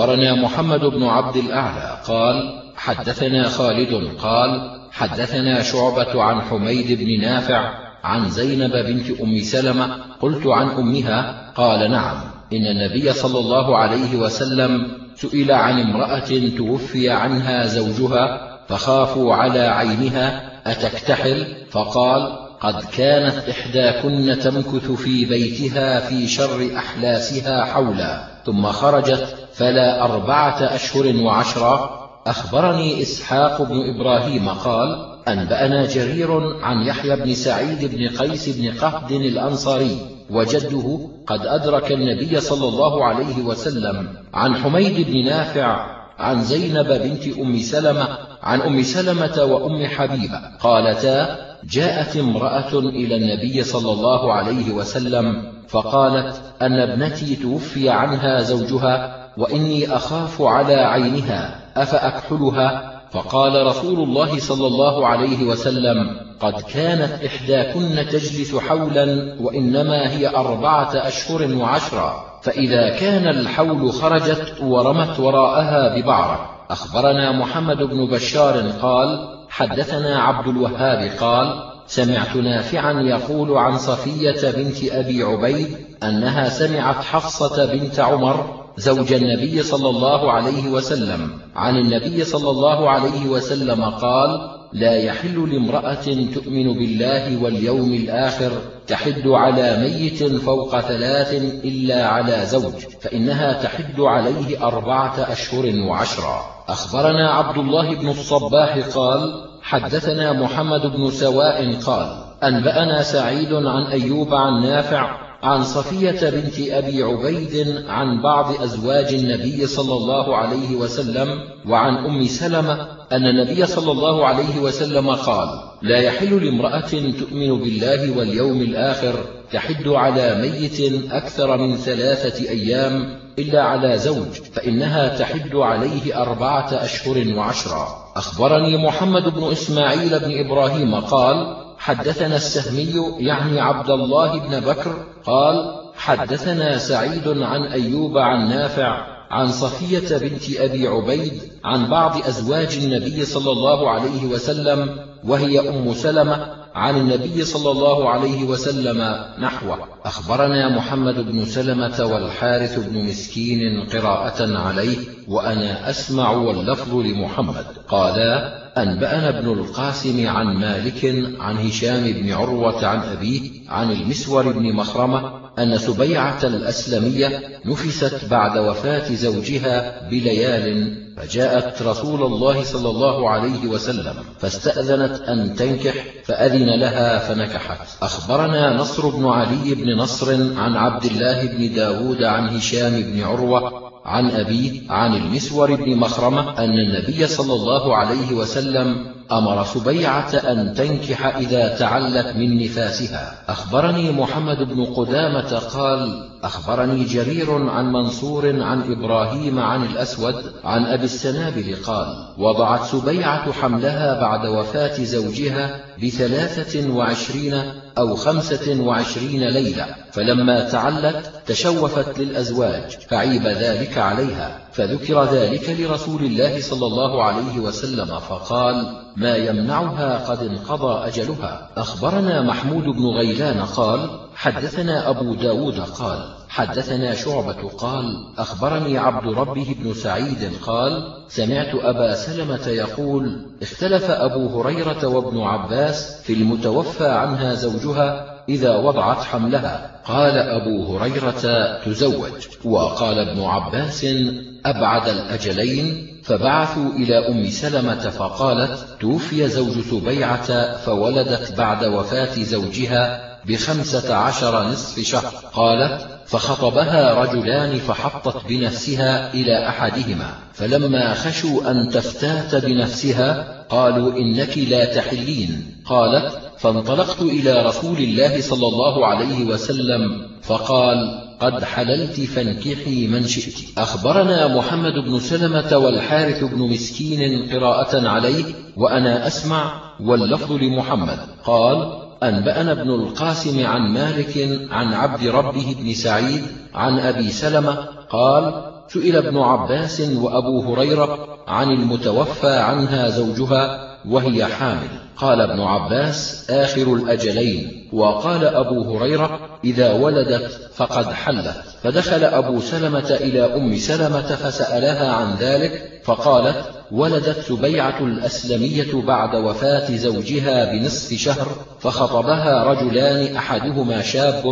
أخبرنا محمد بن عبد الأعلى قال حدثنا خالد قال حدثنا شعبة عن حميد بن نافع عن زينب بنت أم سلمة قلت عن أمها قال نعم إن النبي صلى الله عليه وسلم سئل عن امرأة توفي عنها زوجها فخافوا على عينها أتكتحل؟ فقال قد كانت إحداكن تمكث في بيتها في شر أحلاسها حولا ثم خرجت فلا أربعة أشهر وعشرا أخبرني إسحاق بن إبراهيم قال أنبأنا جرير عن يحيى بن سعيد بن قيس بن قهد الأنصاري وجده قد أدرك النبي صلى الله عليه وسلم عن حميد بن نافع عن زينب بنت أم سلمة عن أم سلمة وأم حبيبة قالتا جاءت امرأة إلى النبي صلى الله عليه وسلم فقالت أن ابنتي توفي عنها زوجها وإني أخاف على عينها أفأكحلها؟ فقال رسول الله صلى الله عليه وسلم قد كانت إحداكن تجلس حولا وإنما هي أربعة أشهر وعشرا فإذا كان الحول خرجت ورمت وراءها ببعرة. أخبرنا محمد بن بشار قال حدثنا عبد الوهاب قال سمعت نافعا يقول عن صفية بنت أبي عبيد أنها سمعت حفصة بنت عمر زوج النبي صلى الله عليه وسلم. عن النبي صلى الله عليه وسلم قال لا يحل لامرأة تؤمن بالله واليوم الآخر تحد على ميت فوق ثلاث إلا على زوج فإنها تحد عليه أربعة أشهر وعشرا أخبرنا عبد الله بن الصباح قال حدثنا محمد بن سواء قال أنبأنا سعيد عن أيوب عن نافع عن صفية بنت أبي عبيد عن بعض أزواج النبي صلى الله عليه وسلم وعن أم سلمة أن النبي صلى الله عليه وسلم قال لا يحل لامرأة تؤمن بالله واليوم الآخر تحد على ميت أكثر من ثلاثة أيام إلا على زوج فإنها تحد عليه أربعة أشهر وعشرا أخبرني محمد بن إسماعيل بن إبراهيم قال حدثنا السهمي يعني عبد الله بن بكر قال حدثنا سعيد عن أيوب عن نافع عن صفية بنت أبي عبيد عن بعض أزواج النبي صلى الله عليه وسلم وهي أم سلمة عن النبي صلى الله عليه وسلم نحوه أخبرنا محمد بن سلمة والحارث بن مسكين قراءة عليه وأنا أسمع واللفظ لمحمد. قالا أنبأنا ابن القاسم عن مالك عن هشام بن عروة عن أبيه عن المسور بن مخرمة أن سبيعة الأسلمية نفست بعد وفاة زوجها بليال فجاءت رسول الله صلى الله عليه وسلم فاستأذنت أن تنكح فأذن لها فنكحت. أخبرنا نصر بن علي بن نصر عن عبد الله بن داود عن هشام بن عروة عن أبيه عن المسور بن مخرمة أن النبي صلى الله عليه وسلم أمر سبيعة أن تنكح إذا تعلت من نفاسها. أخبرني محمد بن قدامة قال أخبرني جرير عن منصور عن إبراهيم عن الأسود عن أبي السنابل قال وضعت سبيعة حملها بعد وفاة زوجها بثلاثة وعشرين أو خمسة وعشرين ليلة فلما تعلت تشوفت للأزواج فعيب ذلك عليها فذكر ذلك لرسول الله صلى الله عليه وسلم فقال ما يمنعها قد انقضى أجلها. أخبرنا محمود بن غيلان قال حدثنا أبو داود قال حدثنا شعبة قال أخبرني عبد ربه بن سعيد قال سمعت أبا سلمة يقول اختلف أبو هريرة وابن عباس في المتوفى عنها زوجها إذا وضعت حملها. قال أبو هريرة تزوج وقال ابن عباس أبعد الأجلين فبعثوا إلى أم سلمة فقالت توفي زوج سبيعة فولدت بعد وفاة زوجها بخمسة عشر نصف شهر. قالت فخطبها رجلان فحطت بنفسها إلى أحدهما. فلما خشوا أن تفتات بنفسها قالوا إنك لا تحلين. قالت فانطلقت إلى رسول الله صلى الله عليه وسلم فقال قد حللت فانكحي من شئت. أخبرنا محمد بن سلمة والحارث بن مسكين قراءة عليه وأنا أسمع واللفظ لمحمد. قال أنبأنا ابن القاسم عن مالك عن عبد ربه بن سعيد عن أبي سلمة قال سئل ابن عباس وأبو هريرة عن المتوفى عنها زوجها وهي حامل. قال ابن عباس آخر الأجلين. وقال أبو هريرة إذا ولدت فقد حلت. فدخل أبو سلمة إلى أم سلمة فسألها عن ذلك فقالت ولدت سبيعة الأسلمية بعد وفاة زوجها بنصف شهر فخطبها رجلان أحدهما شاب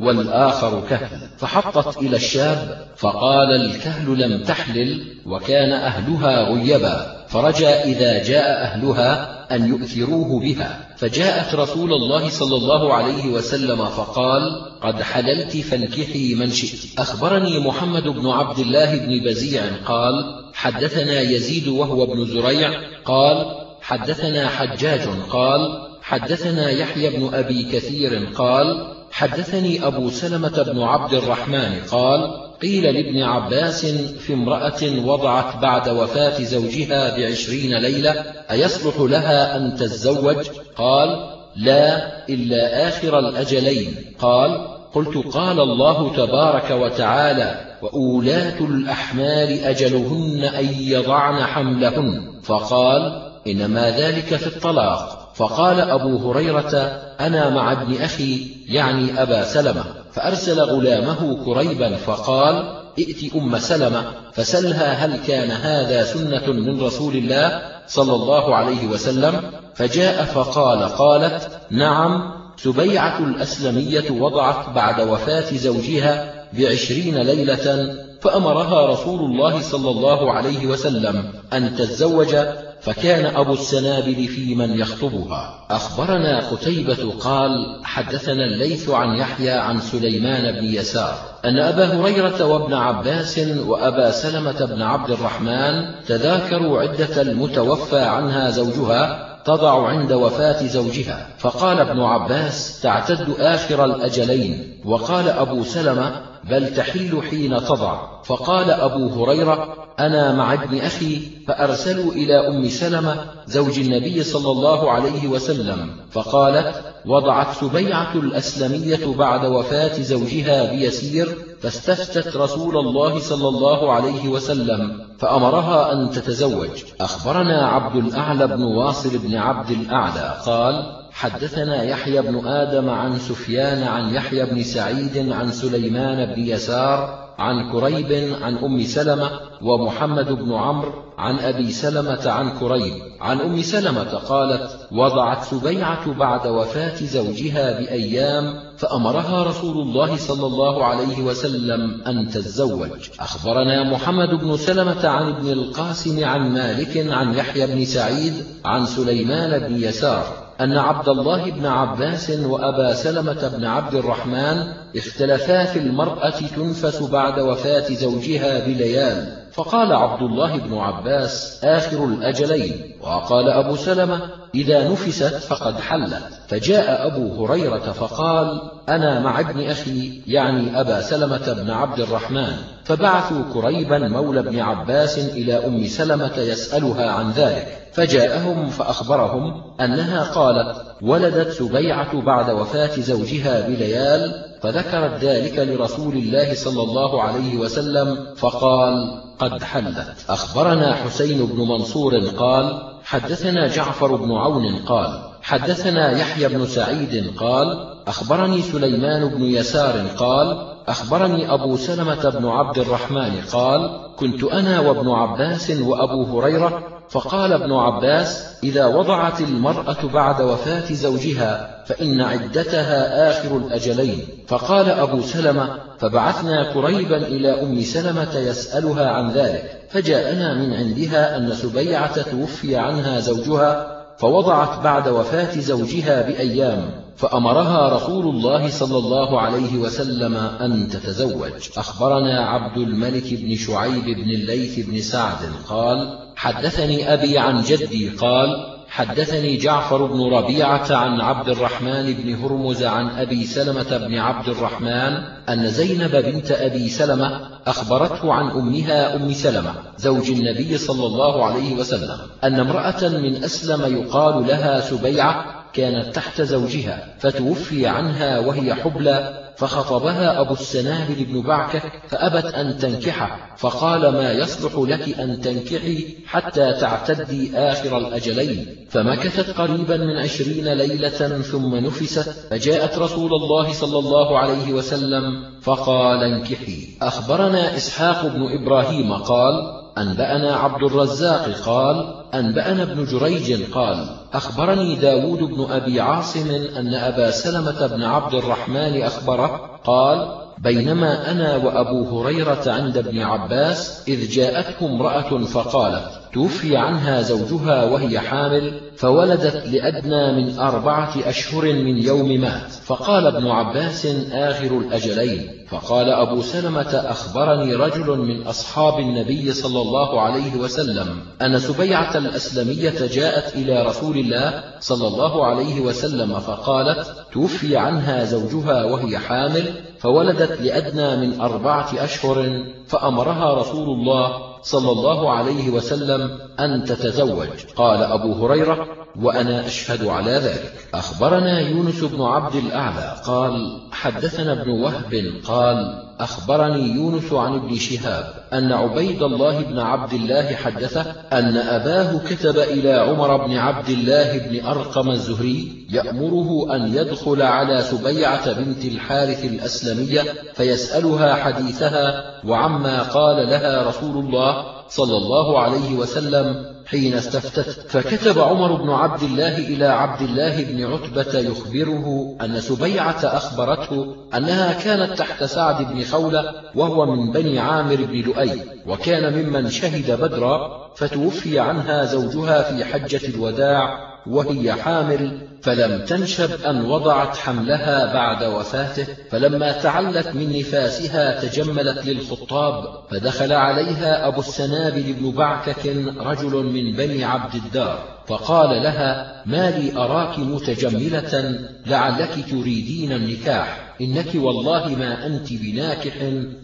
والآخر كهل. فحطت إلى الشاب فقال الكهل لم تحلل وكان أهلها غيبا. فرجى إذا جاء أهلها أن يؤثروه بها. فجاءت رسول الله صلى الله عليه وسلم فقال قد حللت فانكحي من شئت. أخبرني محمد بن عبد الله بن بزيع قال حدثنا يزيد وهو ابن زريع. قال حدثنا حجاج قال حدثنا يحيى بن أبي كثير قال حدثني أبو سلمة بن عبد الرحمن قال قيل لابن عباس في امرأة وضعت بعد وفاة زوجها بعشرين ليلة أيصلح لها أن تتزوج؟ قال لا إلا آخر الأجلين. قال قلت قال الله تبارك وتعالى وأولاة الأحمال أجلهن أن يضعن حملهن. فقال إنما ذلك في الطلاق. فقال أبو هريرة أنا مع ابن أخي يعني أبا سلمة. فأرسل غلامه كريبا فقال ائت أم سلمة فسلها هل كان هذا سنة من رسول الله صلى الله عليه وسلم؟ فجاء فقال قالت نعم سبيعة الأسلمية وضعت بعد وفاة زوجها بعشرين ليلة فأمرها رسول الله صلى الله عليه وسلم أن تتزوج فكان أبو السنابل في من يخطبها. أخبرنا قتيبة قال حدثنا الليث عن يحيى عن سليمان بن يسار أن أبا هريرة وابن عباس وأبا سلمة بن عبد الرحمن تذاكروا عدة المتوفى عنها زوجها تضع عند وفاة زوجها. فقال ابن عباس تعتد آخر الأجلين. وقال أبو سلمة بل تحل حين تضع. فقال أبو هريرة أنا مع ابن أخي فأرسلوا إلى أم سلمة زوج النبي صلى الله عليه وسلم فقالت وضعت سبيعة الأسلمية بعد وفاة زوجها بيسير فاستفتت رسول الله صلى الله عليه وسلم فأمرها أن تتزوج. أخبرنا عبد الأعلى بن واصل بن عبد الأعلى قال حدثنا يحيى بن آدم عن سفيان عن يحيى بن سعيد عن سليمان بن يسار عن كريب عن أم سلمة ومحمد بن عمرو عن أبي سلمة عن كريب. عن أم سلمة قالت وضعت سبيعة بعد وفاة زوجها بأيام فأمرها رسول الله صلى الله عليه وسلم أن تتزوج. أخبرنا محمد بن سلمة عن ابن القاسم عن مالك عن يحيى بن سعيد عن سليمان بن يسار أن عبد الله بن عباس وأبا سلمة بن عبد الرحمن اختلفا في المرأة تنفس بعد وفاة زوجها بليال. فقال عبد الله بن عباس آخر الأجلين وقال أبو سلمة إذا نفست فقد حلت. فجاء أبو هريرة فقال أنا مع ابن أخي يعني أبا سلمة بن عبد الرحمن. فبعثوا كريبا مولى ابن عباس إلى أم سلمة يسألها عن ذلك. فجاءهم فأخبرهم أنها قالت ولدت سبيعة بعد وفاة زوجها بليال فذكرت ذلك لرسول الله صلى الله عليه وسلم فقال قد حلت أخبرنا حسين بن منصور قال حدثنا جعفر بن عون قال حدثنا يحيى بن سعيد قال أخبرني سليمان بن يسار قال أخبرني أبو سلمة بن عبد الرحمن قال كنت أنا وابن عباس وأبو هريرة فقال ابن عباس إذا وضعت المرأة بعد وفاة زوجها فإن عدتها آخر الأجلين. فقال أبو سلمة فبعثنا قريبا إلى أم سلمة يسألها عن ذلك فجاءنا من عندها أن سبيعة توفي عنها زوجها فوضعت بعد وفاة زوجها بأيام فأمرها رسول الله صلى الله عليه وسلم أن تتزوج. أخبرنا عبد الملك بن شعيب بن الليث بن سعد قال حدثني أبي عن جدي قال حدثني جعفر بن ربيعة عن عبد الرحمن بن هرمز عن أبي سلمة بن عبد الرحمن أن زينب بنت أبي سلمة أخبرته عن أمها أم سلمة زوج النبي صلى الله عليه وسلم أن امرأة من أسلم يقال لها سبيعة كانت تحت زوجها فتوفي عنها وهي حبلى فخطبها أبو السنابل بن بعكة فأبت أن تنكحه فقال ما يصلح لك أن تنكحي حتى تعتدي آخر الأجلين؟ فمكثت قريبا من عشرين ليلة ثم نفست فجاءت رسول الله صلى الله عليه وسلم فقال انكحي. أخبرنا إسحاق بن إبراهيم قال أنبأنا عبد الرزاق قال أنبأنا ابن جريج قال أخبرني داود بن أبي عاصم أن أبا سلمة بن عبد الرحمن أخبره قال بينما أنا وأبو هريرة عند ابن عباس إذ جاءته امرأة فقالت توفي عنها زوجها وهي حامل فولدت لأدنى من أربعة أشهر من يوم مات. فقال ابن عباس آخر الأجلين. فقال أبو سلمة أخبرني رجل من أصحاب النبي صلى الله عليه وسلم أن سبيعة الأسلمية جاءت إلى رسول الله صلى الله عليه وسلم فقالت توفي عنها زوجها وهي حامل فولدت لأدنى من أربعة أشهر فأمرها رسول الله صلى الله عليه وسلم أن تتزوج. قال أبو هريرة وأنا أشهد على ذلك. أخبرنا يونس بن عبد الأعلى قال حدثنا ابن وهب قال أخبرني يونس عن ابن شهاب أن عبيد الله بن عبد الله حدثه أن أباه كتب إلى عمر بن عبد الله بن أرقم الزهري يأمره أن يدخل على سبيعة بنت الحارث الأسلمية فيسألها حديثها وعما قال لها رسول الله صلى الله عليه وسلم حين استفتت فكتب عمر بن عبد الله إلى عبد الله بن عتبة يخبره أن سبيعة أخبرته أنها كانت تحت سعد بن خولة وهو من بني عامر بن لؤي وكان ممن شهد بدرا فتوفي عنها زوجها في حجة الوداع وهي حامل فلم تنشب أن وضعت حملها بعد وفاته فلما تعلت من نفاسها تجملت للخطاب فدخل عليها أبو السنابل بن بعكك رجل من بني عبد الدار فقال لها ما لي أراك متجملة لعلك تريدين النكاح؟ إنك والله ما أنت بناكح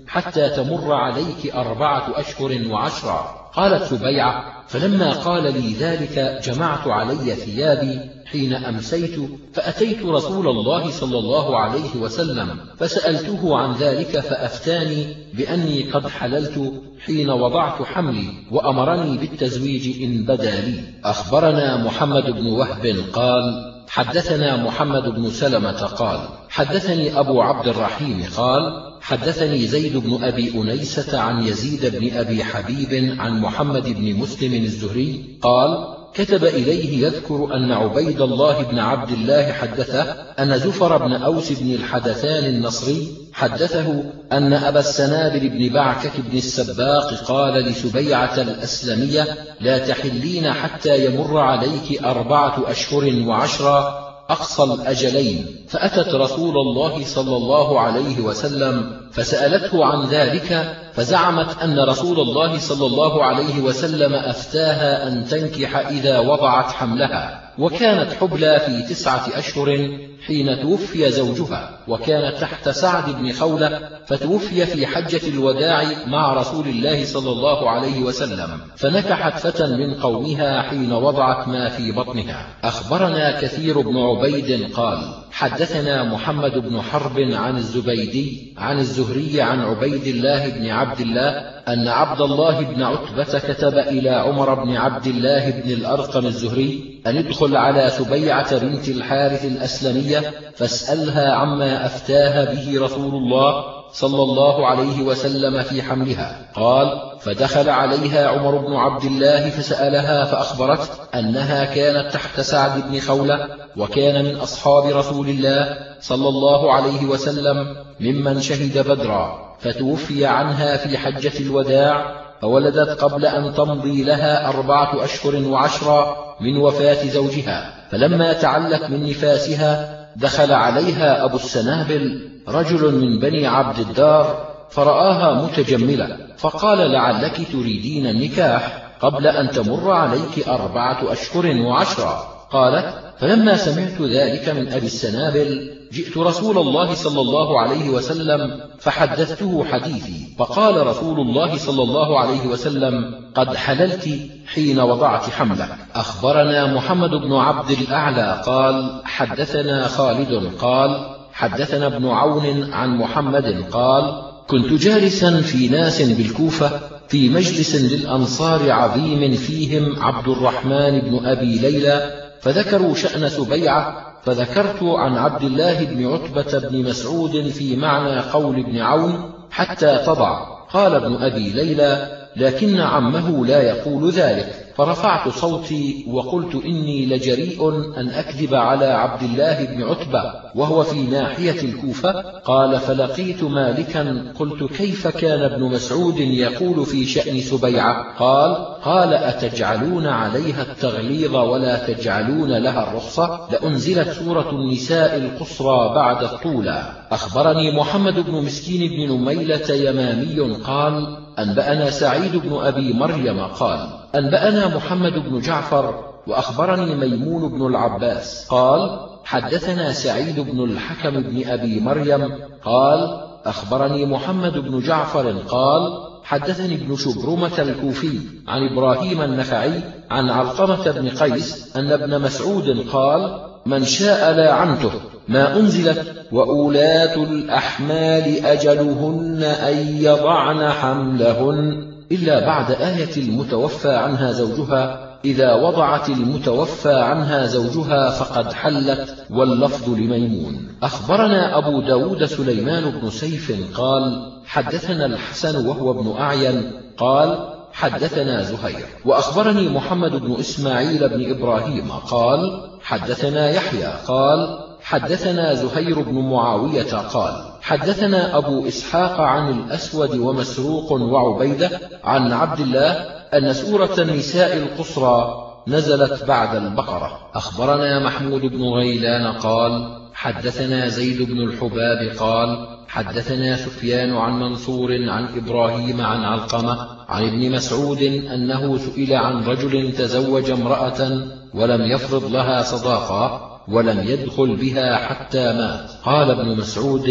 حتى تمر عليك أربعة أشهر وعشرة. قالت سبيعة فلما قال لي ذلك جمعت علي ثيابي حين أمسيت فأتيت رسول الله صلى الله عليه وسلم فسألته عن ذلك فأفتاني بأني قد حللت حين وضعت حملي وأمرني بالتزويج إن بدا لي. أخبرنا محمد بن وهب قال حدثنا محمد بن سلمة قال حدثني أبو عبد الرحيم قال حدثني زيد بن أبي أنيسة عن يزيد بن أبي حبيب عن محمد بن مسلم الزهري قال كتب إليه يذكر أن عبيد الله بن عبد الله حدثه أن زفر بن أوس بن الحدثان النصري حدثه أن أبا السنابل بن بعكك بن السباق قال لسبيعة الأسلمية لا تحلين حتى يمر عليك أربعة أشهر وعشرة أقصى الأجلين فأتت رسول الله صلى الله عليه وسلم فسألته عن ذلك فزعمت أن رسول الله صلى الله عليه وسلم أفتاها أن تنكح إذا وضعت حملها. وكانت حبلى في تسعة أشهر حين توفي زوجها وكانت تحت سعد بن خولة فتوفي في حجة الوداع مع رسول الله صلى الله عليه وسلم فنكحت فتى من قومها حين وضعت ما في بطنها. أخبرنا كثير بن عبيد قال حدثنا محمد بن حرب عن الزبيدي عن الزهري عن عبيد الله بن عبد الله أن عبد الله بن عتبة كتب إلى عمر بن عبد الله بن الأرقم الزهري أن ادخل على سبيعة بنت الحارث الأسلمية فاسألها عما أفتاها به رسول الله صلى الله عليه وسلم في حملها. قال فدخل عليها عمر بن عبد الله فسألها فأخبرت أنها كانت تحت سعد بن خولة وكان من أصحاب رسول الله صلى الله عليه وسلم ممن شهد بدرا فتوفي عنها في حجة الوداع فولدت قبل أن تمضي لها أربعة أشهر وعشرة من وفاة زوجها. فلما تعلت من نفاسها دخل عليها أبو السنابل رجل من بني عبد الدار فرآها متجملة فقال لعلك تريدين النكاح قبل أن تمر عليك أربعة أشهر وعشرة. قالت فلما سمعت ذلك من أبي السنابل جئت رسول الله صلى الله عليه وسلم فحدثته حديثي فقال رسول الله صلى الله عليه وسلم قد حللت حين وضعت حملك. أخبرنا محمد بن عبد الأعلى قال حدثنا خالد قال حدثنا ابن عون عن محمد قال كنت جالسا في ناس بالكوفة في مجلس للأنصار عظيم فيهم عبد الرحمن بن أبي ليلى فذكروا شأن سبيعة فذكرت عن عبد الله بن عتبة بن مسعود في معنى قول ابن عون حتى تضع. قال ابن أبي ليلى لكن عمه لا يقول ذلك. فرفعت صوتي وقلت إني لجريء أن أكذب على عبد الله بن عتبة وهو في ناحية الكوفة. قال فلقيت مالكا. قلت كيف كان ابن مسعود يقول في شأن سبيعة؟ قال قال أتجعلون عليها التغليظ ولا تجعلون لها الرخصة؟ لأنزلت سورة النساء القصرى بعد الطولى. أخبرني محمد بن مسكين بن نميلة يمامي. قال أنبأنا سعيد بن أبي مريم قال أنبأنا محمد بن جعفر وأخبرني ميمون بن العباس قال حدثنا سعيد بن الحكم بن أبي مريم قال أخبرني محمد بن جعفر قال حدثني ابن شبرمة الكوفي عن إبراهيم النخعي عن علقمة بن قيس أن ابن مسعود قال من شاء لاعنته ما أنزلت وأولاة الأحمال أجلهن أن يضعن حملهن إلا بعد آية المتوفى عنها زوجها. إذا وضعت المتوفى عنها زوجها فقد حلت. واللفظ لميمون. أخبرنا أبو داود سليمان بن سيف قال حدثنا الحسن وهو ابن أعين قال حدثنا زهير. وأخبرني محمد بن إسماعيل بن إبراهيم قال حدثنا يحيى قال حدثنا زهير بن معاوية قال حدثنا أبو إسحاق عن الأسود ومسروق وعبيدة عن عبد الله أن سورة النساء القصرى نزلت بعد البقرة. أخبرنا محمود بن غيلان قال حدثنا زيد بن الحباب قال حدثنا سفيان عن منصور عن إبراهيم عن علقمة عن ابن مسعود أنه سئل عن رجل تزوج امرأة ولم يفرض لها صداقا ولم يدخل بها حتى مات. قال ابن مسعود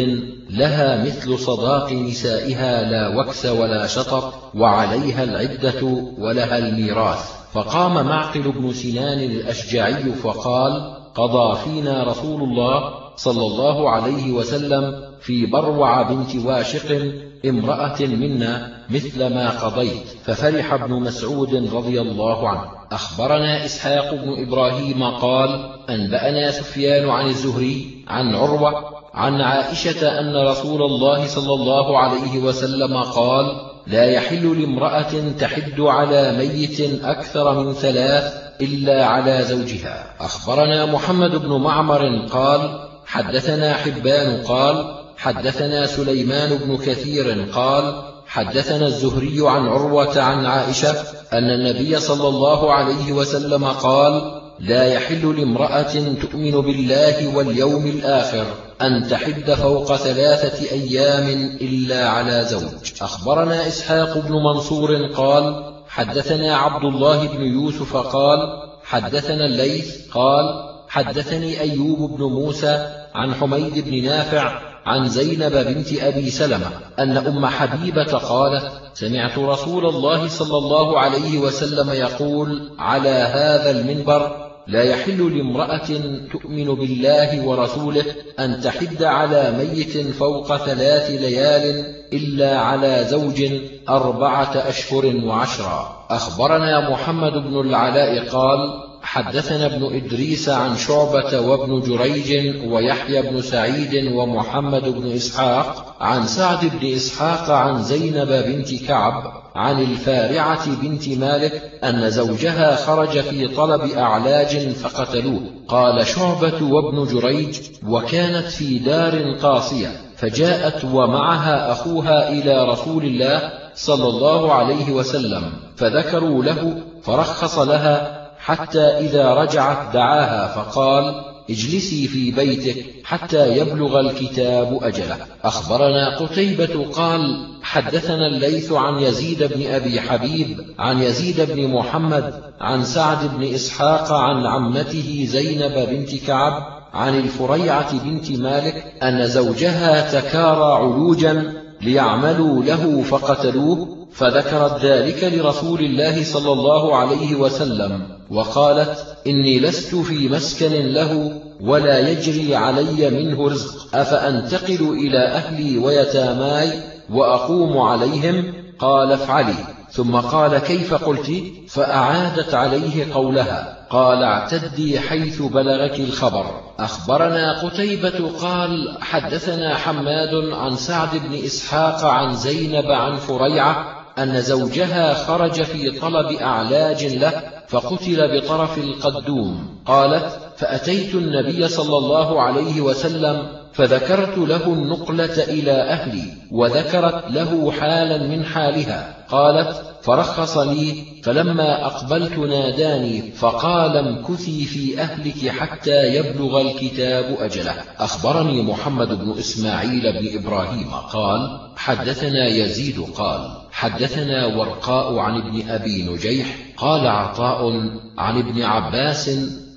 لها مثل صداق نسائها لا وكس ولا شطط وعليها العدة ولها الميراث. فقام معقل بن سنان الأشجعي فقال قضى فينا رسول الله صلى الله عليه وسلم في بروع بنت واشق امرأة منا مثل ما قضيت ففرح ابن مسعود رضي الله عنه. أخبرنا إسحاق بن إبراهيم قال أنبأنا سفيان عن الزهري عن عروة عن عائشة أن رسول الله صلى الله عليه وسلم قال لا يحل لامرأة تحد على ميت أكثر من ثلاث إلا على زوجها. أخبرنا محمد بن معمر قال حدثنا حبان قال حدثنا سليمان بن كثير قال حدثنا الزهري عن عروة عن عائشة أن النبي صلى الله عليه وسلم قال لا يحل لامرأة تؤمن بالله واليوم الآخر أن تحد فوق ثلاثة أيام إلا على زوج. أخبرنا إسحاق بن منصور قال حدثنا عبد الله بن يوسف قال حدثنا الليث قال حدثني أيوب بن موسى عن حميد بن نافع عن زينب بنت أبي سلمة أن أم حبيبة قالت سمعت رسول الله صلى الله عليه وسلم يقول على هذا المنبر لا يحل لامرأة تؤمن بالله ورسوله أن تحد على ميت فوق ثلاث ليال إلا على زوج أربعة أشهر وعشرا أخبرنا محمد بن العلاء قال حدثنا ابن إدريس عن شعبة وابن جريج ويحيى بن سعيد ومحمد بن إسحاق عن سعد بن إسحاق عن زينب بنت كعب عن الفارعة بنت مالك أن زوجها خرج في طلب أعلاج فقتلوه. قال شعبة وابن جريج وكانت في دار قاصية فجاءت ومعها أخوها إلى رسول الله صلى الله عليه وسلم فذكروا له فرخص لها حتى إذا رجعت دعاها فقال اجلسي في بيتك حتى يبلغ الكتاب أجله. أخبرنا قتيبة قال حدثنا الليث عن يزيد بن أبي حبيب عن يزيد بن محمد عن سعد بن إسحاق عن عمته زينب بنت كعب عن الفريعة بنت مالك أن زوجها تكارى علوجا ليعملوا له فقتلوه فذكرت ذلك لرسول الله صلى الله عليه وسلم وقالت إني لست في مسكن له ولا يجري علي منه رزق أفأنتقل إلى أهلي ويتاماي وأقوم عليهم؟ قال افعلي. ثم قال كيف قلت؟ فأعادت عليه قولها. قال اعتدي حيث بلغك الخبر. أخبرنا قتيبة قال حدثنا حماد عن سعد بن إسحاق عن زينب عن فريعة أن زوجها خرج في طلب أعلاج له فقتل بطرف القدوم. قالت فأتيت النبي صلى الله عليه وسلم فذكرت له النقلة إلى أهلي وذكرت له حالا من حالها. قالت فرخص لي فلما أقبلت ناداني فقال امكثي في أهلك حتى يبلغ الكتاب أجله. أخبرني محمد بن إسماعيل بن إبراهيم قال حدثنا يزيد قال حدثنا ورقاء عن ابن أبي نجيح قال عطاء عن ابن عباس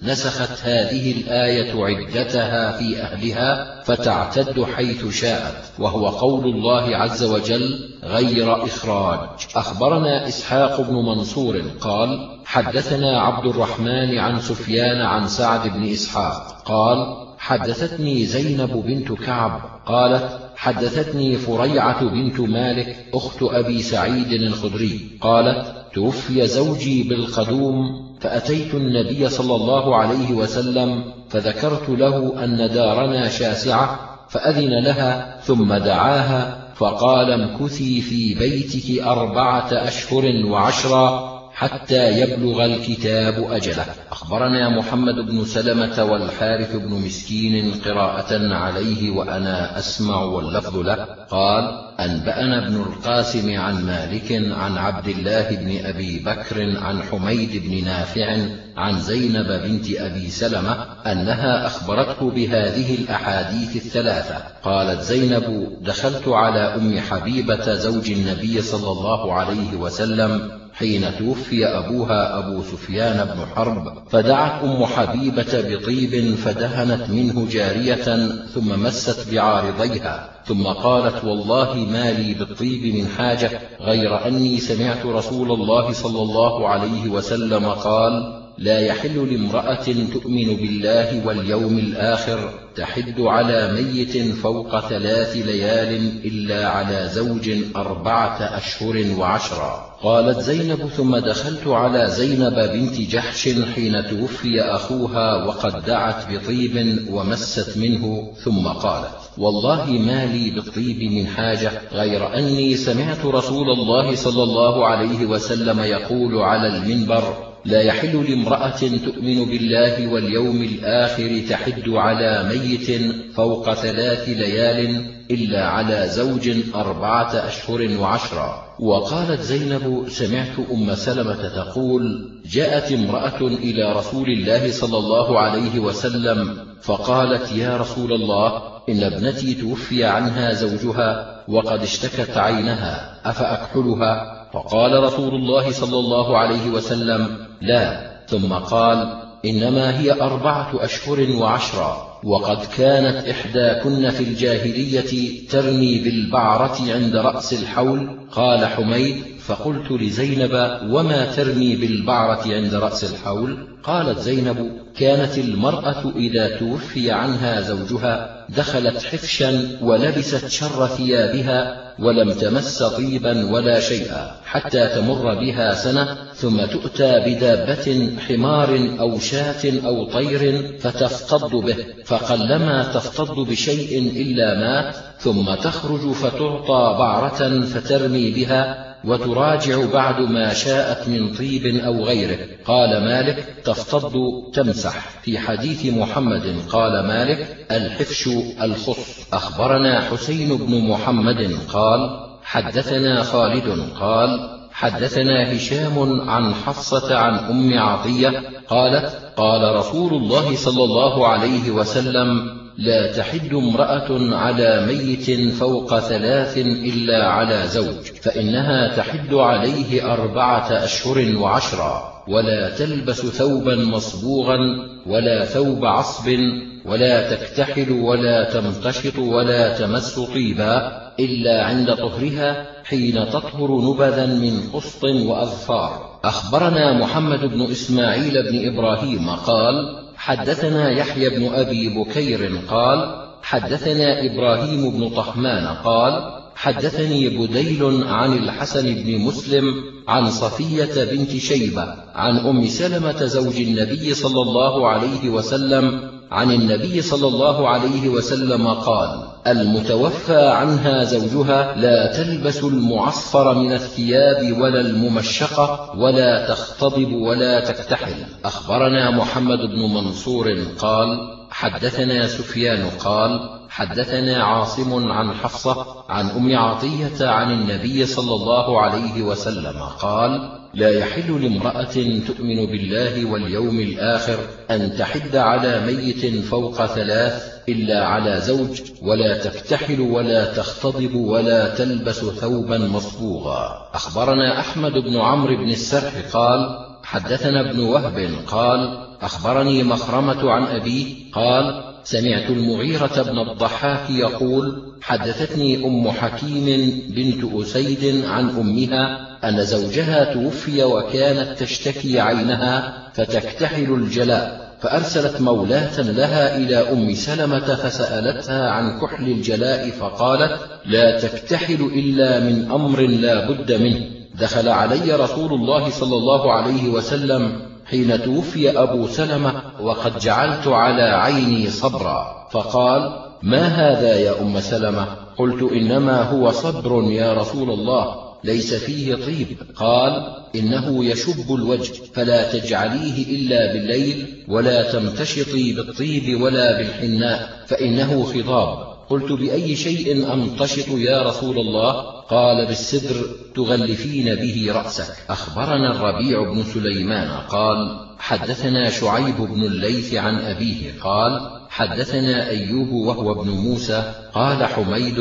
نسخت هذه الآية عدتها في أهلها فتعتد حيث شاءت وهو قول الله عز وجل غير إخراج. أخبرنا إسحاق بن منصور قال حدثنا عبد الرحمن عن سفيان عن سعد بن إسحاق قال حدثتني زينب بنت كعب قالت حدثتني فريعة بنت مالك أخت أبي سعيد الخدري قالت توفي زوجي بالقدوم فأتيت النبي صلى الله عليه وسلم فذكرت له أن دارنا شاسعة فأذن لها ثم دعاها فقال امكثي في بيتك أربعة أشهر وعشرا حتى يبلغ الكتاب أجله. أخبرنا محمد بن سلمة والحارث بن مسكين قراءة عليه وأنا أسمع واللفظ له. قال أنبأنا ابن القاسم عن مالك عن عبد الله بن أبي بكر عن حميد بن نافع عن زينب بنت أبي سلمة أنها أخبرته بهذه الأحاديث الثلاثة. قالت زينب دخلت على أم حبيبة زوج النبي صلى الله عليه وسلم حين توفي أبوها أبو سفيان بن حرب فدعت أم حبيبة بطيب فدهنت منه جارية ثم مست بعارضيها ثم قالت والله ما لي بالطيب من حاجة غير أني سمعت رسول الله صلى الله عليه وسلم قال لا يحل لامرأة تؤمن بالله واليوم الآخر تحد على ميت فوق ثلاث ليال إلا على زوج أربعة أشهر وعشرا قالت زينب ثم دخلت على زينب بنت جحش حين توفي أخوها وقد دعت بطيب ومست منه ثم قالت والله ما لي بالطيب من حاجة غير أني سمعت رسول الله صلى الله عليه وسلم يقول على المنبر لا يحل لامرأة تؤمن بالله واليوم الآخر تحد على ميت فوق ثلاث ليال إلا على زوج أربعة أشهر وعشرا وقالت زينب سمعت أم سلمة تقول جاءت امرأة إلى رسول الله صلى الله عليه وسلم فقالت يا رسول الله إن ابنتي توفي عنها زوجها وقد اشتكت عينها أفأكحلها؟ فقال رسول الله صلى الله عليه وسلم لا. ثم قال إنما هي أربعة أشهر وعشرا وقد كانت إحداكن في الجاهلية ترمي بالبعرة عند رأس الحول. قال حميد فقلت لزينب وما ترمي بالبعرة عند رأس الحول؟ قالت زينب كانت المرأة إذا توفي عنها زوجها دخلت حفشا ولبست شر ثيابها ولم تمس طيبا ولا شيئا حتى تمر بها سنة ثم تؤتى بدابة حمار أو شاة أو طير فتفتض به فقلما تفتض بشيء إلا مات ثم تخرج فتعطى بعرة فترمي بها وتراجع بعد ما شاءت من طيب أو غيره. قال مالك تفتض تمسح. في حديث محمد قال مالك الحفش الخص أخبرنا حسين بن محمد قال حدثنا خالد قال حدثنا هشام عن حفصة عن أم عطية قالت قال رسول الله صلى الله عليه وسلم لا تحد امرأة على ميت فوق ثلاث إلا على زوج فإنها تحد عليه أربعة أشهر وعشرا ولا تلبس ثوبا مصبوغا ولا ثوب عصب ولا تكتحل ولا تمتشط ولا تمس طيبا إلا عند طهرها حين تطهر نبذا من قسط وأظفار. أخبرنا محمد بن إسماعيل بن إبراهيم قال حدثنا يحيى بن أبي بكير قال حدثنا إبراهيم بن طهمان قال حدثني بديل عن الحسن بن مسلم عن صفية بنت شيبة عن أم سلمة زوج النبي صلى الله عليه وسلم عن النبي صلى الله عليه وسلم قال المتوفى عنها زوجها لا تلبس المعصفر من الثياب ولا الممشقة ولا تختضب ولا تكتحل أخبرنا محمد بن منصور قال حدثنا سفيان قال حدثنا عاصم عن حفصة عن أم عطية عن النبي صلى الله عليه وسلم قال لا يحل لامرأة تؤمن بالله واليوم الآخر أن تحد على ميت فوق ثلاث إلا على زوج ولا تكتحل ولا تختضب ولا تلبس ثوبا مصبوغا. أخبرنا أحمد بن عمرو بن السرح قال حدثنا ابن وهب قال أخبرني مخرمة عن أبيه قال سمعت المغيرة بن الضحاك يقول حدثتني أم حكيم بنت أسيد عن أمها أن زوجها توفي وكانت تشتكي عينها فتكتحل الجلاء فأرسلت مولاة لها إلى أم سلمة فسألتها عن كحل الجلاء فقالت لا تكتحل إلا من أمر لا بد منه دخل علي رسول الله صلى الله عليه وسلم حين توفي أبو سلمة وقد جعلت على عيني صبرا فقال ما هذا يا أم سلمة؟ قلت إنما هو صبر يا رسول الله ليس فيه طيب. قال إنه يشب الوجه فلا تجعليه إلا بالليل ولا تمتشطي بالطيب ولا بالحناء فإنه خضاب. قلت بأي شيء أمتشط يا رسول الله؟ قال بالسدر تغلفين به رأسك. أخبرنا الربيع بن سليمان قال حدثنا شعيب بن الليث عن أبيه قال حدثنا أيوب وهو ابن موسى قال حميد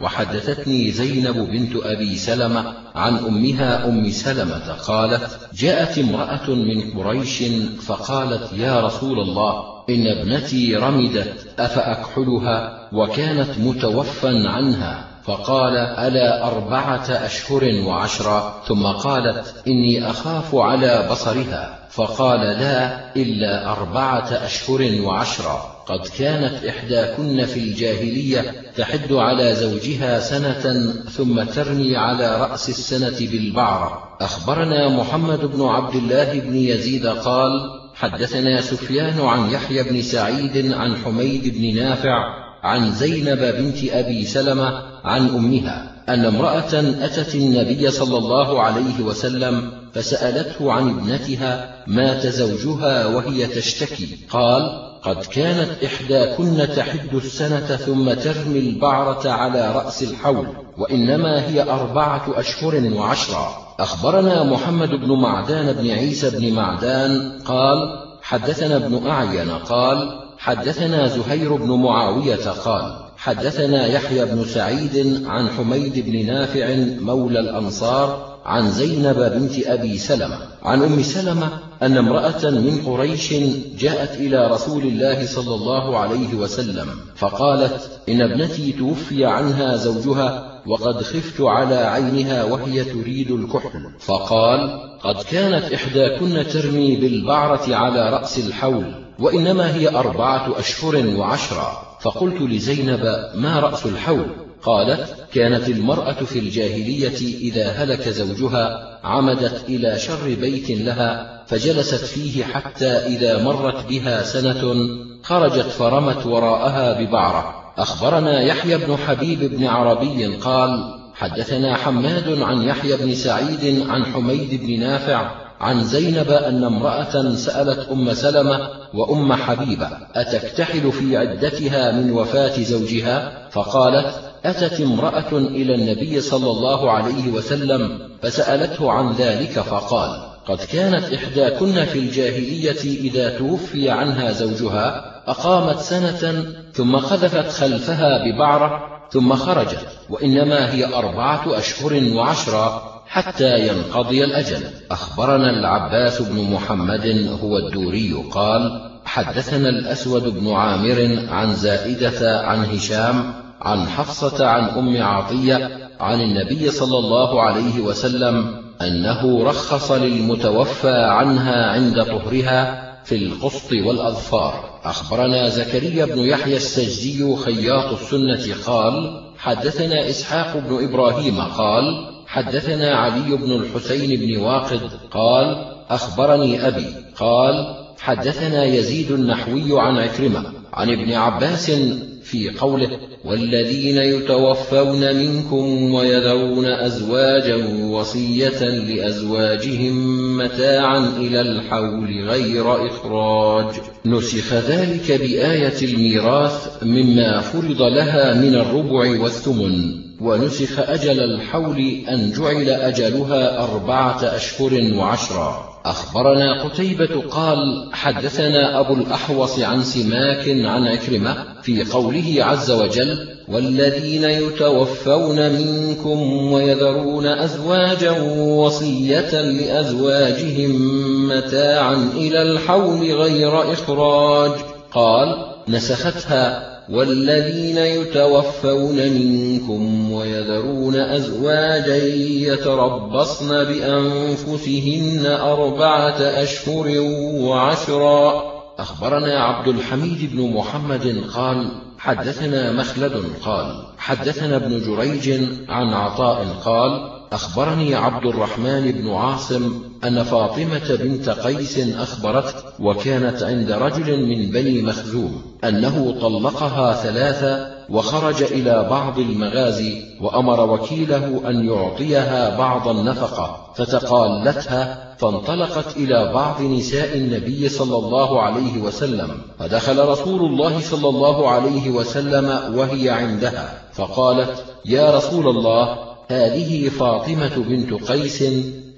وحدثتني زينب بنت أبي سلمة عن أمها أم سلمة قالت جاءت امرأة من قريش فقالت يا رسول الله إن ابنتي رمدت أفأكحلها وكانت متوفى عنها فقال ألا أربعة أشهر وعشرة ثم قالت إني أخاف على بصرها فقال لا إلا أربعة أشهر وعشرة قد كانت إحداكن في الجاهلية تحد على زوجها سنة ثم ترمي على رأس السنة بالبعرة. أخبرنا محمد بن عبد الله بن يزيد قال حدثنا سفيان عن يحيى بن سعيد عن حميد بن نافع عن زينب بنت أبي سلمة عن أمها أن امرأة أتت النبي صلى الله عليه وسلم فسألته عن ابنتها مات زوجها وهي تشتكي. قال قد كانت إحداكن تحد السنة ثم ترمي البعرة على رأس الحول وإنما هي أربعة أشهر وعشرة. أخبرنا محمد بن معدان بن عيسى بن معدان قال حدثنا ابن أعين قال حدثنا زهير بن معاوية قال حدثنا يحيى بن سعيد عن حميد بن نافع مولى الأنصار عن زينب بنت أبي سلمة عن أم سلمة أن امرأة من قريش جاءت إلى رسول الله صلى الله عليه وسلم فقالت إن ابنتي توفي عنها زوجها وقد خفت على عينها وهي تريد الكحل. فقال قد كانت إحداكن ترمي بالبعرة على رأس الحول وإنما هي أربعة أشهر وعشرة. فقلت لزينب ما رأس الحول؟ قالت كانت المرأة في الجاهلية إذا هلك زوجها عمدت إلى شر بيت لها فجلست فيه حتى إذا مرت بها سنة خرجت فرمت وراءها ببعرة. أخبرنا يحيى بن حبيب بن عربي قال حدثنا حماد عن يحيى بن سعيد عن حميد بن نافع عن زينب أن امرأة سألت أم سلمة وأم حبيبة أتكتحل في عدتها من وفاة زوجها؟ فقالت أتت امرأة إلى النبي صلى الله عليه وسلم فسألته عن ذلك فقال قد كانت إحداكن في الجاهلية إذا توفي عنها زوجها أقامت سنة ثم قذفت خلفها ببعرة ثم خرجت وإنما هي أربعة أشهر وعشرة حتى ينقضي الأجل. أخبرنا العباس بن محمد هو الدوري قال حدثنا الأسود بن عامر عن زائدة عن هشام عن حفصة عن أم عطية عن النبي صلى الله عليه وسلم أنه رخص للمتوفى عنها عند طهرها في القسط والأظفار. أخبرنا زكريا بن يحيى السجدي خياط السنة قال حدثنا إسحاق بن إبراهيم قال حدثنا علي بن الحسين بن واقد قال أخبرني أبي قال حدثنا يزيد النحوي عن عكرمة عن ابن عباس في قوله والذين يتوفون منكم ويذرون أزواجا وصية لأزواجهم متاعا إلى الحول غير إخراج. نسخ ذلك بآية الميراث مما فرض لها من الربع والثمن ونسخ أجل الحول أن جعل أجلها أربعة أشهر وعشرا أخبرنا قتيبة قال حدثنا أبو الأحوص عن سماك عن عكرمة في قوله عز وجل والذين يتوفون منكم ويذرون أزواجا وصية لأزواجهم متاعا إلى الحول غير إخراج. قال نسختها. والذين يتوفون منكم ويذرون أزواجا يتربصن بأنفسهن أربعة أشهر وعشرا. أخبرنا عبد الحميد بن محمد قال حدثنا مخلد قال حدثنا ابن جريج عن عطاء قال أخبرني عبد الرحمن بن عاصم أن فاطمة بنت قيس أخبرته وكانت عند رجل من بني مخزوم أنه طلقها ثلاثة وخرج إلى بعض المغازي وأمر وكيله أن يعطيها بعض النفقة فتقالتها فانطلقت إلى بعض نساء النبي صلى الله عليه وسلم فدخل رسول الله صلى الله عليه وسلم وهي عندها فقالت يا رسول الله هذه فاطمة بنت قيس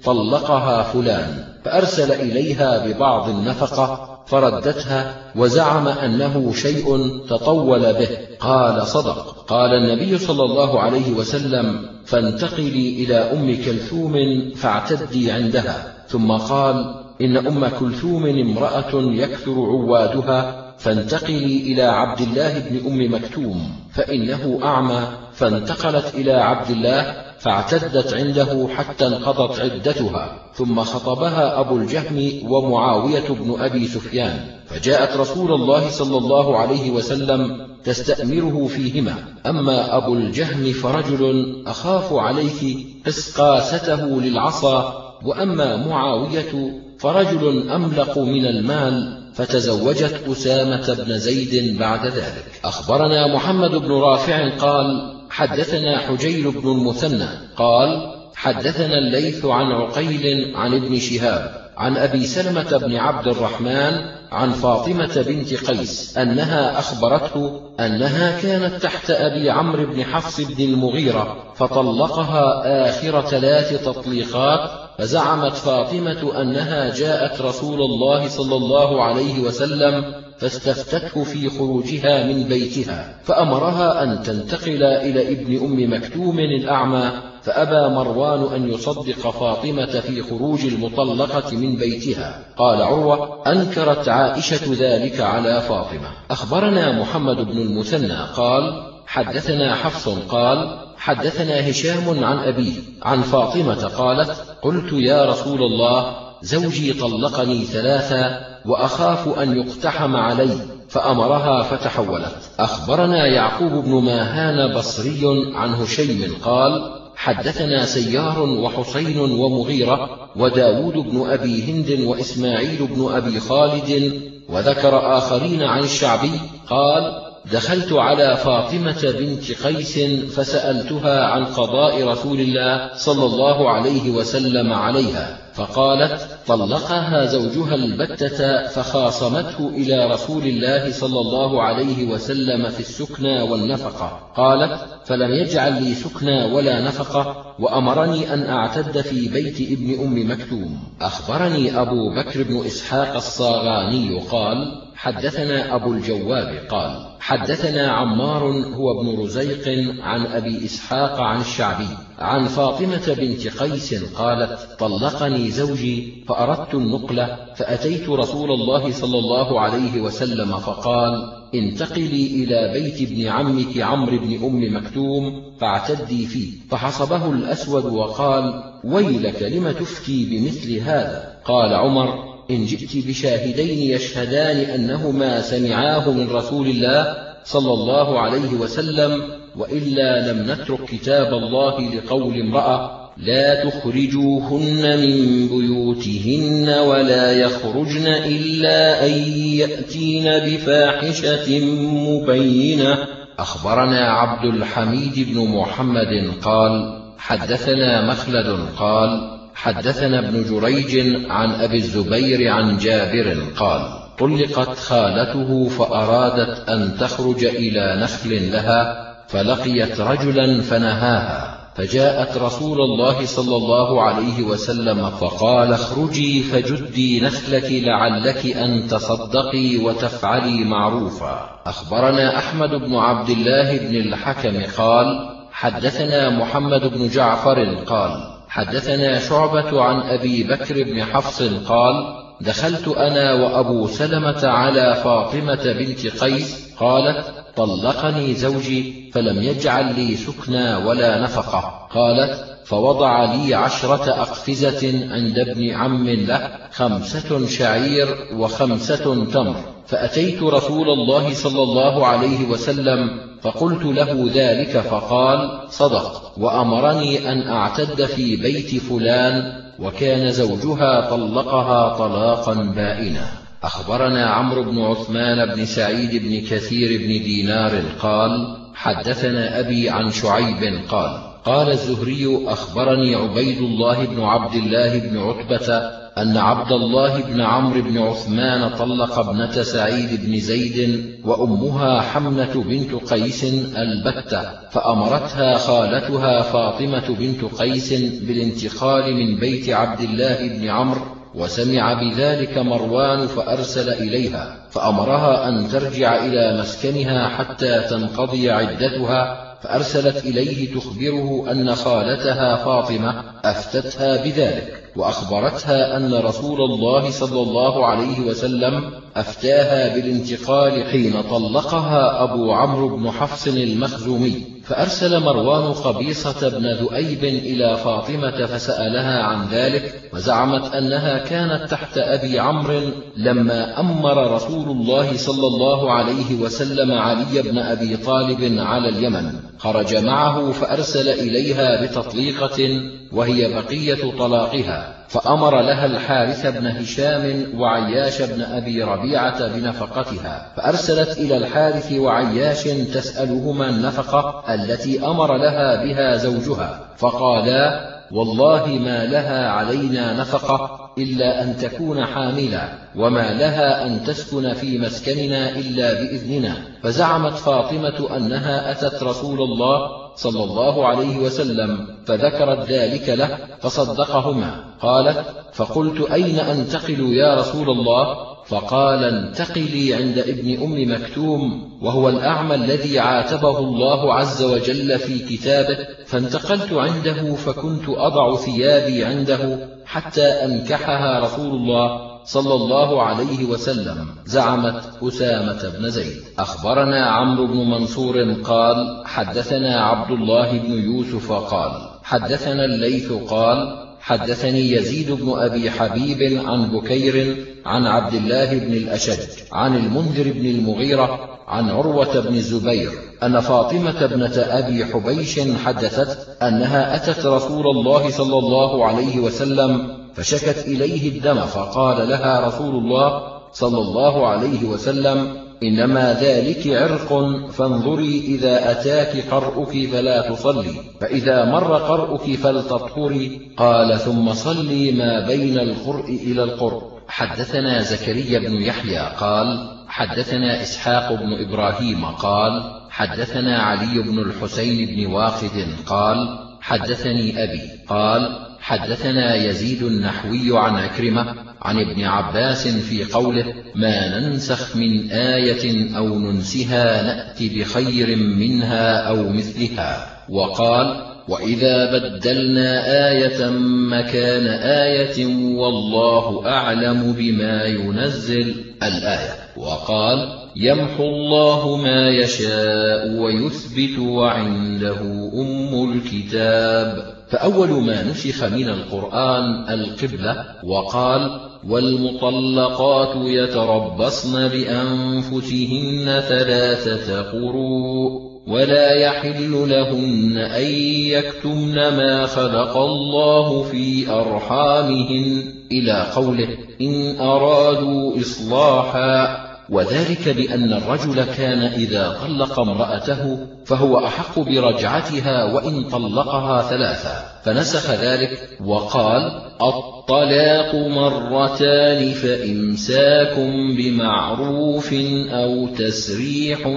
طلقها فلان فأرسل إليها ببعض النفقة فردتها وزعم أنه شيء تطول به. قال صدق. قال النبي صلى الله عليه وسلم فانتقلي إلى أم كلثوم فاعتدي عندها. ثم قال إن أم كلثوم امرأة يكثر عوادها فانتقلي إلى عبد الله بن أم مكتوم فإنه أعمى. فانتقلت إلى عبد الله فاعتدت عنده حتى انقضت عدتها ثم خطبها أبو الجهم ومعاوية بن أبي سفيان فجاءت رسول الله صلى الله عليه وسلم تستأمره فيهما. أما أبو الجهم فرجل أخاف عليك إسقاسته للعصا وأما معاوية فرجل أملق من المال فتزوجت أسامة بن زيد بعد ذلك. أخبرنا محمد بن رافع قال حدثنا حجير بن المثنى قال حدثنا الليث عن عقيل عن ابن شهاب عن أبي سلمة بن عبد الرحمن عن فاطمة بنت قيس أنها أخبرته أنها كانت تحت أبي عمرو بن حفص بن المغيرة فطلقها آخر ثلاث تطليقات فزعمت فاطمة أنها جاءت رسول الله صلى الله عليه وسلم فاستفتته في خروجها من بيتها فأمرها أن تنتقل إلى ابن أم مكتوم الأعمى فأبى مروان أن يصدق فاطمة في خروج المطلقة من بيتها. قال عروة أنكرت عائشة ذلك على فاطمة. أخبرنا محمد بن المثنى قال حدثنا حفص قال حدثنا هشام عن أبيه عن فاطمة قالت قلت يا رسول الله زوجي طلقني ثلاثا وأخاف أن يقتحم علي فأمرها فتحولت. أخبرنا يعقوب بن ماهان بصري عن هشيم قال حدثنا سيار وحسين ومغيرة وداود بن أبي هند وإسماعيل بن أبي خالد وذكر آخرين عن الشعبي قال دخلت على فاطمة بنت قيس فسألتها عن قضاء رسول الله صلى الله عليه وسلم عليها. فقالت طلقها زوجها البتة فخاصمته إلى رسول الله صلى الله عليه وسلم في السكنى والنفقة. قالت فلم يجعل لي سكنى ولا نفقة وأمرني أن أعتد في بيت ابن أم مكتوم. أخبرني أبو بكر بن إسحاق الصاغاني قال حدثنا أبو الجواب قال حدثنا عمار هو ابن رزيق عن أبي إسحاق عن الشعبي عن فاطمة بنت قيس قالت طلقني زوجي فأردت النقلة فأتيت رسول الله صلى الله عليه وسلم فقال انتقلي إلى بيت ابن عمك عمرو بن أم مكتوم فاعتدي فيه فحصبه الأسود وقال ويلك لم تفتي بمثل هذا؟ قال عمر إن جئت بشاهدين يشهدان أنهما سمعاه من رسول الله صلى الله عليه وسلم وإلا لم نترك كتاب الله لقول امرأة لا تخرجوهن من بيوتهن ولا يخرجن إلا أن يأتين بفاحشة مبينة. أخبرنا عبد الحميد بن محمد قال حدثنا مخلد قال حدثنا ابن جريج عن أبي الزبير عن جابر قال طلقت خالته فأرادت أن تخرج إلى نخل لها فلقيت رجلا فنهاها فجاءت رسول الله صلى الله عليه وسلم فقال اخرجي فجدي نخلك لعلك أن تصدقي وتفعلي معروفا. أخبرنا أحمد بن عبد الله بن الحكم قال حدثنا محمد بن جعفر قال حدثنا شعبة عن أبي بكر بن حفص قال دخلت أنا وأبو سلمة على فاطمة بنت قيس قالت طلقني زوجي فلم يجعل لي سكنى ولا نفقة. قالت فوضع لي عشرة أقفزة عند ابن عم له خمسة شعير وخمسة تمر. فأتيت رسول الله صلى الله عليه وسلم فقلت له ذلك فقال صدق وأمرني أن أعتد في بيت فلان وكان زوجها طلقها طلاقا بائنا. أخبرنا عمرو بن عثمان بن سعيد بن كثير بن دينار قال حدثنا أبي عن شعيب قال قال الزهري أخبرني عبيد الله بن عبد الله بن عتبة أن عبد الله بن عمرو بن عثمان طلق ابنة سعيد بن زيد وأمها حمنة بنت قيس البتة فأمرتها خالتها فاطمة بنت قيس بالانتقال من بيت عبد الله بن عمرو وسمع بذلك مروان فأرسل إليها فأمرها أن ترجع إلى مسكنها حتى تنقضي عدتها فأرسلت إليه تخبره أن خالتها فاطمة أفتتها بذلك. وأخبرتها أن رسول الله صلى الله عليه وسلم أفتاها بالانتقال حين طلقها أبو عمرو بن حفص المخزومي فأرسل مروان قبيصة بن ذؤيب إلى فاطمة فسألها عن ذلك وزعمت أنها كانت تحت أبي عمرو لما أمر رسول الله صلى الله عليه وسلم علي بن أبي طالب على اليمن. خرج معه فأرسل إليها بتطليقة وهي بقية طلاقها. فأمر لها الحارث بن هشام وعياش بن أبي ربيعة بنفقتها فأرسلت إلى الحارث وعياش تسألهما النفقة التي أمر لها بها زوجها فقالا والله ما لها علينا نفقة إلا أن تكون حاملا وما لها أن تسكن في مسكننا إلا بإذننا فزعمت فاطمة أنها أتت رسول الله صلى الله عليه وسلم فذكرت ذلك له فصدقهما. قالت فقلت أين أنتقل يا رسول الله؟ فقال انتقلي عند ابن أم مكتوم وهو الأعمى الذي عاتبه الله عز وجل في كتابه فانتقلت عنده فكنت أضع ثيابي عنده حتى أنكحها رسول الله. صلى الله عليه وسلم زعمت أسامة بن زيد. أخبرنا عمرو بن منصور قال حدثنا عبد الله بن يوسف قال حدثنا الليث قال حدثني يزيد بن أبي حبيب عن بكير عن عبد الله بن الأشج عن المنذر بن المغيرة عن عروة بن الزبير أن فاطمة ابنة أبي حبيش حدثت أنها أتت رسول الله صلى الله عليه وسلم فشكت إليه الدم فقال لها رسول الله صلى الله عليه وسلم إنما ذلك عرق فانظري إذا أتاك قرؤك فلا تصلي فإذا مر قرؤك فلتطهري. قال ثم صلي ما بين القرء إلى القرء. حدثنا زكريا بن يحيى قال حدثنا إسحاق بن إبراهيم قال حدثنا علي بن الحسين بن واقد قال حدثني أبي قال حدثنا يزيد النحوي عن عكرمة عن ابن عباس في قوله ما ننسخ من آية أو ننسها نأت بخير منها أو مثلها. وقال وإذا بدلنا آية مكان آية والله أعلم بما ينزل الآية وقال يمحو الله ما يشاء ويثبت وعنده أم الكتاب فأول ما نسخ من القرآن القبلة وقال والمطلقات يتربصن بأنفسهن ثلاثة قروء ولا يحل لهن أن يكتمن ما خلق الله في أرحامهن إلى قوله إن أرادوا إصلاحا وذلك بأن الرجل كان إذا طلق امرأته فهو أحق برجعتها وإن طلقها ثلاثا فنسخ ذلك وقال الطلاق مرتان فإمساك بمعروف أو تسريح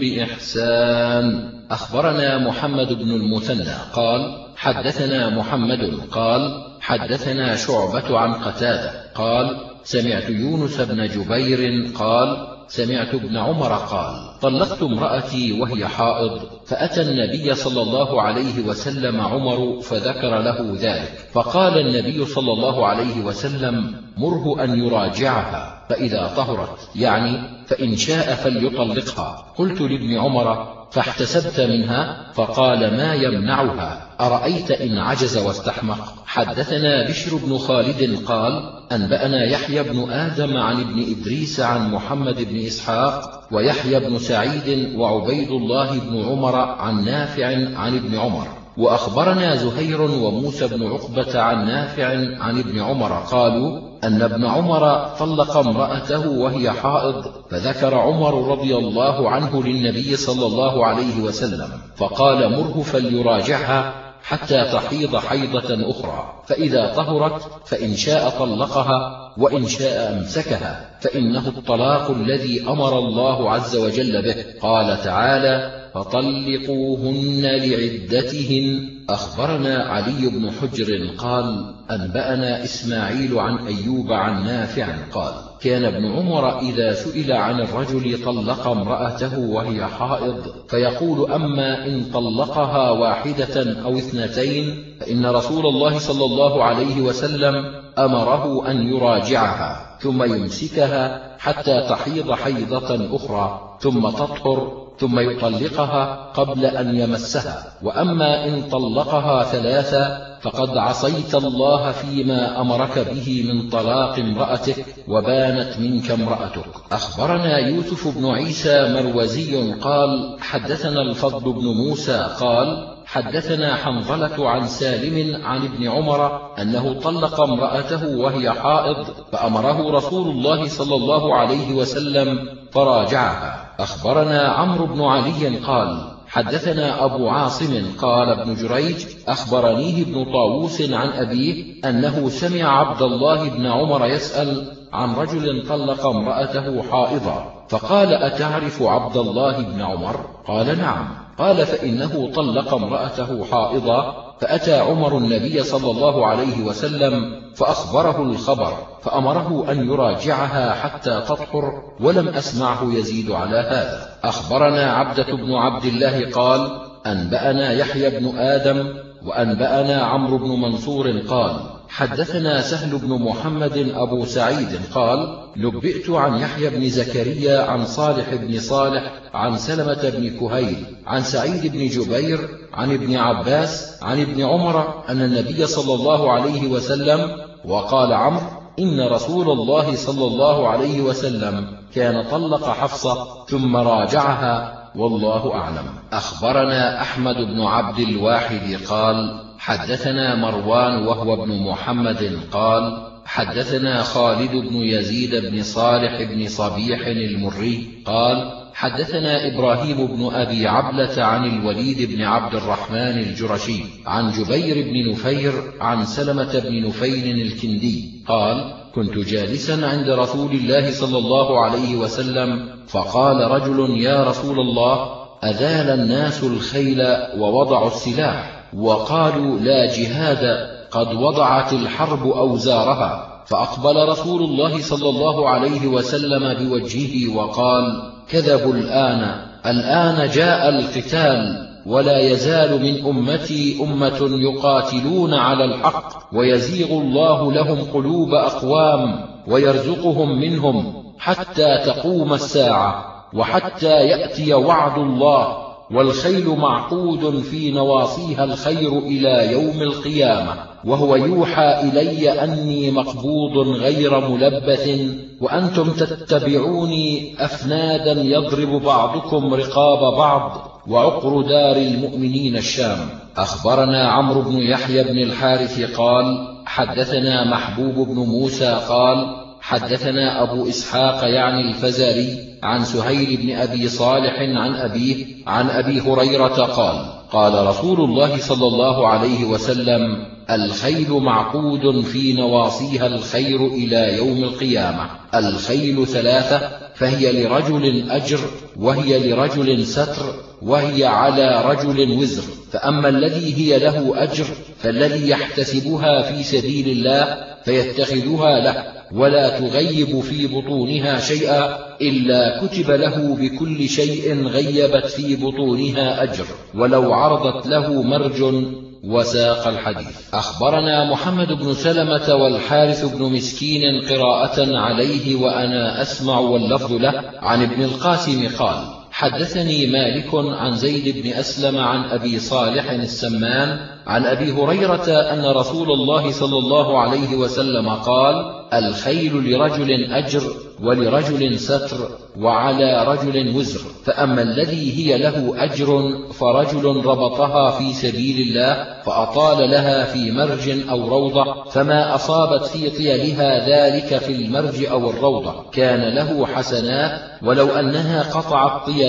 بإحسان. أخبرنا محمد بن المثنى قال حدثنا محمد قال حدثنا شعبة عن قتادة قال سمعت يونس بن جبير قال سمعت ابن عمر قال طلقت امرأتي وهي حائض فأتى النبي صلى الله عليه وسلم عمر فذكر له ذلك فقال النبي صلى الله عليه وسلم مره أن يراجعها فإذا طهرت يعني فإن شاء فليطلقها. قلت لابن عمر فاحتسبت منها؟ فقال ما يمنعها. أرأيت إن عجز واستحمق؟ حدثنا بشر بن خالد قال أنبأنا يحيى بن آدم عن ابن إدريس عن محمد بن إسحاق ويحيى بن سعيد وعبيد الله بن عمر عن نافع عن ابن عمر. وأخبرنا زهير وموسى بن عقبة عن نافع عن ابن عمر. قالوا أن ابن عمر طلق امرأته وهي حائض فذكر عمر رضي الله عنه للنبي صلى الله عليه وسلم فقال مره فليراجعها حتى تحيض حيضة أخرى. فإذا طهرت فإن شاء طلقها وإن شاء أمسكها فإنه الطلاق الذي أمر الله عز وجل به. قال تعالى فطلقوهن لعدتهن أخبرنا علي بن حجر قال أنبأنا إسماعيل عن أيوب عن نافع قال كان ابن عمر إذا سئل عن الرجل طلق امرأته وهي حائض فيقول أما إن طلقها واحدة أو اثنتين فإن رسول الله صلى الله عليه وسلم أمره أن يراجعها ثم يمسكها حتى تحيض حيضة أخرى ثم تطهر. ثم يطلقها قبل أن يمسها. وأما إن طلقها ثلاثا فقد عصيت الله فيما أمرك به من طلاق امرأتك وبانت منك امرأتك. أخبرنا يوسف بن عيسى مروزي قال حدثنا الفضل بن موسى قال حدثنا حنظلة عن سالم عن ابن عمر أنه طلق امرأته وهي حائض فأمره رسول الله صلى الله عليه وسلم فراجعها. أخبرنا عمرو بن علي قال حدثنا أبو عاصم قال ابن جريج أخبرنيه ابن طاووس عن أبيه أنه سمع عبد الله بن عمر يسأل عن رجل طلق امرأته حائضا فقال أتعرف عبد الله بن عمر؟ قال نعم. قال فإنه طلق امرأته حائضا فأتى عمر النبي صلى الله عليه وسلم فأخبره الخبر فأمره أن يراجعها حتى تطهر ولم أسمعه يزيد على هذا. أخبرنا عبدة بن عبد الله قال أنبأنا يحيى بن آدم وأنبأنا عمرو بن منصور قال حدثنا سهل بن محمد أبو سعيد قال نبئت عن يحيى بن زكريا عن صالح بن صالح عن سلمة بن كهيل عن سعيد بن جبير عن ابن عباس عن ابن عمر أن النبي صلى الله عليه وسلم وقال عمرو إن رسول الله صلى الله عليه وسلم كان طلق حفصة ثم راجعها والله أعلم. أخبرنا أحمد بن عبد الواحد قال حدثنا مروان وهو ابن محمد قال حدثنا خالد بن يزيد بن صالح بن صبيح المري قال حدثنا إبراهيم بن أبي عبلة عن الوليد بن عبد الرحمن الجرشي عن جبير بن نفير عن سلمة بن نفيل الكندي قال كنت جالسا عند رسول الله صلى الله عليه وسلم فقال رجل يا رسول الله أذال الناس الخيل ووضعوا السلاح؟ وقالوا لا جهاد قد وضعت الحرب أوزارها. فأقبل رسول الله صلى الله عليه وسلم بوجهه وقال كذبوا الآن. الآن جاء القتال ولا يزال من أمتي أمة يقاتلون على الحق ويزيغ الله لهم قلوب أقوام ويرزقهم منهم حتى تقوم الساعة وحتى يأتي وعد الله. والخيل معقود في نواصيها الخير إلى يوم القيامة وهو يوحى إلي أني مقبوض غير ملبث وأنتم تتبعوني أفنادا يضرب بعضكم رقاب بعض وعقر دار المؤمنين الشام. أخبرنا عمرو بن يحيى بن الحارث قال حدثنا محبوب بن موسى قال حدثنا أبو إسحاق يعني الفزاري عن سهيل بن أبي صالح عن أبيه عن أبي هريرة قال قال رسول الله صلى الله عليه وسلم الخيل معقود في نواصيها الخير إلى يوم القيامة. الخيل ثلاثة فهي لرجل أجر وهي لرجل ستر وهي على رجل وزر. فأما الذي هي له أجر فالذي يحتسبها في سبيل الله فيتخذها له ولا تغيب في بطونها شيئا إلا كتب له بكل شيء غيبت في بطونها أجر ولو عرضت له مرج وساق الحديث. أخبرنا محمد بن سلمة والحارث بن مسكين قراءة عليه وأنا أسمع واللفظ له عن ابن القاسم قال حدثني مالك عن زيد بن أسلم عن أبي صالح السمان عن أبي هريرة أن رسول الله صلى الله عليه وسلم قال الخيل لرجل أجر ولرجل ستر وعلى رجل وزر فأما الذي هي له أجر فرجل ربطها في سبيل الله فأطال لها في مرج أو روضة فما أصابت في طيلها ذلك في المرج أو الروضة كان له حسنات ولو أنها قطعت طيلها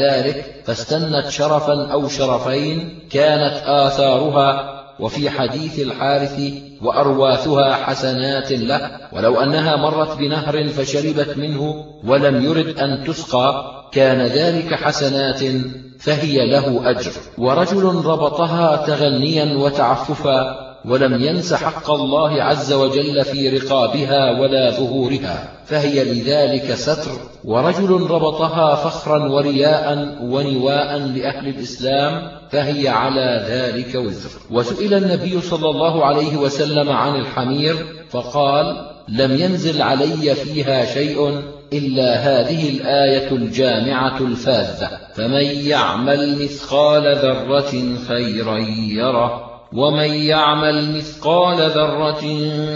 ذلك فاستنت شرفا أو شرفين كانت آثارها وفي حديث الحارث وأرواثها حسنات له ولو أنها مرت بنهر فشربت منه ولم يرد أن تسقى كان ذلك حسنات فهي له أجر. ورجل ربطها تغنيا وتعففا ولم ينس حق الله عز وجل في رقابها ولا ظهورها فهي لذلك ستر. ورجل ربطها فخرا ورياء ونواء لأهل الإسلام فهي على ذلك وزر. وسئل النبي صلى الله عليه وسلم عن الحمير فقال لم ينزل علي فيها شيء إلا هذه الآية الجامعة الفاذة فمن يعمل مثقال ذرة خيرا يره ومن يعمل مثقال ذرة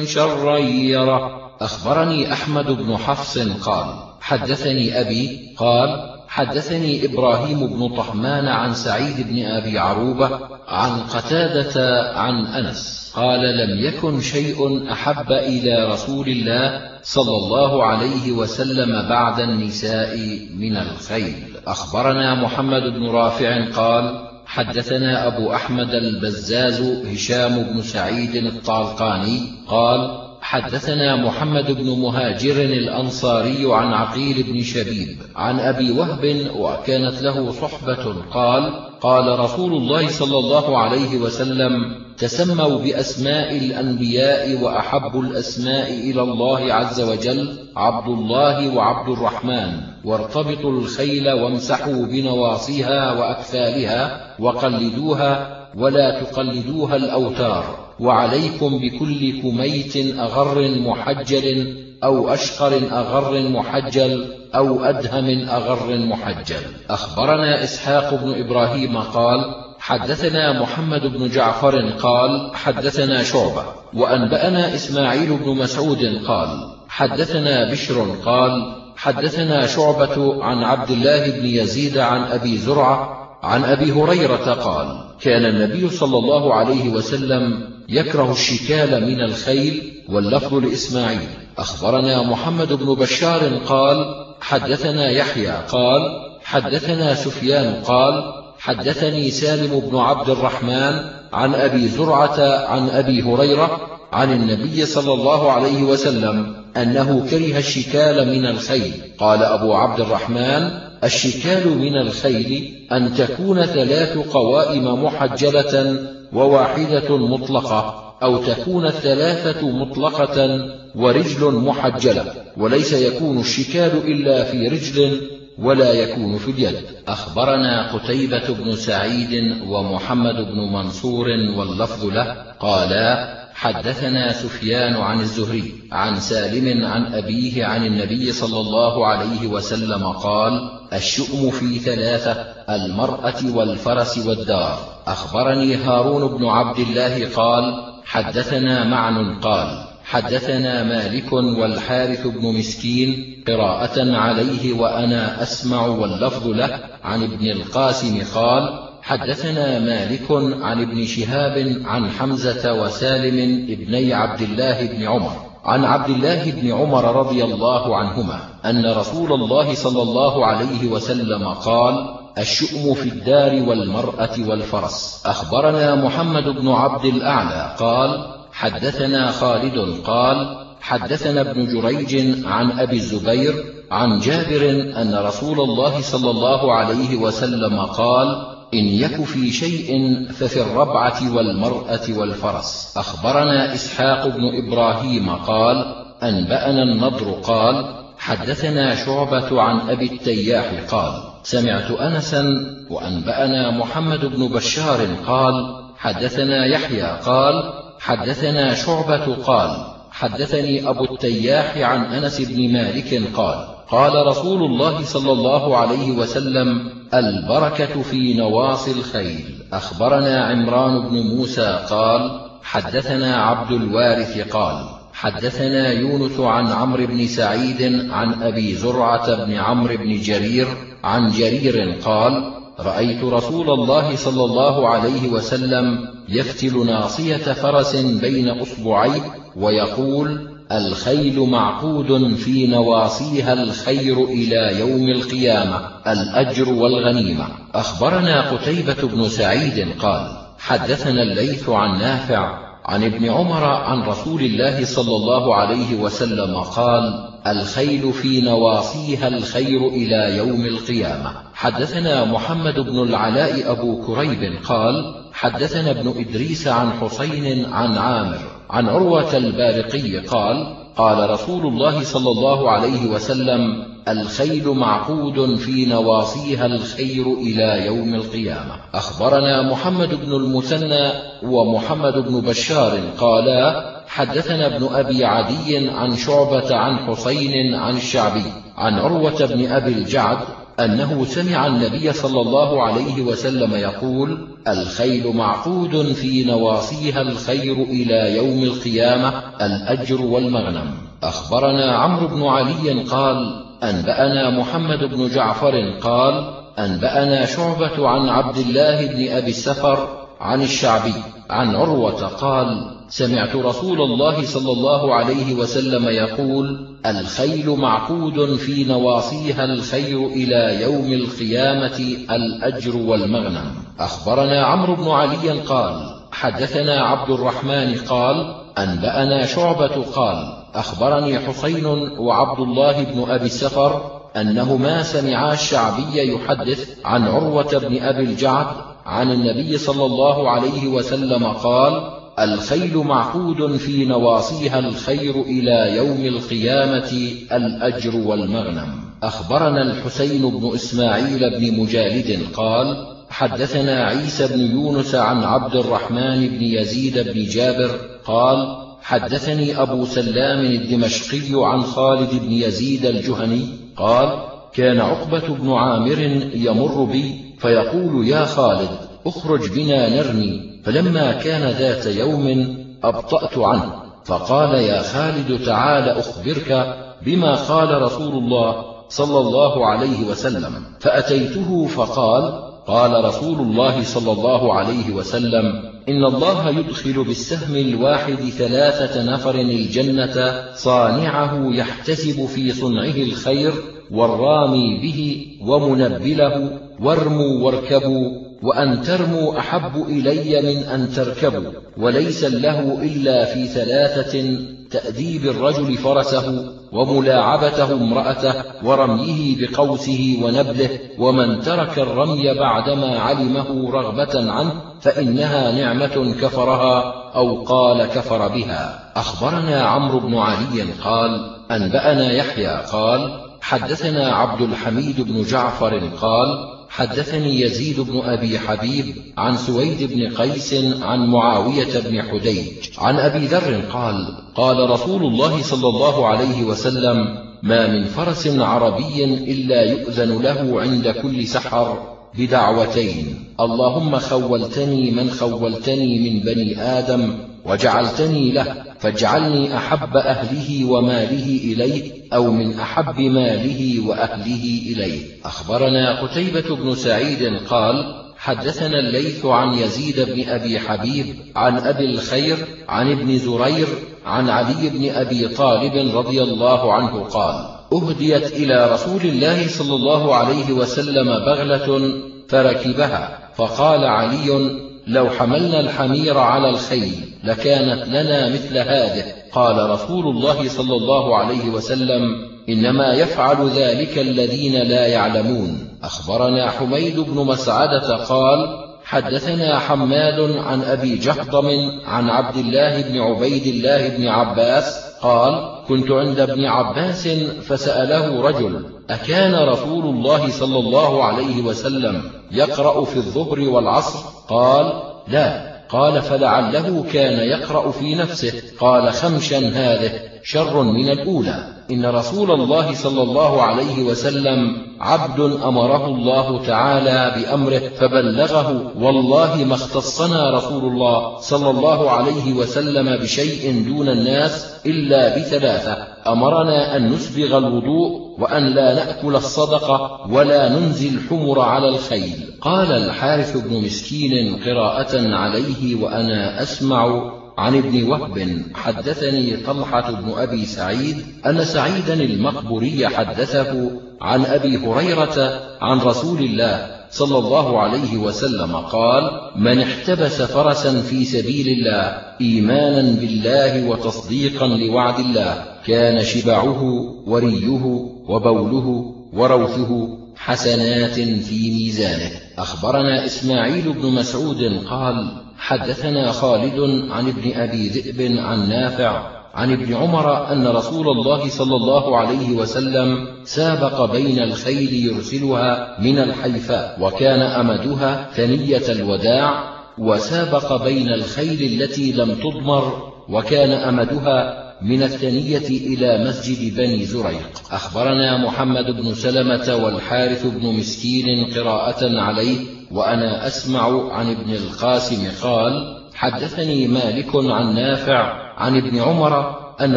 شرا يره أخبرني أحمد بن حفص قال حدثني أبي قال حدثني إبراهيم بن طهمان عن سعيد بن أبي عروبة عن قتادة عن أنس قال لم يكن شيء أحب إلى رسول الله صلى الله عليه وسلم بعد النساء من الخيل أخبرنا محمد بن رافع قال حدثنا أبو أحمد البزاز هشام بن سعيد الطالقاني قال حدثنا محمد بن مهاجر الأنصاري عن عقيل بن شبيب عن أبي وهب وكانت له صحبة قال قال رسول الله صلى الله عليه وسلم تسموا بأسماء الأنبياء وأحب الأسماء إلى الله عز وجل عبد الله وعبد الرحمن وارتبطوا الخيل وامسحوا بنواصيها وأكفالها وقلدوها ولا تقلدوها الأوتار. وعليكم بكل كميت أغر محجل أو أشقر أغر محجل أو أدهم أغر محجل. أخبرنا إسحاق بن إبراهيم قال حدثنا محمد بن جعفر قال حدثنا شعبة. وأنبأنا إسماعيل بن مسعود قال حدثنا بشر قال حدثنا شعبة عن عبد الله بن يزيد عن أبي زرعة عن أبي هريرة قال كان النبي صلى الله عليه وسلم يكره الشكال من الخيل واللفظ لإسماعيل. أخبرنا محمد بن بشار قال حدثنا يحيى قال حدثنا سفيان قال حدثني سالم بن عبد الرحمن عن أبي زرعة عن أبي هريرة عن النبي صلى الله عليه وسلم أنه كره الشكال من الخيل. قال أبو عبد الرحمن الشكال من الخيل أن تكون ثلاث قوائم محجلة وواحدة مطلقة أو تكون الثلاثة مطلقة ورجل محجلة وليس يكون الشكال إلا في رجل ولا يكون في اليد. أخبرنا قتيبة بن سعيد ومحمد بن منصور واللفظ له قالا حدثنا سفيان عن الزهري عن سالم عن أبيه عن النبي صلى الله عليه وسلم قال الشؤم في ثلاثة المرأة والفرس والدار. أخبرني هارون بن عبد الله قال حدثنا معن قال حدثنا مالك والحارث بن مسكين قراءة عليه وأنا أسمع واللفظ له عن ابن القاسم قال حدثنا مالك عن ابن شهاب عن حمزة وسالم ابني عبد الله بن عمر. عن عبد الله بن عمر رضي الله عنهما أن رسول الله صلى الله عليه وسلم قال الشؤم في الدار والمرأة والفرس. أخبرنا محمد بن عبد الأعلى قال حدثنا خالد قال حدثنا ابن جريج عن أبي الزبير عن جابر أن رسول الله صلى الله عليه وسلم قال إن يك في شيء ففي الربعة والمرأة والفرس. أخبرنا إسحاق بن إبراهيم قال أنبأنا النضر قال حدثنا شعبة عن أبي التياح قال سمعت أنسا وأنبأنا محمد بن بشار قال حدثنا يحيى قال حدثنا شعبة قال حدثني أبو التياح عن أنس بن مالك قال. قال رسول الله صلى الله عليه وسلم البركة في نواصي الخيل أخبرنا عمران بن موسى قال حدثنا عبد الوارث قال حدثنا يونس عن عمرو بن سعيد عن أبي زرعة بن عمرو بن جرير عن جرير قال رأيت رسول الله صلى الله عليه وسلم يفتل ناصية فرس بين أصبعيه ويقول الخيل معقود في نواصيها الخير إلى يوم القيامة الأجر والغنيمة. أخبرنا قتيبة بن سعيد قال حدثنا الليث عن نافع عن ابن عمر عن رسول الله صلى الله عليه وسلم قال الخيل في نواصيها الخير إلى يوم القيامة. حدثنا محمد بن العلاء أبو كريب قال حدثنا ابن إدريس عن حسين عن عامر عن عروة البارقي قال قال رسول الله صلى الله عليه وسلم الخيل معقود في نواصيها الخير إلى يوم القيامة. أخبرنا محمد بن المثنى ومحمد بن بشار قالا حدثنا ابن أبي عدي عن شعبة عن حسين عن الشعبي عن عروة بن أبي الجعد أنه سمع النبي صلى الله عليه وسلم يقول الخيل معقود في نواصيها الخير إلى يوم القيامة الأجر والمغنم. أخبرنا عمرو بن علي قال أنبأنا محمد بن جعفر قال أنبأنا شعبة عن عبد الله بن أبي السفر عن الشعبي عن عروة قال سمعت رسول الله صلى الله عليه وسلم يقول الخيل معقود في نواصيها الخير إلى يوم القيامة الأجر والمغنم. أخبرنا عمرو بن علي قال حدثنا عبد الرحمن قال أنبأنا شعبة قال أخبرني حسين وعبد الله بن أبي السفر أنهما سمعا الشعبي يحدث عن عروة بن أبي الجعد عن النبي صلى الله عليه وسلم قال الخيل معقود في نواصيها الخير إلى يوم القيامة الأجر والمغنم. أخبرنا الحسين بن إسماعيل بن مجالد قال حدثنا عيسى بن يونس عن عبد الرحمن بن يزيد بن جابر قال حدثني أبو سلام الدمشقي عن خالد بن يزيد الجهني قال كان عقبة بن عامر يمر بي فيقول يا خالد اخرج بنا نرمي. فلما كان ذات يوم أبطأت عنه فقال يا خالد تعال أخبرك بما قال رسول الله صلى الله عليه وسلم. فأتيته فقال قال رسول الله صلى الله عليه وسلم إن الله يدخل بالسهم الواحد ثلاثة نفر الجنة صانعه يحتسب في صنعه الخير والرامي به ومنبله وارموا واركبوا وأن ترموا أحب إلي من أن تركبوا وليس له إلا في ثلاثة تأديب الرجل فرسه وملاعبته امرأته ورميه بقوسه ونبله ومن ترك الرمي بعدما علمه رغبة عنه فإنها نعمة كفرها أو قال كفر بها. أخبرنا عمرو بن علي قال أنبأنا يحيى قال حدثنا عبد الحميد بن جعفر قال حدثني يزيد بن أبي حبيب عن سويد بن قيس عن معاوية بن حديج عن أبي ذر قال قال رسول الله صلى الله عليه وسلم ما من فرس عربي إلا يؤذن له عند كل سحر بدعوتين اللهم خولتني من خولتني من بني آدم وجعلتني له فاجعلني أحب أهله وماله إليه أو من أحب ماله وأهله إليه. أخبرنا قتيبة بن سعيد قال حدثنا الليث عن يزيد بن أبي حبيب عن أبي الخير عن ابن زرير عن علي بن أبي طالب رضي الله عنه قال أهديت إلى رسول الله صلى الله عليه وسلم بغلة فركبها فقال علي لو حملنا الحمير على الخيل لكانت لنا مثل هذه. قال رسول الله صلى الله عليه وسلم إنما يفعل ذلك الذين لا يعلمون. أخبرنا حميد بن مسعدة قال حدثنا حماد عن أبي جهضم عن عبد الله بن عبيد الله بن عباس قال كنت عند ابن عباس فسأله رجل أكان رسول الله صلى الله عليه وسلم يقرأ في الظهر والعصر؟ قال لا. قال فلعله كان يقرأ في نفسه. قال خمشا هذه. شر من الأولى. إن رسول الله صلى الله عليه وسلم عبد أمره الله تعالى بأمره فبلغه والله ما اختصنا رسول الله صلى الله عليه وسلم بشيء دون الناس إلا بثلاثة أمرنا أن نسبغ الوضوء وأن لا نأكل الصدقة ولا ننزي الحمر على الخيل. قال الحارث بن مسكين قراءة عليه وأنا أسمع عن ابن وهب حدثني طلحة بن أبي سعيد أن سعيدا المقبوري حدثه عن أبي هريرة عن رسول الله صلى الله عليه وسلم قال من احتبس فرسا في سبيل الله إيمانا بالله وتصديقا لوعد الله كان شبعه وريه وبوله وروثه حسنات في ميزانه. أخبرنا إسماعيل بن مسعود قال حدثنا خالد عن ابن أبي ذئب عن نافع عن ابن عمر أن رسول الله صلى الله عليه وسلم سابق بين الخيل يرسلها من الحيفاء وكان أمدها ثنية الوداع وسابق بين الخيل التي لم تضمر وكان أمدها من الثنية إلى مسجد بني زريق. أخبرنا محمد بن سلمة والحارث بن مسكين قراءة عليه وأنا أسمع عن ابن القاسم قال حدثني مالك عن نافع عن ابن عمر أن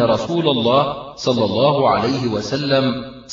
رسول الله صلى الله عليه وسلم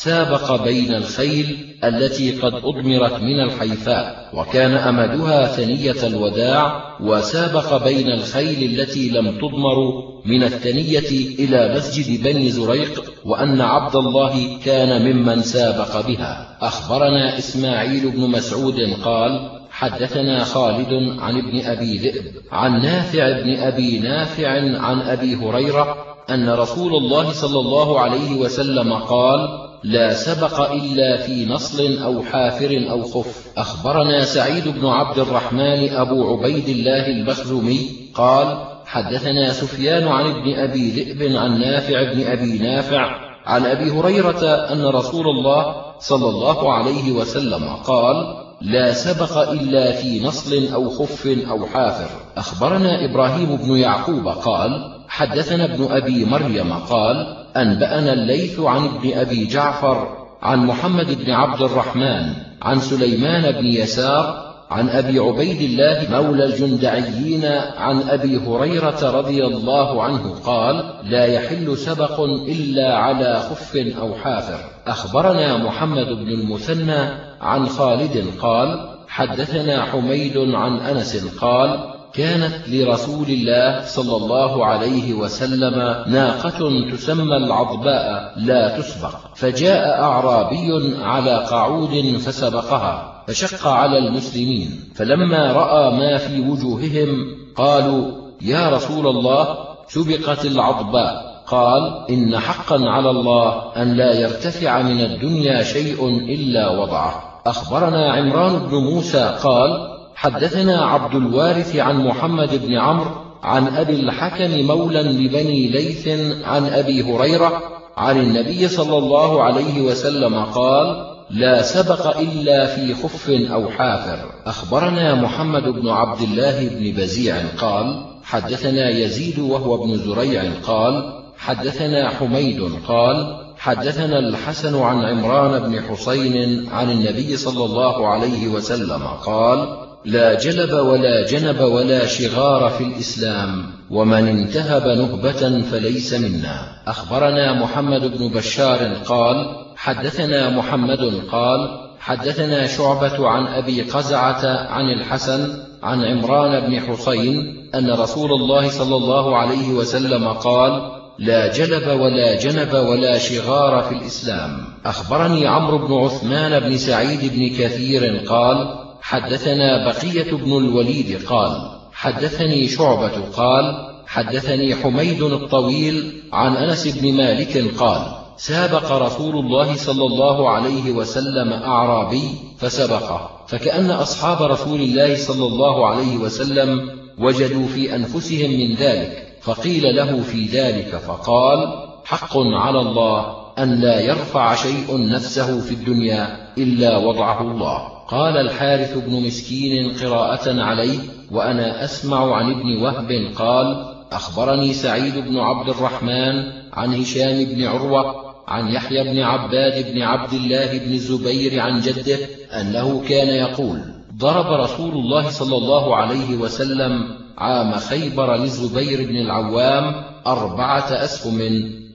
سابق بين الخيل التي قد أضمرت من الحيفاء وكان أمدها ثنية الوداع وسابق بين الخيل التي لم تضمر من الثنية إلى مسجد بني زريق وأن عبد الله كان ممن سابق بها. أخبرنا إسماعيل بن مسعود قال حدثنا خالد عن ابن أبي ذئب عن نافع بن أبي نافع عن أبي هريرة أن رسول الله صلى الله عليه وسلم قال لا سبق إلا في نصل أو حافر أو خف. أخبرنا سعيد بن عبد الرحمن أبو عبيد الله المخزومي قال حدثنا سفيان عن ابن أبي ذئب عن نافع بن أبي نافع عن أبي هريرة أن رسول الله صلى الله عليه وسلم قال لا سبق إلا في نصل أو خف أو حافر. أخبرنا إبراهيم بن يعقوب قال حدثنا ابن أبي مريم قال أنبأنا الليث عن ابن أبي جعفر عن محمد بن عبد الرحمن عن سليمان بن يسار عن أبي عبيد الله مولى الجندعيين عن أبي هريرة رضي الله عنه قال لا يحل سبق إلا على خف أو حافر. أخبرنا محمد بن المثنى عن خالد قال حدثنا حميد عن أنس قال كانت لرسول الله صلى الله عليه وسلم ناقة تسمى العضباء لا تسبق. فجاء أعرابي على قعود فسبقها فشق على المسلمين فلما رأى ما في وجوههم قالوا يا رسول الله سبقت العضباء. قال إن حقا على الله أن لا يرتفع من الدنيا شيء إلا وضعه. أخبرنا عمران بن موسى قال حدثنا عبد الوارث عن محمد بن عمرو عن أبي الحكم مولى لبني ليث عن أبي هريرة عن النبي صلى الله عليه وسلم قال لا سبق إلا في خف أو حافر. أخبرنا محمد بن عبد الله بن بزيع قال حدثنا يزيد وهو ابن زريع قال حدثنا حميد قال حدثنا الحسن عن عمران بن حسين عن النبي صلى الله عليه وسلم قال لا جلب ولا جنب ولا شغار في الإسلام ومن انتهب نهبة فليس منا. أخبرنا محمد بن بشار قال حدثنا محمد قال حدثنا شعبة عن أبي قزعة عن الحسن عن عمران بن حسين أن رسول الله صلى الله عليه وسلم قال لا جلب ولا جنب ولا شغار في الإسلام. أخبرني عمرو بن عثمان بن سعيد بن كثير قال حدثنا بقية بن الوليد قال حدثني شعبة قال حدثني حميد الطويل عن أنس بن مالك قال سابق رسول الله صلى الله عليه وسلم أعرابي فسبقه فكأن أصحاب رسول الله صلى الله عليه وسلم وجدوا في أنفسهم من ذلك فقيل له في ذلك فقال حق على الله أن لا يرفع شيء نفسه في الدنيا إلا وضعه الله. قال الحارث بن مسكين قراءة عليه وأنا أسمع عن ابن وهب قال أخبرني سعيد بن عبد الرحمن عن هشام بن عروة عن يحيى بن عباد بن عبد الله بن الزبير عن جده أنه كان يقول ضرب رسول الله صلى الله عليه وسلم عام خيبر للزبير بن العوام أربعة أسهم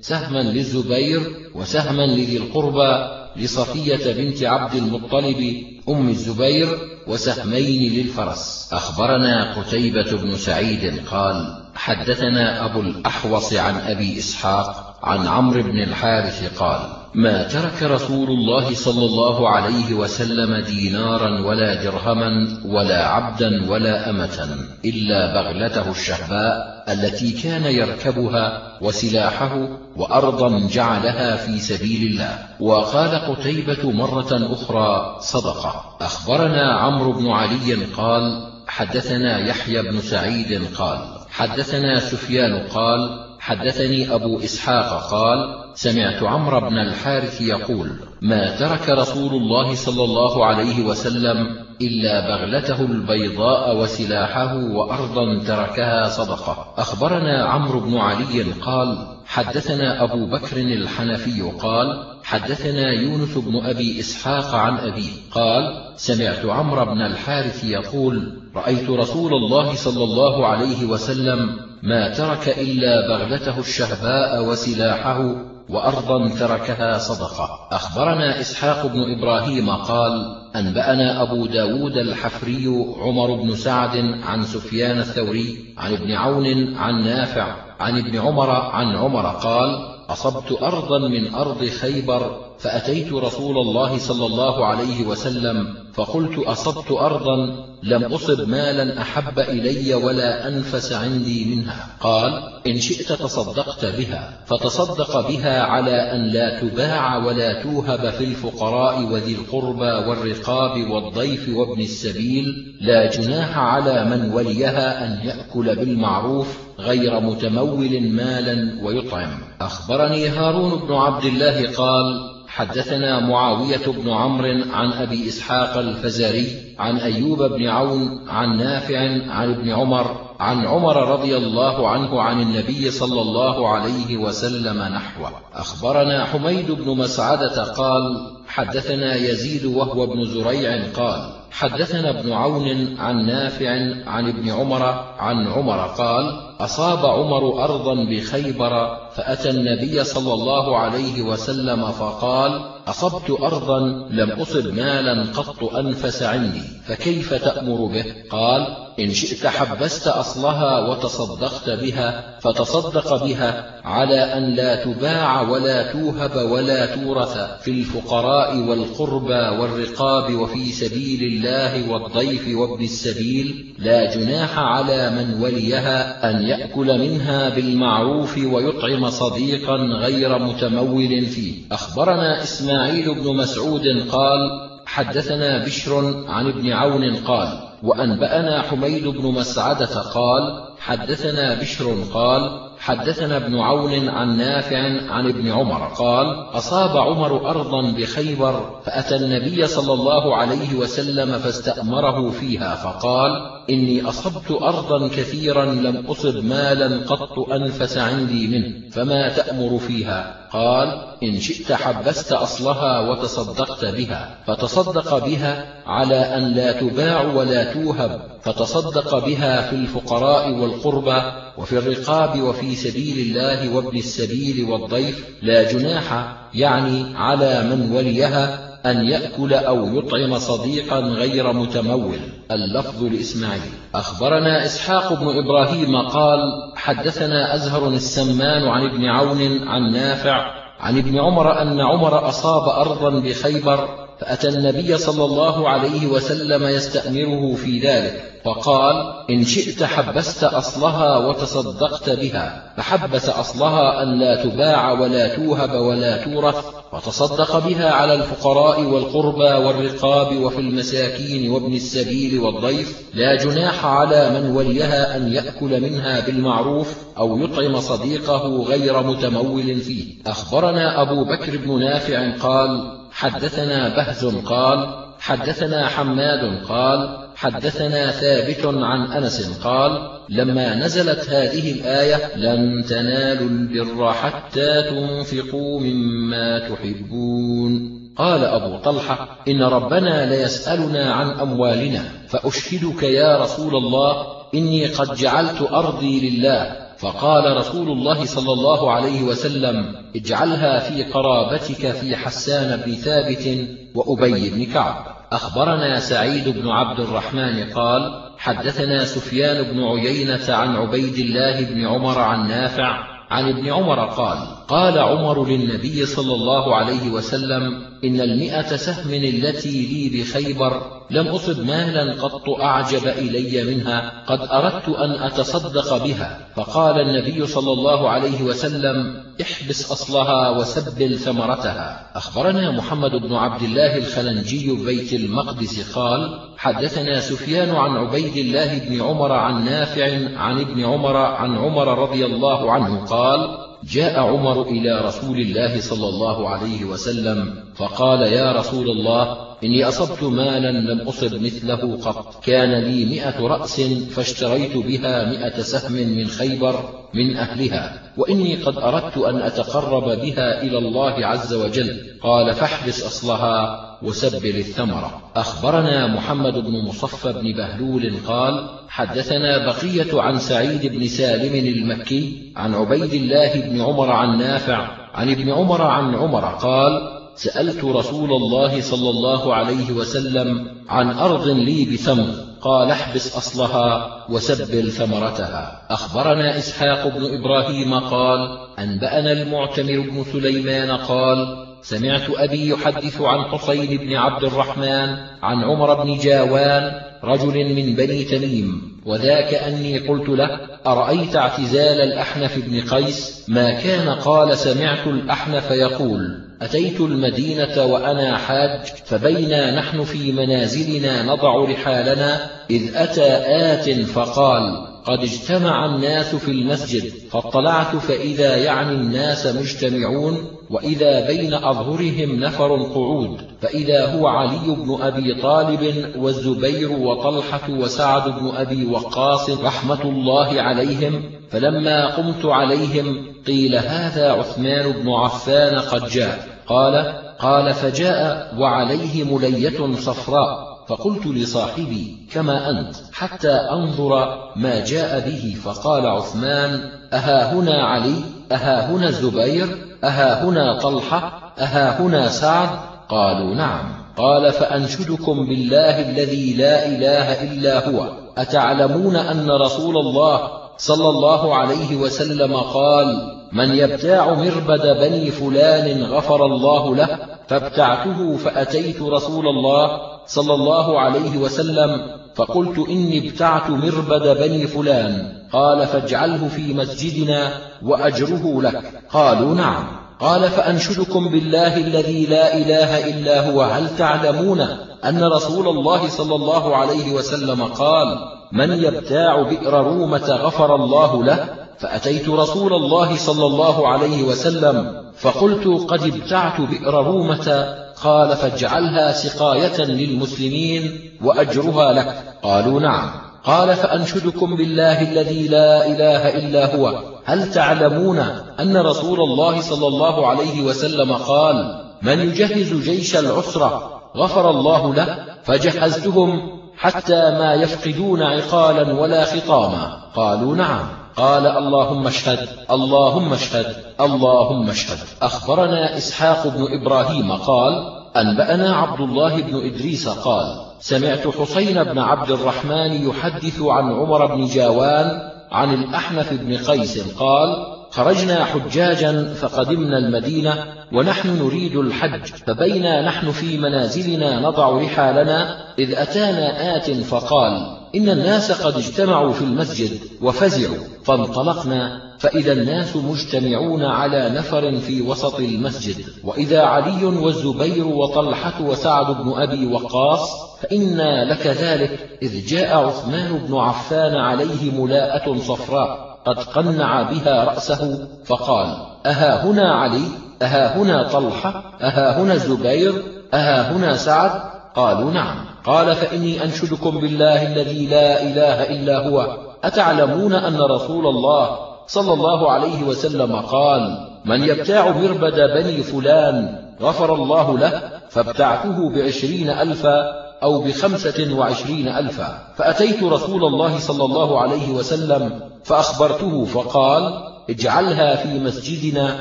سهما للزبير وسهما لذي القربى لصفية بنت عبد المطلب أم الزبير وسهمين للفرس. أخبرنا قتيبة بن سعيد قال حدثنا أبو الأحوص عن أبي إسحاق عن عمرو بن الحارث قال ما ترك رسول الله صلى الله عليه وسلم دينارا ولا درهما ولا عبدا ولا أمة إلا بغلته الشهباء التي كان يركبها وسلاحه وأرضا جعلها في سبيل الله. وقال قتيبة مرة أخرى صدقة. أخبرنا عمرو بن علي قال حدثنا يحيى بن سعيد قال حدثنا سفيان قال حدثني أبو إسحاق قال سمعت عمرو بن الحارث يقول ما ترك رسول الله صلى الله عليه وسلم إلا بغلته البيضاء وسلاحه وأرضا تركها صدقة. أخبرنا عمرو بن علي قال حدثنا أبو بكر الحنفي قال حدثنا يونس بن أبي إسحاق عن أبي قال سمعت عمرو بن الحارث يقول رأيت رسول الله صلى الله عليه وسلم ما ترك إلا بغلته الشهباء وسلاحه وأرضا تركها صدقة. أخبرنا إسحاق بن إبراهيم قال أنبأنا أبو داود الحفري عمر بن سعد عن سفيان الثوري عن ابن عون عن نافع عن ابن عمر عن عمر قال أصبت أرضا من أرض خيبر فأتيت رسول الله صلى الله عليه وسلم فقلت أصبت أرضا لم أصب مالا أحب إلي ولا أنفس عندي منها. قال إن شئت تصدقت بها. فتصدق بها على أن لا تباع ولا توهب في الفقراء وذي القربى والرقاب والضيف وابن السبيل لا جناح على من وليها أن يأكل بالمعروف غير متمول مالا ويطعم. أخبرني هارون بن عبد الله قال حدثنا معاوية بن عمرو عن أبي إسحاق الفزاري عن أيوب بن عون عن نافع عن ابن عمر عن عمر رضي الله عنه عن النبي صلى الله عليه وسلم نحوه. أخبرنا حميد بن مسعدة قال حدثنا يزيد وهو ابن زريع قال حدثنا ابن عون عن نافع عن ابن عمر عن عمر قال أصاب عمر أرضا بخيبر فأتى النبي صلى الله عليه وسلم فقال أصبت أرضا لم أصب مالا قط أنفس عندي فكيف تأمر به؟ قال إن شئت حبست أصلها وتصدقت بها فتصدق بها على أن لا تباع ولا توهب ولا تورث في الفقراء والقربى والرقاب وفي سبيل الله والضيف وابن السبيل لا جناح على من وليها أن يأكل منها بالمعروف ويطعم صديقا غير متمول فيه. أخبرنا إسماعيل بن مسعود قال حدثنا بشر عن ابن عون قال وأنبأنا حميد بن مسعدة قال حدثنا بشر قال حدثنا ابن عون عن نافع عن ابن عمر قال أصاب عمر أرضا بخيبر فأتى النبي صلى الله عليه وسلم فاستأمره فيها فقال إني أصبت أرضا كثيرا لم أصب مالا قط أنفس عندي منه فما تأمر فيها؟ قال إن شئت حبست أصلها وتصدقت بها فتصدق بها على أن لا تباع ولا توهب فتصدق بها في الفقراء والقربى وفي الرقاب وفي سبيل الله وابن السبيل والضيف لا جناح يعني على من وليها أن يأكل أو يطعم صديقا غير متمول. اللفظ لإسماعيل. أخبرنا إسحاق بن إبراهيم قال حدثنا أزهر السمان عن ابن عون عن نافع عن ابن عمر أن عمر أصاب أرضا بخيبر فأتى النبي صلى الله عليه وسلم يستأمره في ذلك فقال إن شئت حبست أصلها وتصدقت بها فحبس أصلها أن لا تباع ولا توهب ولا تورث وتصدق بها على الفقراء والقربى والرقاب وفي المساكين وابن السبيل والضيف لا جناح على من وليها أن يأكل منها بالمعروف أو يطعم صديقه غير متمول فيه. أخبرنا أبو بكر بن نافع قال حدثنا بهز قال حدثنا حماد قال حدثنا ثابت عن أنس قال لما نزلت هذه الآية لن تنالوا البر حتى تنفقوا مما تحبون. قال أبو طلحة إن ربنا ليسألنا عن أموالنا فأشهدك يا رسول الله إني قد جعلت أرضي لله فقال رسول الله صلى الله عليه وسلم اجعلها في قرابتك في حسان بن ثابت وأبي بن كعب. أخبرنا سعيد بن عبد الرحمن قال حدثنا سفيان بن عيينة عن عبيد الله بن عمر عن نافع عن ابن عمر قال قال عمر للنبي صلى الله عليه وسلم إن المئة سهم التي لي بخيبر لم أصب مالا قط أعجب إلي منها قد أردت أن أتصدق بها. فقال النبي صلى الله عليه وسلم احبس أصلها وسبل ثمرتها. أخبرنا محمد بن عبد الله الخلنجي بيت المقدس قال حدثنا سفيان عن عبيد الله بن عمر عن نافع عن ابن عمر عن عمر رضي الله عنه قال جاء عمر إلى رسول الله صلى الله عليه وسلم فقال يا رسول الله إني أصبت مالا لم أصب مثله قط. كان لي مئة رأس فاشتريت بها مئة سهم من خيبر من أهلها وإني قد أردت أن أتقرب بها إلى الله عز وجل. قال فاحبس أصلها وسبل الثمرة. أخبرنا محمد بن مصفى بن بهلول قال حدثنا بقية عن سعيد بن سالم المكي عن عبيد الله بن عمر عن نافع عن ابن عمر عن عمر قال سألت رسول الله صلى الله عليه وسلم عن أرض لي بثمر قال احبس أصلها وسبل ثمرتها. أخبرنا إسحاق بن إبراهيم قال أنبأنا المعتمر بن سليمان قال سمعت أبي يحدث عن حسين بن عبد الرحمن عن عمر بن جاوان رجل من بني تميم وذاك أني قلت له أرأيت اعتزال الأحنف بن قيس؟ ما كان قال سمعت الأحنف يقول. أتيت المدينة وأنا حاج فبينا نحن في منازلنا نضع رحالنا إذ أتى آت فقال قد اجتمع الناس في المسجد فاطلعت فإذا يعني الناس مجتمعون وإذا بين أظهرهم نفر قعود فإذا هو علي بن أبي طالب والزبير وطلحة وسعد بن أبي وقاص رحمة الله عليهم فلما قمت عليهم قيل هذا عثمان بن عفان قد جاء. قال قال فجاء وعليه ملية صفراء فقلت لصاحبي كما أنت حتى أنظر ما جاء به فقال عثمان أها هنا علي أها هنا الزبير أها هنا طلحة أها هنا سعد؟ قالوا نعم. قال فأنشدكم بالله الذي لا إله إلا هو أتعلمون أن رسول الله صلى الله عليه وسلم قال من يبتاع مربد بني فلان غفر الله له فابتعته فأتيت رسول الله صلى الله عليه وسلم فقلت إني ابتعت مربد بني فلان قال فاجعله في مسجدنا وأجره لك. قالوا نعم. قال فأنشدكم بالله الذي لا إله إلا هو هل تعلمون أن رسول الله صلى الله عليه وسلم قال من يبتاع بئر رومة غفر الله له؟ فأتيت رسول الله صلى الله عليه وسلم فقلت قد ابتعت بئر رومة قال فاجعلها سقاية للمسلمين وأجرها لك. قالوا نعم. قال فأنشدكم بالله الذي لا إله إلا هو. هل تعلمون أن رسول الله صلى الله عليه وسلم قال من يجهز جيش العسرة غفر الله له فجهزتهم حتى ما يفقدون عقالا ولا خطاما قالوا نعم. قال اللهم اشهد اللهم اشهد اللهم اشهد. أخبرنا إسحاق بن إبراهيم قال أنبأنا عبد الله بن إدريس قال سمعت حسين بن عبد الرحمن يحدث عن عمر بن جاوان عن الأحنف بن قيس قال خرجنا حجاجا فقدمنا المدينة ونحن نريد الحج فبينا نحن في منازلنا نضع رحالنا إذ أتانا آت فقال إن الناس قد اجتمعوا في المسجد وفزعوا فانطلقنا فإذا الناس مجتمعون على نفر في وسط المسجد. وإذا علي والزبير وطلحة وسعد بن أبي وقاص فإنا لك ذلك إذ جاء عثمان بن عفان عليه ملاءة صفراء قد قنع بها رأسه فقال أها هنا علي؟ أها هنا طلحة؟ أها هنا الزبير؟ أها هنا سعد؟ قالوا نعم. قال فإني أنشدكم بالله الذي لا إله إلا هو. أتعلمون أن رسول الله صلى الله عليه وسلم قال من يبتاع مربد بني فلان غفر الله له فابتعته بعشرين ألفا أو بخمسة وعشرين ألفا. فأتيت رسول الله صلى الله عليه وسلم فأخبرته فقال اجعلها في مسجدنا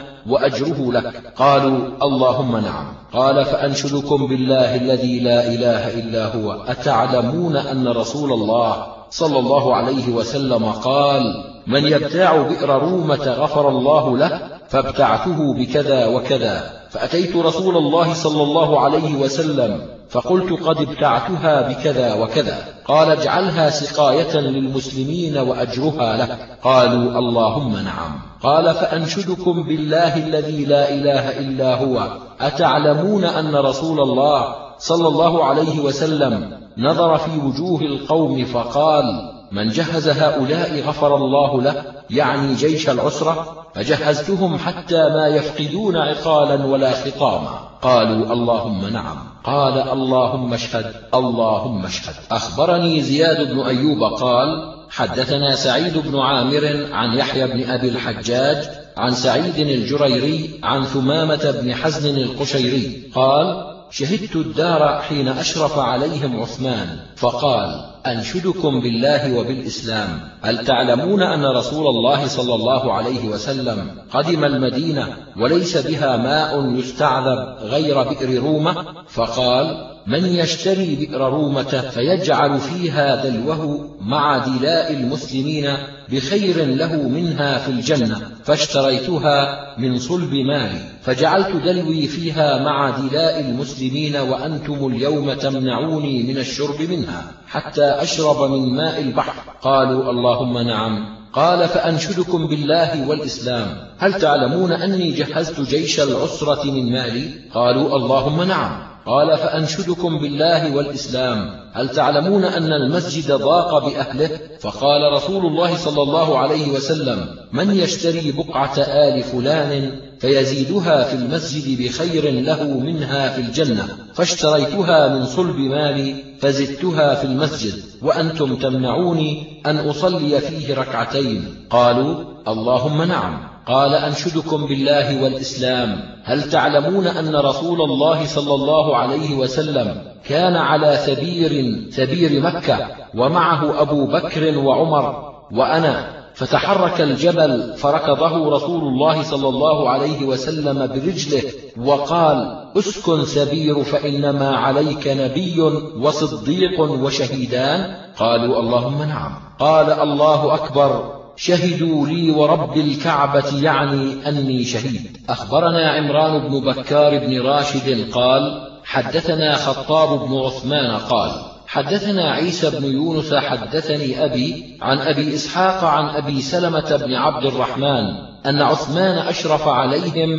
وأجره لك. قالوا اللهم نعم. قال فأنشدكم بالله الذي لا إله إلا هو. أتعلمون أن رسول الله صلى الله عليه وسلم قال من يبتاع بئر رومة غفر الله له فابتعته بكذا وكذا. فأتيت رسول الله صلى الله عليه وسلم فقلت قد ابتعتها بكذا وكذا. قال اجعلها سقاية للمسلمين وأجرها لك قالوا اللهم نعم. قال فأنشدكم بالله الذي لا إله إلا هو. أتعلمون أن رسول الله صلى الله عليه وسلم نظر في وجوه القوم فقال من جهز هؤلاء غفر الله له يعني جيش العسرة فجهزتهم حتى ما يفقدون عقالا ولا خطاما. قالوا اللهم نعم. قال اللهم اشهد اللهم اشهد. أخبرني زياد بن أيوب قال حدثنا سعيد بن عامر عن يحيى بن أبي الحجاج عن سعيد الجريري عن ثمامة بن حزن القشيري قال شهدت الدار حين أشرف عليهم عثمان فقال أنشدكم بالله وبالإسلام. هل تعلمون أن رسول الله صلى الله عليه وسلم قدم المدينة وليس بها ماء يستعذب غير بئر رومة؟ فقال من يشتري بئر رومة فيجعل فيها دلوه مع دلاء المسلمين بخير له منها في الجنة فاشتريتها من صلب مالي فجعلت دلوي فيها مع دلاء المسلمين وأنتم اليوم تمنعوني من الشرب منها حتى أشرب من ماء البحر. قالوا اللهم نعم. قال فأنشدكم بالله والإسلام. هل تعلمون أني جهزت جيش العسرة من مالي؟ قالوا اللهم نعم. قال فأنشدكم بالله والإسلام. هل تعلمون أن المسجد ضاق بأهله؟ فقال رسول الله صلى الله عليه وسلم من يشتري بقعة آل فلان فيزيدها في المسجد بخير له منها في الجنة. فاشتريتها من صلب مالي فزدتها في المسجد. وأنتم تمنعوني أن أصلي فيه ركعتين. قالوا اللهم نعم. قال أنشدكم بالله والإسلام. هل تعلمون أن رسول الله صلى الله عليه وسلم كان على ثبير ثبير مكة ومعه أبو بكر وعمر وأنا فتحرك الجبل فركضه رسول الله صلى الله عليه وسلم برجله وقال أسكن سبير فإنما عليك نبي وصديق وشهيدان. قالوا اللهم نعم. قال الله أكبر. شهدوا لي ورب الكعبة يعني أني شهيد. أخبرنا عمران بن بكار بن راشد قال حدثنا خطاب بن عثمان قال حدثنا عيسى بن يونس حدثني أبي عن أبي إسحاق عن أبي سلمة بن عبد الرحمن أن عثمان أشرف عليهم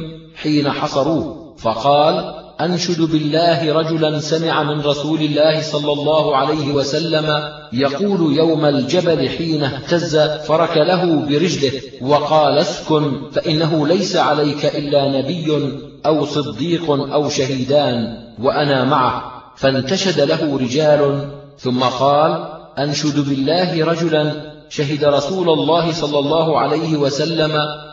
حين حصروه فقال أنشد بالله رجلا سمع من رسول الله صلى الله عليه وسلم يقول يوم الجبل حين اهتز فركله برجله وقال اسكن فإنه ليس عليك إلا نبي أو صديق أو شهيدان وأنا معه. فانتشد له رجال ثم قال أنشد بالله رجلا. شهد رسول الله صلى الله عليه وسلم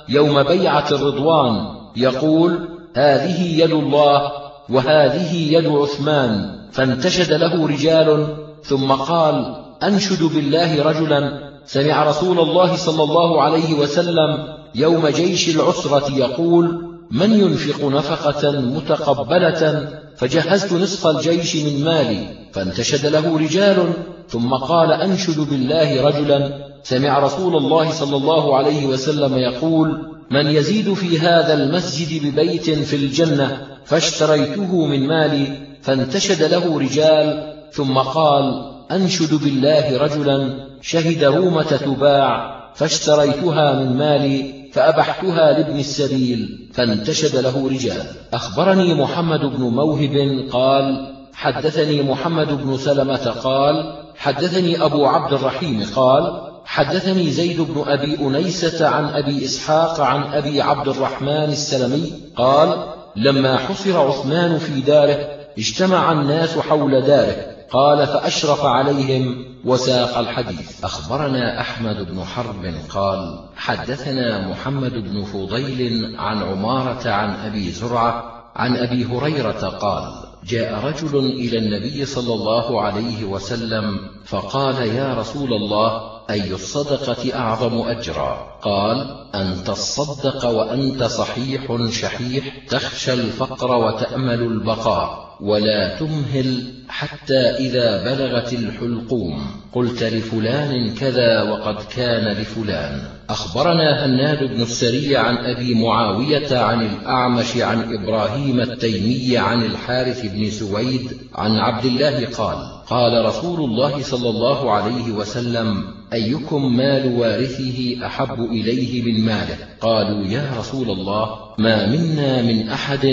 يوم بيعة الرضوان. يقول هذه يد الله وهذه يد عثمان فانتشد له رجال ثم قال أنشد بالله رجلا. سمع رسول الله صلى الله عليه وسلم يوم جيش العسرة يقول من ينفق نفقة متقبلة؟ فجهزت نصف الجيش من مالي. فانتشد له رجال ثم قال أنشد بالله رجلا. سمع رسول الله صلى الله عليه وسلم يقول من يزيد في هذا المسجد ببيت في الجنة فاشتريته من مالي فانتشد له رجال ثم قال أنشد بالله رجلا شهد رومة تباع فاشتريتها من مالي فأبحتها لابن السبيل فانتشد له رجال. أخبرني محمد بن موهب قال حدثني محمد بن سلمة قال حدثني أبو عبد الرحيم قال حدثني زيد بن أبي أنيسة عن أبي إسحاق عن أبي عبد الرحمن السلمي قال لما حصر عثمان في داره اجتمع الناس حول داره قال فأشرف عليهم وساق الحديث. أخبرنا أحمد بن حرب قال حدثنا محمد بن فضيل عن عمارة عن أبي زرعة عن أبي هريرة قال جاء رجل إلى النبي صلى الله عليه وسلم فقال يا رسول الله أي الصدقة أعظم أجرا؟ قال أن تصدق وأنت صحيح شحيح تخشى الفقر وتأمل البقاء. ولا تمهل حتى إذا بلغت الحلقوم. قلت لفلان كذا وقد كان لفلان. أخبرنا هناد بن السري عن أبي معاوية عن الأعمش عن إبراهيم التيمي عن الحارث بن سويد عن عبد الله قال قال رسول الله صلى الله عليه وسلم أيكم مال وارثه أحب إليه من ماله؟ قالوا يا رسول الله ما منا من أحد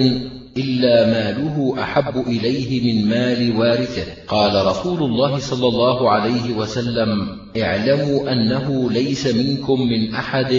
إلا ماله أحب إليه من مال وارثه. قال رسول الله صلى الله عليه وسلم اعلموا أنه ليس منكم من أحد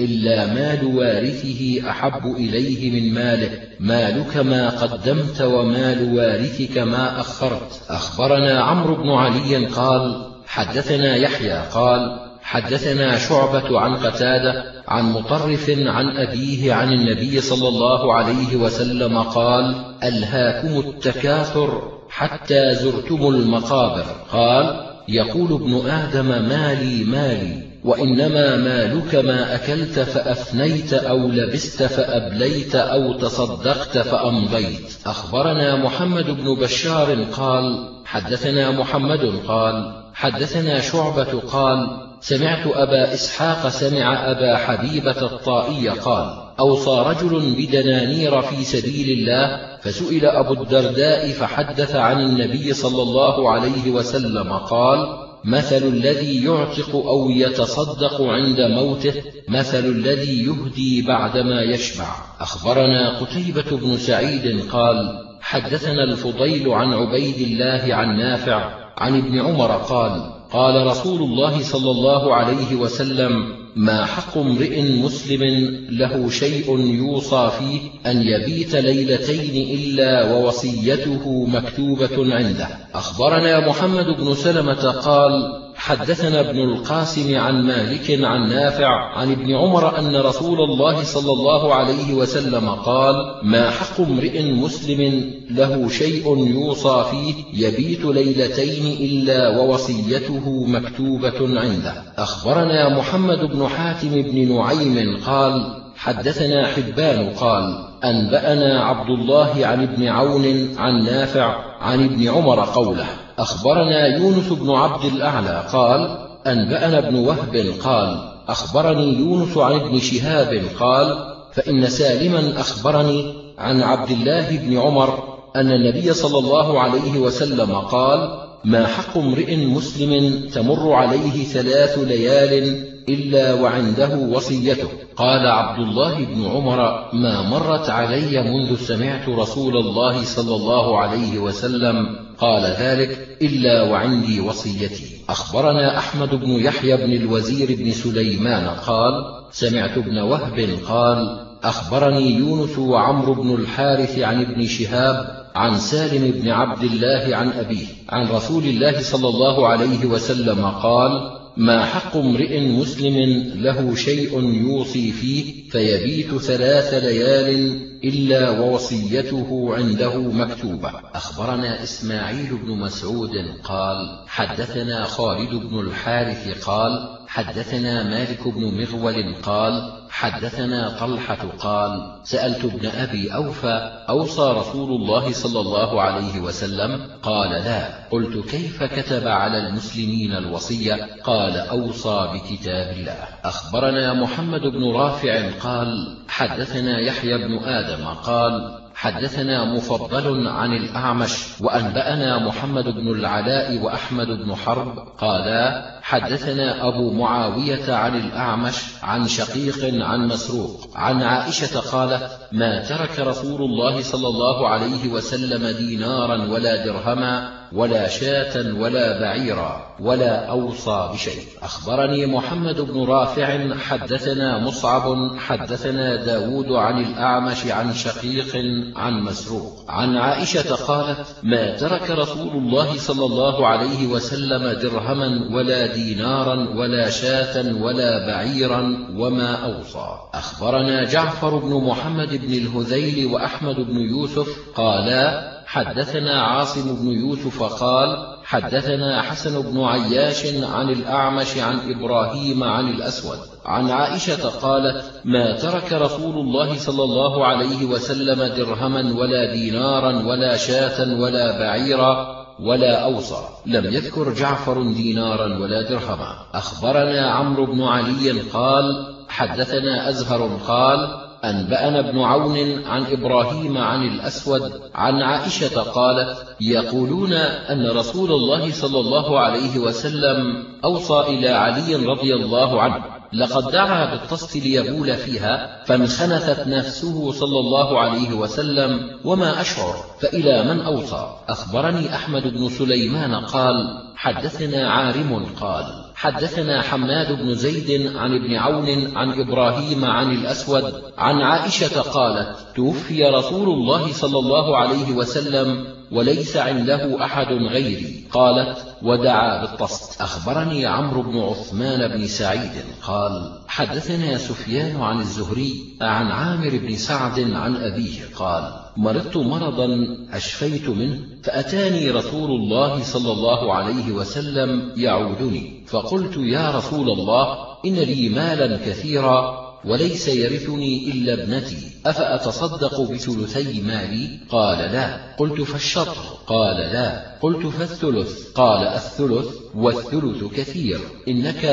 إلا مال وارثه أحب إليه من ماله. مالك ما قدمت ومال وارثك ما أخرت. أخبرنا عمرو بن علي قال حدثنا يحيى قال حدثنا شعبة عن قتادة عن مطرف عن أبيه عن النبي صلى الله عليه وسلم قال ألهاكم التكاثر حتى زرتم المقابر. قال يقول ابن آدم مالي مالي وإنما مالك ما أكلت فأفنيت أو لبست فأبليت أو تصدقت فأمضيت. أخبرنا محمد بن بشار قال حدثنا محمد قال حدثنا شعبة قال سمعت أبا إسحاق سمع أبا حبيبة الطائي قال أوصى رجل بدنانير في سبيل الله فسئل أبو الدرداء فحدث عن النبي صلى الله عليه وسلم قال مثل الذي يعتق أو يتصدق عند موته مثل الذي يهدي بعدما يشبع. أخبرنا قتيبة بن سعيد قال حدثنا الفضيل عن عبيد الله عن نافع عن ابن عمر قال قال رسول الله صلى الله عليه وسلم ما حق امرئ مسلم له شيء يوصى فيه أن يبيت ليلتين إلا ووصيته مكتوبة عنده. أخبرنا محمد بن سلمة قال حدثنا ابن القاسم عن مالك عن نافع عن ابن عمر أن رسول الله صلى الله عليه وسلم قال ما حق امرئ مسلم له شيء يوصى فيه يبيت ليلتين إلا ووصيته مكتوبة عنده. أخبرنا محمد بن حاتم بن نعيم قال حدثنا حبان قال أنبأنا عبد الله عن ابن عون عن نافع عن ابن عمر قوله. أخبرنا يونس بن عبد الأعلى قال أنبأنا ابن وهب قال أخبرني يونس عن ابن شهاب قال فإن سالما أخبرني عن عبد الله بن عمر أن النبي صلى الله عليه وسلم قال ما حق امرئ مسلم تمر عليه ثلاث ليال إلا وعنده وصيته. قال عبد الله بن عمر ما مرت علي منذ سمعت رسول الله صلى الله عليه وسلم قال ذلك إلا وعندي وصيتي. أخبرنا أحمد بن يحيى بن الوزير بن سليمان قال سمعت ابن وهب قال أخبرني يونس وعمرو بن الحارث عن ابن شهاب عن سالم بن عبد الله عن أبيه عن رسول الله صلى الله عليه وسلم قال ما حق امرئ مسلم له شيء يوصي فيه فيبيت ثلاث ليال إلا ووصيته عنده مكتوبة. أخبرنا إسماعيل بن مسعود قال حدثنا خالد بن الحارث قال حدثنا مالك بن مغول قال حدثنا طلحة قال سألت ابن أبي أوفى أوصى رسول الله صلى الله عليه وسلم قال لا قلت كيف كتب على المسلمين الوصية؟ قال أوصى بكتاب الله. أخبرنا محمد بن رافع قال حدثنا يحيى بن آدم قال حدثنا مفضل عن الأعمش وأنبأنا محمد بن العلاء وأحمد بن حرب قالا حدثنا أبو معاوية عن الأعمش عن شقيق عن مسروق عن عائشة قالت ما ترك رسول الله صلى الله عليه وسلم دينارا ولا درهما ولا شاة ولا بعيرا ولا أوصى بشيء. أخبرني محمد بن رافع حدثنا مصعب حدثنا داود عن الأعمش عن شقيق عن مسروق. عن عائشة قالت ما ترك رسول الله صلى الله عليه وسلم درهما ولا دينارا ولا شاة ولا بعيرا وما أوصى. أخبرنا جعفر بن محمد بن الهذيل وأحمد بن يوسف قالا حدثنا عاصم بن يوسف قال حدثنا حسن بن عياش عن الأعمش عن إبراهيم عن الأسود عن عائشة قالت ما ترك رسول الله صلى الله عليه وسلم درهما ولا دينارا ولا شاة ولا بعيرا ولا أوصى لم يذكر جعفر دينارا ولا درهما أخبرنا عمرو بن علي قال حدثنا أزهر قال أنبأنا ابن عون عن إبراهيم عن الأسود عن عائشة قالت يقولون أن رسول الله صلى الله عليه وسلم أوصى إلى علي رضي الله عنه لقد دعا بالطست ليبول فيها فانخنثت نفسه صلى الله عليه وسلم وما أشعر فإلى من أوصى؟ أخبرني أحمد بن سليمان قال حدثنا عارم قال حدثنا حماد بن زيد عن ابن عون عن إبراهيم عن الأسود عن عائشة قالت توفي رسول الله صلى الله عليه وسلم وليس عنده أحد غيري. قالت ودعا بالطست. أخبرني عمرو بن عثمان بن سعيد. قال حدثنا سفيان عن الزهري عن عامر بن سعد عن أبيه. قال مرضت مرضا أشفيت منه فأتاني رسول الله صلى الله عليه وسلم يعودني. فقلت يا رسول الله إن لي مالا كثيرا وليس يرثني إلا ابنتي أفأتصدق بثلثي مالي؟ قال لا. قلت فالشطر؟ قال لا. قلت فالثلث؟ قال الثلث والثلث كثير. إنك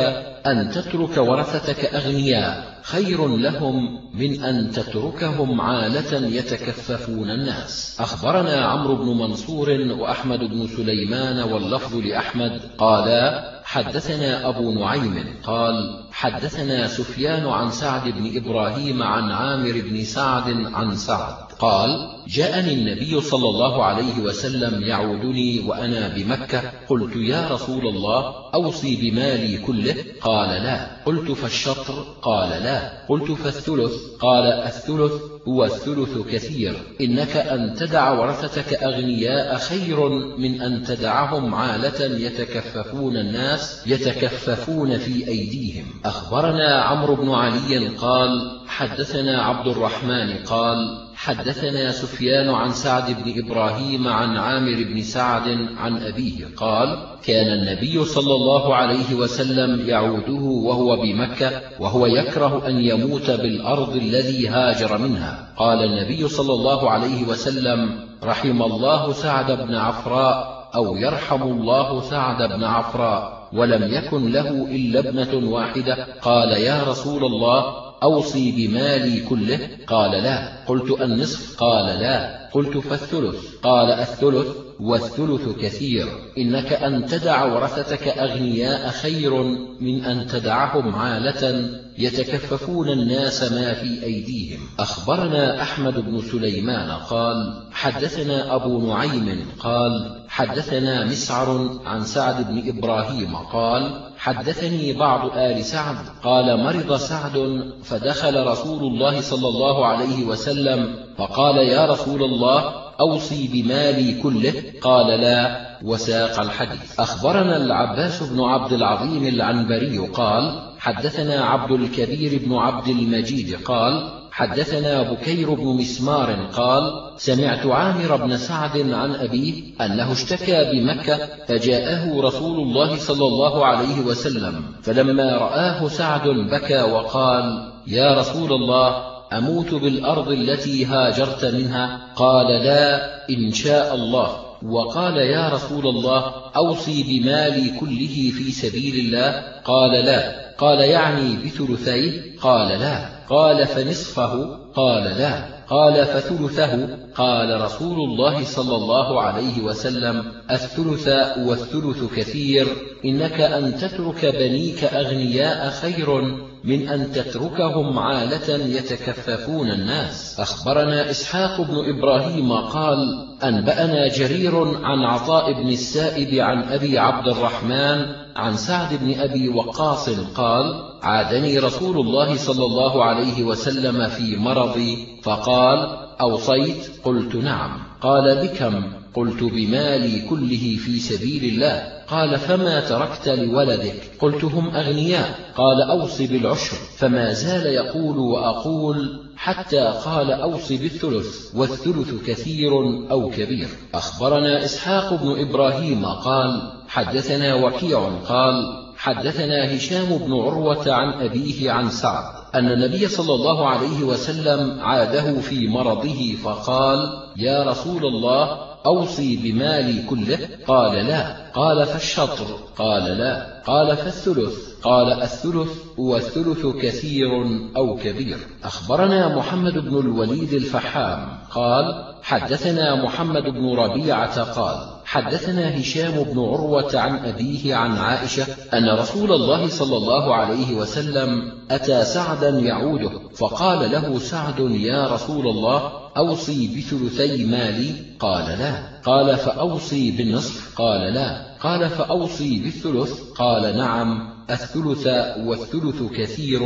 أن تترك ورثتك أغنياء خير لهم من أن تتركهم عالة يتكففون الناس. أخبرنا عمرو بن منصور وأحمد بن سليمان واللفظ لأحمد قالا حدثنا أبو نعيم قال حدثنا سفيان عن سعد بن إبراهيم عن عامر بن سعد عن سعد. قال جاءني النبي صلى الله عليه وسلم يعودني وأنا بمكة قلت يا رسول الله أوصي بمالي كله؟ قال لا. قلت فالشطر؟ قال لا. قلت فالثلث؟ قال الثلث هو الثلث كثير إنك أن تدع ورثتك أغنياء خير من أن تدعهم عالة يتكففون الناس يتكففون في أيديهم. أخبرنا عمرو بن علي قال حدثنا عبد الرحمن قال حدثنا سفيان عن سعد بن إبراهيم عن عامر بن سعد عن أبيه قال كان النبي صلى الله عليه وسلم يعوده وهو بمكة وهو يكره أن يموت بالأرض الذي هاجر منها. قال النبي صلى الله عليه وسلم رحم الله سعد بن عفراء أو يرحم الله سعد بن عفراء ولم يكن له إلا ابنة واحدة. قال يا رسول الله أوصي بمالي كله؟ قال لا. قلت النصف؟ قال لا. قلت فالثلث؟ قال الثلث. والثلث كثير. إنك أن تدع ورثتك أغنياء خير من أن تدعهم عالة يتكففون الناس ما في أيديهم. أخبرنا أحمد بن سليمان قال حدثنا أبو نعيم قال حدثنا مسعر عن سعد بن إبراهيم قال حدثني بعض آل سعد قال مرض سعد فدخل رسول الله صلى الله عليه وسلم فقال يا رسول الله أوصي بمالي كله. قال لا. وساق الحديث. أخبرنا العباس بن عبد العظيم العنبري قال حدثنا عبد الكبير بن عبد المجيد قال حدثنا بكير بن مسمار قال سمعت عامر بن سعد عن أبيه أنه اشتكى بمكة فجاءه رسول الله صلى الله عليه وسلم فلما رآه سعد بكى وقال يا رسول الله أموت بالأرض التي هاجرت منها؟ قال لا إن شاء الله. وقال يا رسول الله أوصي بمالي كله في سبيل الله؟ قال لا. قال يعني بثلثيه؟ قال لا. قال فنصفه؟ قال لا. قال فثلثه. قال رسول الله صلى الله عليه وسلم الثلث والثلث كثير إنك أن تترك بنيك أغنياء خير من أن تتركهم عالة يتكففون الناس. أخبرنا إسحاق بن إبراهيم قال أنبأنا جرير عن عطاء بن السائب عن أبي عبد الرحمن عن سعد بن أبي وقاص قال عادني رسول الله صلى الله عليه وسلم في مرضي فقال أوصيت؟ قلت نعم. قال بكم؟ قلت بمالي كله في سبيل الله. قال فما تركت لولدك؟ قلت هم أغنياء. قال أوص بالعشر. فما زال يقول وأقول حتى قال أوص بالثلث. والثلث كثير أو كبير. أخبرنا إسحاق بن إبراهيم قال حدثنا وكيع قال حدثنا هشام بن عروة عن أبيه عن سعد أن النبي صلى الله عليه وسلم عاده في مرضه فقال يا رسول الله أوصي بمالي كله. قال لا. قال فالشطر. قال لا. قال فالثلث. قال الثلث والثلث كثير أو كبير. أخبرنا محمد بن الوليد الفحام. قال حدثنا محمد بن ربيعة قال حدثنا هشام بن عروة عن أبيه عن عائشة أن رسول الله صلى الله عليه وسلم أتى سعدا يعوده فقال له سعد يا رسول الله أوصي بثلثي مالي؟ قال لا. قال فأوصي بالنصف؟ قال لا. قال فأوصي بالثلث؟ قال نعم. الثلث والثلث كثير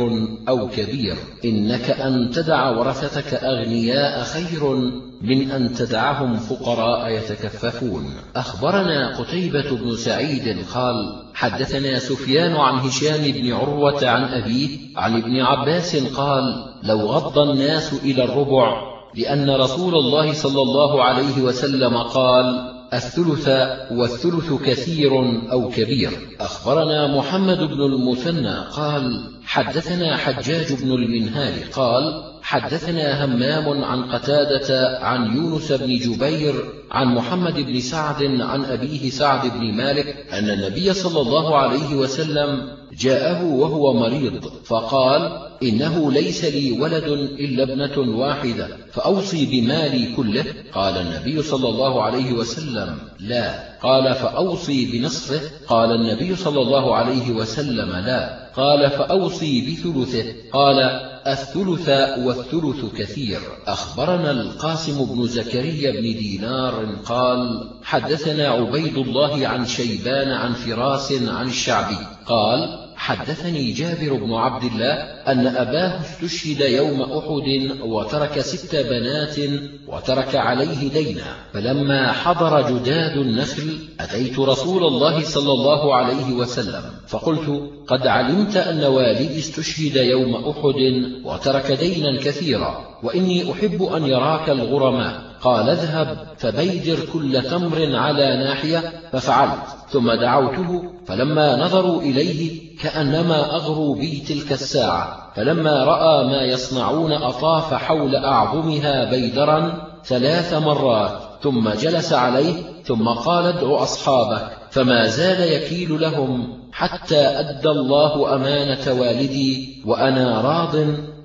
أو كبير. إنك أن تدع ورثتك أغنياء خير من أن تدعهم فقراء يتكففون. أخبرنا قتيبة بن سعيد قال حدثنا سفيان عن هشام بن عروة عن أبيه عن ابن عباس قال لو غض الناس إلى الربع لأن رسول الله صلى الله عليه وسلم قال الثلث والثلث كثير أو كبير. أخبرنا محمد بن المثنى قال حدثنا حجاج بن المنهال قال حدثنا همام عن قتادة عن يونس بن جبير عن محمد بن سعد عن أبيه سعد بن مالك أن النبي صلى الله عليه وسلم جاءه وهو مريض فقال إنه ليس لي ولد إلا ابنة واحدة فأوصي بمالي كله؟ قال النبي صلى الله عليه وسلم لا. قال فأوصي بنصفه؟ قال النبي صلى الله عليه وسلم لا. قال فأوصي بثلثه؟ قال الثلث والثلث كثير. أخبرنا القاسم بن زكريا بن دينار قال حدثنا عبيد الله عن شيبان عن فراس عن الشعبي قال حدثني جابر بن عبد الله أن أباه استشهد يوم أحد وترك ست بنات وترك عليه دينا فلما حضر جداد النخل أتيت رسول الله صلى الله عليه وسلم فقلت قد علمت أن والدي استشهد يوم أحد وترك دينا كثيرا وإني أحب أن يراك الغرماء. قال اذهب فبيدر كل تمر على ناحية ففعلت ثم دعوته فلما نظروا إليه كأنما أغروا بي تلك الساعة فلما رأى ما يصنعون أطاف حول أعظمها بيدرا ثلاث مرات ثم جلس عليه ثم قال ادع أصحابك فما زال يكيل لهم حتى أدى الله أمانة والدي وأنا راض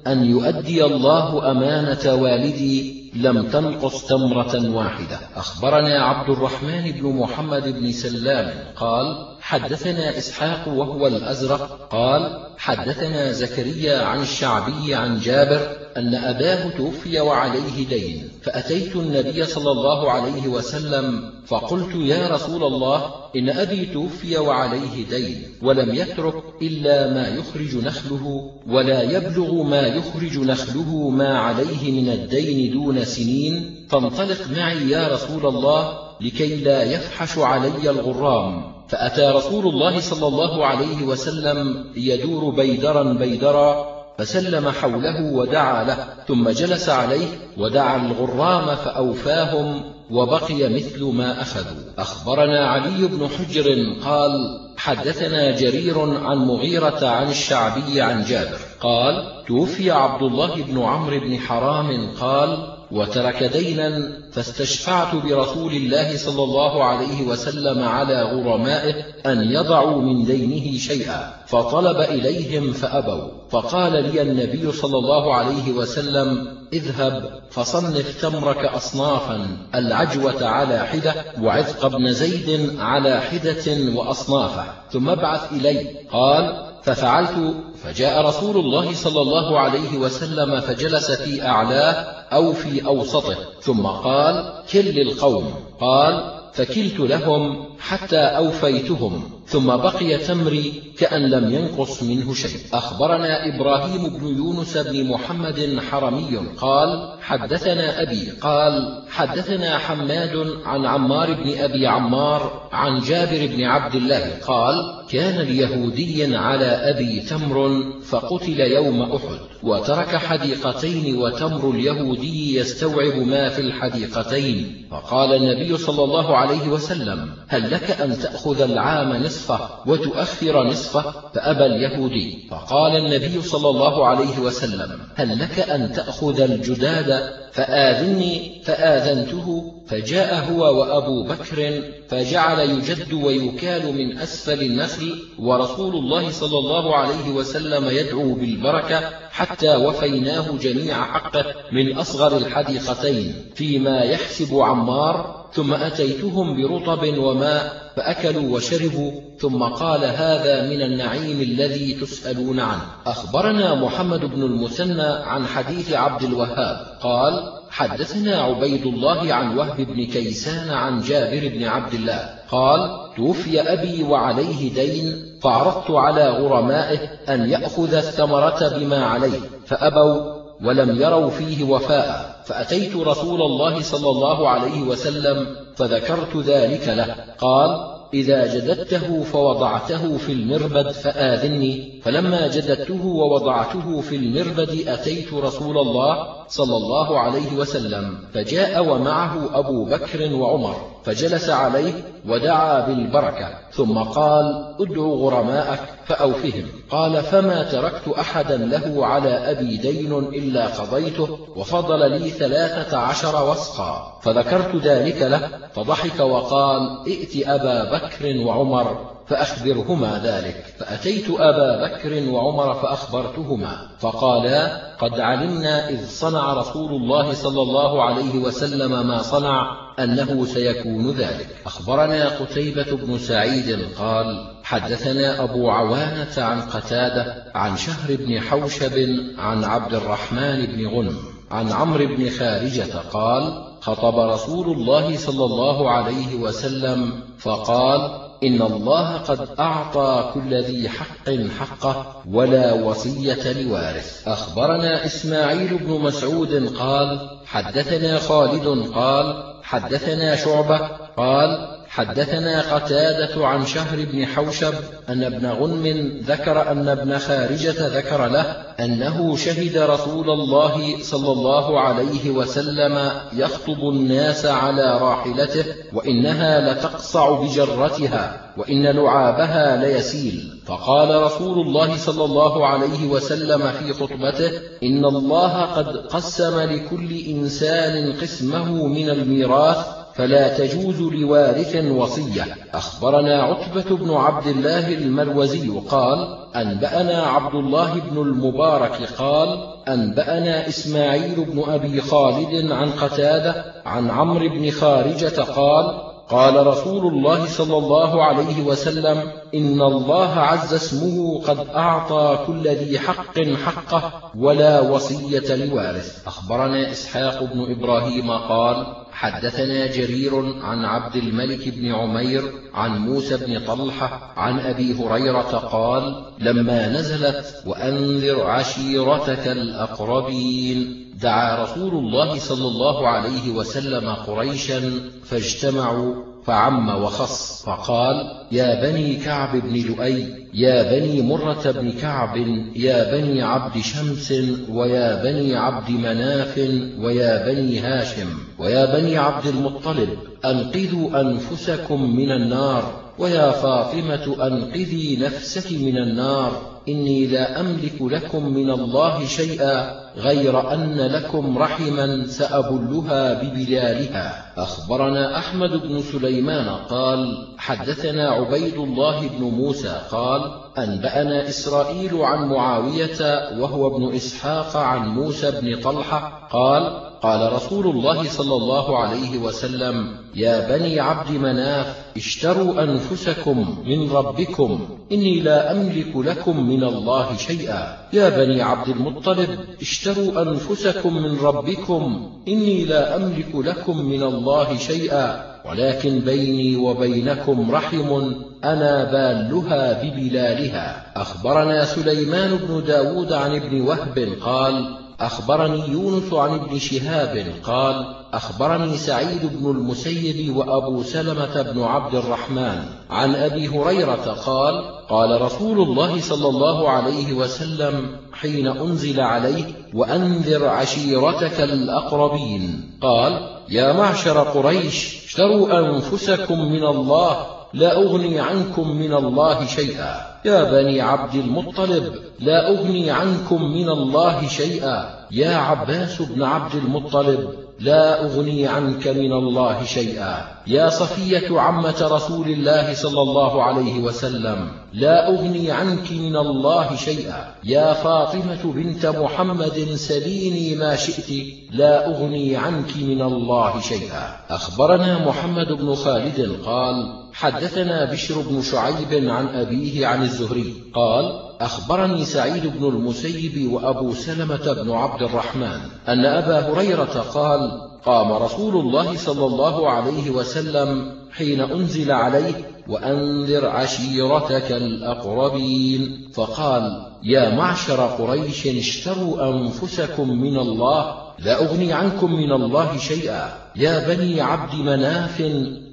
أن يؤدي الله أمانة والدي لم تنقص تمرة واحدة. أخبرنا عبد الرحمن بن محمد بن سلام قال حدثنا إسحاق وهو الأزرق قال حدثنا زكريا عن الشعبي عن جابر أن أباه توفي وعليه دين فأتيت النبي صلى الله عليه وسلم فقلت يا رسول الله إن أبي توفي وعليه دين ولم يترك إلا ما يخرج نخله ولا يبلغ ما يخرج نخله ما عليه من الدين دون سنين فانطلق معي يا رسول الله لكي لا يفحش علي الغرام. فأتى رسول الله صلى الله عليه وسلم يدور بيدرا بيدرا فسلم حوله ودعا له ثم جلس عليه ودعا الغرام فأوفاهم وبقي مثل ما أخذوا. أخبرنا علي بن حجر قال حدثنا جرير عن مغيرة عن الشعبي عن جابر قال توفي عبد الله بن عمرو بن حرام قال وترك دينا فاستشفعت برسول الله صلى الله عليه وسلم على غرمائه أن يضعوا من دينه شيئا. فطلب إليهم فأبوا. فقال لي النبي صلى الله عليه وسلم اذهب فصنف تمرك أصنافا العجوة على حدة وعذق بن زيد على حدة وأصنافه ثم ابعث إلي. قال ففعلت فجاء رسول الله صلى الله عليه وسلم فجلس في أعلاه أو في أوسطه ثم قال كل القوم. قال فكلت لهم حتى أوفيتهم ثم بقي تمري كأن لم ينقص منه شيء. أخبرنا إبراهيم بن يونس بن محمد حرمي قال حدثنا أبي قال حدثنا حماد عن عمار بن أبي عمار عن جابر بن عبد الله قال كان اليهودي على أبي تمر فقتل يوم أحد وترك حديقتين وتمر اليهودي يستوعب ما في الحديقتين. فقال النبي صلى الله عليه وسلم هل لك أن تأخذ العام نصفه وتؤخر نصفه فأبى اليهودي. فقال النبي صلى الله عليه وسلم هل لك أن تأخذ الجداد؟ فآذني فآذنته فجاء هو وأبو بكر فجعل يجد ويكال من أسفل النخل ورسول الله صلى الله عليه وسلم يدعو بالبركة حتى وفيناه جميع حقه من أصغر الحديقتين فيما يحسب عمار ثم أتيتهم برطب وماء فأكلوا وشربوا ثم قال هذا من النعيم الذي تسألون عنه. أخبرنا محمد بن المثنى عن حديث عبد الوهاب قال حدثنا عبيد الله عن وهب بن كيسان عن جابر بن عبد الله قال توفي أبي وعليه دين فعرضت على غرمائه أن يأخذ الثمرة بما عليه فأبوا ولم يروا فيه وفاء. فأتيت رسول الله صلى الله عليه وسلم فذكرت ذلك له. قال إذا جددته فوضعته في المربد فآذني. فلما جددته ووضعته في المربد أتيت رسول الله صلى الله عليه وسلم فجاء ومعه أبو بكر وعمر فجلس عليه ودعا بالبركة ثم قال ادعوا غرماءك فأوفهم. قال فما تركت أحدا له على أبي دين إلا قضيته وفضل لي ثلاثة عشر وسقا. فذكرت ذلك له فضحك وقال ائت أبا بكر وعمر فأخبرهما ذلك. فأتيت أبا بكر وعمر فأخبرتهما فقالا قد علمنا إذ صنع رسول الله صلى الله عليه وسلم ما صنع أنه سيكون ذلك. أخبرنا قتيبة بن سعيد قال حدثنا أبو عوانة عن قتادة عن شهر بن حوشب عن عبد الرحمن بن غنم عن عمرو بن خارجة قال خطب رسول الله صلى الله عليه وسلم فقال إن الله قد أعطى كل ذي حق حقه ولا وصية لوارث أخبرنا إسماعيل بن مسعود قال حدثنا خالد قال حدثنا شعبة قال حدثنا قتادة عن شهر بن حوشب أن ابن غنم ذكر أن ابن خارجة ذكر له أنه شهد رسول الله صلى الله عليه وسلم يخطب الناس على راحلته وإنها لتقصع بجرتها وإن لعابها ليسيل. فقال رسول الله صلى الله عليه وسلم في خطبته إن الله قد قسم لكل إنسان قسمه من الميراث فلا تجوز لوارث وصية. أخبرنا عتبة بن عبد الله المروزي قال أنبأنا عبد الله بن المبارك قال أنبأنا إسماعيل بن أبي خالد عن قتادة عن عمرو بن خارجة قال قال رسول الله صلى الله عليه وسلم إن الله عز اسمه قد أعطى كل ذي حق حقه ولا وصية لوارث. أخبرنا إسحاق بن إبراهيم قال حدثنا جرير عن عبد الملك بن عمير عن موسى بن طلحة عن أبي هريرة قال لما نزلت وأنذر عشيرتك الأقربين. دعا رسول الله صلى الله عليه وسلم قريشا فاجتمعوا فعم وخص فقال يا بني كعب بن لؤي يا بني مرة بن كعب يا بني عبد شمس ويا بني عبد مناف ويا بني هاشم ويا بني عبد المطلب أنقذوا أنفسكم من النار ويا فاطمة أنقذي نفسك من النار. إني لا أملك لكم من الله شيئا غير أن لكم رحما سأبلها ببلالها. أخبرنا أحمد بن سليمان قال حدثنا عبيد الله بن موسى قال أنبأنا إسرائيل عن معاوية وهو ابن إسحاق عن موسى بن طلحة قال قال رسول الله صلى الله عليه وسلم يا بني عبد مناف اشتروا أنفسكم من ربكم إني لا أملك لكم من الله شيئا. يا بني عبد المطلب اشتروا أنفسكم من ربكم إني لا أملك لكم من الله شيئا. ولكن بيني وبينكم رحم أنا بالها ببلالها. أخبرنا سليمان بن داود عن ابن وهب قال أخبرني يونس عن ابن شهاب قال أخبرني سعيد بن المسيب وأبو سلمة بن عبد الرحمن عن أبي هريرة قال قال رسول الله صلى الله عليه وسلم حين أنزل عليه وأنذر عشيرتك الأقربين قال يا معشر قريش اشتروا أنفسكم من الله لا أغني عنكم من الله شيئا. يا بني عبد المطلب لا أغني عنكم من الله شيئا. يا عباس بن عبد المطلب لا أغني عنك من الله شيئا. يا صفية عمة رسول الله صلى الله عليه وسلم لا أغني عنك من الله شيئا. يا فاطمة بنت محمد سليني ما شئت لا أغني عنك من الله شيئا. أخبرنا محمد بن خالد قال حدثنا بشر بن شعيب عن أبيه عن الزهري قال أخبرني سعيد بن المسيب وأبو سلمة بن عبد الرحمن أن أبا هريرة قال قام رسول الله صلى الله عليه وسلم حين أنزل عليه وأنذر عشيرتك الأقربين. فقال يا معشر قريش اشتروا أنفسكم من الله لا أغني عنكم من الله شيئا. يا بني عبد مناف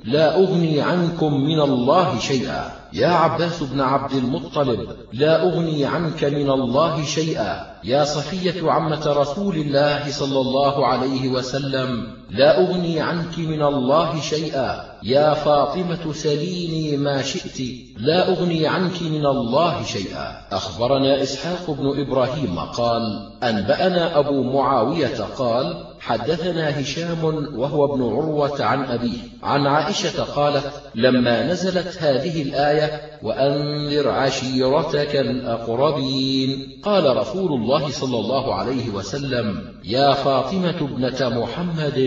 لا أغني عنكم من الله شيئا. يا عباس بن عبد المطلب لا أغني عنك من الله شيئا. يا صفية عمة رسول الله صلى الله عليه وسلم لا أغني عنك من الله شيئا. يا فاطمة سليني ما شئت لا أغني عنك من الله شيئا. أخبرنا إسحاق بن إبراهيم قال أنبأنا أبو معاوية قال حدثنا هشام وهو ابن عروة عن أبيه. عن عائشة قالت لما نزلت هذه الآية وأنذر عشيرتك الأقربين. قال رسول الله صلى الله عليه وسلم يا فاطمة ابنة محمد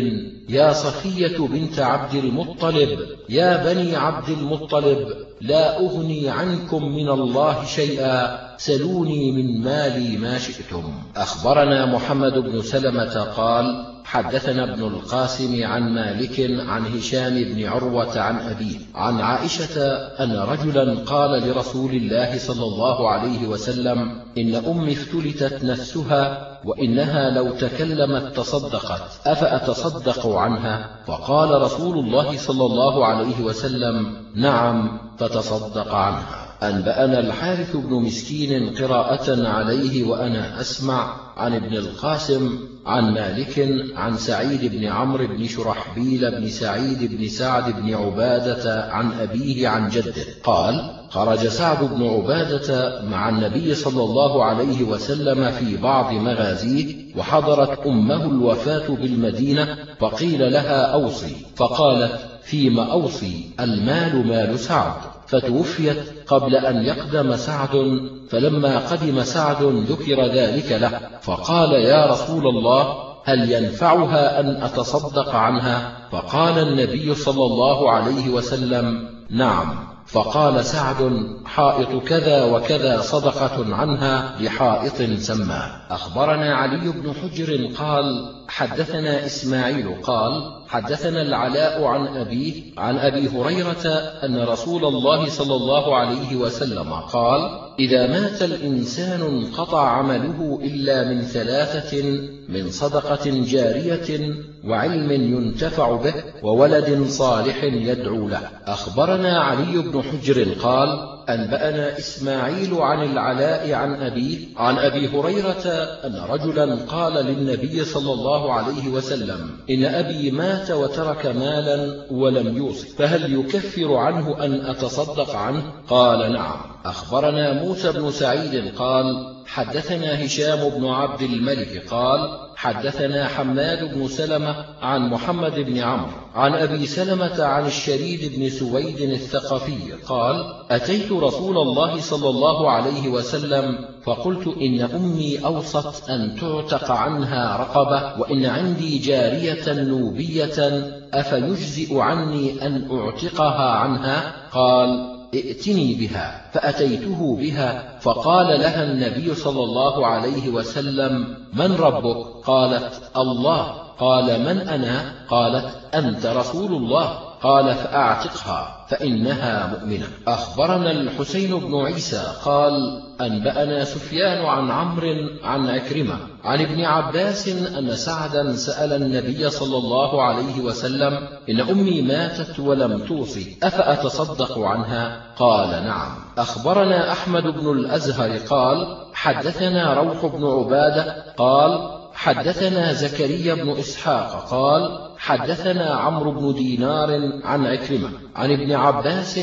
يا صفية بنت عبد المطلب يا بني عبد المطلب لا أغني عنكم من الله شيئا. سلوني من مالي ما شئتم. أخبرنا محمد بن سلمة قال حدثنا ابن القاسم عن مالك عن هشام بن عروة عن أبيه عن عائشة أن رجلا قال لرسول الله صلى الله عليه وسلم إن أمي افتلتت نفسها وإنها لو تكلمت تصدقت أفأتصدق عنها؟ فقال رسول الله صلى الله عليه وسلم نعم فتصدق عنها. أنبأنا الحارث بن مسكين قراءة عليه وأنا أسمع عن ابن القاسم عن مالك عن سعيد بن عمرو بن شرحبيل بن سعيد بن سعد بن عبادة عن أبيه عن جده. قال خرج سعد بن عبادة مع النبي صلى الله عليه وسلم في بعض مغازيه وحضرت أمه الوفاة بالمدينة فقيل لها أوصي. فقالت فيما أوصي المال مال سعد. فتوفيت قبل أن يقدم سعد فلما قدم سعد ذكر ذلك له فقال يا رسول الله هل ينفعها أن أتصدق عنها؟ فقال النبي صلى الله عليه وسلم نعم. فقال سعد حائط كذا وكذا صدقة عنها لحائط سماه أخبرنا علي بن حجر قال حدثنا إسماعيل قال حدثنا العلاء عن أبيه عن أبي هريرة أن رسول الله صلى الله عليه وسلم قال إذا مات الإنسان انقطع عمله إلا من ثلاثة من صدقة جارية وعلم ينتفع به وولد صالح يدعو له. أخبرنا علي بن حجر قال أنبأنا إسماعيل عن العلاء عن أبيه عن أبي هريرة أن رجلا قال للنبي صلى الله عليه وسلم إن أبي مات وترك مالا ولم يوصي فهل يكفر عنه أن أتصدق عنه؟ قال نعم. أخبرنا موسى بن سعيد قال حدثنا هشام بن عبد الملك قال حدثنا حماد بن سلمة عن محمد بن عمرو عن أبي سلمة عن الشريد بن سويد الثقفي قال أتيت رسول الله صلى الله عليه وسلم فقلت إن أمي أوصت أن تعتق عنها رقبة وإن عندي جارية نوبية أفيجزئ عني أن أعتقها عنها؟ قال ائتني بها فأتيته بها فقال لها النبي صلى الله عليه وسلم من ربك؟ قالت الله. قال من أنا؟ قالت أنت رسول الله. قال فأعتقها فإنها مؤمنة. أخبرنا الحسين بن عيسى قال أنبأنا سفيان عن عمرو عن أكرمة عن ابن عباس أن سعدا سأل النبي صلى الله عليه وسلم إن أمي ماتت ولم توصي أفأتصدق عنها؟ قال نعم. أخبرنا أحمد بن الأزهر قال حدثنا روح بن عبادة قال حدثنا زكريا بن إسحاق قال حدثنا عمرو بن دينار عن عكرمة عن ابن عباس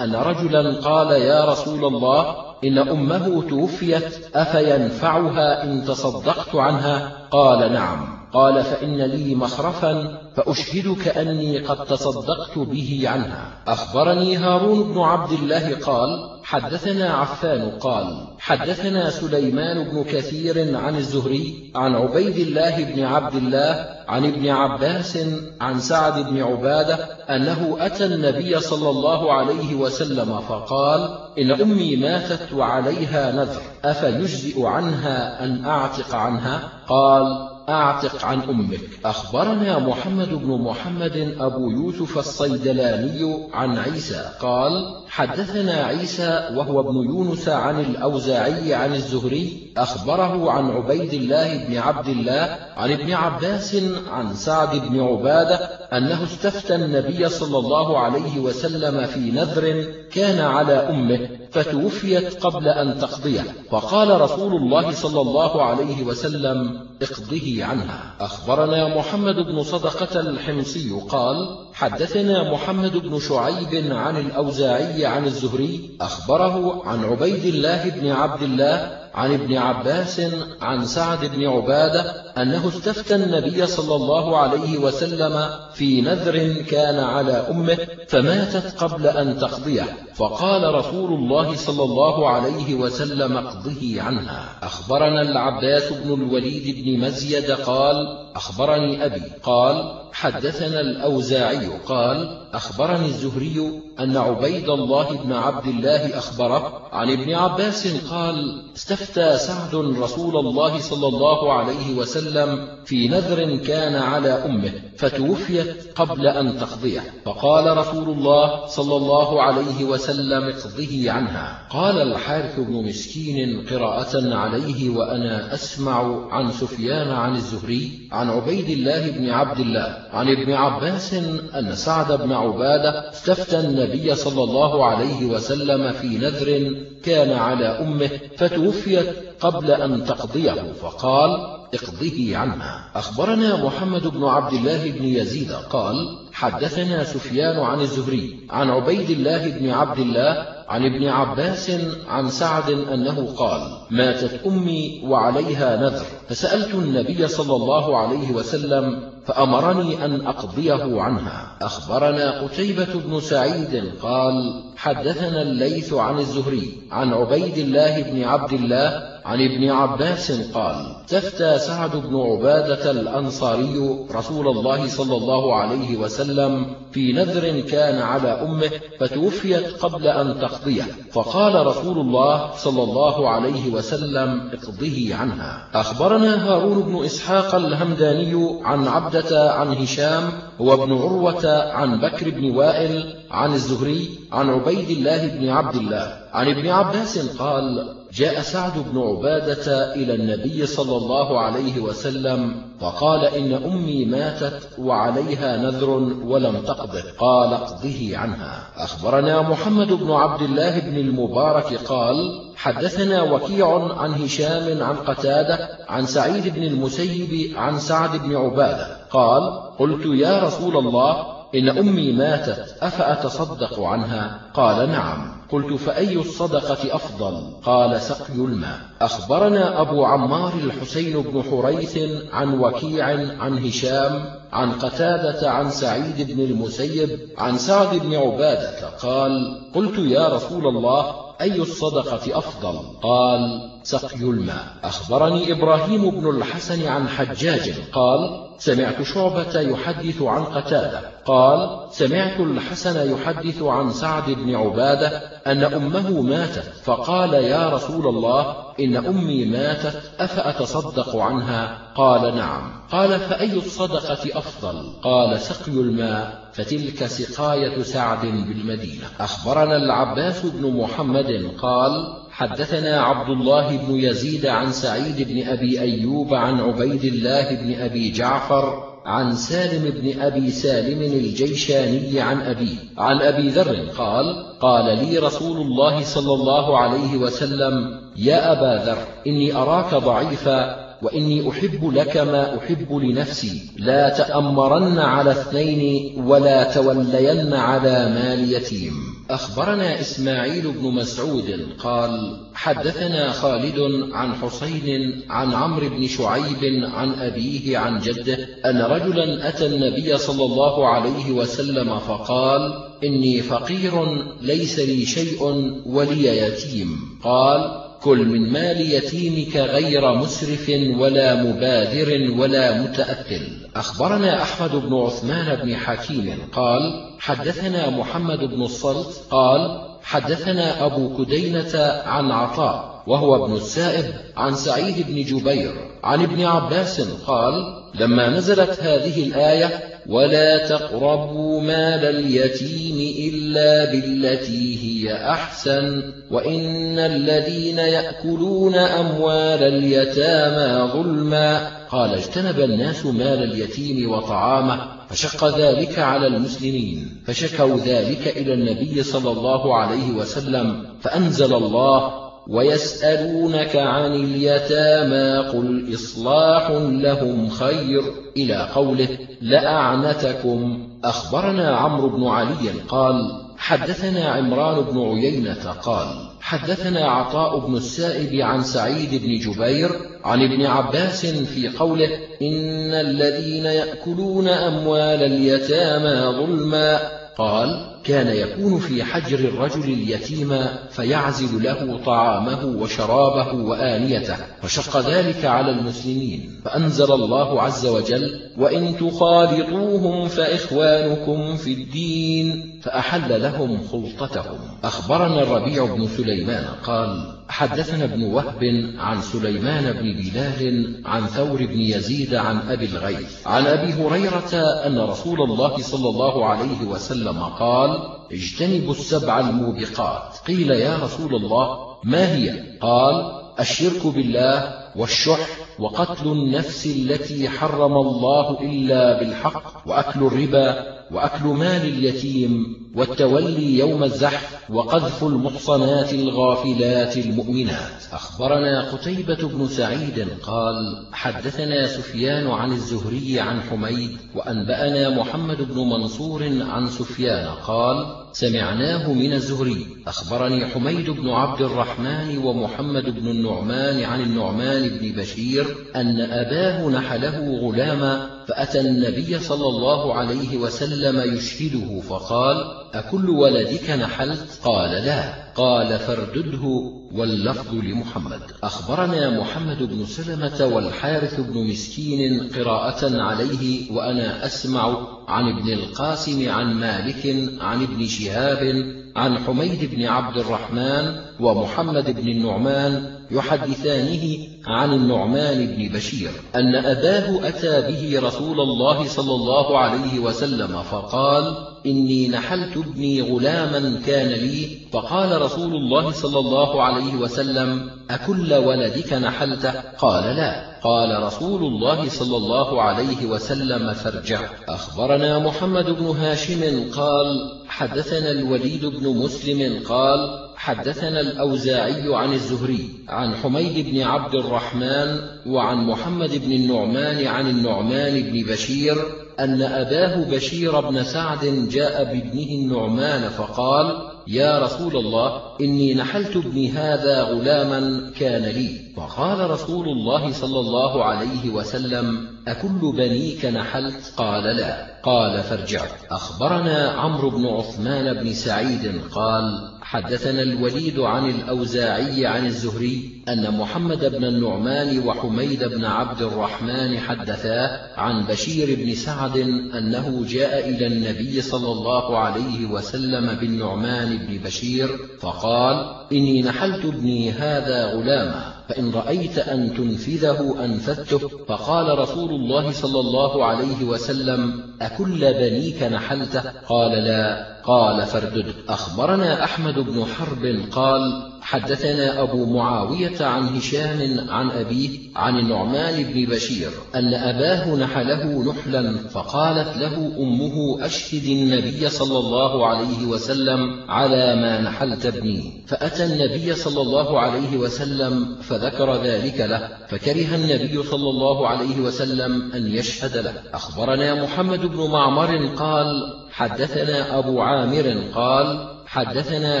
أن رجلا قال يا رسول الله إن أمه توفيت أفينفعها إن تصدقت عنها؟ قال نعم. قال فإن لي مخرفا فأشهدك أني قد تصدقت به عنها. أخبرني هارون بن عبد الله قال حدثنا عفان قال حدثنا سليمان بن كثير عن الزهري عن عبيد الله بن عبد الله عن ابن عباس عن سعد بن عبادة أنه أتى النبي صلى الله عليه وسلم فقال إن أمي ماتت وعليها نذر أفيجزئ عنها أن أعتق عنها؟ قال أعتق عن أمك. أخبرنا محمد بن محمد أبو يوسف الصيدلاني عن عيسى. قال حدثنا عيسى وهو ابن يونس عن الأوزاعي عن الزهري أخبره عن عبيد الله بن عبد الله عن ابن عباس عن سعد بن عبادة أنه استفتى النبي صلى الله عليه وسلم في نذر كان على أمه فتوفيت قبل أن تقضيه. فقال رسول الله صلى الله عليه وسلم اقضه عنها. أخبرنا محمد بن صدقة الحمصي قال حدثنا محمد بن شعيب عن الأوزاعي عن الزهري أخبره عن عبيد الله بن عبد الله عن ابن عباس عن سعد بن عبادة أنه استفتى النبي صلى الله عليه وسلم في نذر كان على أمه فماتت قبل أن تقضيه. فقال رسول الله صلى الله عليه وسلم اقضه عنها. أخبرنا العباس بن الوليد بن مزيد قال أخبرني أبي قال حدثنا الأوزاعي قال أخبرني الزهري أن عبيد الله بن عبد الله أخبره عن ابن عباس قال استفتى سعد رسول الله صلى الله عليه وسلم في نذر كان على أمه فتوفيت قبل أن تقضيه. فقال رسول الله صلى الله عليه وسلم اقضه عنها. قال الحارث بن مسكين قراءة عليه وأنا أسمع عن سفيان عن الزهري عن عبيد الله بن عبد الله عن ابن عباس أن سعد بن عبادة استفتى النبي صلى الله عليه وسلم في نذر كان على أمه فتوفيت قبل أن تقضيه. فقال اقضه عنها أخبرنا محمد بن عبد الله بن يزيد قال حدثنا سفيان عن الزهري عن عبيد الله بن عبد الله عن ابن عباس عن سعد أنه قال ماتت أمي وعليها نذر. فسألت النبي صلى الله عليه وسلم فأمرني أن أقضيه عنها. أخبرنا قتيبة بن سعيد قال حدثنا الليث عن الزهري عن عبيد الله بن عبد الله عن ابن عباس قال تفتى سعد بن عبادة الأنصاري رسول الله صلى الله عليه وسلم في نذر كان على أمه فتوفيت قبل أن تقضيه. فقال رسول الله صلى الله عليه وسلم اقضه عنها. أخبرنا هارون بن إسحاق الهمداني عن عبدة عن هشام وابن عروة عن بكر بن وائل عن الزهري عن عبيد الله بن عبد الله. عن ابن عباس قال جاء سعد بن عبادة إلى النبي صلى الله عليه وسلم فقال إن أمي ماتت وعليها نذر ولم تقضه قال اقضه عنها. أخبرنا محمد بن عبد الله بن المبارك قال حدثنا وكيع عن هشام عن قتادة عن سعيد بن المسيب عن سعد بن عبادة. قال قلت يا رسول الله إن أمي ماتت أفأتصدق عنها؟ قال نعم. قلت فأي الصدقة أفضل؟ قال سقي الماء. أخبرنا أبو عمار الحسين بن حريث عن وكيع عن هشام عن قتادة عن سعيد بن المسيب عن سعد بن عبادة. قال قلت يا رسول الله أي الصدقة أفضل؟ قال سقي الماء. أخبرني إبراهيم بن الحسن عن حجاج قال سمعت شعبة يحدث عن قتادة. قال سمعت الحسن يحدث عن سعد بن عبادة أن أمه ماتت فقال يا رسول الله إن أمي ماتت أفأتصدق عنها؟ قال نعم. قال فأي الصدقة أفضل؟ قال سقي الماء فتلك سقاية سعد بالمدينة. أخبرنا العباس بن محمد قال حدثنا عبد الله بن يزيد عن سعيد بن أبي أيوب عن عبيد الله بن أبي جعفر عن سالم بن أبي سالم الجيشاني عن أبي عن أبي ذر قال قال لي رسول الله صلى الله عليه وسلم يا أبا ذر إني أراك ضعيفا وإني أحب لك ما أحب لنفسي لا تأمرن على اثنين ولا تولين على مال يتيم. أخبرنا إسماعيل بن مسعود قال حدثنا خالد عن حسين عن عمرو بن شعيب عن أبيه عن جده أن رجلا أتى النبي صلى الله عليه وسلم فقال إني فقير ليس لي شيء ولي يتيم. قال كل من مال يتيمك غير مسرف ولا مبادر ولا متأثل أخبرنا أحمد بن عثمان بن حكيم قال حدثنا محمد بن الصلت قال حدثنا أبو كدينة عن عطاء وهو ابن السائب عن سعيد بن جبير عن ابن عباس قال لما نزلت هذه الآية ولا تقربوا مال اليتيم إلا بالتي هي أحسن وإن الذين يأكلون أموال اليتامى ظلما قال اجتنب الناس مال اليتيم وطعامه فشق ذلك على المسلمين فشكوا ذلك إلى النبي صلى الله عليه وسلم فأنزل الله ويسألونك عن اليتامى قل إصلاح لهم خير إلى قوله لأعنتكم. أخبرنا عمرو بن علي قال حدثنا عمران بن عيينة قال حدثنا عطاء بن السائب عن سعيد بن جبير عن ابن عباس في قوله إن الذين يأكلون أموال اليتامى ظلما. قال كان يكون في حجر الرجل اليتيم فيعزل له طعامه وشرابه وآنيته فشق ذلك على المسلمين فأنزل الله عز وجل وإن تخالطوهم فإخوانكم في الدين فأحل لهم خلطتهم. أخبرنا الربيع بن سليمان قال حدثنا ابن وهب عن سليمان بن بلال عن ثور بن يزيد عن أبي الغيث عن أبي هريرة أن رسول الله صلى الله عليه وسلم قال اجتنبوا السبع الموبقات. قيل يا رسول الله ما هي؟ قال الشرك بالله والشح وقتل النفس التي حرم الله إلا بالحق وأكل الربا وأكل مال اليتيم والتولي يوم الزحف وقذف المحصنات الغافلات المؤمنات. أخبرنا قتيبة بن سعيد قال حدثنا سفيان عن الزهري عن حميد وأنبأنا محمد بن منصور عن سفيان قال سمعناه من الزهري. أخبرني حميد بن عبد الرحمن ومحمد بن النعمان عن النعمان بن بشير أن أباه نحله غلاما فأتى النبي صلى الله عليه وسلم يشهده فقال أكل ولدك نحلت؟ قال لا. قال فاردده واللفظ لمحمد. أخبرنا محمد بن سلمة والحارث بن مسكين قراءة عليه وأنا أسمع عن ابن القاسم عن مالك عن ابن شهاب عن حميد بن عبد الرحمن ومحمد بن النعمان يحدثانه عن النعمان بن بشير أن أباه أتى به رسول الله صلى الله عليه وسلم فقال إني نحلت ابني غلاما كان لي فقال رسول الله صلى الله عليه وسلم أكل ولدك نحلته؟ قال لا. قال رسول الله صلى الله عليه وسلم فارجع. أخبرنا محمد بن هاشم قال حدثنا الوليد بن مسلم قال حدثنا الأوزاعي عن الزهري عن حميد بن عبد الرحمن وعن محمد بن النعمان عن النعمان بن بشير أن أباه بشير بن سعد جاء بابنه النعمان فقال يا رسول الله إني نحلت ابني هذا غلاما كان لي. فقال رسول الله صلى الله عليه وسلم أكل بنيك نحلت قال لا. قال فارجع أخبرنا عمرو بن عثمان بن سعيد قال حدثنا الوليد عن الأوزاعي عن الزهري أن محمد بن النعمان وحميد بن عبد الرحمن حدثا عن بشير بن سعد أنه جاء إلى النبي صلى الله عليه وسلم بالنعمان بن بشير فقال إني نحلت ابني هذا غلاما. فإن رأيت أن تنفذه أنفذته. فقال رسول الله صلى الله عليه وسلم أكل بنيك نحلته؟ قال لا. قال فاردد أخبرنا أحمد بن حرب قال حدثنا أبو معاوية عن هشام عن أبيه عن النعمان بن بشير أن أباه نحله نحلا فقالت له أمه أشهد النبي صلى الله عليه وسلم على ما نحلت ابني. فأتى النبي صلى الله عليه وسلم فذكر ذلك له فكره النبي صلى الله عليه وسلم أن يشهد له. أخبرنا محمد بن معمر قال حدثنا أبو عامر قال حدثنا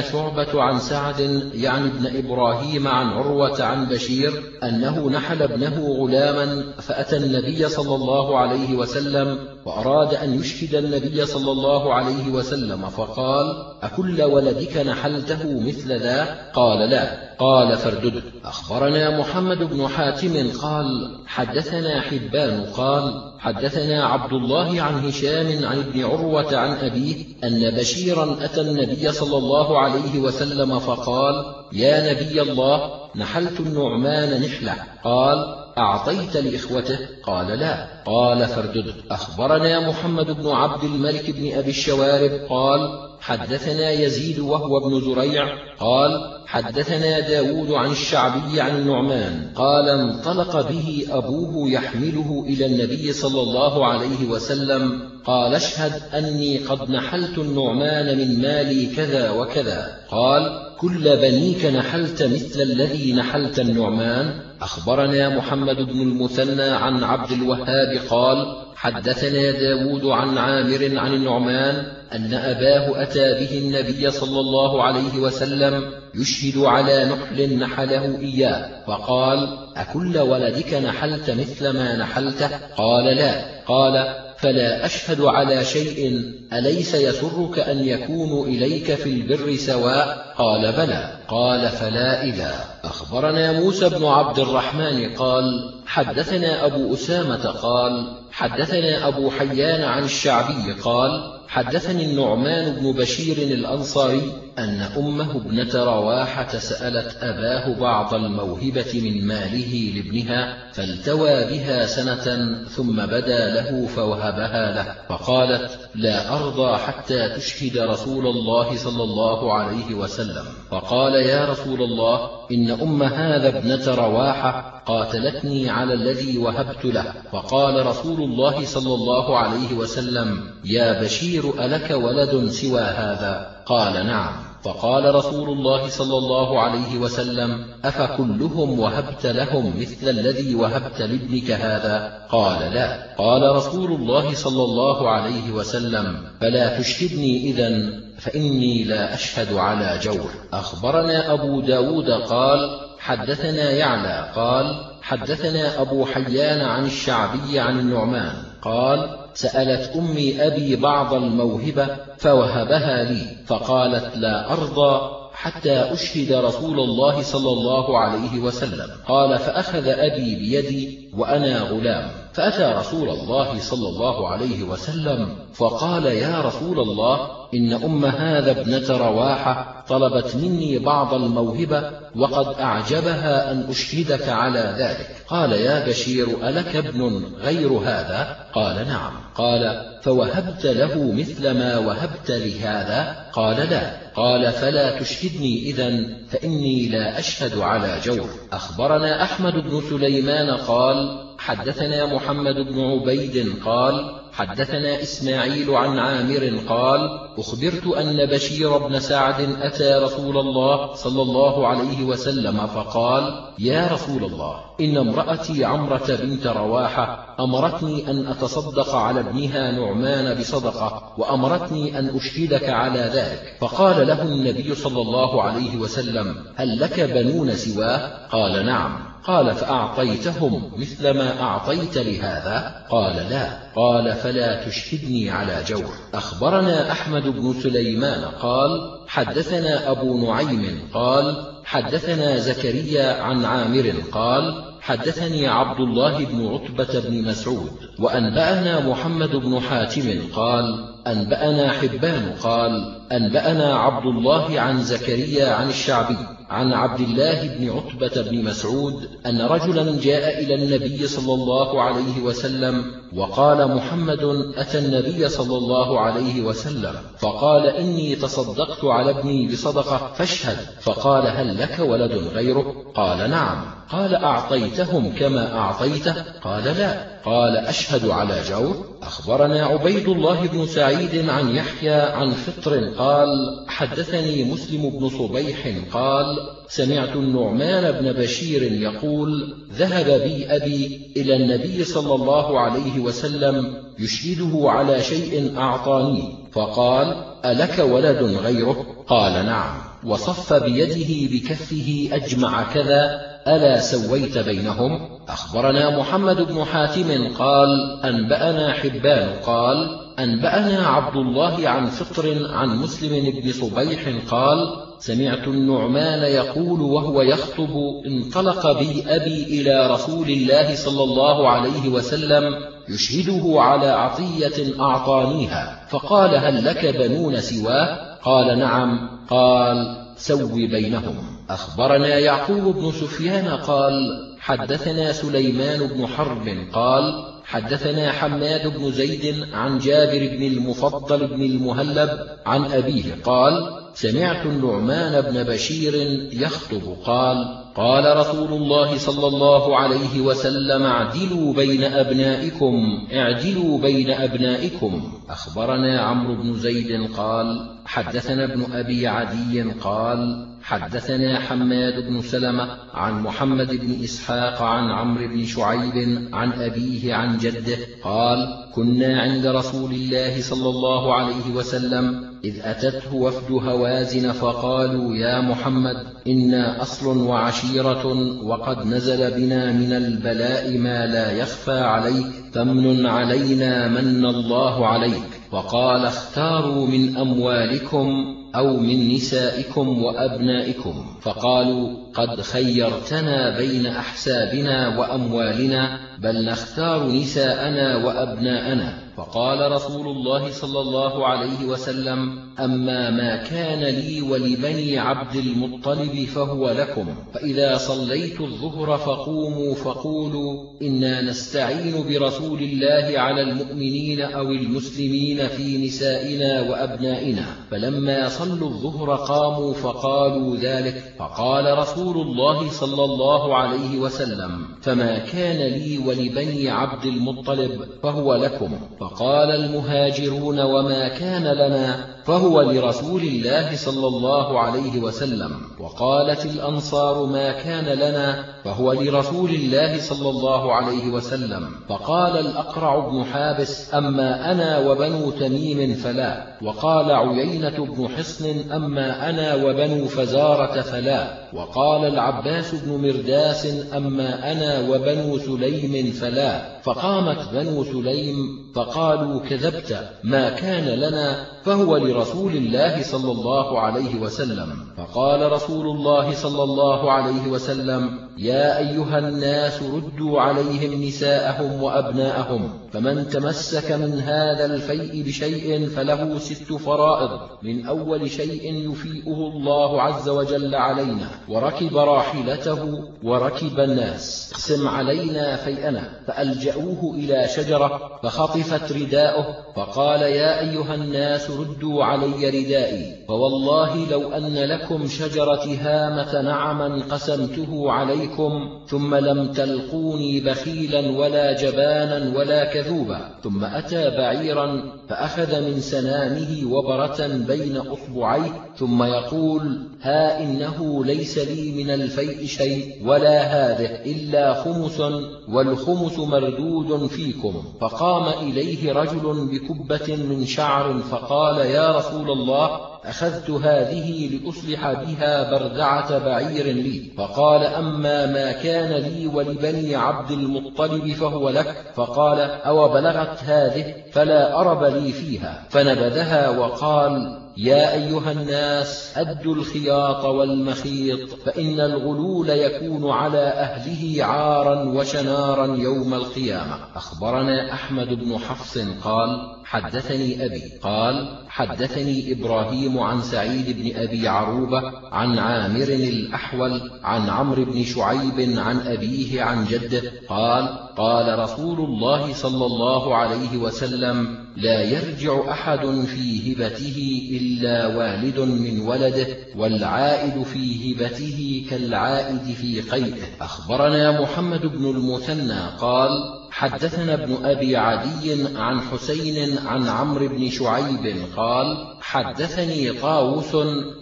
شعبة عن سعد يعني ابن إبراهيم عن عروة عن بشير أنه نحل ابنه غلاما فأتى النبي صلى الله عليه وسلم وأراد أن يشهد النبي صلى الله عليه وسلم فقال أكل ولدك نحلته مثل ذا؟ قال لا. قال فاردده أخبرنا محمد بن حاتم قال حدثنا حبان قال حدثنا عبد الله عن هشام عن ابن عروة عن أبيه أن بشيرا أتى النبي صلى الله عليه وسلم فقال يا نبي الله نحلت النعمان نحلة. قال أعطيت لإخوته؟ قال لا. قال فاردده أخبرنا محمد بن عبد الملك بن أبي الشوارب. قال حدثنا يزيد وهو ابن زريع قال حدثنا داود عن الشعبي عن النعمان قال انطلق به أبوه يحمله إلى النبي صلى الله عليه وسلم قال اشهد أني قد نحلت النعمان من مالي كذا وكذا. قال كل بنيك نحلت مثل الذي نحلت النعمان. أخبرنا محمد بن المثنى عن عبد الوهاب قال حدثنا داود عن عامر عن النعمان أن أباه أتى به النبي صلى الله عليه وسلم يشهد على نحل نحله إياه فقال أكل ولدك نحلت مثل ما نحلته؟ قال لا. قال فلا أشهد على شيء أليس يسرك أن يكونوا إليك في البر سواء؟ قال بلى. قال فلا إذا. أخبرنا موسى بن عبد الرحمن قال حدثنا أبو أسامة قال حدثنا أبو حيان عن الشعبي قال حدثني النعمان بن بشير الأنصاري أن أمه ابنة رواحة سألت أباه بعض الموهبة من ماله لابنها فالتوى بها سنة ثم بدا له فوهبها له فقالت لا أرضى حتى تشهد رسول الله صلى الله عليه وسلم فقال يا رسول الله إن أم هذا ابنة رواحة قاتلتني على الذي وهبت له فقال رسول الله صلى الله عليه وسلم يا بشير ألك ولد سوى هذا قال نعم فقال رسول الله صلى الله عليه وسلم أفكلهم وهبت لهم مثل الذي وهبت لابنك هذا؟ قال لا. قال رسول الله صلى الله عليه وسلم فلا تشهدني إذا فإني لا أشهد على جور. أخبرنا أبو داود قال حدثنا يعلى قال حدثنا أبو حيان عن الشعبي عن النعمان قال سألت أمي أبي بعض الموهبة فوهبها لي فقالت لا أرضى حتى أشهد رسول الله صلى الله عليه وسلم. قال فأخذ أبي بيدي وأنا غلام. فأتى رسول الله صلى الله عليه وسلم فقال يا رسول الله إن أم هذا ابنة رواحة طلبت مني بعض الموهبة وقد أعجبها أن أشهدك على ذلك. قال يا بشير ألك ابن غير هذا؟ قال نعم. قال فوهبت له مثل ما وهبت لهذا؟ قال لا. قال فلا تشهدني إذا فإني لا أشهد على جور. أخبرنا أحمد بن سليمان قال حدثنا محمد بن عبيد قال حدثنا إسماعيل عن عامر قال أخبرت أن بشير بن سعد أتى رسول الله صلى الله عليه وسلم فقال يا رسول الله إن امرأتي عمرة بنت رواحة أمرتني أن أتصدق على ابنها نعمان بصدقة وأمرتني أن أشهدك على ذلك. فقال له النبي صلى الله عليه وسلم هل لك بنون سواه؟ قال نعم. قال فأعطيتهم مثل ما أعطيت لهذا؟ قال لا. قال فلا تشهدني على جور أخبرنا أحمد بن سليمان قال حدثنا أبو نعيم قال حدثنا زكريا عن عامر قال حدثني عبد الله بن عتبة بن مسعود وأنبأنا محمد بن حاتم قال أنبأنا حبان قال أنبأنا عبد الله عن زكريا عن الشعبي عن عبد الله بن عتبة بن مسعود أن رجلا جاء إلى النبي صلى الله عليه وسلم وقال محمد أتى النبي صلى الله عليه وسلم فقال إني تصدقت على ابني بصدقة فاشهد. فقال هل لك ولد غيره قال نعم. قال أعطيتهم كما أعطيته؟ قال لا. قال أشهد على جور أخبرنا عبيد الله بن سعيد عن يحيى عن فطر قال حدثني مسلم بن صبيح قال سمعت النعمان بن بشير يقول ذهب بي أبي إلى النبي صلى الله عليه وسلم يشهده على شيء أعطاني. فقال ألك ولد غيره؟ قال نعم. وصف بيده بكفه أجمع كذا. ألا سويت بينهم؟ أخبرنا محمد بن حاتم قال أنبأنا حبان قال أنبأنا عبد الله عن فطر عن مسلم بن صبيح قال سمعت النعمان يقول وهو يخطب انطلق بي أبي إلى رسول الله صلى الله عليه وسلم يشهده على عطية أعطانيها فقال هل لك بنون سواه؟ قال نعم. قال سو بينهم. أخبرنا يعقوب بن سفيان قال حدثنا سليمان بن حرب قال حدثنا حماد بن زيد عن جابر بن المفضل بن المهلب عن أبيه قال سمعت النعمان بن بشير يخطب قال قال رسول الله صلى الله عليه وسلم اعدلوا بين أبنائكم اعدلوا بين أبنائكم. أخبرنا عمرو بن زيد قال حدثنا ابن أبي عدي قال حدثنا حماد بن سلمة عن محمد بن إسحاق عن عمرو بن شعيب عن أبيه عن جده قال كنا عند رسول الله صلى الله عليه وسلم إذ أتته وفد هوازن فقالوا يا محمد إنا أصل وعشيرة وقد نزل بنا من البلاء ما لا يخفى عليك فامن علينا من الله عليك. وقال اختاروا من أموالكم أو من نسائكم وأبنائكم. فقالوا قد خيرتنا بين أحسابنا وأموالنا. بل نختار نساءنا وأبناءنا. فقال رسول الله صلى الله عليه وسلم أما ما كان لي ولبني عبد المطلب فهو لكم. فإذا صليت الظهر فقوموا فقولوا إنا نستعين برسول الله على المؤمنين أو المسلمين في نسائنا وأبنائنا. فلما صلوا الظهر قاموا فقالوا ذلك. فقال رسول الله صلى الله عليه وسلم فما كان لي ولبني عبد المطلب فهو لكم. فقال المهاجرون وما كان لنا فهو لرسول الله صلى الله عليه وسلم وقالت الأنصار ما كان لنا فهو لرسول الله صلى الله عليه وسلم فقال الأقرع بن حابس أما أنا وبنو تميم فلا وقال عيينة بن حصن أما أنا وبنو فزارة فلا وقال العباس بن مرداس أما أنا وبنو سليم فلا فقامت بنو سليم فقالوا كذبت ما كان لنا فهو لرسول الله صلى الله عليه وسلم. فقال رسول الله صلى الله عليه وسلم يا أيها الناس ردوا عليهم نساءهم وأبناءهم فمن تمسك من هذا الفيء بشيء فله ست فرائض من أول شيء يفيئه الله عز وجل علينا وركب راحلته وركب الناس اقسم علينا فيئنا فألجأوه إلى شجرة فخطفت رداؤه فقال يا أيها الناس ردوا علي ردائي فوالله لو أن لكم شجرة هامة نعما قسمته عليكم ثم لم تلقوني بخيلا ولا جبانا ولا كذوبا ثم أتى بعيرا فأخذ من سنامه وبرة بين أصبعيه ثم يقول ها إنه ليس لي من الفيء شيء ولا هذه إلا خمس والخمس مردود فيكم. فقام إليه رجل بكبة من شعر فقال يا رسول الله أخذت هذه لأصلح بها بردعة بعير لي. فقال أما ما كان لي ولبني عبد المطلب فهو لك. فقال أو بلغت هذه فلا أرب لي فيها. فنبذها وقال يا أيها الناس أدوا الخياط والمخيط فإن الغلول يكون على أهله عارا وشنارا يوم القيامة. أخبرنا أحمد بن حفص قال حدثني أبي قال حدثني إبراهيم عن سعيد بن أبي عروبة عن عامر الأحول عن عمرو بن شعيب عن أبيه عن جده قال قال رسول الله صلى الله عليه وسلم لا يرجع أحد في هبته إلا والد من ولده والعائد في هبته كالعائد في قيئه. أخبرنا محمد بن المثنى قال حدثنا ابن أبي عدي عن حسين عن عمرو بن شعيب قال حدثني طاووس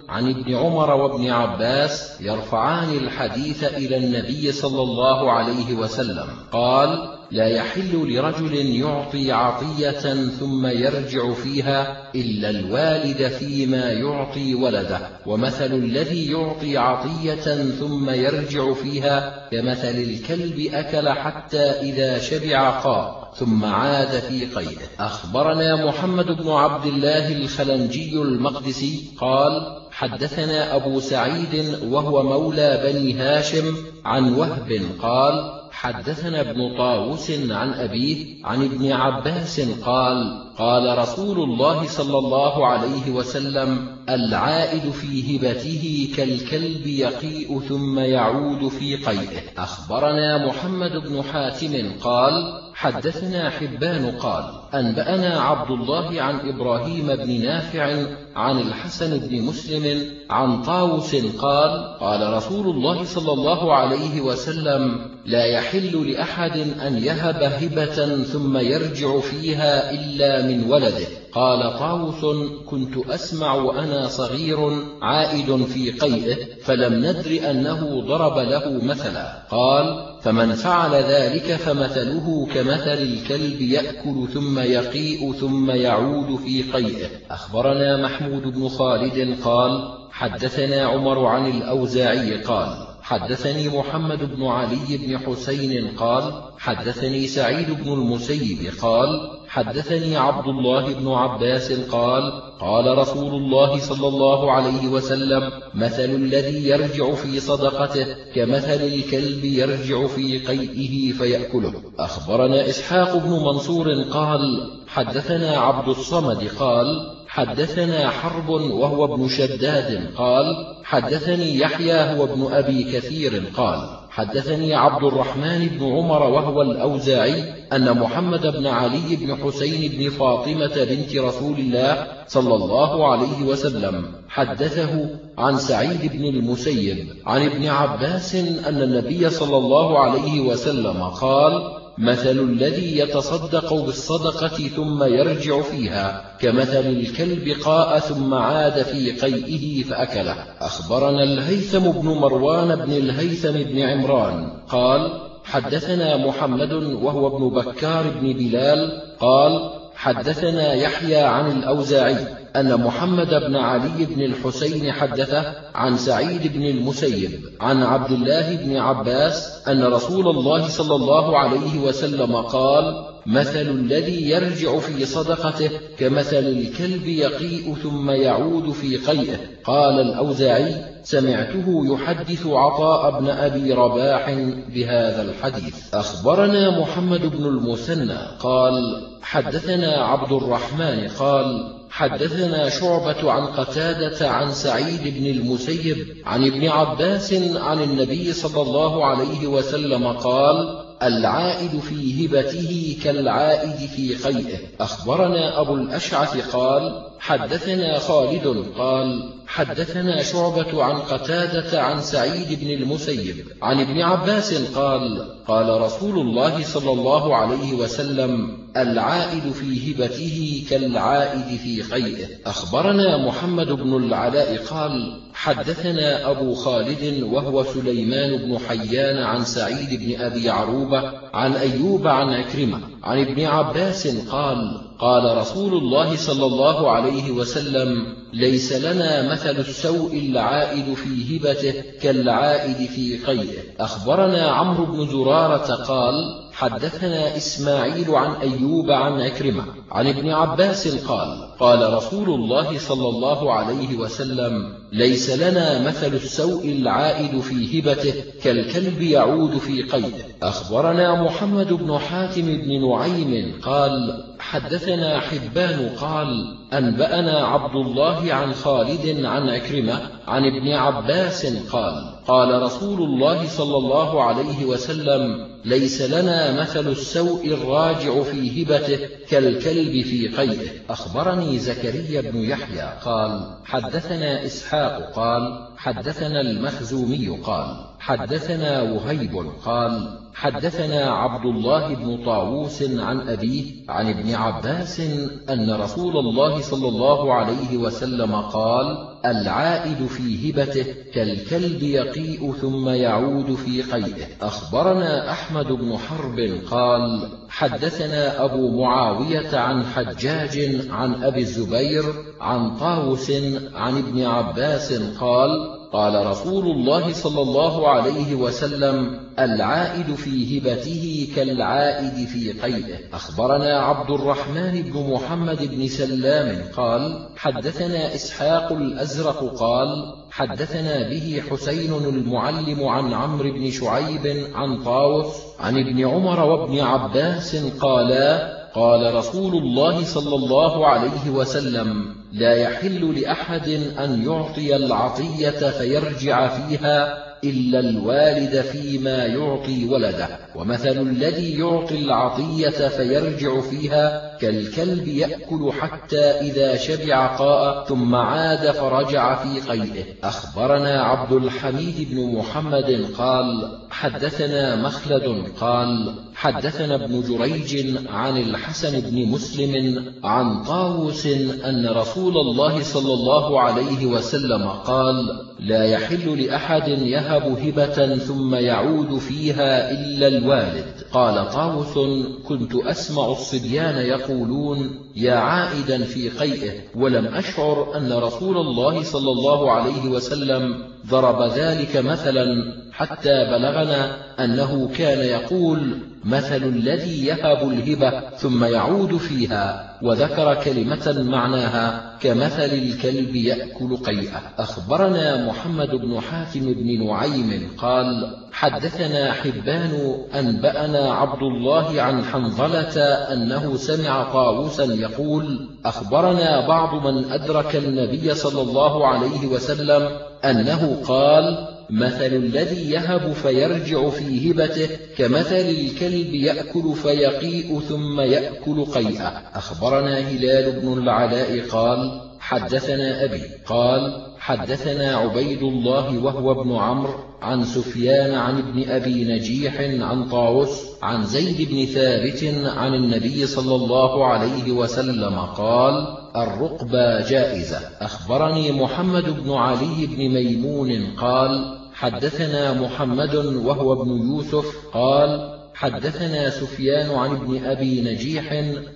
عن ابن عمر وابن عباس يرفعان الحديث إلى النبي صلى الله عليه وسلم. قال لا يحل لرجل يعطي عطية ثم يرجع فيها إلا الوالد فيما يعطي ولده. ومثل الذي يعطي عطية ثم يرجع فيها كمثل الكلب أكل حتى إذا شبع قاء ثم عاد في قيده. أخبرنا محمد بن عبد الله الخلنجي المقدسي قال حدثنا أبو سعيد وهو مولى بني هاشم عن وهب قال حدثنا ابن طاووس عن أبيه عن ابن عباس قال قال رسول الله صلى الله عليه وسلم العائد في هبته كالكلب يقيء ثم يعود في قيئه. أخبرنا محمد بن حاتم قال حدثنا حبان قال أنبأنا عبد الله عن إبراهيم بن نافع عن الحسن بن مسلم عن طاوس قال قال رسول الله صلى الله عليه وسلم لا يحل لأحد أن يهب هبة ثم يرجع فيها إلا من ولده. قال طاوس كنت أسمع وأنا صغير عائد في قيئه فلم ندر أنه ضرب له مثلا. قال فمن فعل ذلك فمثله كمثل الكلب يأكل ثم يقيء ثم يعود في قيئه. أخبرنا محمود بن خالد قال حدثنا عمر عن الأوزاعي قال حدثني محمد بن علي بن حسين قال حدثني سعيد بن المسيب قال حدثني عبد الله بن عباس قال قال رسول الله صلى الله عليه وسلم مثل الذي يرجع في صدقته كمثل الكلب يرجع في قيئه فيأكله. أخبرنا إسحاق بن منصور قال حدثنا عبد الصمد قال حدثنا حرب وهو ابن شداد قال حدثني يحيى هو ابن أبي كثير قال حدثني عبد الرحمن بن عمر وهو الأوزاعي أن محمد بن علي بن حسين بن فاطمة بنت رسول الله صلى الله عليه وسلم حدثه عن سعيد بن المسيب عن ابن عباس أن النبي صلى الله عليه وسلم قال مثل الذي يتصدق بالصدقة ثم يرجع فيها كمثل الكلب قاء ثم عاد في قيئه فأكله. أخبرنا الهيثم بن مروان بن الهيثم بن عمران قال حدثنا محمد وهو ابن بكار بن بلال قال حدثنا يحيى عن الأوزاعي أن محمد بن علي بن الحسين حدثه عن سعيد بن المسيب عن عبد الله بن عباس أن رسول الله صلى الله عليه وسلم قال مثل الذي يرجع في صدقته كمثل الكلب يقيء ثم يعود في قيئه. قال الأوزاعي سمعته يحدث عطاء بن أبي رباح بهذا الحديث. أخبرنا محمد بن المثنى قال حدثنا عبد الرحمن قال حدثنا شعبة عن قتادة عن سعيد بن المسيب عن ابن عباس عن النبي صلى الله عليه وسلم قال العائد في هبته كالعائد في قيئه أخبرنا أبو الأشعث قال حدثنا خالد قال حدثنا شعبة عن قتادة عن سعيد بن المسيب عن ابن عباس قال قال رسول الله صلى الله عليه وسلم العائد في هبته كالعائد في قيئه أخبرنا محمد بن العلاء قال حدثنا أبو خالد وهو سليمان بن حيان عن سعيد بن أبي عروبة عن أيوب عن أكرمة عن ابن عباس قال قال رسول الله صلى الله عليه وسلم ليس لنا مثل السوء العائد في هبته كالعائد في قيئه أخبرنا عمرو بن زرارة قال حدثنا إسماعيل عن أيوب عن أكرمة عن ابن عباس قال قال رسول الله صلى الله عليه وسلم ليس لنا مثل السوء العائد في هبته كالكلب يعود في قيده. أخبرنا محمد بن حاتم بن نعيم قال حدثنا حبان قال أنبأنا عبد الله عن خالد عن أكرمة عن ابن عباس قال قال رسول الله صلى الله عليه وسلم ليس لنا مثل السوء الراجع في هبته كالكلب في قيئه أخبرني زكريا بن يحيى قال حدثنا إسحاق قال حدثنا المخزومي قال. حدثنا وهيب قال حدثنا عبد الله بن طاووس عن أبيه عن ابن عباس أن رسول الله صلى الله عليه وسلم قال العائد في هبته كالكلب يقيء ثم يعود في قيئه. أخبرنا أحمد بن حرب قال حدثنا أبو معاوية عن حجاج عن أبي الزبير عن طاوس عن ابن عباس قال قال رسول الله صلى الله عليه وسلم العائد في هبته كالعائد في قيئه أخبرنا عبد الرحمن بن محمد بن سلام قال حدثنا إسحاق الأزرق قال حدثنا به حسين المعلم عن عمرو بن شعيب عن طاوس عن ابن عمر وابن عباس قالا قال رسول الله صلى الله عليه وسلم لا يحل لأحد أن يعطي العطية فيرجع فيها إلا الوالد فيما يعطي ولده ومثل الذي يعطي العطية فيرجع فيها كالكلب يأكل حتى إذا شبع قاء ثم عاد فرجع في قيئه أخبرنا عبد الحميد بن محمد قال حدثنا مخلد قال حدثنا ابن جريج عن الحسن بن مسلم عن طاووس أن رسول الله صلى الله عليه وسلم قال لا يحل لأحد يهب هبة ثم يعود فيها إلا الوالد. قال طاووس كنت أسمع الصبيان يقولون يا عائدا في قيئه. ولم أشعر أن رسول الله صلى الله عليه وسلم ضرب ذلك مثلا حتى بلغنا أنه كان يقول مثل الذي يهب الهبة ثم يعود فيها وذكر كلمة معناها كمثل الكلب يأكل قيئة. أخبرنا محمد بن حاتم بن نعيم قال حدثنا حبان أنبأنا عبد الله عن حنظلة أنه سمع طاووسا يقول أخبرنا بعض من أدرك النبي صلى الله عليه وسلم أنه قال مثل الذي يهب فيرجع في هبته كمثل الكلب يأكل فيقيء ثم يأكل قيئة. أخبرنا هلال بن العلاء قال حدثنا أبي قال حدثنا عبيد الله وهو ابن عمرو عن سفيان عن ابن أبي نجيح عن طاوس عن زيد بن ثابت عن النبي صلى الله عليه وسلم قال الرقبة جائزة. أخبرني محمد بن علي بن ميمون قال حدثنا محمد وهو ابن يوسف قال حدثنا سفيان عن ابن أبي نجيح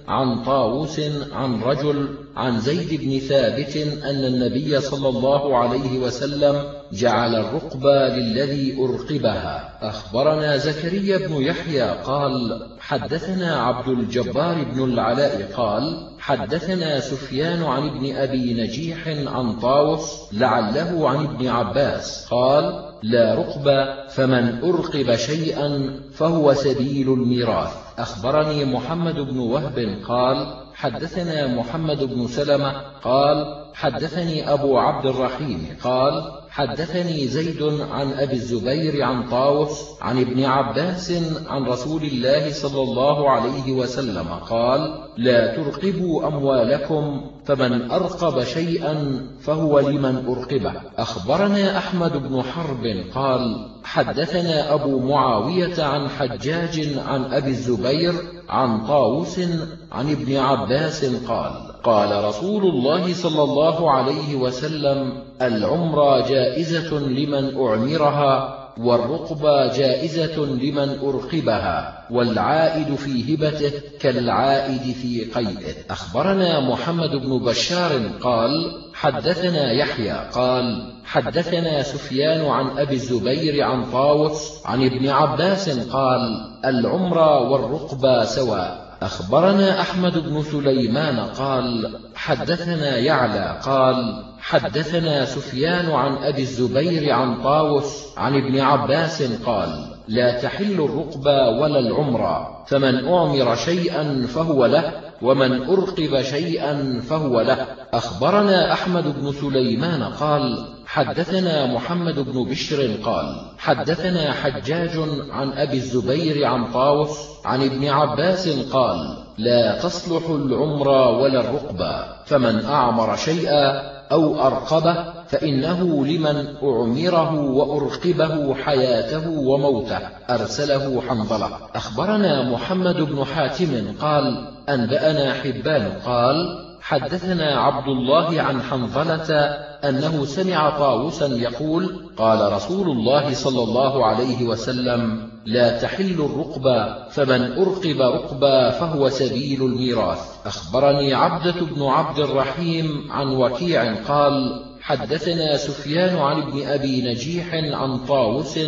عن طاووس عن رجل عن زيد بن ثابت أن النبي صلى الله عليه وسلم جعل الرقبة للذي أرقبها. أخبرنا زكريا بن يحيى قال حدثنا عبد الجبار بن العلاء قال حدثنا سفيان عن ابن أبي نجيح عن طاوس لعله عن ابن عباس قال لا رقبة فمن أرقب شيئا فهو سبيل الميراث. أخبرني محمد بن وهب قال حدثنا محمد بن سلمة قال حدثني أبو عبد الرحيم قال حدثني زيد عن أبي الزبير عن طاوس عن ابن عباس عن رسول الله صلى الله عليه وسلم قال لا ترقبوا أموالكم فمن أرقب شيئا فهو لمن أرقبه. أخبرنا أحمد بن حرب قال حدثنا أبو معاوية عن حجاج عن أبي الزبير عن طاوس عن ابن عباس قال قال رسول الله صلى الله عليه وسلم العمرة جائزة لمن أعمرها والرقبة جائزة لمن أرقبها والعائد في هبته كالعائد في قيئه أخبرنا محمد بن بشار قال حدثنا يحيى قال حدثنا سفيان عن أبي الزبير عن طاوس عن ابن عباس قال العمرة والرقبة سواء. أخبرنا أحمد بن سليمان قال حدثنا يعلى قال حدثنا سفيان عن أبي الزبير عن طاوس عن ابن عباس قال لا تحل الرقبة ولا العمرة فمن أعمر شيئا فهو له ومن أرقب شيئا فهو له. أخبرنا أحمد بن سليمان قال حدثنا محمد بن بشر قال حدثنا حجاج عن أبي الزبير عن طاوس عن ابن عباس قال لا تصلح العمر ولا الرقبة فمن أعمر شيئا أو أرقبه فإنه لمن أعمره وأرقبه حياته وموته أرسله حنظلة. أخبرنا محمد بن حاتم قال أنبأنا حبان قال حدثنا عبد الله عن حنظلة أنه سمع طاووسا يقول قال رسول الله صلى الله عليه وسلم لا تحل الرقبة فمن أرقب رقبة فهو سبيل الميراث. أخبرني عبدة بن عبد الرحيم عن وكيع قال حدثنا سفيان عن ابن أبي نجيح عن طاووس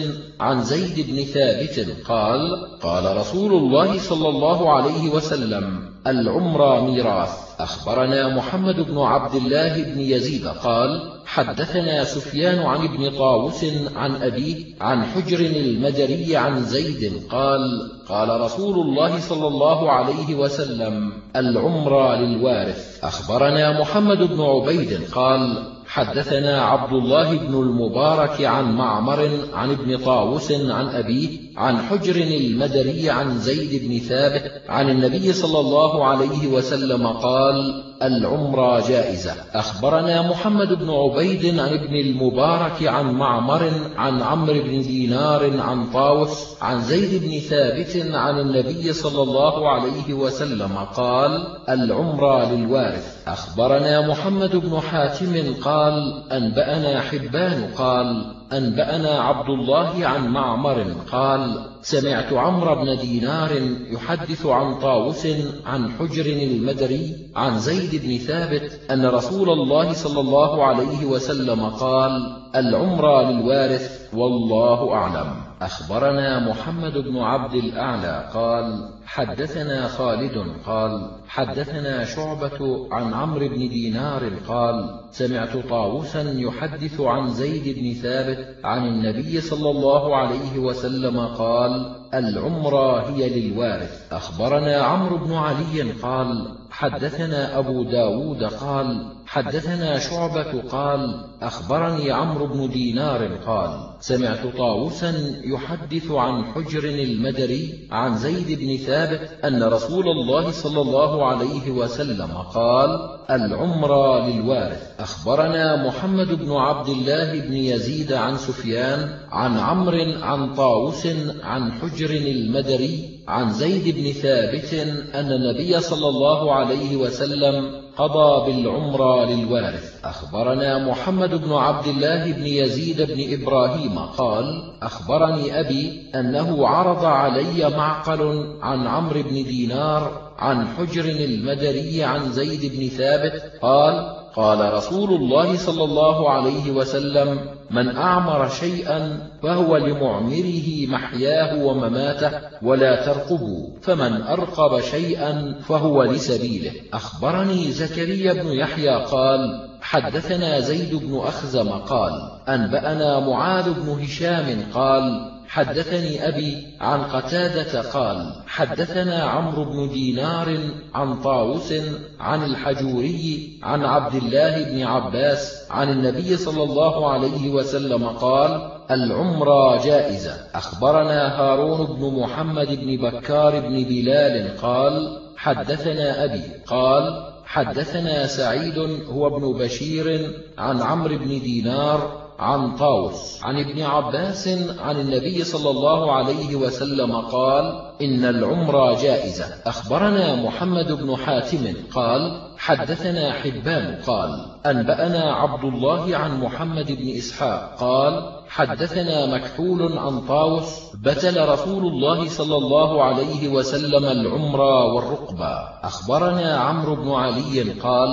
عن زيد بن ثابت قال قال رسول الله صلى الله عليه وسلم العمر ميراث. أخبرنا محمد بن عبد الله بن يزيد قال حدثنا سفيان عن ابن طاووس عن أبيه عن حجر المدري عن زيد قال قال رسول الله صلى الله عليه وسلم العمر للوارث. أخبرنا محمد بن عبيد قال حدثنا عبد الله بن المبارك عن معمر عن ابن طاووس عن أبيه عن حجر المدري عن زيد بن ثابت عن النبي صلى الله عليه وسلم قال العمرة جائزة. أخبرنا محمد بن عبيد عن ابن المبارك عن معمر عن عمرو بن دينار عن طاوس عن زيد بن ثابت عن النبي صلى الله عليه وسلم قال العمرة للوارث. أخبرنا محمد بن حاتم قال أنبأنا حبان. قال أنبأنا عبد الله عن معمر قال سمعت عمرو بن دينار يحدث عن طاووس عن حجر المدري عن زيد بن ثابت أن رسول الله صلى الله عليه وسلم قال العمرة للوارث والله أعلم. أخبرنا محمد بن عبد الأعلى قال حدثنا خالد قال حدثنا شعبة عن عمرو بن دينار قال سمعت طاووسا يحدث عن زيد بن ثابت عن النبي صلى الله عليه وسلم قال العمرة هي للوارث. أخبرنا عمرو بن علي قال حدثنا أبو داود قال حدثنا شعبة قال أخبرني عمرو بن دينار قال سمعت طاووسا يحدث عن حجر المدري عن زيد بن ثابت أن رسول الله صلى الله عليه وسلم قال العمرة للوارث. أخبرنا محمد بن عبد الله بن يزيد عن سفيان عن عمرو عن طاووس عن حجر المدري عن زيد بن ثابت أن النبي صلى الله عليه وسلم قضى بالعمرة للوارث أخبرنا محمد بن عبد الله بن يزيد بن إبراهيم قال أخبرني أبي أنه عرض علي معقل عن عمرو بن دينار عن حجر المدري عن زيد بن ثابت قال قال رسول الله صلى الله عليه وسلم من أعمر شيئا فهو لمعمره محياه ومماته ولا ترقبوا فمن أرقب شيئا فهو لسبيله. أخبرني زكريا بن يحيى قال حدثنا زيد بن أخزم قال أنبأنا معاذ بن هشام قال حدثني أبي عن قتادة قال حدثنا عمرو بن دينار عن طاووس عن الحجوري عن عبد الله بن عباس عن النبي صلى الله عليه وسلم قال العمرة جائزة. أخبرنا هارون بن محمد بن بكار بن بلال قال حدثنا أبي قال حدثنا سعيد هو ابن بشير عن عمرو بن دينار عن طاوس عن ابن عباس عن النبي صلى الله عليه وسلم قال إن العمر جائزة. أخبرنا محمد بن حاتم قال حدثنا حبان قال أنبأنا عبد الله عن محمد بن إسحاق قال حدثنا مكحول عن طاوس بتل رسول الله صلى الله عليه وسلم العمر والرقبة. أخبرنا عمرو بن علي قال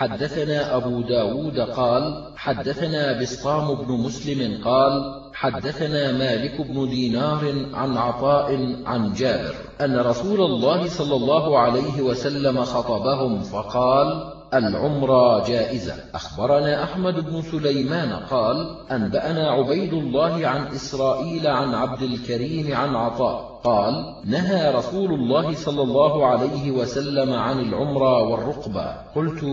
حدثنا أبو داود قال حدثنا بسطام بن مسلم قال حدثنا مالك بن دينار عن عطاء عن جابر أن رسول الله صلى الله عليه وسلم خطبهم فقال العمرة جائزة. أخبرنا أحمد بن سليمان قال أنبأنا عبيد الله عن إسرائيل عن عبد الكريم عن عطاء. قال نهى رسول الله صلى الله عليه وسلم عن العمرة والرقبة. قلت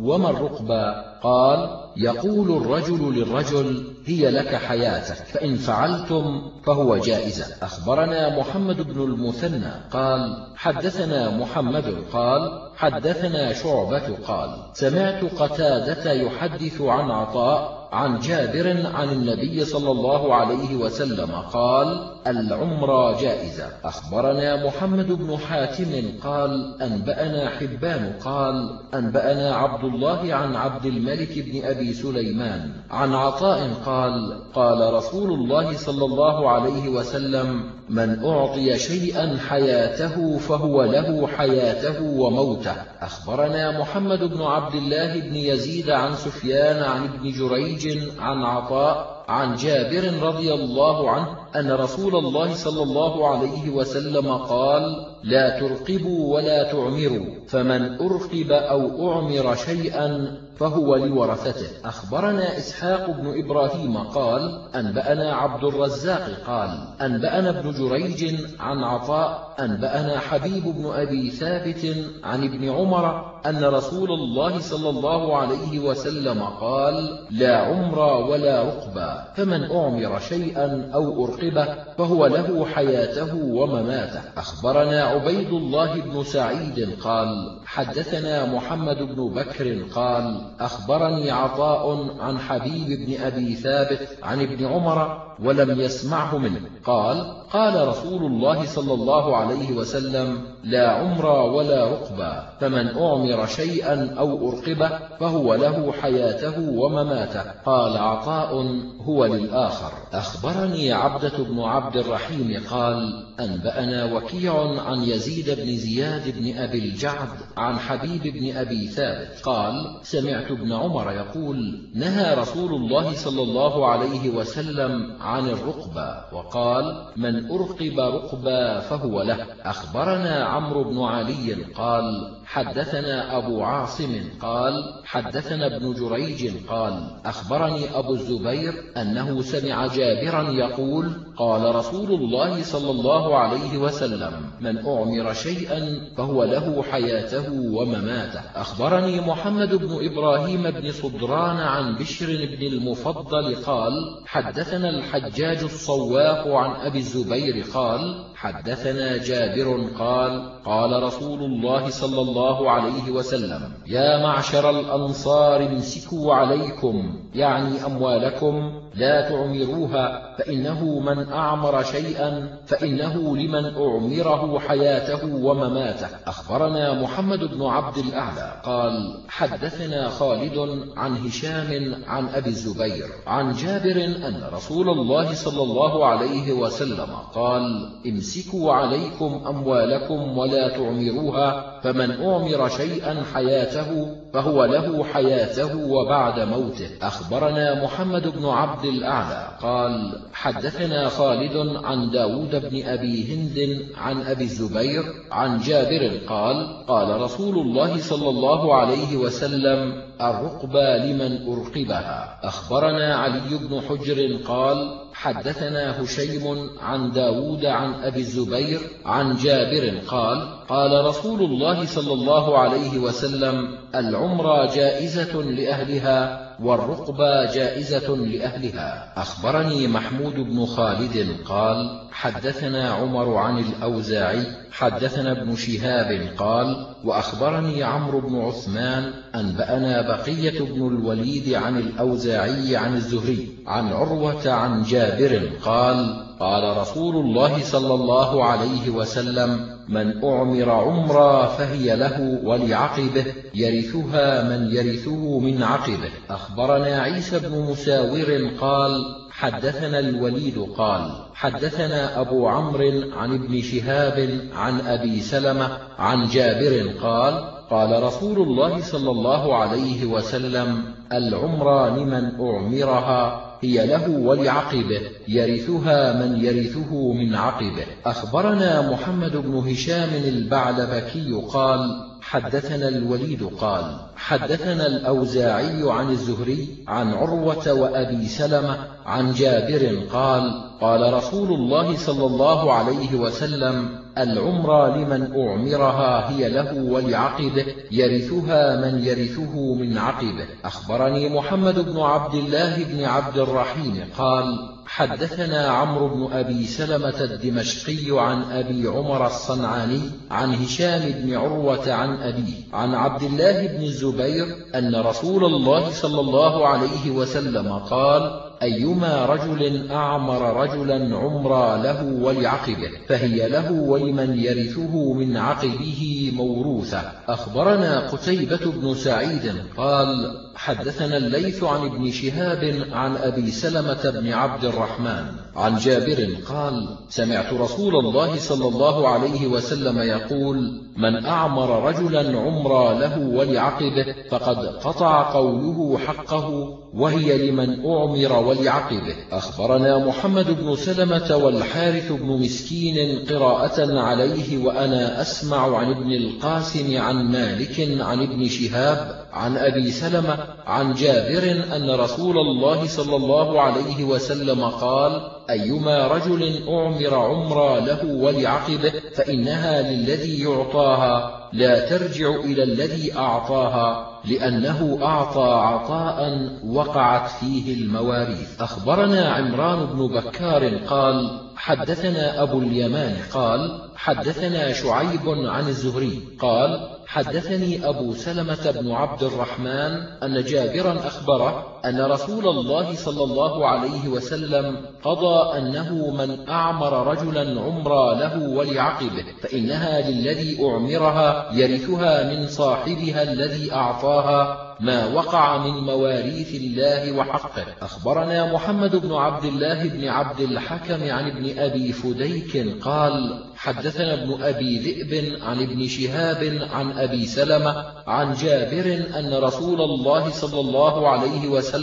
وما الرقبة؟ قال يقول الرجل للرجل هي لك حياتك فإن فعلتم فهو جائزة. أخبرنا محمد بن المثنى قال حدثنا محمد قال حدثنا شعبة قال سمعت قتادة يحدث عن عطاء عن جابر عن النبي صلى الله عليه وسلم قال العمرة جائزة. أخبرنا محمد بن حاتم قال أنبأنا حبان. قال أنبأنا عبد الله عن عبد الملك بن أبي سليمان. عن عطاء قال قال رسول الله صلى الله عليه وسلم من أعطي شيئا حياته فهو له حياته وموته. أخبرنا محمد بن عبد الله بن يزيد عن سفيان عن ابن جريج عن عطاء عن جابر رضي الله عنه أن رسول الله صلى الله عليه وسلم قال لا ترقبوا ولا تعمروا فمن أرقب أو أعمر شيئا فهو لورثته. أخبرنا إسحاق بن إبراهيم قال أنبأنا عبد الرزاق قال أنبأنا ابن جريج عن عطاء أنبأنا حبيب بن أبي ثابت عن ابن عمر أن رسول الله صلى الله عليه وسلم قال لا عمر ولا رقبة فمن أعمر شيئا أو أرقبه فهو له حياته ومماته. أخبرنا عبيد الله بن سعيد قال حدثنا محمد بن بكر قال أخبرني عطاء عن حبيب بن أبي ثابت عن ابن عمر ولم يسمعه منه. قال قال رسول الله صلى الله عليه وسلم لا عمر ولا رقبة فمن أعمر شيئا أو أرقبه فهو له حياته ومماته. قال عطاء هو للآخر. أخبرني عبدة بن عبد الرحيم قال أنبأنا وكيع عن يزيد بن زياد بن أبي الجعد عن حبيب بن أبي ثابت. قال سمعت ابن عمر يقول نهى رسول الله صلى الله عليه وسلم عن الرقبة وقال من أرقب رقبا فهو له. أخبرنا عمرو بن علي قال حدثنا أبو عاصم قال حدثنا ابن جريج قال أخبرني أبو الزبير أنه سمع جابرا يقول قال رسول الله صلى الله عليه وسلم من أعمر شيئا فهو له حياته ومماته. أخبرني محمد بن إبراهيم بن صدران عن بشر بن المفضل قال حدثنا الحجاج الصواق عن أبي الزبير قال حدثنا جابر قال قال رسول الله صلى الله عليه وسلم يا معشر الأنصار امسكوا عليكم يعني أموالكم لا تعمروها فإنه من أعمر شيئا فإنه لمن أعمره حياته ومماته. أخبرنا محمد بن عبد الأعلى قال حدثنا خالد عن هشام عن أبي الزبير عن جابر أن رسول الله صلى الله عليه وسلم قال امسكوا عليكم أموالكم ولا تعمروها فمن أعمر شيئا حياته فهو له حياته وبعد موته. أخبرنا محمد بن عبد الأعلى قال حدثنا خالد عن داود بن أبي هند عن أبي الزبير عن جابر قال قال رسول الله صلى الله عليه وسلم الرقبى لمن أرقبها. أخبرنا علي بن حجر قال حدثنا هشيم عن داود عن أبي الزبير عن جابر قال قال رسول الله صلى الله عليه وسلم العمرة جائزة لأهلها والرقبة جائزة لأهلها. أخبرني محمود بن خالد قال حدثنا عمر عن الأوزاعي حدثنا ابن شهاب قال وأخبرني عمرو بن عثمان أنبأنا بقية بن الوليد عن الأوزاعي عن الزهري عن عروة عن جابر قال قال رسول الله صلى الله عليه وسلم من أعمر عمرا فهي له ولعقبه يرثها من يرثه من عقبه. أخبرنا عيسى بن مساور قال حدثنا الوليد قال حدثنا أبو عمرو عن ابن شهاب عن أبي سلمة عن جابر قال قال رسول الله صلى الله عليه وسلم العمرى لمن أعمرها؟ هي له ولعقبه يرثها من يرثه من عقبه. أخبرنا محمد بن هشام البعلبكي قال حدثنا الوليد قال حدثنا الأوزاعي عن الزهري عن عروة وأبي سلمة عن جابر قال قال رسول الله صلى الله عليه وسلم العمرى لمن أعمرها هي له ولعقبه يرثها من يرثه من عقبه أخبرني محمد بن عبد الله بن عبد الرحيم قال حدثنا عمرو بن أبي سلمة الدمشقي عن أبي عمر الصنعاني عن هشام بن عروة عن أبيه عن عبد الله بن الزبير أن رسول الله صلى الله عليه وسلم قال أيما رجل أعمر رجلا عمرا له ولعقبه فهي له ولمن يرثه من عقبه موروثة. أخبرنا قتيبة بن سعيد قال حدثنا الليث عن ابن شهاب عن أبي سلمة بن عبد الرحمن عن جابر قال سمعت رسول الله صلى الله عليه وسلم يقول من أعمر رجلا عمرا له ولعقبه فقد قطع قوله حقه وهي لمن أعمر ولعقبه أخبرنا محمد بن سلمة والحارث بن مسكين قراءة عليه وأنا أسمع عن ابن القاسم عن مالك عن ابن شهاب عن أبي سلمة عن جابر أن رسول الله صلى الله عليه وسلم قال أيما رجل أعمر عمرا له ولعقبه فإنها للذي يعطاها لا ترجع إلى الذي أعطاها لأنه أعطى عطاء وقعت فيه المواريث. أخبرنا عمران بن بكار قال حدثنا أبو اليمان قال حدثنا شعيب عن الزهري قال حدثني أبو سلمة بن عبد الرحمن أن جابرا أخبره أن رسول الله صلى الله عليه وسلم قضى أنه من أعمر رجلا عمرا له ولعقبه فإنها للذي أعمرها يرثها من صاحبها الذي أعطاها ما وقع من مواريث الله وحقه. أخبرنا محمد بن عبد الله بن عبد الحكم عن ابن أبي فديك قال حدثنا ابن أبي ذئب عن ابن شهاب عن أبي سلمة عن جابر أن رسول الله صلى الله عليه وسلم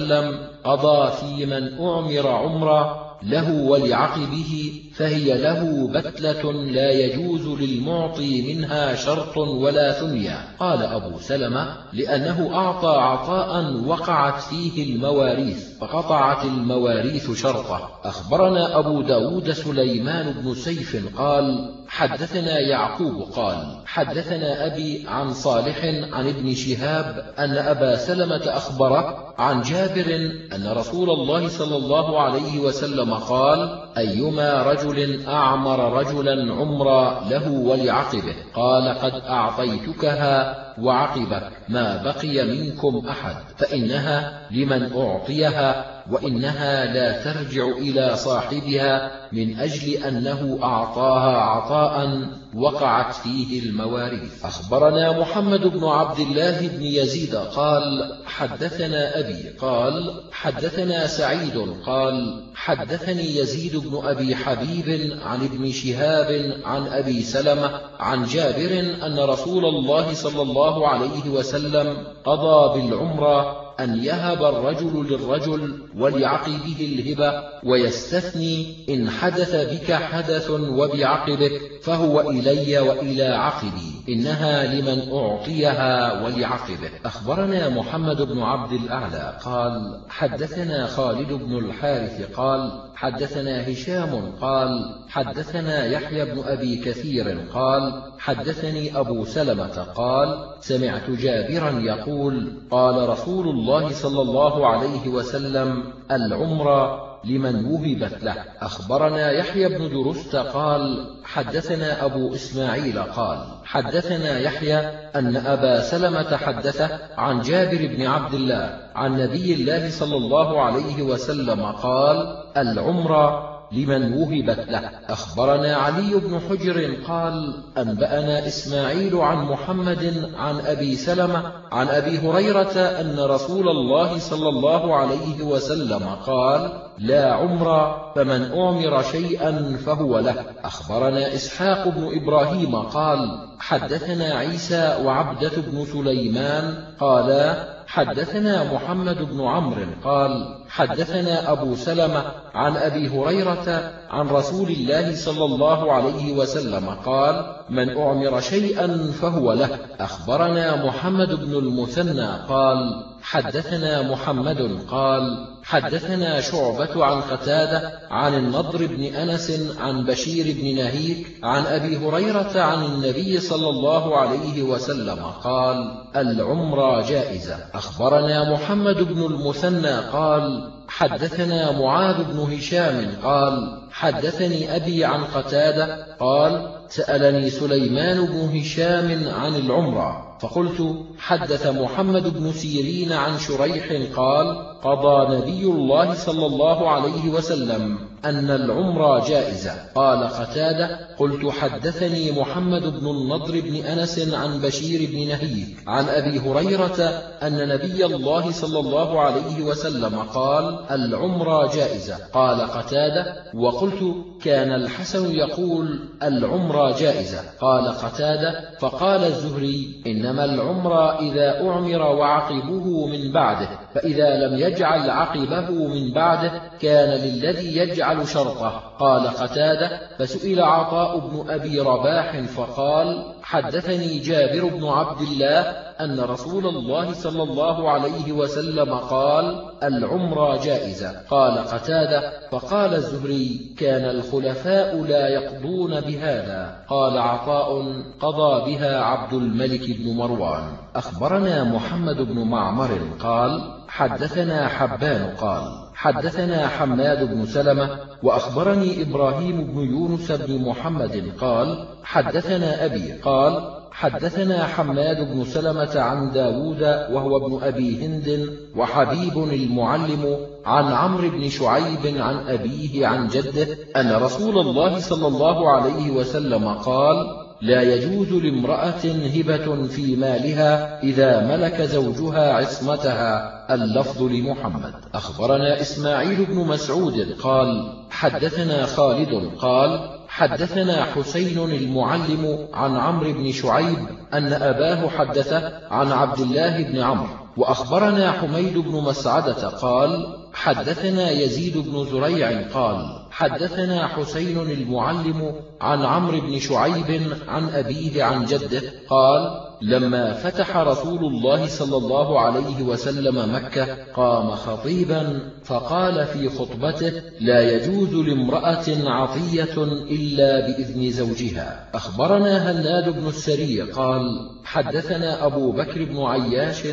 قضى في من أعمر عمرا له ولعقبه فهي له بتلة لا يجوز للمعطي منها شرط ولا ثنيا قال أبو سلمة لأنه أعطى عطاء وقعت فيه المواريث فقطعت المواريث شرطه. أخبرنا أبو داود سليمان بن سيف قال حدثنا يعقوب قال حدثنا أبي عن صالح عن ابن شهاب أن أبا سلمة أخبره عن جابر أن رسول الله صلى الله عليه وسلم قال أيما رجل أعمر رجلا عمرا له ولعقبه. قال قد أعطيتكها وعقبك ما بقي منكم أحد فإنها لمن أعطيها وإنها لا ترجع إلى صاحبها من أجل أنه أعطاها عطاء وقعت فيه المواريث. أخبرنا محمد بن عبد الله بن يزيد قال حدثنا أبي قال حدثنا سعيد قال حدثني يزيد بن أبي حبيب عن ابن شهاب عن أبي سلمة عن جابر أن رسول الله صلى الله عليه وسلم قضى بالعمرة أن يهب الرجل للرجل ولعقبه الهبة ويستثني إن حدث بك حدث وبعقبك فهو إلي وإلى عقبي إنها لمن أعطيها ولعقبه. أخبرنا محمد بن عبد الأعلى قال حدثنا خالد بن الحارث قال حدثنا هشام قال حدثنا يحيى بن أبي كثير قال حدثني أبو سلمة قال سمعت جابرا يقول قال رسول الله صلى الله عليه وسلم العمر لمن وهبت له. أخبرنا يحيى بن درست قال حدثنا أبو إسماعيل قال حدثنا يحيى أن أبا سلمة حدثه عن جابر بن عبد الله عن نبي الله صلى الله عليه وسلم قال العمر لمن وهبت له. أخبرنا علي بن حجر قال أنبأنا إسماعيل عن محمد عن أبي سلمة عن أبي هريرة أن رسول الله صلى الله عليه وسلم قال لا عمر فمن أعمر شيئا فهو له. أخبرنا إسحاق بن إبراهيم قال حدثنا عيسى وعبدة بن سليمان قالا حدثنا محمد بن عمرو قال حدثنا أبو سلمة عن أبي هريرة عن رسول الله صلى الله عليه وسلم قال من أعمر شيئا فهو له. أخبرنا محمد بن المثنى قال حدثنا محمد قال حدثنا شعبة عن قتادة عن النضر بن أنس عن بشير بن نهيك عن أبي هريرة عن النبي صلى الله عليه وسلم قال العمرة جائزة. أخبرنا محمد بن المثنى قال حدثنا معاذ بن هشام قال حدثني أبي عن قتادة قال سألني سليمان بن هشام عن العمرة. فقلت حدث محمد بن سيرين عن شريح قال قضى نبي الله صلى الله عليه وسلم أن العمرة جائزة. قال قتادة قلت حدثني محمد بن النضر بن أنس عن بشير بن نهيك عن أبي هريرة أن نبي الله صلى الله عليه وسلم قال العمرة جائزة. قال قتادة وقلت كان الحسن يقول العمرة جائزة. قال قتادة فقال الزهري إنما العمرة إذا أعمر وعقبه من بعده. فإذا لم يجعل عقبه من بعده كان للذي يجعل شرطه. قال قتادة فسئل عطاء بن أبي رباح فقال حدثني جابر بن عبد الله أن رسول الله صلى الله عليه وسلم قال العمرة جائزة. قال قتادة فقال الزهري كان الخلفاء لا يقضون بهذا. قال عطاء قضى بها عبد الملك بن مروان. أخبرنا محمد بن معمر قال حدثنا حبان قال حدثنا حماد بن سلمة وأخبرني إبراهيم بن يونس بن محمد قال حدثنا أبي قال حدثنا حماد بن سلمة عن داود وهو ابن أبي هند وحبيب المعلم عن عمرو بن شعيب عن أبيه عن جده أن رسول الله صلى الله عليه وسلم قال لا يجوز لامرأة هبة في مالها إذا ملك زوجها عصمتها. اللفظ لمحمد. أخبرنا إسماعيل بن مسعود قال حدثنا خالد قال حدثنا حسين المعلم عن عمرو بن شعيب أن أباه حدثه عن عبد الله بن عمرو. وأخبرنا حميد بن مسعدة قال حدثنا يزيد بن زريع قال حدثنا حسين المعلم عن عمرو بن شعيب عن أبيه عن جده قال لما فتح رسول الله صلى الله عليه وسلم مكة قام خطيبا فقال في خطبته لا يجوز لامرأة عطية إلا بإذن زوجها. أخبرنا هناد بن السري قال حدثنا أبو بكر بن عياش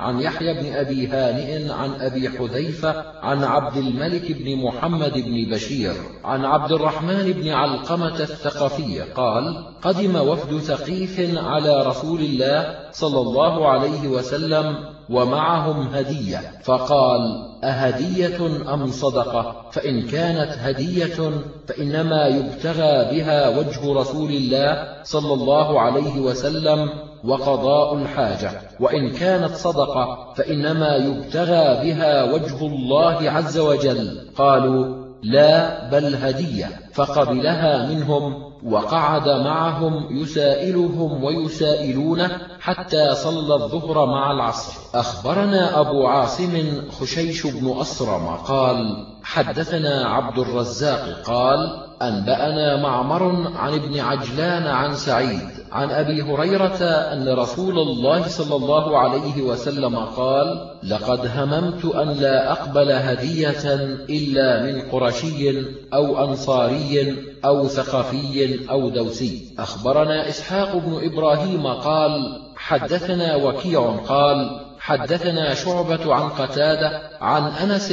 عن يحيى بن أبي هانئ عن أبي حذيفة عن عبد الملك بن محمد بن بشير عن عبد الرحمن بن علقمة الثقفي قال قدم وفد ثقيف على رسول الله صلى الله عليه وسلم ومعهم هدية. فقال أهدية أم صدقة؟ فإن كانت هدية فإنما يبتغى بها وجه رسول الله صلى الله عليه وسلم وقضاء الحاجة. وإن كانت صدقة فإنما يبتغى بها وجه الله عز وجل. قالوا لا بل هدية. فقبلها منهم وقعد معهم يسائلهم ويسائلونه حتى صلى الظهر مع العصر. أخبرنا أبو عاصم خشيش بن أسرم قال حدثنا عبد الرزاق قال أنبأنا معمر عن ابن عجلان عن سعيد عن أبي هريرة أن رسول الله صلى الله عليه وسلم قال لقد هممت أن لا أقبل هدية إلا من قرشي أو أنصاري أو ثقفي أو دوسي. أخبرنا إسحاق بن إبراهيم قال حدثنا وكيع قال حدثنا شعبة عن قتادة عن أنس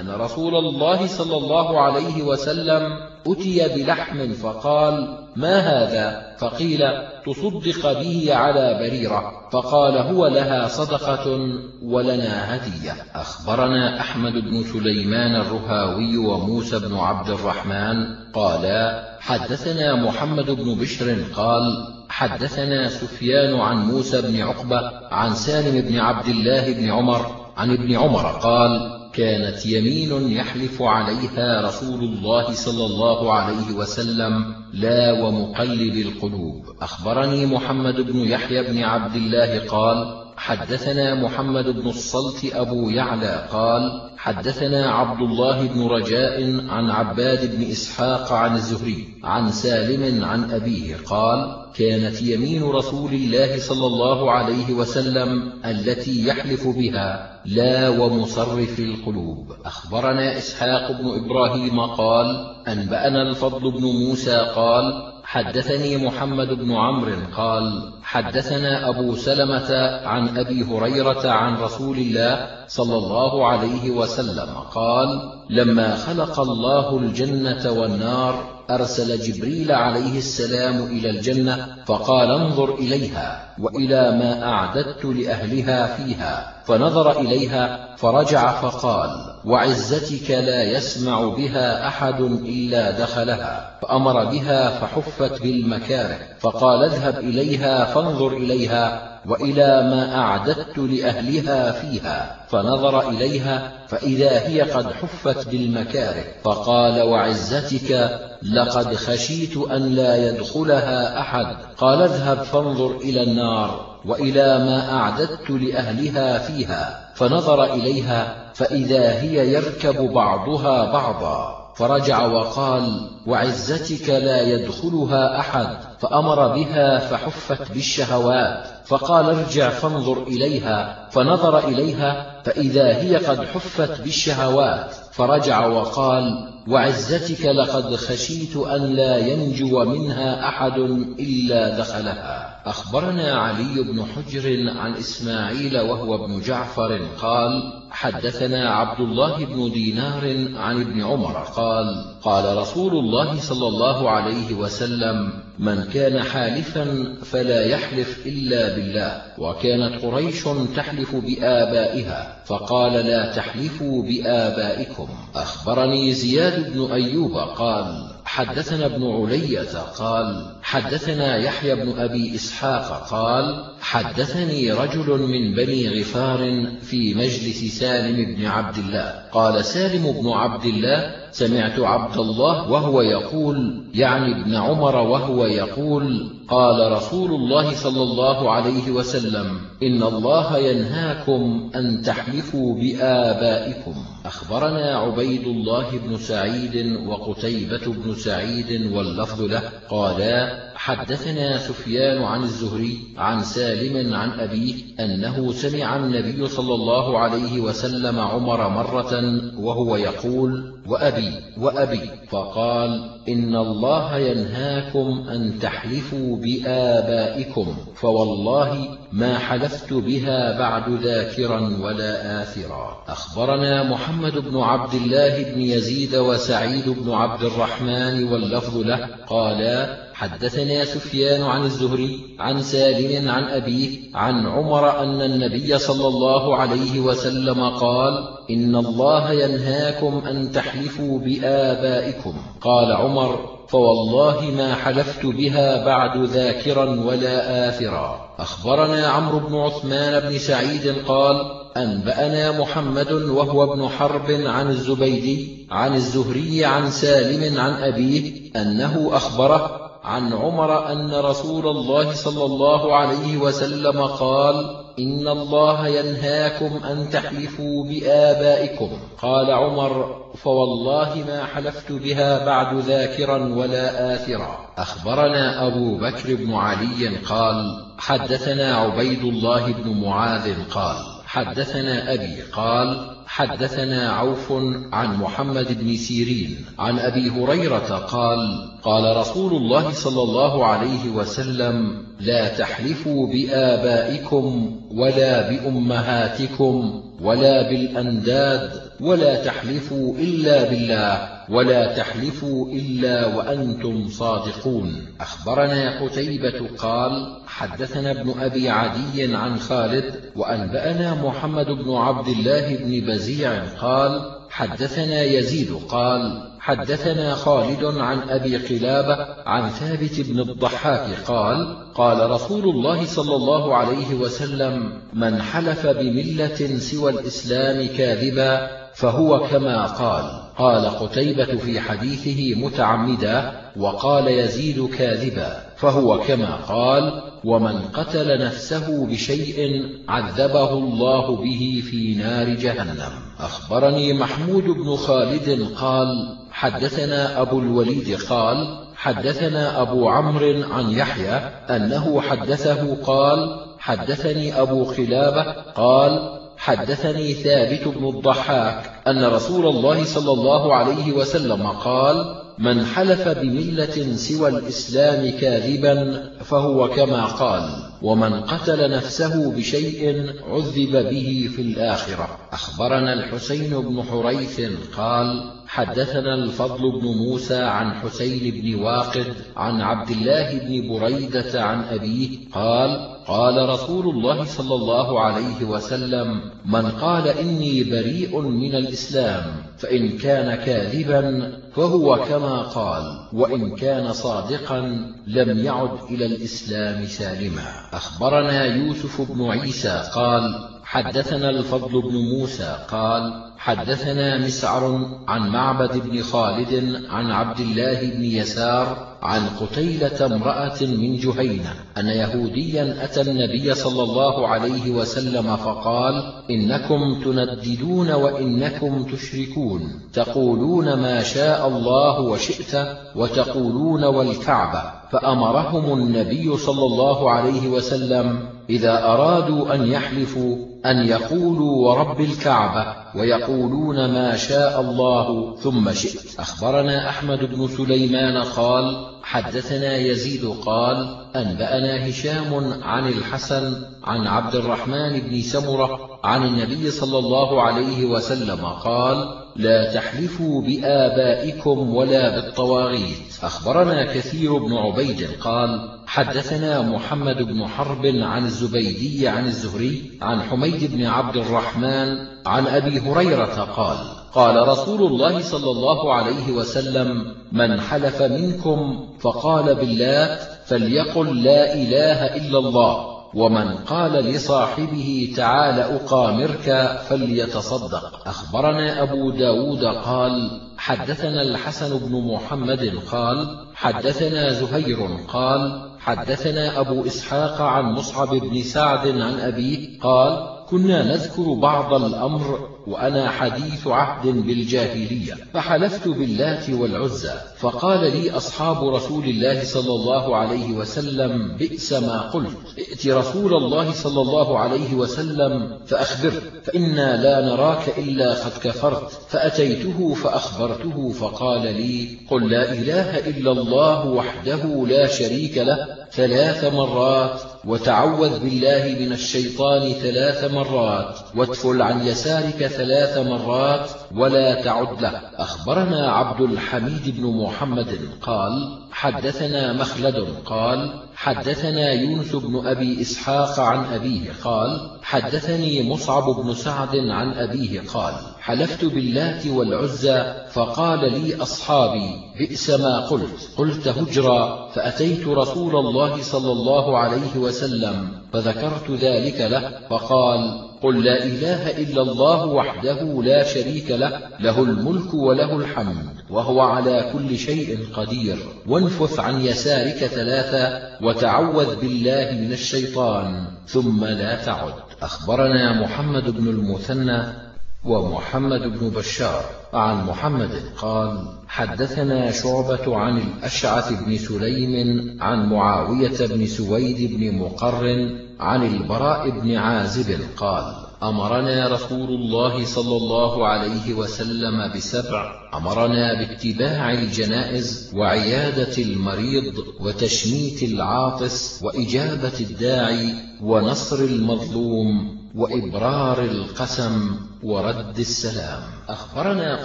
أن رسول الله صلى الله عليه وسلم أتي بلحم فقال ما هذا؟ فقيل تصدق به على بريرة. فقال هو لها صدقة ولنا هدية. أخبرنا أحمد بن سليمان الرهاوي وموسى بن عبد الرحمن قالا حدثنا محمد بن بشر قال حدثنا سفيان عن موسى بن عقبة عن سالم بن عبد الله بن عمر عن ابن عمر قال كانت يمين يحلف عليها رسول الله صلى الله عليه وسلم لا ومقلب القلوب. أخبرني محمد بن يحيى بن عبد الله قال حدثنا محمد بن الصلت أبو يعلى قال حدثنا عبد الله بن رجاء عن عباد بن إسحاق عن الزهري عن سالم عن أبيه قال كانت يمين رسول الله صلى الله عليه وسلم التي يحلف بها لا ومصرف القلوب. أخبرنا إسحاق بن إبراهيم قال أنبأنا الفضل بن موسى قال حدثني محمد بن عمرو قال حدثنا أبو سلمة عن أبي هريرة عن رسول الله صلى الله عليه وسلم قال لما خلق الله الجنة والنار أرسل جبريل عليه السلام إلى الجنة فقال انظر إليها وإلى ما أعددت لأهلها فيها. فنظر إليها فرجع فقال وعزتك لا يسمع بها أحد إلا دخلها. فأمر بها فحفت بالمكاره فقال اذهب إليها فانظر إليها وإلى ما أعددت لأهلها فيها. فنظر إليها فإذا هي قد حفت بالمكاره فقال وعزتك لقد خشيت أن لا يدخلها أحد. قال اذهب فانظر إلى النار وإلى ما أعددت لأهلها فيها. فنظر إليها فإذا هي يركب بعضها بعضا. فرجع وقال وعزتك لا يدخلها أحد. فأمر بها فحفت بالشهوات فقال ارجع فانظر إليها فنظر إليها فإذا هي قد حفت بالشهوات فرجع وقال وعزتك لقد خشيت أن لا ينجو منها أحد إلا دخلها. أخبرنا علي بن حجر عن إسماعيل وهو ابن جعفر قال حدثنا عبد الله بن دينار عن ابن عمر قال قال رسول الله صلى الله عليه وسلم من كان حالفا فلا يحلف إلا بالله وكانت قريش تحلف بآبائها فقال لا تحلفوا بآبائكم. أخبرني زياد بن أيوب قال حدثنا ابن علية قال حدثنا يحيى بن أبي إسحاق قال حدثني رجل من بني غفار في مجلس سالم بن عبد الله. قال سالم بن عبد الله سمعت عبد الله وهو يقول يعني ابن عمر وهو يقول قال رسول الله صلى الله عليه وسلم إن الله ينهاكم أن تحلفوا بآبائكم. أخبرنا عبيد الله بن سعيد وقتيبة بن سعيد واللفظ له قالا حدثنا سفيان عن الزهري عن سالم عن أبيه أنه سمع النبي صلى الله عليه وسلم عمر مرة وهو يقول وأبي وأبي فقال إن الله ينهاكم أن تحلفوا بآبائكم فوالله ما حلفت بها بعد ذاكرا ولا آثرا أخبرنا محمد بن عبد الله بن يزيد وسعيد بن عبد الرحمن واللفظ له قالا حدثنا سفيان عن الزهري عن سالم عن أبيه عن عمر أن النبي صلى الله عليه وسلم قال إن الله ينهاكم أن تحلفوا بآبائكم. قال عمر فوالله ما حلفت بها بعد ذاكرا ولا آثرا. أخبرنا عمرو بن عثمان بن سعيد قال أنبأنا محمد وهو ابن حرب عن الزبيدي عن الزهري عن سالم عن أبيه أنه أخبره عن عمر أن رسول الله صلى الله عليه وسلم قال إن الله ينهاكم أن تحلفوا بآبائكم. قال عمر فوالله ما حلفت بها بعد ذاكرا ولا آثرا. أخبرنا أبو بكر بن علي قال حدثنا عبيد الله بن معاذ قال حدثنا أبي قال حدثنا عوف عن محمد بن سيرين عن أبي هريرة قال قال رسول الله صلى الله عليه وسلم لا تحلفوا بآبائكم ولا بأمهاتكم ولا بالأنداد ولا تحلفوا إلا بالله. ولا تحلفوا إلا وأنتم صادقون. أخبرنا قتيبة قال حدثنا ابن أبي عدي عن خالد وأنبأنا محمد بن عبد الله بن بزيع قال حدثنا يزيد قال حدثنا خالد عن أبي قلابة عن ثابت بن الضحاك قال قال رسول الله صلى الله عليه وسلم من حلف بملة سوى الإسلام كاذبا فهو كما قال قال قتيبة في حديثه متعمدا وقال يزيد كاذبا فهو كما قال ومن قتل نفسه بشيء عذبه الله به في نار جهنم. أخبرني محمود بن خالد قال حدثنا أبو الوليد قال حدثنا أبو عمرو عن يحيى أنه حدثه قال حدثني أبو خلابة قال حدثني ثابت بن الضحاك أن رسول الله صلى الله عليه وسلم قال من حلف بملة سوى الإسلام كاذبا فهو كما قال. ومن قتل نفسه بشيء عذب به في الآخرة. أخبرنا الحسين بن حريث قال حدثنا الفضل بن موسى عن حسين بن واقد عن عبد الله بن بريدة عن أبيه قال قال رسول الله صلى الله عليه وسلم من قال إني بريء من الإسلام فإن كان كاذبا فهو كما قال. وإن كان صادقا لم يعد إلى الإسلام سالما. أخبرنا يوسف بن عيسى قال حدثنا الفضل بن موسى قال حدثنا مسعر عن معبد بن خالد عن عبد الله بن يسار عن قتيلة امرأة من جهينة أن يهوديا أتى النبي صلى الله عليه وسلم فقال إنكم تنددون وإنكم تشركون تقولون ما شاء الله وشئت وتقولون والكعبة فأمرهم النبي صلى الله عليه وسلم إذا أرادوا أن يحلفوا أن يقولوا ورب الكعبة ويقولون ما شاء الله ثم شئت. أخبرنا أحمد بن سليمان قال حدثنا يزيد قال أنبأنا هشام عن الحسن عن عبد الرحمن بن سمرة عن النبي صلى الله عليه وسلم قال لا تحلفوا بآبائكم ولا بالطواغيت. أخبرنا كثير بن عبيد قال حدثنا محمد بن حرب عن الزبيدي عن الزهري عن حميد بن عبد الرحمن عن أبي هريرة قال قال رسول الله صلى الله عليه وسلم من حلف منكم فقال بالله فليقل لا إله إلا الله. ومن قال لصاحبه تعال أقامرك فليتصدق. أخبرنا أبو داود قال حدثنا الحسن بن محمد قال حدثنا زهير قال حدثنا أبو إسحاق عن مصعب بن سعد عن أبيه قال كنا نذكر بعض الأمر وأنا حديث عهد بالجاهلية فحلفت باللات والعزى فقال لي أصحاب رسول الله صلى الله عليه وسلم بئس ما قلت ائت رسول الله صلى الله عليه وسلم فأخبر فإنا لا نراك إلا قد كفرت فأتيته فأخبرته فقال لي قل لا إله إلا الله وحده لا شريك له ثلاث مرات وتعوذ بالله من الشيطان ثلاث مرات واتفل عن يسارك ثلاث مرات ولا تعد له. أخبرنا عبد الحميد بن محمد قال حدثنا مخلد قال حدثنا يونس بن أبي إسحاق عن أبيه قال حدثني مصعب بن سعد عن أبيه قال حلفت باللات والعزى فقال لي أصحابي بئس ما قلت. قلت هجرا فأتيت رسول الله صلى الله عليه وسلم فذكرت ذلك له فقال قل لا إله إلا الله وحده لا شريك له له الملك وله الحمد وهو على كل شيء قدير. وانفث عن يسارك ثلاثة وتعوذ بالله من الشيطان ثم لا تعد. أخبرنا محمد بن المثنى ومحمد بن بشار عن محمد قال حدثنا شعبة عن الأشعث بن سليم عن معاوية بن سويد بن مقرن عن البراء بن عازب قال أمرنا رسول الله صلى الله عليه وسلم بسبع. أمرنا باتباع الجنائز وعيادة المريض وتشميت العاطس وإجابة الداعي ونصر المظلوم وإبرار القسم ورد السلام. أخبرنا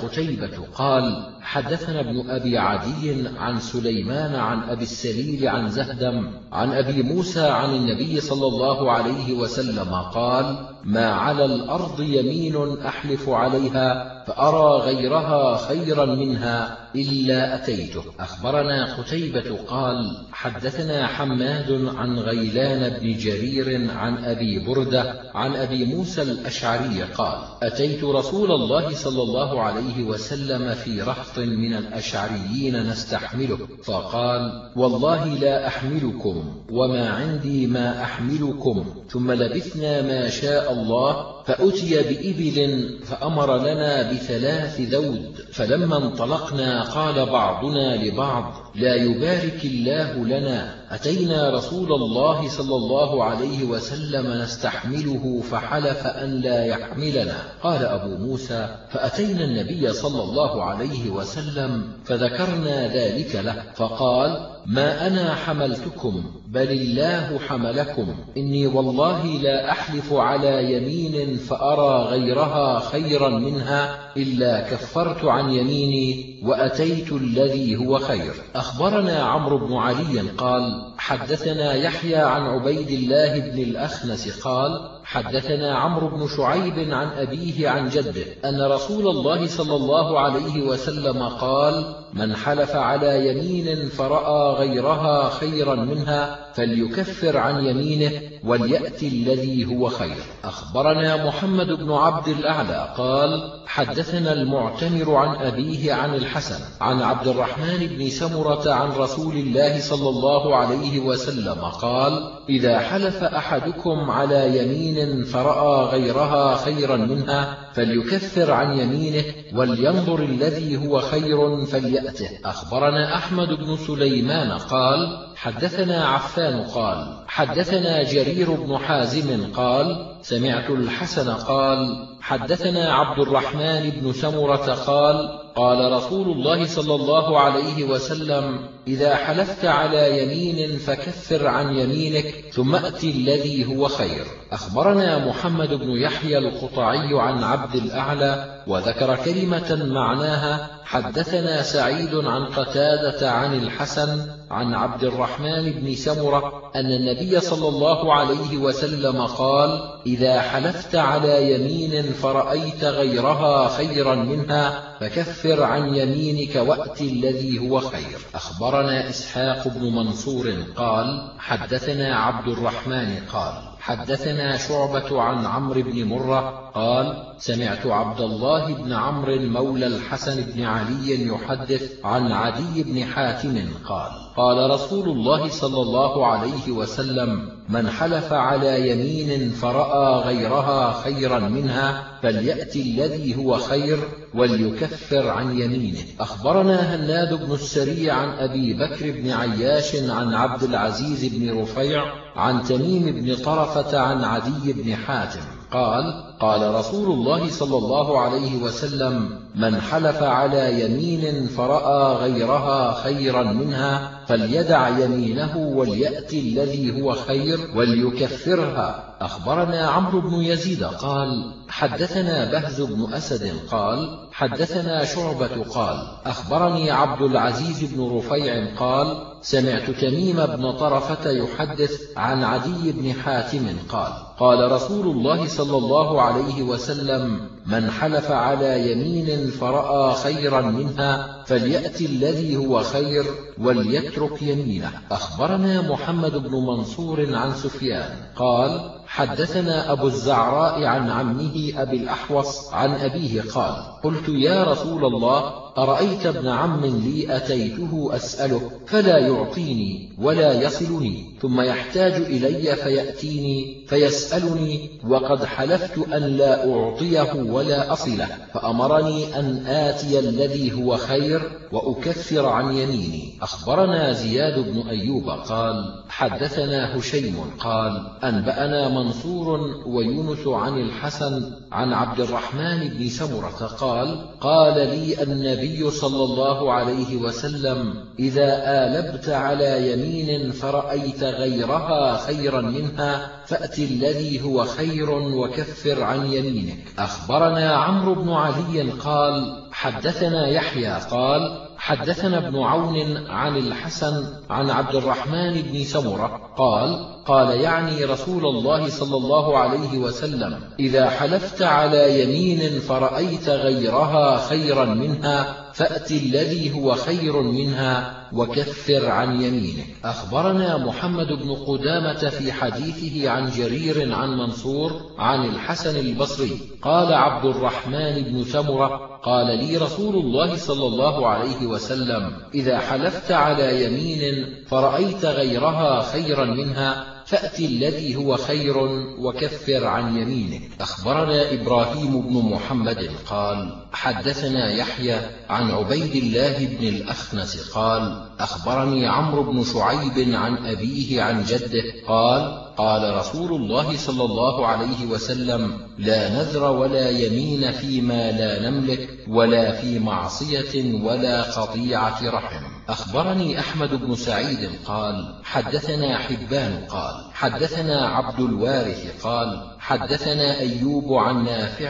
قتيبة قال حدثنا ابن أبي عدي عن سليمان عن أبي السليل عن زهدم عن أبي موسى عن النبي صلى الله عليه وسلم قال ما على الأرض يمين أحلف عليها فأرى غيرها خيرا منها إلا أتيته. أخبرنا قتيبة قال حدثنا حماد عن غيلان بن جرير عن أبي بردة عن أبي موسى الأشعري قال أتيت رسول الله صلى الله عليه وسلم في رهط من الأشعريين نستحمله فقال والله لا أحملكم وما عندي ما أحملكم. ثم لبثنا ما شاء الله فأتي بإبل فأمر لنا بثلاث ذود. فلما انطلقنا قال بعضنا لبعض لا يبارك الله لنا. أتينا رسول الله صلى الله عليه وسلم نستحمله فحلف أن لا يحملنا. قال أبو موسى فأتينا النبي صلى الله عليه وسلم فذكرنا ذلك له. فقال ما أنا حملتكم بل الله حملكم. إني والله لا أحلف على يمين فأرى غيرها خيرا منها إلا كفرت عن يميني وأتيت الذي هو خير. أخبرنا عمرو بن علي قال حدثنا يحيى عن عبيد الله بن الأخنس قال حدثنا عمرو بن شعيب عن أبيه عن جده أن رسول الله صلى الله عليه وسلم قال من حلف على يمين فرأى غيرها خيرا منها فليكفر عن يمينه وليأتي الذي هو خير. أخبرنا محمد بن عبد الأعلى قال حدثنا المعتمر عن أبيه عن الحسن عن عبد الرحمن بن سمرة عن رسول الله صلى الله عليه وسلم قال إذا حلف أحدكم على يمين فرأى غيرها خيرا منها فليكفر عن يمينه ولينظر الذي هو خير فليأته. أخبرنا أحمد بن سليمان قال حدثنا عفان قال حدثنا جرير بن حازم قال سمعت الحسن قال حدثنا عبد الرحمن بن سمرة قال قال رسول الله صلى الله عليه وسلم إذا حلفت على يمين فكفر عن يمينك ثم أت الذي هو خير. أخبرنا محمد بن يحيى القطعي عن عبد الأعلى وذكر كلمة معناها حدثنا سعيد عن قتادة عن الحسن عن عبد الرحمن بن سمرة أن النبي صلى الله عليه وسلم قال إذا حلفت على يمين فرأيت غيرها خيرا منها فكفر عن يمينك وأت الذي هو خير. أخبرنا إسحاق بن منصور قال حدثنا عبد الرحمن قال حدثنا شعبة عن عمرو بن مرة قال سمعت عبد الله بن عمرو مولى الحسن بن علي يحدث عن عدي بن حاتم قال قال رسول الله صلى الله عليه وسلم من حلف على يمين فرأى غيرها خيرا منها فليأتي الذي هو خير وليكفر عن يمينه. أخبرنا هناد بن السري عن أبي بكر بن عياش عن عبد العزيز بن رفيع عن تميم بن طرفة عن عدي بن حاتم. قال قال رسول الله صلى الله عليه وسلم من حلف على يمين فرأى غيرها خيرا منها فليدع يمينه وليأتي الذي هو خير وليكفرها. أخبرنا عمرو بن يزيد قال حدثنا بهز بن أسد قال حدثنا شعبة قال أخبرني عبد العزيز بن رفيع قال سمعت تميم بن طرفة يحدث عن عدي بن حاتم قال قال رسول الله صلى الله عليه وسلم من حلف على يمين فرأى خيرا منها فليأتي الذي هو خير وليترك يمينه. أخبرنا محمد بن منصور عن سفيان قال حدثنا أبو الزعراء عن عمه أبي الأحوص عن أبيه قال قلت يا رسول الله أرأيت ابن عم لي أتيته أسأله فلا يعطيني ولا يصلني ثم يحتاج إلي فيأتيني فيسألني وقد حلفت أن لا أعطيه ولا أصله فأمرني أن آتي الذي هو خير وأكفر عن يميني. أخبرنا زياد بن أيوب قال حدثنا هشيم قال أنبأنا منصور ويونس عن الحسن عن عبد الرحمن بن سمرة قال قال لي النبي صلى الله عليه وسلم إذا آلبت على يمين فرأيت غيرها خيرا منها فأت الذي هو خير وكفر عن يمينك. أخبرنا عمرو بن علي قال حدثنا يحيى قال حدثنا ابن عون عن الحسن عن عبد الرحمن بن سمرة قال قال يعني رسول الله صلى الله عليه وسلم إذا حلفت على يمين فرأيت غيرها خيرا منها فأت الذي هو خير منها وكفر عن يمينك أخبرنا محمد بن قدامة في حديثه عن جرير عن منصور عن الحسن البصري. قال عبد الرحمن بن سمرة قال لي رسول الله صلى الله عليه وسلم إذا حلفت على يمين فرأيت غيرها خيرا منها فأت الذي هو خير وكفر عن يمينك. أخبرنا إبراهيم بن محمد قال حدثنا يحيى عن عبيد الله بن الأخنس قال أخبرني عمرو بن شعيب عن أبيه عن جده قال قال رسول الله صلى الله عليه وسلم لا نذر ولا يمين فيما لا نملك ولا في معصية ولا قطيعة رحم. أخبرني أحمد بن سعيد قال حدثنا حبان قال حدثنا عبد الوارث قال حدثنا أيوب عن نافع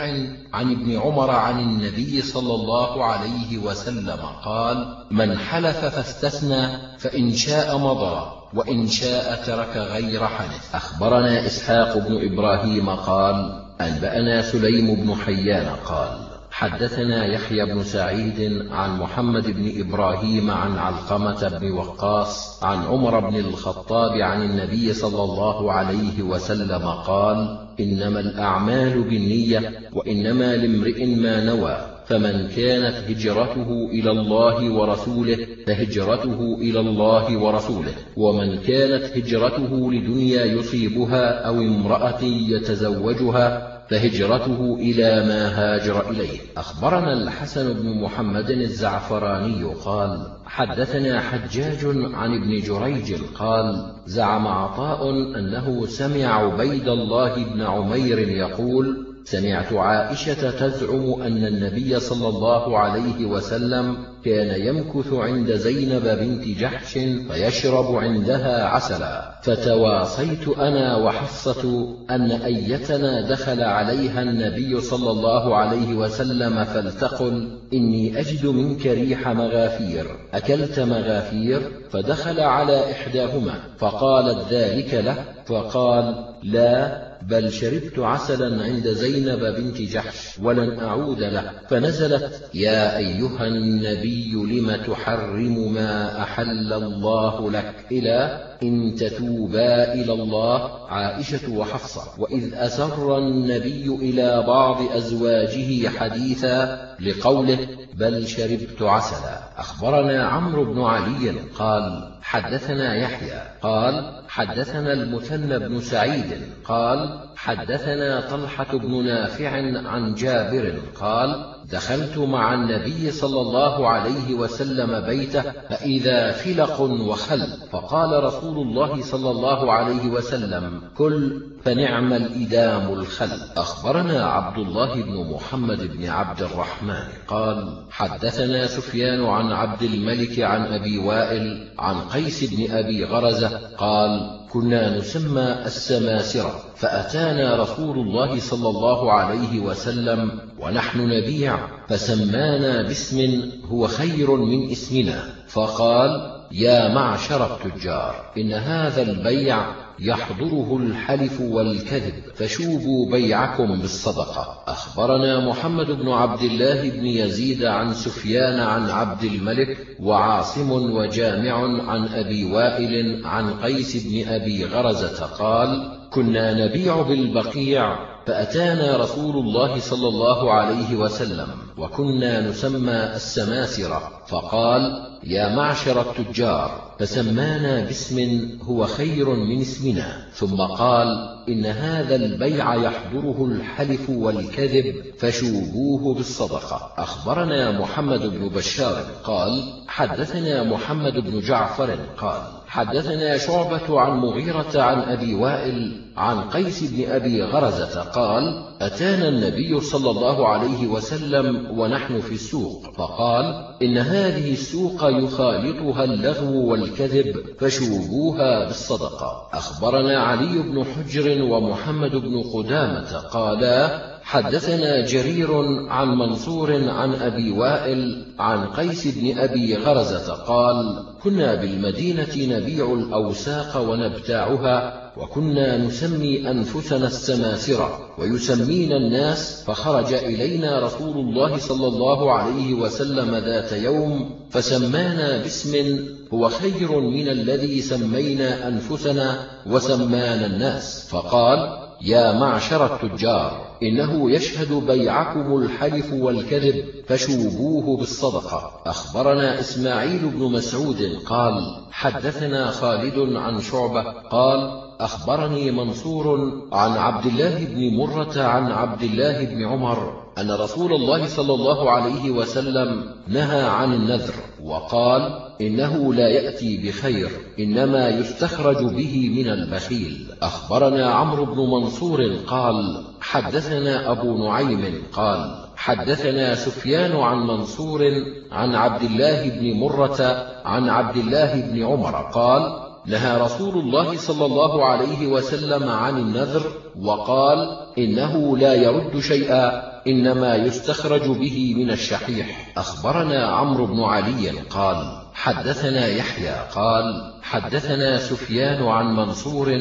عن ابن عمر عن النبي صلى الله عليه وسلم قال من حلف فاستثنى فإن شاء مضى وإن شاء ترك غير حنث. أخبرنا إسحاق بن إبراهيم قال أنبأنا سليم بن حيان قال حدثنا يحيى بن سعيد عن محمد بن إبراهيم عن علقمة بن وقاص عن عمر بن الخطاب عن النبي صلى الله عليه وسلم قال إنما الأعمال بالنية وإنما لامرئ ما نوى فمن كانت هجرته إلى الله ورسوله فهجرته إلى الله ورسوله ومن كانت هجرته لدنيا يصيبها أو امرأة يتزوجها فهجرته إلى ما هاجر إليه. أخبرنا الحسن بن محمد الزعفراني قال حدثنا حجاج عن ابن جريج قال زعم عطاء أنه سمع عبيد الله بن عمير يقول سمعت عائشة تزعم أن النبي صلى الله عليه وسلم كان يمكث عند زينب بنت جحش فيشرب عندها عسلا. فتواصيت أنا وحفصة أن أيتنا دخل عليها النبي صلى الله عليه وسلم فلتقل إني أجد منك ريح مغافير. أكلت مغافير فدخل على إحداهما فقالت ذلك له فقال لا بل شربت عسلا عند زينب بنت جحش ولن أعود له. فنزلت يا أيها النبي لم تحرم ما أحل الله لك؟ إلى إن تتوبا إلى الله. عائشة وحفصة وإذ أسر النبي إلى بعض أزواجه حديثا لقوله بل شربت عسلا. أخبرنا عمرو بن علي قال حدثنا يحيى قال حدثنا المثنى بن سعيد قال حدثنا طلحة بن نافع عن جابر قال دخلت مع النبي صلى الله عليه وسلم بيته فإذا فلق وخل فقال رسول الله صلى الله عليه وسلم كل فنعم الإدام الخل. أخبرنا عبد الله بن محمد بن عبد الرحمن قال حدثنا سفيان عن عبد الملك عن أبي وائل عن قيس بن أبي غرزة قال كنا نسمى السماسرة فأتانا رسول الله صلى الله عليه وسلم ونحن نبيع فسمانا باسم هو خير من اسمنا فقال يا معشر التجار إن هذا البيع يحضره الحلف والكذب. فشوبوا بيعكم بالصدقة. أخبرنا محمد بن عبد الله بن يزيد عن سفيان عن عبد الملك وعاصم وجامع عن أبي وائل عن قيس بن أبي غرزة قال كنا نبيع بالبقيع فأتانا رسول الله صلى الله عليه وسلم وكنا نسمى السماسرة فقال يا معشر التجار فسمانا باسم هو خير من اسمنا. ثم قال إن هذا البيع يحضره الحلف والكذب فشوبوه بالصدقة. أخبرنا محمد بن بشار قال حدثنا محمد بن جعفر قال حدثنا شعبة عن مغيرة عن أبي وائل عن قيس بن أبي غرزة قال أتانا النبي صلى الله عليه وسلم ونحن في السوق فقال إن هذه السوق يخالطها اللغو والكذب فشوبوها بالصدقة. أخبرنا علي بن حجر ومحمد بن قدامة قالا حدثنا جرير عن منصور عن أبي وائل عن قيس بن أبي غرزة قال كنا بالمدينة نبيع الأوساق ونبتاعها وكنا نسمي أنفسنا السماسرة ويسمينا الناس فخرج إلينا رسول الله صلى الله عليه وسلم ذات يوم فسمانا باسم هو خير من الذي سمينا أنفسنا وسمانا الناس فقال يا معشر التجار إنه يشهد بيعكم الحلف والكذب فشوبوه بالصدقة. أخبرنا إسماعيل بن مسعود قال حدثنا خالد عن شعبة قال أخبرني منصور عن عبد الله بن مرة عن عبد الله بن عمر أن رسول الله صلى الله عليه وسلم نهى عن النذر وقال إنه لا يأتي بخير إنما يستخرج به من البخيل. أخبرنا عمرو بن منصور قال حدثنا أبو نعيم قال حدثنا سفيان عن منصور عن عبد الله بن مرة عن عبد الله بن عمر قال نهى رسول الله صلى الله عليه وسلم عن النذر وقال إنه لا يرد شيئا. إنما يستخرج به من الشحيح. أخبرنا عمرو بن علي قال حدثنا يحيى قال حدثنا سفيان عن منصور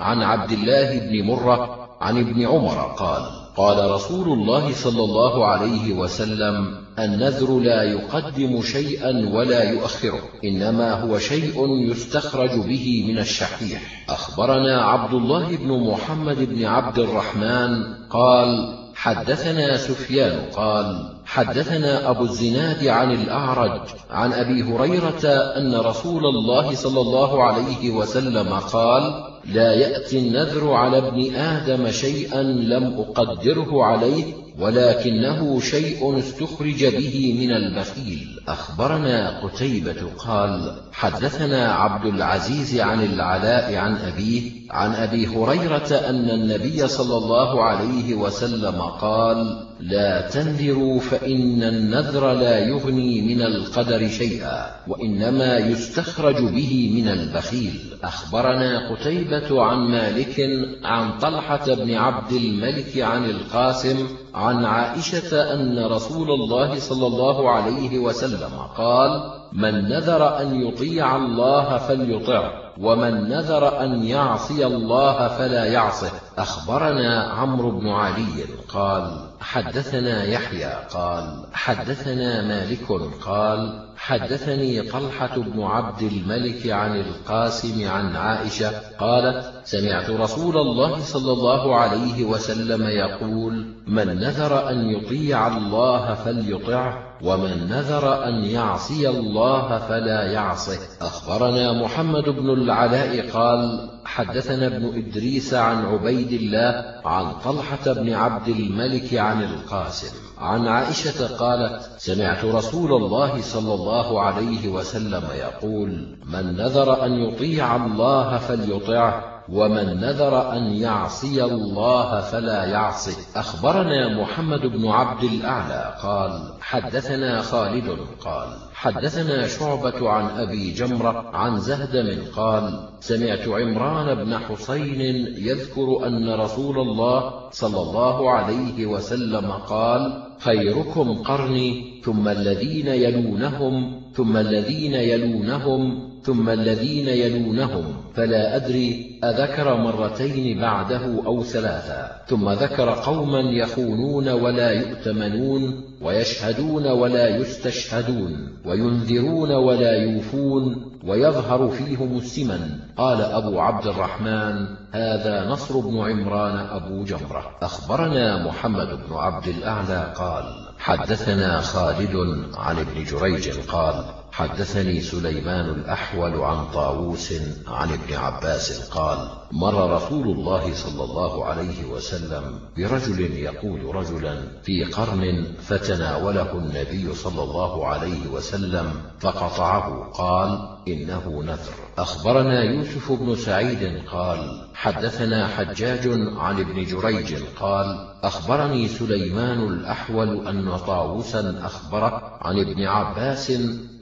عن عبد الله بن مرة عن ابن عمر قال قال رسول الله صلى الله عليه وسلم النذر لا يقدم شيئا ولا يؤخره إنما هو شيء يستخرج به من الشحيح. أخبرنا عبد الله بن محمد بن عبد الرحمن قال حدثنا سفيان قال حدثنا أبو الزناد عن الأعرج عن أبي هريرة أن رسول الله صلى الله عليه وسلم قال لا يأتي النذر على ابن آدم شيئا لم أقدره عليه ولكنه شيء استخرج به من البخيل. أخبرنا قتيبة قال حدثنا عبد العزيز عن العلاء عن أبيه عن أبي هريرة أن النبي صلى الله عليه وسلم قال لا تنذروا فإن النذر لا يغني من القدر شيئا وإنما يستخرج به من البخيل. أخبرنا قتيبة عن مالك عن طلحة بن عبد الملك عن القاسم عن عائشة أن رسول الله صلى الله عليه وسلم قال من نذر أن يطيع الله فليطع ومن نذر أن يعصي الله فلا يعصه. أخبرنا عمرو بن علي قال حدثنا يحيى قال حدثنا مالك قال حدثني طلحة بن عبد الملك عن القاسم عن عائشة قالت سمعت رسول الله صلى الله عليه وسلم يقول من نذر أن يطيع الله فليطعه. ومن نذر أن يعصي الله فلا يعصه. أخبرنا محمد بن العلاء قال حدثنا ابن إدريس عن عبيد الله عن طلحة بن عبد الملك عن القاسم عن عائشة قالت سمعت رسول الله صلى الله عليه وسلم يقول من نذر أن يطيع الله فليطعه. ومن نذر أن يعصي الله فلا يعصه أخبرنا محمد بن عبد الأعلى قال حدثنا خالد قال حدثنا شعبة عن أبي جمرة عن زهدم قال سمعت عمران بن حسين يذكر أن رسول الله صلى الله عليه وسلم قال خيركم قرني ثم الذين يلونهم ثم الذين يلونهم ثم الذين يلونهم فلا أدري أذكر مرتين بعده أو ثلاثا ثم ذكر قوما يخونون ولا يؤتمنون ويشهدون ولا يستشهدون وينذرون ولا يوفون ويظهر فيهم السمن. قال أبو عبد الرحمن هذا نصر بن عمران أبو جمرة. أخبرنا محمد بن عبد الأعلى قال حدثنا خالد عن ابن جريج قال حدثني سليمان الأحول عن طاووس عن ابن عباس قال مر رسول الله صلى الله عليه وسلم برجل يقول رجلا في قرن فتناوله النبي صلى الله عليه وسلم فقطعه قال إنه نذر. أخبرنا يوسف بن سعيد قال حدثنا حجاج عن ابن جريج قال أخبرني سليمان الأحول أن طاووسا أخبره عن ابن عباس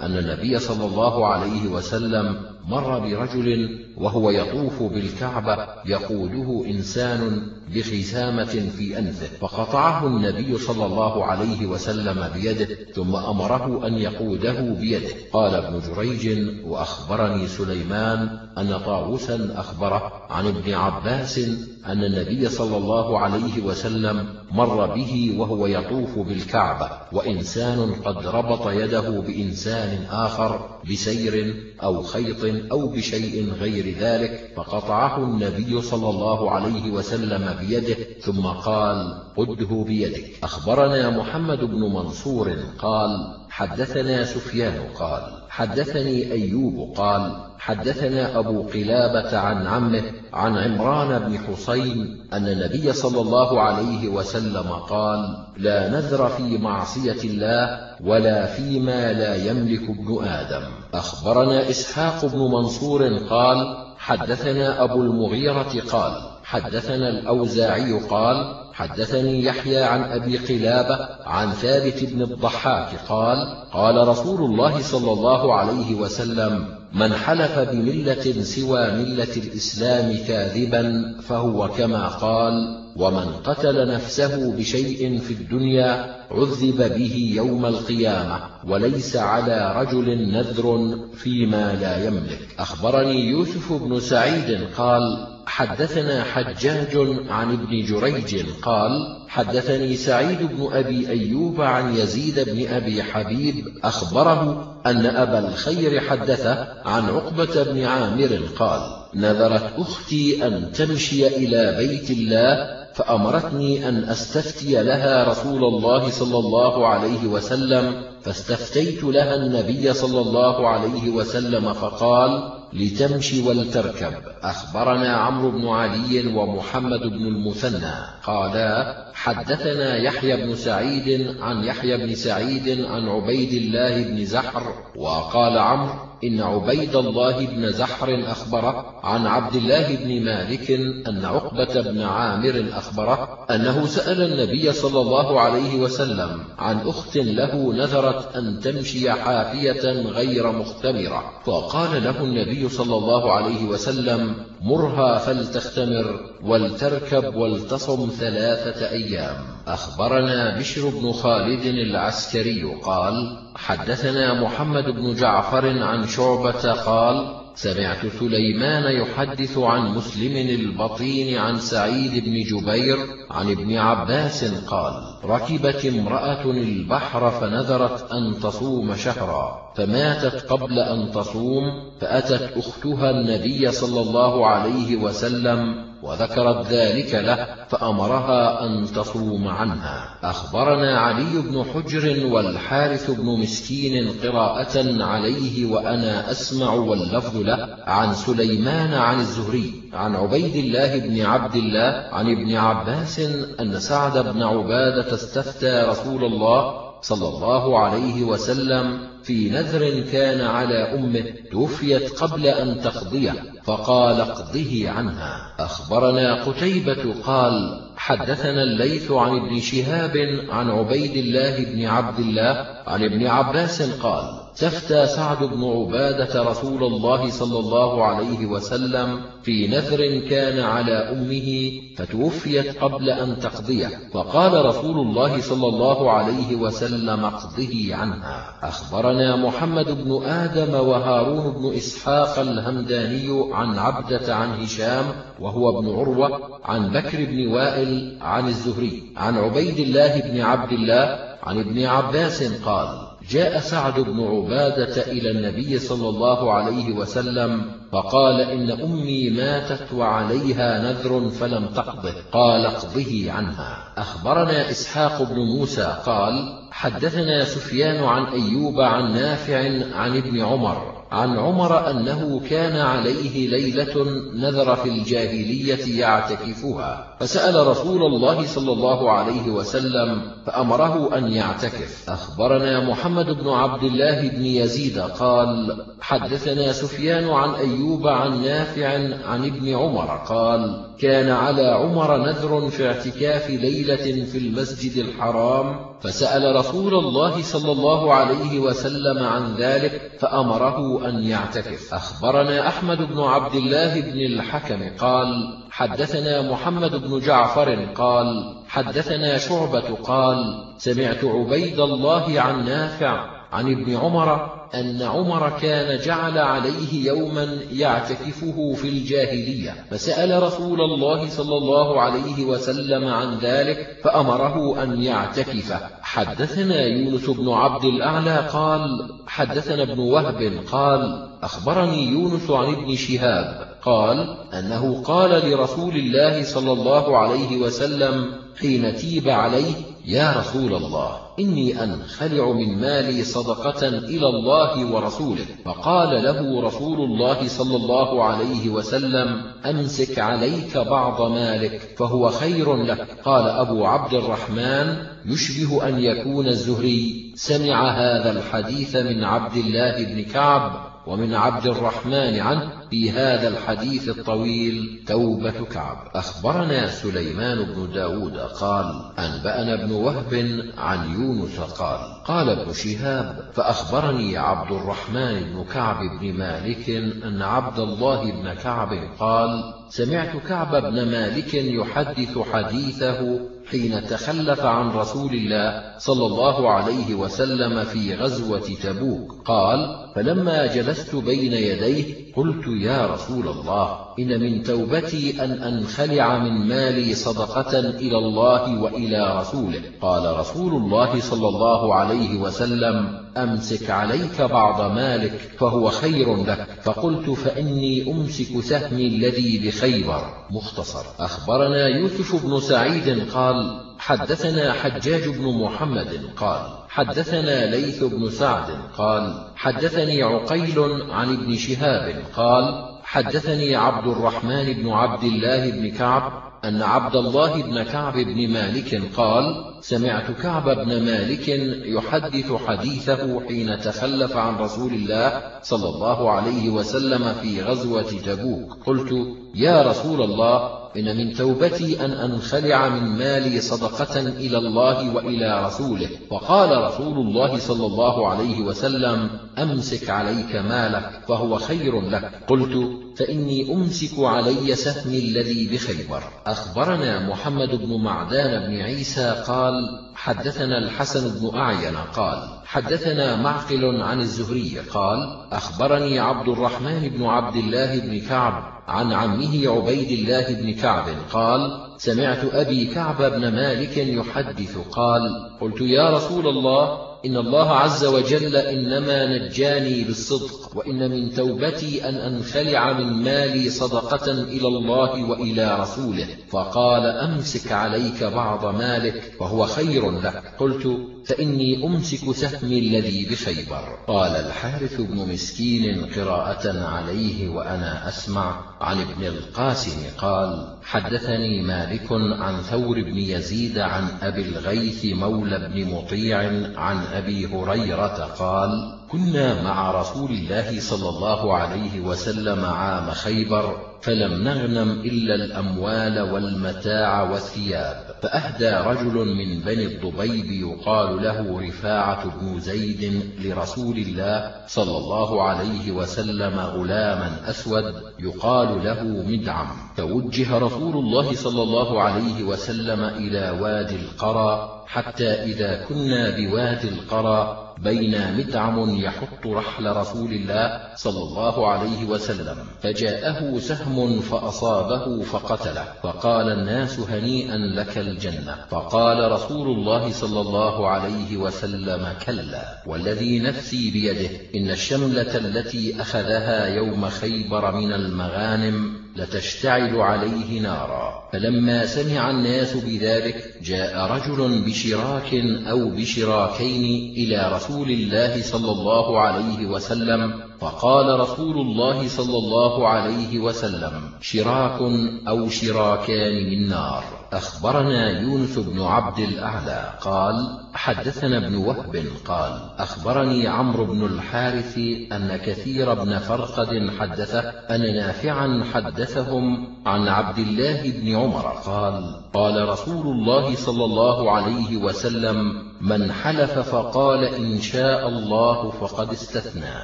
أن النبي صلى الله عليه وسلم مر برجل وهو يطوف بالكعبة يقوده إنسان بخسامة في أنفه. فقطعه النبي صلى الله عليه وسلم بيده ثم أمره أن يقوده بيده. قال ابن جريج وأخبرني سليمان أن طاووسا أخبره عن ابن عباس أن النبي صلى الله عليه وسلم مر به وهو يطوف بالكعبة وإنسان قد ربط يده بإنسان آخر بسير أو خيط أو بشيء غير ذلك فقطعه النبي صلى الله عليه وسلم بيده ثم قال قده بيدك. أخبرنا محمد بن منصور قال حدثنا سفيان قال حدثني أيوب قال حدثنا أبو قلابة عن عمه عن عمران بن حسين أن النبي صلى الله عليه وسلم قال لا نذر في معصية الله ولا فيما لا يملك ابن آدم. أخبرنا إسحاق بن منصور قال حدثنا أبو المغيرة قال حدثنا الأوزاعي قال حدثني يحيى عن أبي قلابة عن ثابت بن الضحاك قال قال رسول الله صلى الله عليه وسلم من حلف بملة سوى ملة الإسلام كاذبا فهو كما قال ومن قتل نفسه بشيء في الدنيا عذب به يوم القيامة وليس على رجل نذر فيما لا يملك. أخبرني يوسف بن سعيد قال حدثنا حجاج عن ابن جريج قال حدثني سعيد بن أبي أيوب عن يزيد بن أبي حبيب أخبره أن أبا الخير حدثه عن عقبة بن عامر قال نذرت أختي أن تمشي إلى بيت الله فأمرتني أن أستفتي لها رسول الله صلى الله عليه وسلم فاستفتيت لها النبي صلى الله عليه وسلم فقال لتمشي ولتركب. أخبرنا عمرو بن علي ومحمد بن المثنى. قالا حدثنا يحيى بن سعيد عن يحيى بن سعيد عن عبيد الله بن زحر وقال عمرو إن عبيد الله بن زحر أخبره عن عبد الله بن مالك أن عقبة بن عامر أخبره أنه سأل النبي صلى الله عليه وسلم عن أخت له نذرت أن تمشي حافية غير مختمرة فقال له النبي صلى الله عليه وسلم مرها فلتختمر ولتركب ولتصم ثلاثة أيام. أخبرنا بشر بن خالد العسكري قال حدثنا محمد بن جعفر عن شعبة قال سمعت سليمان يحدث عن مسلم البطين عن سعيد بن جبير عن ابن عباس قال ركبت امرأة البحر فنذرت أن تصوم شهرا فماتت قبل أن تصوم فأتت أختها النبي صلى الله عليه وسلم وذكرت ذلك له فأمرها أن تصوم عنها. أخبرنا علي بن حجر والحارث بن مسكين قراءة عليه وأنا أسمع واللفظ له عن سليمان عن الزهري عن عبيد الله بن عبد الله عن ابن عباس أن سعد بن عبادة استفتى رسول الله صلى الله عليه وسلم في نذر كان على أمه توفيت قبل أن تقضيه. فقال اقضه عنها. أخبرنا قتيبة قال حدثنا الليث عن ابن شهاب عن عبيد الله بن عبد الله عن ابن عباس قال استفتى سعد بن عبادة رسول الله صلى الله عليه وسلم في نذر كان على أمه فتوفيت قبل أن تقضيه فقال رسول الله صلى الله عليه وسلم اقضه عنها. أخبرنا محمد بن آدم وهارون بن إسحاق الهمداني عن عبدة عن هشام وهو ابن عروة عن بكر بن وائل عن الزهري عن عبيد الله بن عبد الله عن ابن عباس قال جاء سعد بن عبادة إلى النبي صلى الله عليه وسلم فقال إن أمي ماتت وعليها نذر فلم تقضه. قال اقضه عنها. أخبرنا إسحاق بن موسى قال حدثنا سفيان عن أيوب عن نافع عن ابن عمر. عن عمر أنه كان عليه ليلة نذر في الجاهلية يعتكفها. فسأل رسول الله صلى الله عليه وسلم فأمره أن يعتكف. أخبرنا محمد بن عبد الله بن يزيد قال حدثنا سفيان عن أيوب عن نافع عن ابن عمر قال كان على عمر نذر في اعتكاف ليلة في المسجد الحرام فسأل رسول الله صلى الله عليه وسلم عن ذلك فأمره أن يعتكف. أخبرنا أحمد بن عبد الله بن الحكم قال حدثنا محمد بن جعفر قال حدثنا شعبة قال سمعت عبيد الله عن نافع عن ابن عمر أن عمر كان جعل عليه يوما يعتكفه في الجاهلية فسأل رسول الله صلى الله عليه وسلم عن ذلك فأمره أن يعتكف حدثنا يونس بن عبد الأعلى قال حدثنا ابن وهب قال أخبرني يونس عن ابن شهاب قال أنه قال لرسول الله صلى الله عليه وسلم حين تيب عليه يا رسول الله إني أنخلع من مالي صدقة إلى الله ورسوله. فقال له رسول الله صلى الله عليه وسلم أمسك عليك بعض مالك فهو خير لك. قال أبو عبد الرحمن يشبه أن يكون الزهري سمع هذا الحديث من عبد الله بن كعب ومن عبد الرحمن عنه في هذا الحديث الطويل توبة كعب. أخبرنا سليمان بن داود قال أنبأنا ابن وهب عن يونس قال قال ابن شهاب فأخبرني عبد الرحمن بن كعب بن مالك أن عبد الله بن كعب قال سمعت كعب بن مالك يحدث حديثه حين تخلف عن رسول الله صلى الله عليه وسلم في غزوة تبوك قال فلما جلست بين يديه قلت يا رسول الله إن من توبتي أن أنخلع من مالي صدقة إلى الله وإلى رسوله. قال رسول الله صلى الله عليه وسلم أمسك عليك بعض مالك فهو خير لك. فقلت فإني أمسك سهمي الذي بخيبر. مختصر. أخبرنا يوسف بن سعيد قال حدثنا حجاج بن محمد قال حدثنا ليث بن سعد قال حدثني عقيل عن ابن شهاب قال حدثني عبد الرحمن بن عبد الله بن كعب أن عبد الله بن كعب بن مالك قال سمعت كعب بن مالك يحدث حديثه حين تخلف عن رسول الله صلى الله عليه وسلم في غزوة تبوك. قلت يا رسول الله إن من توبتي أن أنخلع من مالي صدقة إلى الله وإلى رسوله. وقال رسول الله صلى الله عليه وسلم أمسك عليك مالك فهو خير لك. قلت فإني أمسك علي سهمي الذي بخيبر. أخبرنا محمد بن معدان بن عيسى قال حدثنا الحسن بن أعين قال حدثنا معقل عن الزهري قال أخبرني عبد الرحمن بن عبد الله بن كعب عن عمه عبيد الله بن كعب قال سمعت أبي كعب بن مالك يحدث قال قلت يا رسول الله إن الله عز وجل إنما نجاني بالصدق وإن من توبتي أن أنخلع من مالي صدقة إلى الله وإلى رسوله فقال أمسك عليك بعض مالك وهو خير لك. قلت فإني أمسك سهمي الذي بخيبر. قال الحارث بن مسكين قراءة عليه وأنا أسمع عن ابن القاسم قال حدثني مالك عن ثور بن يزيد عن أبي الغيث مولى بن مطيع عن أبي هريرة قال كنا مع رسول الله صلى الله عليه وسلم عام خيبر فلم نغنم إلا الأموال والمتاع والثياب. فأهدى رجل من بني الضبيب يقال له رفاعة بن زيد لرسول الله صلى الله عليه وسلم غلاما أسود يقال له مدعم. توجه رسول الله صلى الله عليه وسلم إلى وادي القرى حتى إذا كنا بوادي القرى بين مدعم يحط رحل رسول الله صلى الله عليه وسلم فجاءه سهم فأصابه فقتله فقال الناس هنيئا لك الجنة. فقال رسول الله صلى الله عليه وسلم كلا والذي نفسي بيده إن الشملة التي أخذها يوم خيبر من المغانم لتشتعل عليه نارا. فلما سمع الناس بذلك جاء رجل بشراك أو بشراكين إلى رسول الله صلى الله عليه وسلم فقال رسول الله صلى الله عليه وسلم شراك أو شراكان من نار. أخبرنا يونس بن عبد الأعلى قال حدثنا ابن وهب قال أخبرني عمرو بن الحارث أن كثير بن فرقد حدثه أن نافعا حدثهم عن عبد الله بن عمر قال قال رسول الله صلى الله عليه وسلم من حلف فقال إن شاء الله فقد استثنى.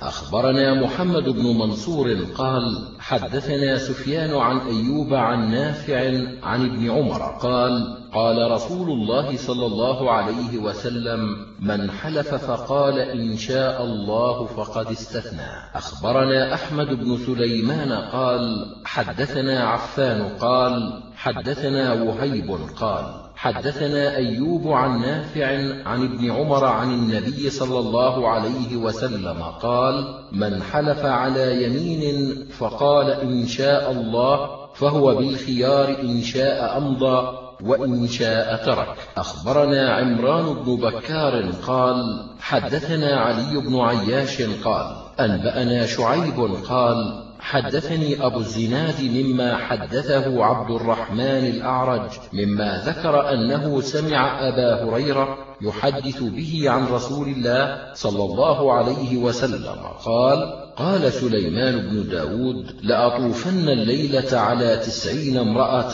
أخبرنا محمد بن منصور قال حدثنا سفيان عن أيوب عن نافع عن ابن عمر قال قال رسول الله صلى الله عليه وسلم من حلف فقال إن شاء الله فقد استثنى. أخبرنا أحمد بن سليمان قال حدثنا عفان قال حدثنا وهيب قال حدثنا أيوب عن نافع عن ابن عمر عن النبي صلى الله عليه وسلم قال من حلف على يمين فقال إن شاء الله فهو بالخيار إن شاء أمضى وإن شاء ترك. أخبرنا عمران بن بكار قال حدثنا علي بن عياش قال أنبأنا شعيب قال حدثني أبو الزناد مما حدثه عبد الرحمن الأعرج مما ذكر أنه سمع أبا هريرة يحدث به عن رسول الله صلى الله عليه وسلم قال قال سليمان بن داود لأطوفن الليلة على تسعين امرأة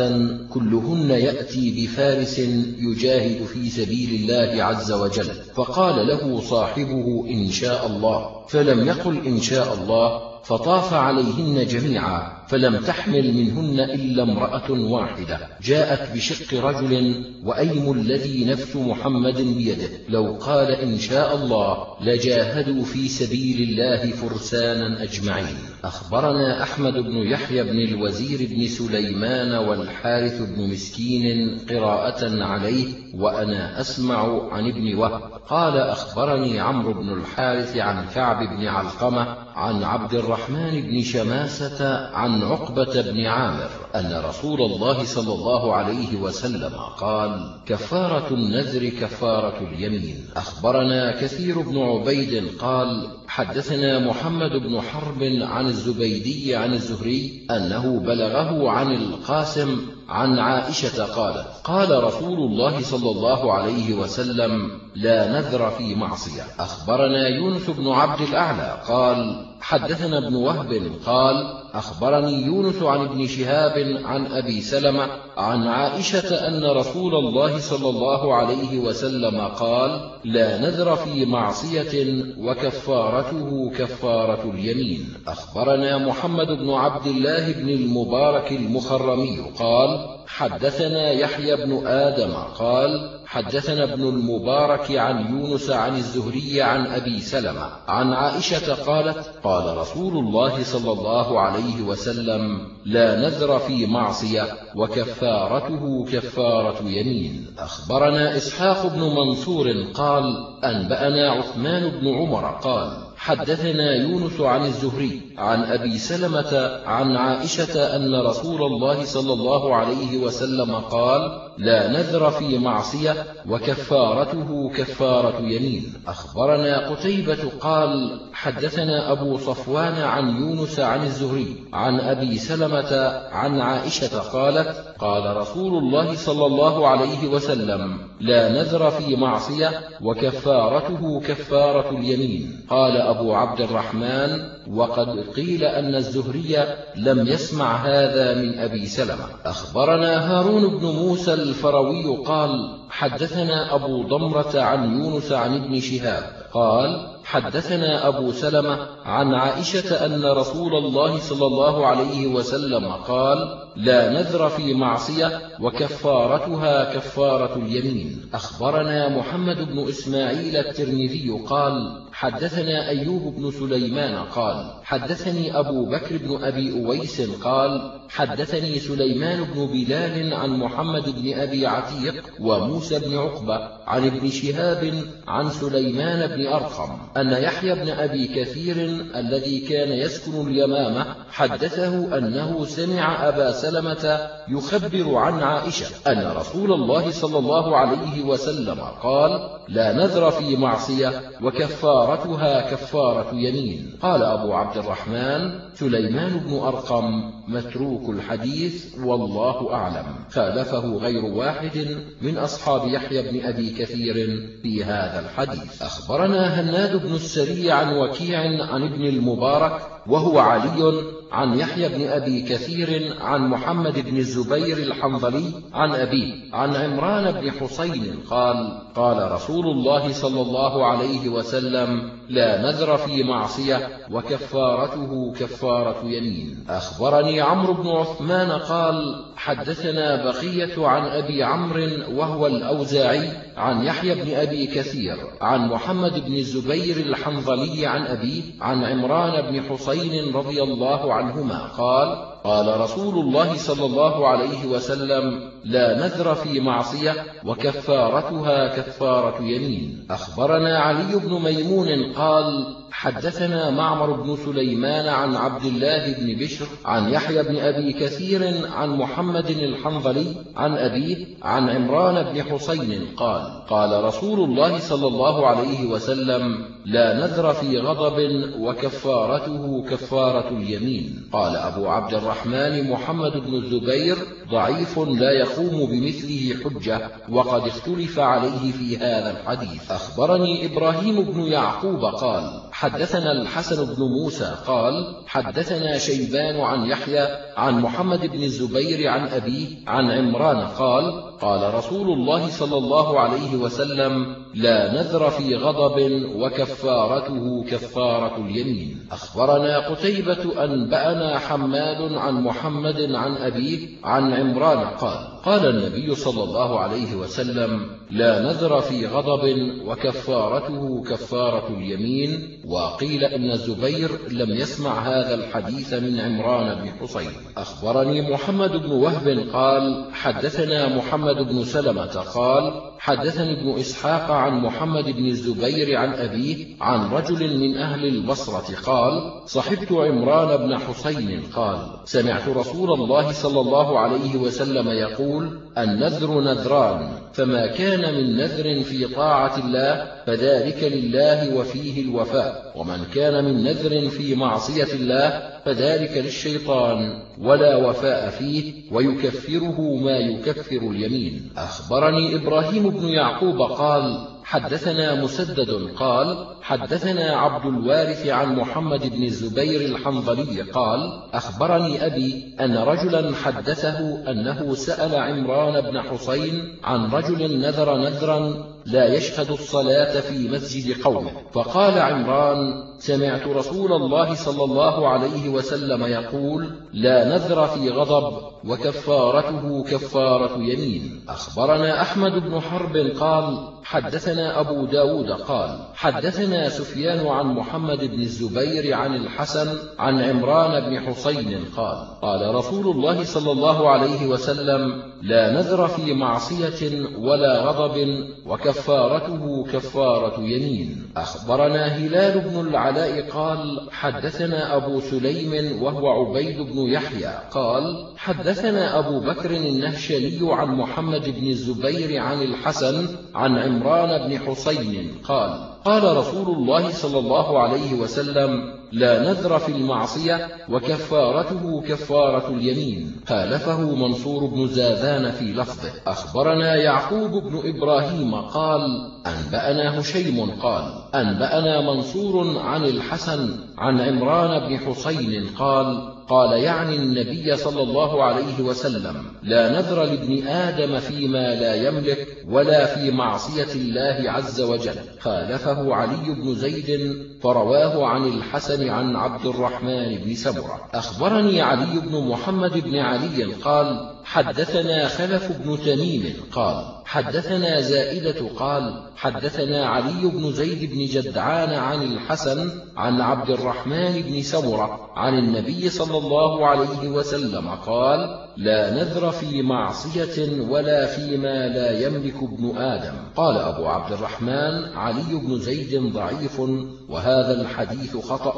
كلهن يأتي بفارس يجاهد في سبيل الله عز وجل فقال له صاحبه إن شاء الله. فلم يقل إن شاء الله فطاف عليهن جميعا. فلم تحمل منهن إلا امرأة واحدة. جاءت بشق رجل وأيم الذي نفس محمد بيده. لو قال إن شاء الله لجاهدوا في سبيل الله فرسانا أجمعين. أخبرنا أحمد بن يحيى بن الوزير بن سليمان والحارث بن مسكين قراءة عليه وأنا أسمع عن ابن وهب. قال أخبرني عمرو بن الحارث عن كعب بن علقمة عن عبد الرحمن بن شماسة عن عقبة بن عامر أن رسول الله صلى الله عليه وسلم قال كفارة النذر كفارة اليمين. أخبرنا كثير بن عبيد قال حدثنا محمد بن حرب عن الزبيدي عن الزهري أنه بلغه عن القاسم عن عائشة قالت قال رسول الله صلى الله عليه وسلم لا نذر في معصية. أخبرنا يونس بن عبد الأعلى قال حدثنا ابن وهب قال أخبرني يونس عن ابن شهاب عن أبي سلمة عن عائشة أن رسول الله صلى الله عليه وسلم قال لا نذر في معصية وكفارته كفارة اليمين. أخبرنا محمد بن عبد الله بن المبارك المخرمي قال حدثنا يحيى بن آدم قال حدثنا ابن المبارك عن يونس عن الزهري عن أبي سلمة عن عائشة قالت قال رسول الله صلى الله عليه وسلم لا نذر في معصية وكفارته كفارة يمين. أخبرنا إسحاق بن منصور قال أنبأنا عثمان بن عمر قال حدثنا يونس عن الزهري عن أبي سلمة عن عائشة أن رسول الله صلى الله عليه وسلم قال لا نذر في معصية وكفارته كفارة يمين. أخبرنا قتيبة قال حدثنا أبو صفوان عن يونس عن الزهري عن أبي سلمة عن عائشة قالت قال رسول الله صلى الله عليه وسلم لا نذر في معصية وكفارته كفارة اليمين. قال أبو عبد الرحمن وقد قيل أن الزهري لم يسمع هذا من أبي سلمة. أخبرنا هارون بن موسى الفروي قال حدثنا أبو ضمرة عن يونس عن ابن شهاب قال حدثنا أبو سلمة عن عائشة أن رسول الله صلى الله عليه وسلم قال لا نذر في معصية وكفارتها كفارة اليمين. أخبرنا محمد بن إسماعيل الترمذي قال حدثنا أيوب بن سليمان قال حدثني أبو بكر بن أبي أويس قال حدثني سليمان بن بلال عن محمد بن أبي عتيق وموسى بن عقبة عن ابن شهاب عن سليمان بن أرقم أن يحيى بن أبي كثير الذي كان يسكن اليمامة حدثه أنه سمع أبا سلمة يخبر عن عائشة أن رسول الله صلى الله عليه وسلم قال لا نذر في معصية وكفارتها كفارة يمين قال أبو عبد الرحمن سليمان بن أرقم متروك الحديث والله أعلم خالفه غير واحد من أصحاب يحيى بن أبي كثير في هذا الحديث. أخبرنا هناد بن السري عن وكيع عن ابن المبارك وهو علي عن يحيى بن أبي كثير عن محمد بن الزبير الحنظلي عن أبيه عن عمران بن حسين قال قال رسول الله صلى الله عليه وسلم لا نذر في معصية وكفارته كفارة يمين. أخبرني عمرو بن عثمان قال حدثنا بقية عن أبي عمرو وهو الأوزاعي عن يحيى بن أبي كثير عن محمد بن الزبير الحنظلي عن أبيه عن عمران بن حسين رضي الله عنهما قال قال رسول الله صلى الله عليه وسلم لا نذر في معصية وكفارتها كفارة يمين. أخبرنا علي بن ميمون قال حدثنا معمر بن سليمان عن عبد الله بن بشر عن يحيى بن أبي كثير عن محمد الحنظلي عن أبيه عن عمران بن حسين قال قال رسول الله صلى الله عليه وسلم لا نذر في غضب وكفارته كفارة اليمين. قال أبو عبد الرحمن محمد بن الزبير ضعيف لا يقوم بمثله حجة وقد اختلف عليه في هذا الحديث. أخبرني إبراهيم بن يعقوب قال حدثنا الحسن بن موسى قال حدثنا شيبان عن يحيى عن محمد بن الزبير عن أبيه عن عمران قال قال رسول الله صلى الله عليه وسلم لا نذر في غضب وكفارته كفارة اليمين. أخبرنا قتيبة أنبأنا حماد عن محمد عن أبيه عن عمران قال قال النبي صلى الله عليه وسلم لا نذر في غضب وكفارته كفارة اليمين. وقيل إن الزبير لم يسمع هذا الحديث من عمران بن حصين. أخبرني محمد بن وهب قال حدثنا محمد بن سلمة قال حدثني ابن إسحاق عن محمد بن الزبير عن أبيه عن رجل من أهل البصرة قال صحبت عمران بن حسين قال سمعت رسول الله صلى الله عليه وسلم يقول النذر نذران فما كان من نذر في طاعة الله فذلك لله وفيه الوفاء. ومن كان من نذر في معصية الله فذلك للشيطان. ولا وفاء فيه ويكفره ما يكفر اليمين. أخبرني إبراهيم بن يعقوب قال حدثنا مسدد قال حدثنا عبد الوارث عن محمد بن الزبير الحنظلي قال أخبرني أبي أن رجلا حدثه أنه سأل عمران بن حسين عن رجل نذر نذرا لا يشهد الصلاة في مسجد قومه. فقال عمران سمعت رسول الله صلى الله عليه وسلم يقول لا نذر في غضب وكفارته كفارة يمين. أخبرنا أحمد بن حرب قال حدثنا أبو داود قال حدثنا سفيان عن محمد بن الزبير عن الحسن عن عمران بن حسين قال قال رسول الله صلى الله عليه وسلم لا نذر في معصية ولا غضب وكفارته كفارة يمين. أخبرنا هلال بن العلاء قال حدثنا أبو سليم وهو عبيد بن يحيى قال حدثنا أبو بكر النهشلي عن محمد بن الزبير عن الحسن عن عمران بن حسين قال قال رسول الله صلى الله عليه وسلم لا نذر في المعصية وكفارته كفارة اليمين. خالفه منصور بن زاذان في لفظه. أخبرنا يعقوب بن إبراهيم قال أنبأنا هشيم قال أنبأنا منصور عن الحسن عن عمران بن حسين قال قال يعني النبي صلى الله عليه وسلم لا نذر لابن آدم فيما لا يملك ولا في معصية الله عز وجل. خالفه علي بن زيد فرواه عن الحسن عن عبد الرحمن بن سمرة أخبرني علي بن محمد بن علي قال حدثنا خلف بن تميم قال حدثنا زائدة قال حدثنا علي بن زيد بن جدعان عن الحسن عن عبد الرحمن بن سمرة عن النبي صلى الله عليه وسلم قال لا نذر في معصية ولا فيما لا يملك ابن آدم. قال أبو عبد الرحمن علي بن زيد ضعيف وهذا الحديث خطأ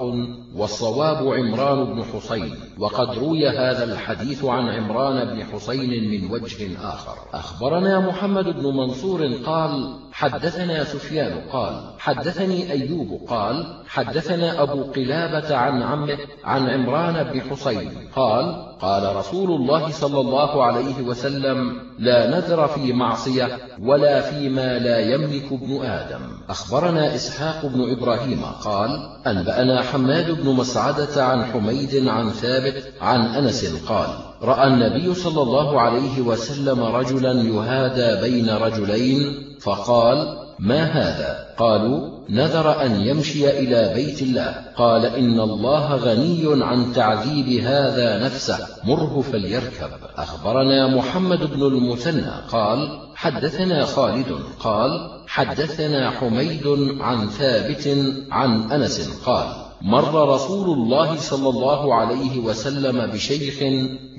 والصواب عمران بن حسين. وقد روي هذا الحديث عن عمران بن حسين من وجه آخر. أخبرنا محمد بن منصور قال حدثنا سفيان قال حدثني أيوب قال حدثنا أبو قلابة عن عمه عن عمران بن حسين قال قال رسول الله صلى الله عليه وسلم لا نذر في معصية ولا فيما لا يملك ابن آدم. أخبرنا إسحاق بن إبراهيم قال أنبأنا حماد بن مسعدة عن حميد عن ثابت عن أنس قال رأى النبي صلى الله عليه وسلم رجلا يهادى بين رجلين فقال ما هذا؟ قالوا نذر أن يمشي إلى بيت الله. قال إن الله غني عن تعذيب هذا نفسه. مره فليركب. أخبرنا محمد بن المثنى. قال حدثنا خالد. قال حدثنا حميد عن ثابت عن أنس. قال مر رسول الله صلى الله عليه وسلم بشيخ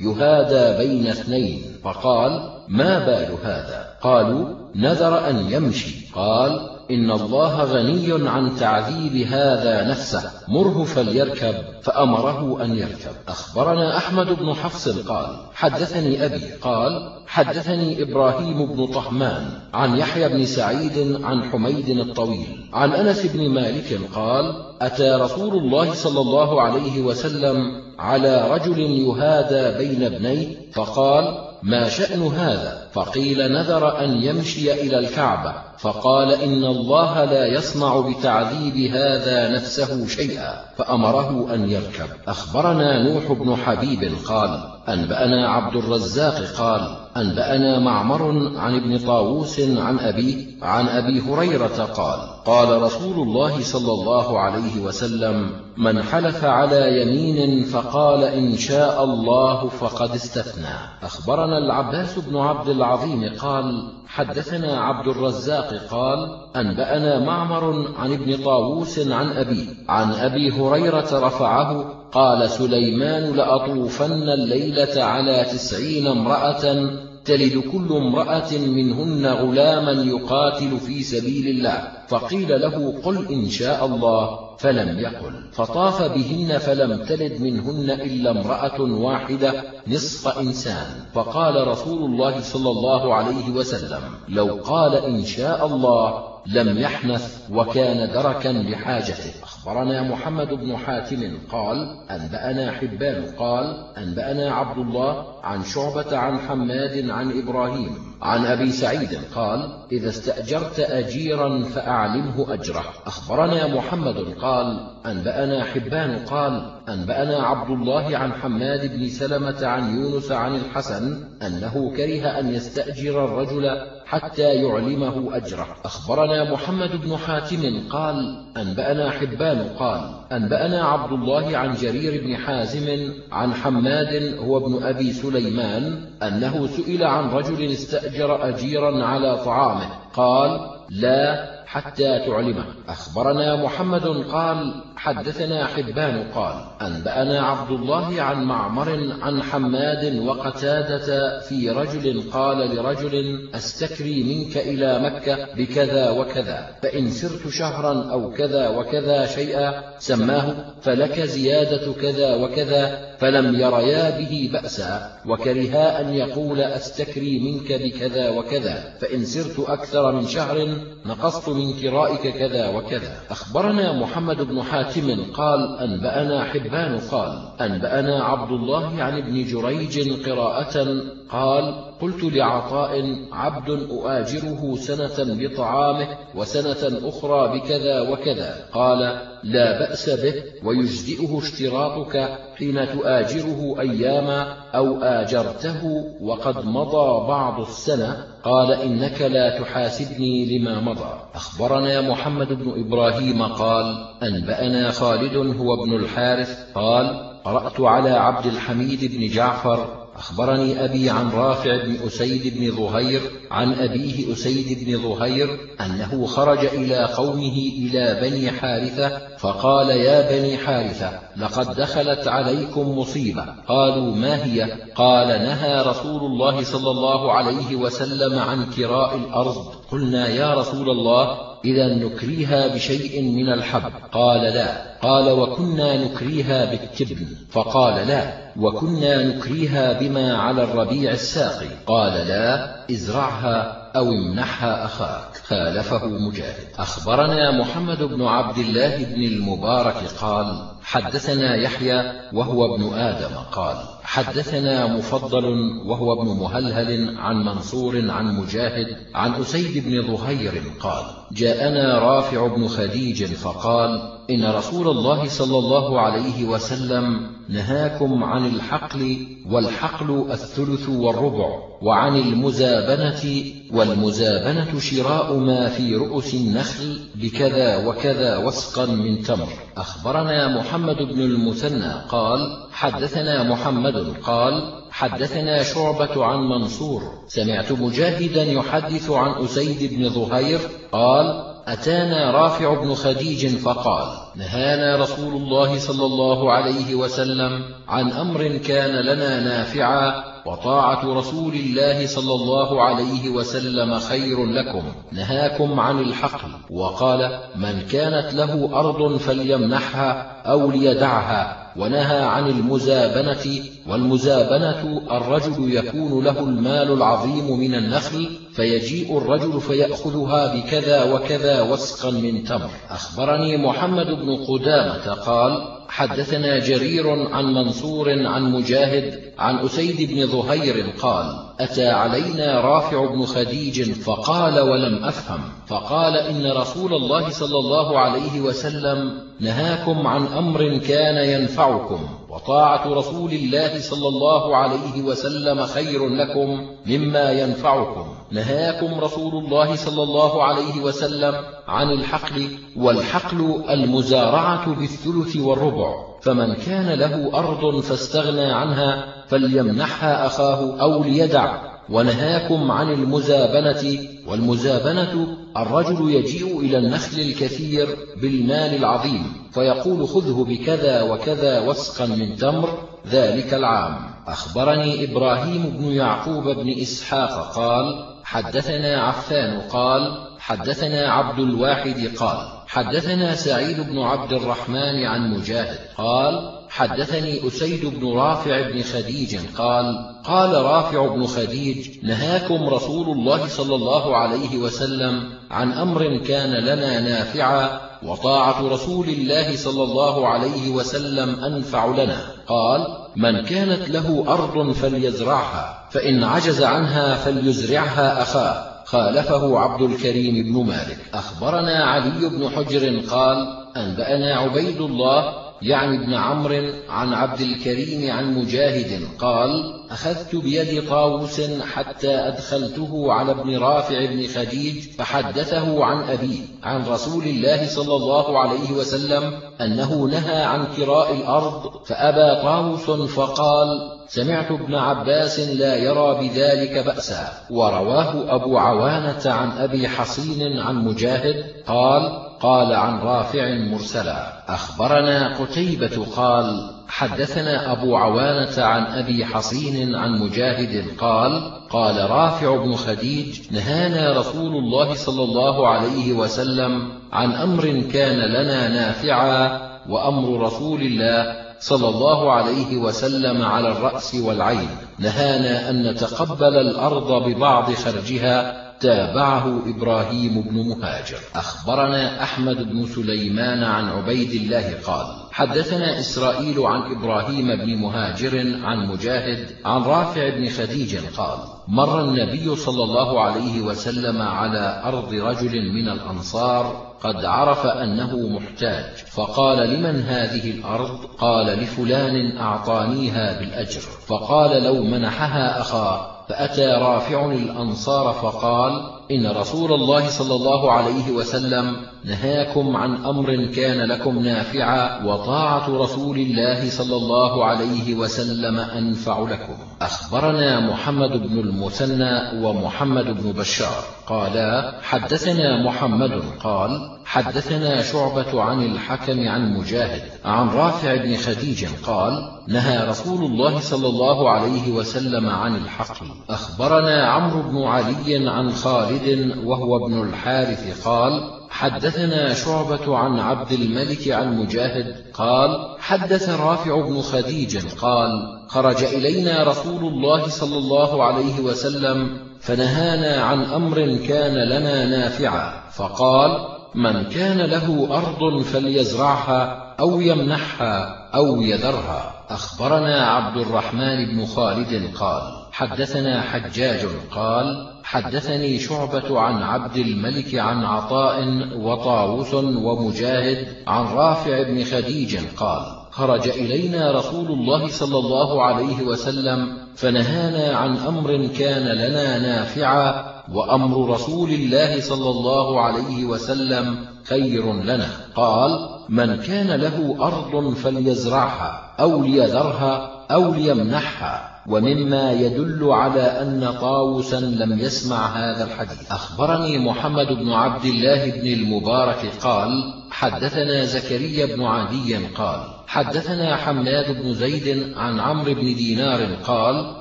يهادى بين اثنين. فقال ما بال هذا؟ قالوا نذر أن يمشي. قال إن الله غني عن تعذيب هذا نفسه. مره فليركب فأمره أن يركب. أخبرنا أحمد بن حفص قال حدثني أبي قال حدثني إبراهيم بن طهمان عن يحيى بن سعيد عن حميد الطويل عن أنس بن مالك قال أتى رسول الله صلى الله عليه وسلم على رجل يهادى بين ابنيه فقال ما شأن هذا؟ فقيل نذر أن يمشي إلى الكعبة فقال إن الله لا يصنع بتعذيب هذا نفسه شيئا فأمره أن يركب. أخبرنا نوح بن حبيب قال أنبأنا عبد الرزاق قال أنبأنا معمر عن ابن طاووس عن أبي عن أبي هريرة قال قال رسول الله صلى الله عليه وسلم من حلف على يمين فقال إن شاء الله فقد استثنى. أخبرنا العباس بن عبد العظيم قال حدثنا عبد الرزاق قال أنبأنا معمر عن ابن طاووس عن أبي عن أبي هريرة رفعه قال سليمان لأطوفن الليلة على تسعين امرأة تلد كل امرأة منهن غلاما يقاتل في سبيل الله. فقيل له قل إن شاء الله. فلم يقل. فطاف بهن فلم تلد منهن إلا امرأة واحدة نصف إنسان. فقال رسول الله صلى الله عليه وسلم لو قال إن شاء الله لم يحنث وكان دركا لحاجته. أخبرنا محمد بن حاتم قال أنبأنا حبان قال أنبأنا عبد الله عن شعبة عن حماد عن إبراهيم. عن أبي سعيد قال إذا استأجرت أجيرا فأعلمه أجره. أخبرنا محمد قال أنبأنا حبان قال أنبأنا عبد الله عن حماد بن سلمة عن يونس عن الحسن أنه كره أن يستأجر الرجل حتى يعلمه أجره. أخبرنا محمد بن حاتم قال أنبأنا حبان قال أنبأنا عبد الله عن جرير بن حازم عن حماد هو ابن أبي سليمان أنه سئل عن رجل استأجر أجيرا على طعامه قال لا حتى تعلمه. أخبرنا محمد قال حدثنا حبان قال أنبأنا عبد الله عن معمر عن حماد وقتادة في رجل قال لرجل أستكري منك إلى مكة بكذا وكذا فإن سرت شهرا أو كذا وكذا شيئا سماه فلك زيادة كذا وكذا فلم يريا به بأسا وكرها أن يقول أستكري منك بكذا وكذا فإن سرت أكثر من شهر نقصت من كرائك كذا وكذا. أخبرنا محمد بن حاتم قال أنبأنا حبان قال أنبأنا عبد الله عن ابن جريج قراءة قال قلت لعطاء عبد أؤاجره سنة بطعامه وسنة أخرى بكذا وكذا قال لا بأس به ويجزئه اشتراطك حين تؤاجره أياما أو آجرته وقد مضى بعض السنة. قال إنك لا تحاسبني لما مضى. أخبرنا محمد بن إبراهيم قال أنبأنا خالد هو ابن الحارث قال قرأت على عبد الحميد بن جعفر أخبرني أبي عن رافع بن أسيد بن ظهير عن أبيه أسيد بن ظهير أنه خرج إلى قومه إلى بني حارثة فقال يا بني حارثة لقد دخلت عليكم مصيبة. قالوا ما هي؟ قال نهى رسول الله صلى الله عليه وسلم عن كراء الأرض. قلنا يا رسول الله إذا نكريها بشيء من الحب. قال لا. قال وكنا نكريها بالتبن. فقال لا. وكنا نكريها بما على الربيع الساقي. قال لا. ازرعها أو امنحها أخاك. خالفه مجاهد. أخبرنا محمد بن عبد الله بن المبارك قال حدثنا يحيى وهو ابن آدم قال حدثنا مفضل وهو ابن مهلهل عن منصور عن مجاهد عن أسيد بن ظهير قال جاءنا رافع بن خديج فقال إن رسول الله صلى الله عليه وسلم نهاكم عن الحقل والحقل الثلث والربع وعن المزابنة والمزابنة شراء ما في رؤوس النخل بكذا وكذا وسقا من تمر. أخبرنا محمد بن المثنى قال حدثنا محمد قال حدثنا شعبة عن منصور. سمعت مجاهدا يحدث عن أسيد بن ظهير قال أتانا رافع بن خديج فقال نهانا رسول الله صلى الله عليه وسلم عن أمر كان لنا نافعا وطاعة رسول الله صلى الله عليه وسلم خير لكم نهاكم عن الحقل وقال من كانت له أرض فليمنحها أو ليدعها ونهى عن المزابنة والمزابنة الرجل يكون له المال العظيم من النخل فيجيء الرجل فيأخذها بكذا وكذا وسقا من تمر. أخبرني محمد بن قدامة قال حدثنا جرير عن منصور عن مجاهد عن أسيد بن ظهير قال أتى علينا رافع بن خديج فقال ولم أفهم فقال إن رسول الله صلى الله عليه وسلم نهاكم عن أمر كان ينفعكم وطاعة رسول الله صلى الله عليه وسلم خير لكم مما ينفعكم. نهاكم رسول الله صلى الله عليه وسلم عن الحقل والحقل المزارعة بالثلث والربع. فمن كان له أرض فاستغنى عنها فليمنحها أخاه أو ليدع. ونهاكم عن المزابنة. والمزابنة الرجل يجيء إلى النخل الكثير بالمال العظيم فيقول خذه بكذا وكذا وسقا من تمر. ذلك العام. أخبرني إبراهيم بن يعقوب بن إسحاق قال حدثنا عفان قال حدثنا عبد الواحد قال حدثنا سعيد بن عبد الرحمن عن مجاهد قال حدثني أسيد بن رافع بن خديج قال قال رافع بن خديج نهاكم رسول الله صلى الله عليه وسلم عن أمر كان لنا نافعا وطاعة رسول الله صلى الله عليه وسلم أنفع لنا. قال من كانت له أرض فليزرعها فإن عجز عنها فليزرعها أخاه. خالفه عبد الكريم بن مالك. أخبرنا علي بن حجر قال أنبأنا عبيد الله يعني ابن عمرو عن عبد الكريم عن مجاهد قال أخذت بيد طاووس حتى أدخلته على ابن رافع بن خديج فحدثه عن أبيه عن رسول الله صلى الله عليه وسلم أنه نهى عن كراء الأرض فأبى طاووس فقال سمعت ابن عباس لا يرى بذلك بأسا ورواه أبو عوانة عن أبي حصين عن مجاهد قال قال عن رافع مرسلا. أخبرنا قتيبة قال حدثنا أبو عوانة عن أبي حصين عن مجاهد قال قال رافع بن خديج نهانا رسول الله صلى الله عليه وسلم عن أمر كان لنا نافعا وأمر رسول الله صلى الله عليه وسلم على الرأس والعين. نهانا أن نتقبل الأرض ببعض خرجها تابعه إبراهيم بن مهاجر. أخبرنا أحمد بن سليمان عن عبيد الله قال حدثنا إسرائيل عن إبراهيم بن مهاجر عن مجاهد عن رافع بن خديج قال مر النبي صلى الله عليه وسلم على أرض رجل من الأنصار قد عرف أنه محتاج فقال لمن هذه الأرض؟ قال لفلان أعطانيها بالأجر. فقال لو منحها أخاه. فأتى رافع الأنصار فقال إن رسول الله صلى الله عليه وسلم نهاكم عن أمر كان لكم نافعا وطاعة رسول الله صلى الله عليه وسلم أنفع لكم. أخبرنا محمد بن المثنى ومحمد بن بشار. قالا حدثنا محمد قال حدثنا شعبة عن الحكم عن مجاهد عن رافع بن خديج قال نهى رسول الله صلى الله عليه وسلم عن الحقل أخبرنا عمرو بن علي عن خالد وهو ابن الحارث قال حدثنا شعبة عن عبد الملك عن مجاهد قال حدث رافع بن خديج قال خرج إلينا رسول الله صلى الله عليه وسلم فنهانا عن أمر كان لنا نافعا فقال من كان له أرض فليزرعها أو يمنحها أو يذرها. أخبرنا عبد الرحمن بن خالد قال حدثنا حجاج قال حدثني شعبة عن عبد الملك عن عطاء وطاووس ومجاهد عن رافع بن خديج قال خرج إلينا رسول الله صلى الله عليه وسلم فنهانا عن أمر كان لنا نافعا وأمر رسول الله صلى الله عليه وسلم خير لنا. قال من كان له أرض فليزرعها أو ليذرها أو ليمنحها. ومما يدل على أن طاووسا لم يسمع هذا الحديث. أخبرني محمد بن عبد الله بن المبارك قال حدثنا زكريا بن عدي قال حدثنا حماد بن زيد عن عمرو بن دينار قال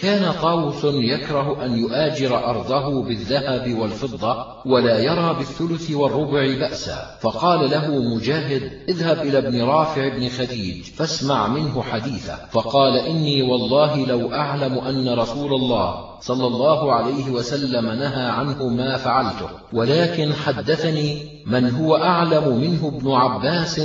كان طاووس يكره أن يؤاجر أرضه بالذهب والفضة ولا يرى بالثلث والربع بأسا فقال له مجاهد اذهب إلى ابن رافع بن خديج فاسمع منه حديثا فقال إني والله لو أعلم أن رسول الله صلى الله عليه وسلم نهى عنه ما فعلته ولكن حدثني من هو أعلم منه ابن عباس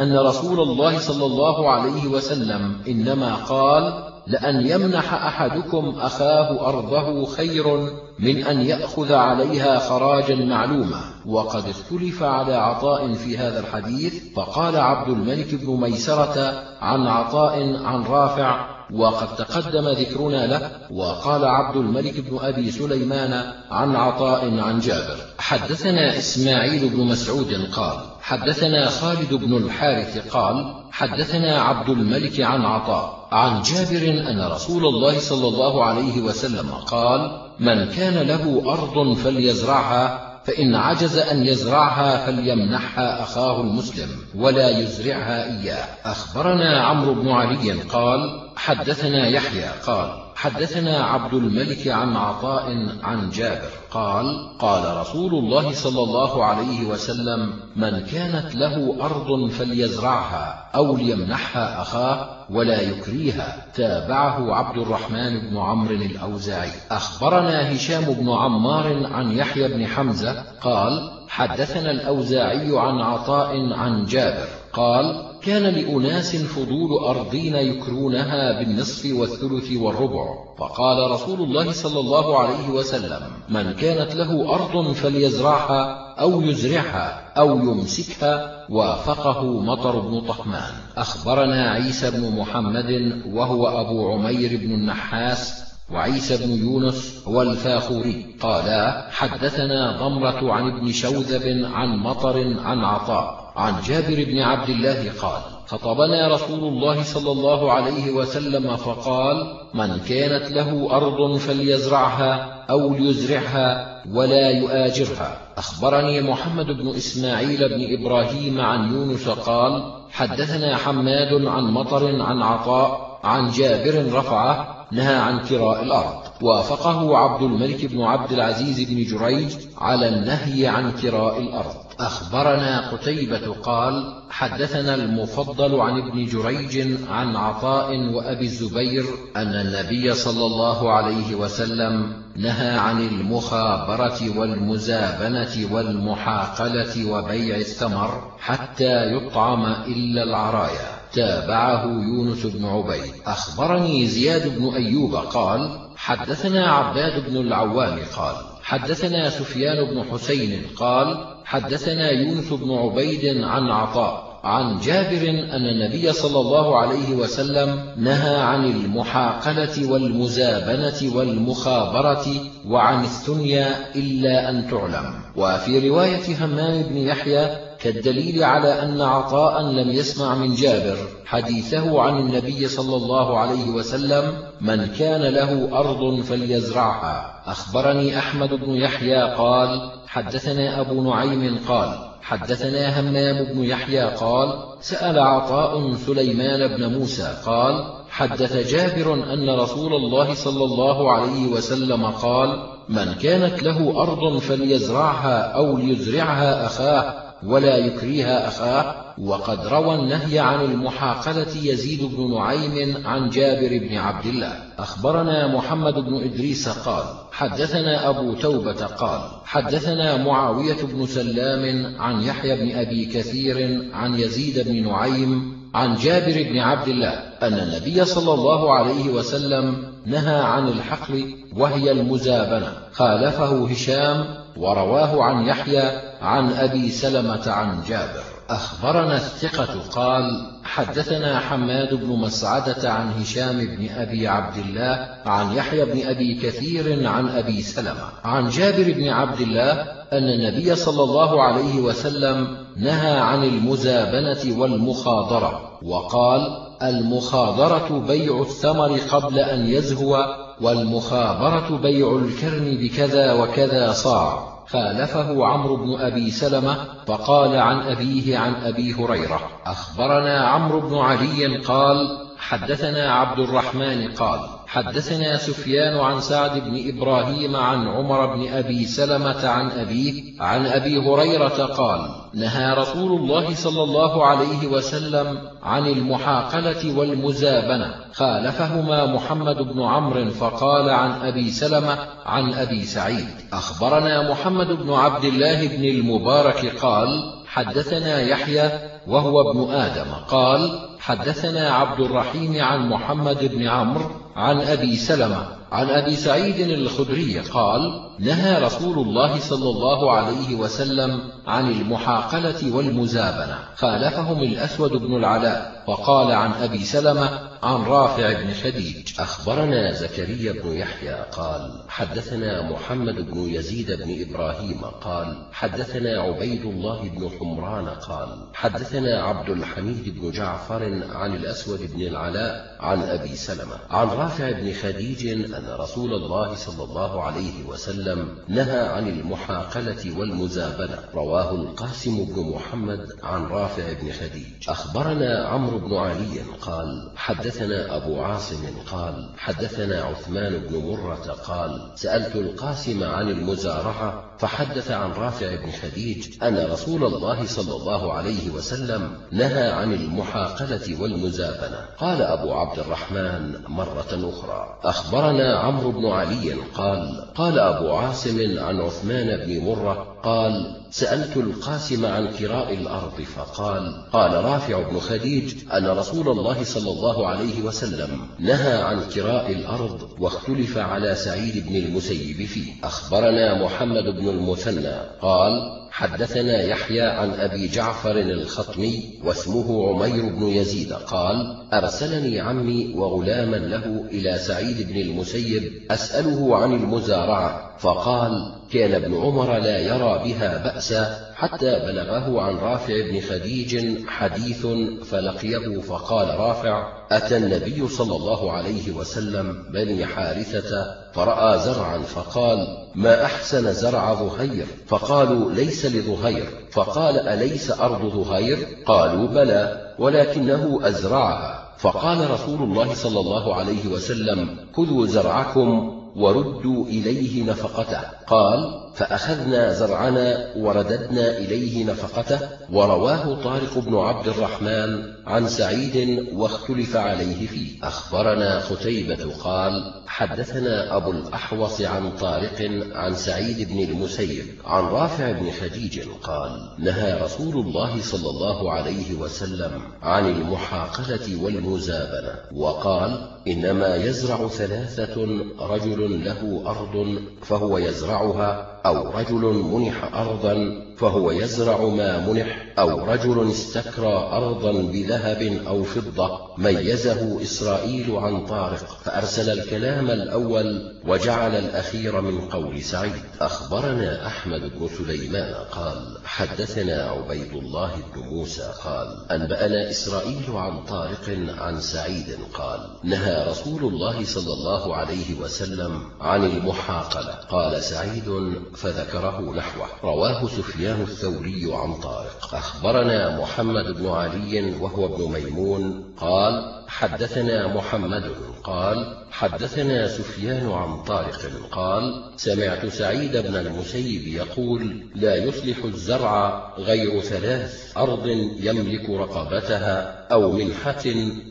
أن رسول الله صلى الله عليه وسلم إنما قال لأن يمنح أحدكم أخاه أرضه خير من أن يأخذ عليها خراجا معلومة وقد اختلف على عطاء في هذا الحديث فقال عبد الملك بن ميسرة عن عطاء عن رافع وقد تقدم ذكرنا له وقال عبد الملك بن أبي سليمان عن عطاء عن جابر حدثنا إسماعيل بن مسعود قال حدثنا خالد بن الحارث قال حدثنا عبد الملك عن عطاء عن جابر أن رسول الله صلى الله عليه وسلم قال من كان له أرض فليزرعها فإن عجز أن يزرعها فليمنحها أخاه المسلم ولا يزرعها إياه. أخبرنا عمرو بن علي قال حدثنا يحيى قال حدثنا عبد الملك عن عطاء عن جابر. قال قال رسول الله صلى الله عليه وسلم من كانت له أرض فليزرعها أو ليمنحها أخاه ولا يكريها. تابعه عبد الرحمن بن عمرو الأوزاعي. أخبرنا هشام بن عمار عن يحيى بن حمزة قال حدثنا الأوزاعي عن عطاء عن جابر قال كان لأناس فضول أرضين يكرونها بالنصف والثلث والربع. فقال رسول الله صلى الله عليه وسلم من كانت له أرض فليزرعها أو يزرعها أو يمسكها وافقه مطر بن طهمان أخبرنا عيسى بن محمد وهو أبو عمير بن النحاس وعيسى بن يونس والفاخوري. قالا حدثنا ضمرة عن ابن شوذب عن مطر عن عطاء. عن جابر بن عبد الله قال خطبنا رسول الله صلى الله عليه وسلم فقال من كانت له أرض فليزرعها أو ليزرعها ولا يؤاجرها. أخبرني محمد بن إسماعيل بن إبراهيم عن يونس قال حدثنا حماد عن مطر عن عطاء عن جابر رفعه نهى عن كراء الأرض. وافقه عبد الملك بن عبد العزيز بن جريج على النهي عن كراء الأرض. أخبرنا قتيبة قال حدثنا المفضل عن ابن جريج عن عطاء وأبي الزبير أن النبي صلى الله عليه وسلم نهى عن المخابرة والمزابنة والمحاقلة وبيع الثمر حتى يطعم إلا العرايا. تابعه يونس بن عبيد. أخبرني زياد بن أيوب قال حدثنا عباد بن العوام قال حدثنا سفيان بن حسين قال حدثنا يونس بن عبيد عن عطاء عن جابر أن النبي صلى الله عليه وسلم نهى عن المحاقلة والمزابنة والمخابرة وعن الثنيا إلا أن تعلم. وفي رواية همام بن يحيى كالدليل على أن عطاء لم يسمع من جابر حديثه عن النبي صلى الله عليه وسلم من كان له أرض فليزرعها. أخبرني أحمد بن يحيى قال حدثنا أبو نعيم قال حدثنا همام بن يحيى قال سأل عطاء سليمان بن موسى قال حدث جابر أن رسول الله صلى الله عليه وسلم قال من كانت له أرض فليزرعها أو ليزرعها أخاه ولا يكريها أخاه وقد روى النهي عن المحاقلة يزيد بن نعيم عن جابر بن عبد الله. أخبرنا محمد بن إدريس قال حدثنا أبو توبة قال حدثنا معاوية بن سلام عن يحيى بن أبي كثير عن يزيد بن نعيم عن جابر بن عبد الله أن النبي صلى الله عليه وسلم نهى عن الحقل وهي المزابنة. خالفه هشام ورواه عن يحيى عن أبي سلمة عن جابر. أخبرنا الثقة قال حدثنا حماد بن مسعدة عن هشام بن أبي عبد الله عن يحيى بن أبي كثير عن أبي سلمة. عن جابر بن عبد الله أن النبي صلى الله عليه وسلم نهى عن المزابنة والمخاضرة وقال المخاضرة بيع الثمر قبل أن يزهو والمخابرة بيع الكرم بكذا وكذا صاع. خالفه عمرو بن أبي سلمة فقال عن أبيه عن أبي هريرة أخبرنا عمرو بن علي قال حدثنا عبد الرحمن قال حدثنا سفيان عن سعد بن إبراهيم عن عمر بن أبي سلمة عن أبيه عن أبي هريرة قال نهى رسول الله صلى الله عليه وسلم عن المحاقلة والمزابنة. خالفهما محمد بن عمرو فقال عن أبي سلمة عن أبي سعيد. أخبرنا محمد بن عبد الله بن المبارك قال حدثنا يحيى وهو ابن آدم. قال حدثنا عبد الرحيم عن محمد بن عمرو عن أبي سلمة عن أبي سعيد الخدري قال نهى رسول الله صلى الله عليه وسلم عن المحاقلة والمزابنة. خالفهم الأسود بن العلاء وقال عن أبي سلمة عن رافع بن خديج أخبرنا زكريا بن يحيى قال حدثنا محمد بن يزيد بن إبراهيم قال حدثنا عبيد الله بن حمران قال حدثنا عبد الحميد بن جعفر عن الأسود بن العلاء عن أبي سلمة عن رافع بن خديج أن رسول الله صلى الله عليه وسلم نهى عن المحاقلة والمزابنة رواه القاسم بن محمد عن رافع بن خديج. أخبرنا عمرو بن علي قال حدثنا أبو عاصم قال حدثنا عثمان بن مرة قال سألت القاسم عن المزارعة فحدث عن رافع بن خديج أن رسول الله صلى الله عليه وسلم نهى عن المحاقلة والمزابنة. قال أبو عبد الرحمن مرة أخرى أخبرنا عمرو بن علي قال قال أبو عاصم عن عثمان بن مرة قال سألت القاسم عن كراء الأرض فقال قال رافع بن خديج أن رسول الله صلى الله عليه وسلم نهى عن كراء الأرض واختلف على سعيد بن المسيب فيه. أخبرنا محمد بن المثنى. قال حدثنا يحيى عن أبي جعفر الخطمي واسمه عمير بن يزيد قال أرسلني عمي وغلاما له إلى سعيد بن المسيب أسأله عن المزارعة فقال كان ابن عمر لا يرى بها بأسا حتى بلغه عن رافع بن خديج حديث فلقيه فقال رافع أتى النبي صلى الله عليه وسلم بني حارثة فرأى زرعا فقال ما أحسن زرع ظهير؟ فقالوا ليس لظهير. فقال أليس أرض ظهير؟ قالوا بلى ولكنه أزرعها. فقال رسول الله صلى الله عليه وسلم خذوا زرعكم وردوا إليه نفقته. قال فأخذنا زرعنا ورددنا إليه نفقته ورواه طارق بن عبد الرحمن عن سعيد واختلف عليه فيه. أخبرنا قتيبة قال حدثنا أبو الأحوص عن طارق عن سعيد بن المسيب عن رافع بن خديج قال نهى رسول الله صلى الله عليه وسلم عن المحاقلة والمزابنة وقال إنما يزرع ثلاثة رجل له أرض فهو يزرعها أو رجل منح أرضا فهو يزرع ما منح أو رجل استكرى أرضا بذهب أو فضة ميزه إسرائيل عن طارق فأرسل الكلام الأول وجعل الأخير من قول سعيد. أخبرنا أحمد بن سليمان قال حدثنا عبيد الله بن موسى قال أنبأنا إسرائيل عن طارق عن سعيد قال نهى رسول الله صلى الله عليه وسلم عن المحاقلة. قال سعيد فذكره نحوه. رواه سفيان الثوري عن طارق. أخبرنا محمد بن علي وهو ابن ميمون قال حدثنا محمد قال حدثنا سفيان عن طارق قال سمعت سعيد بن المسيب يقول لا يصلح الزرع غير ثلاث أرض يملك رقبتها أو منحة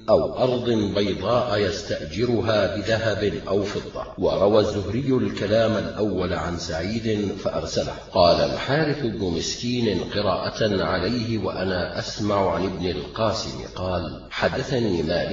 أو أرض بيضاء يستأجرها بذهب أو فضة. وروى الزهري الكلام الأول عن سعيد فأرسله. قال الحارث بن مسكين قراءة عليه وأنا أسمع عن ابن القاسم قال حدثني مالك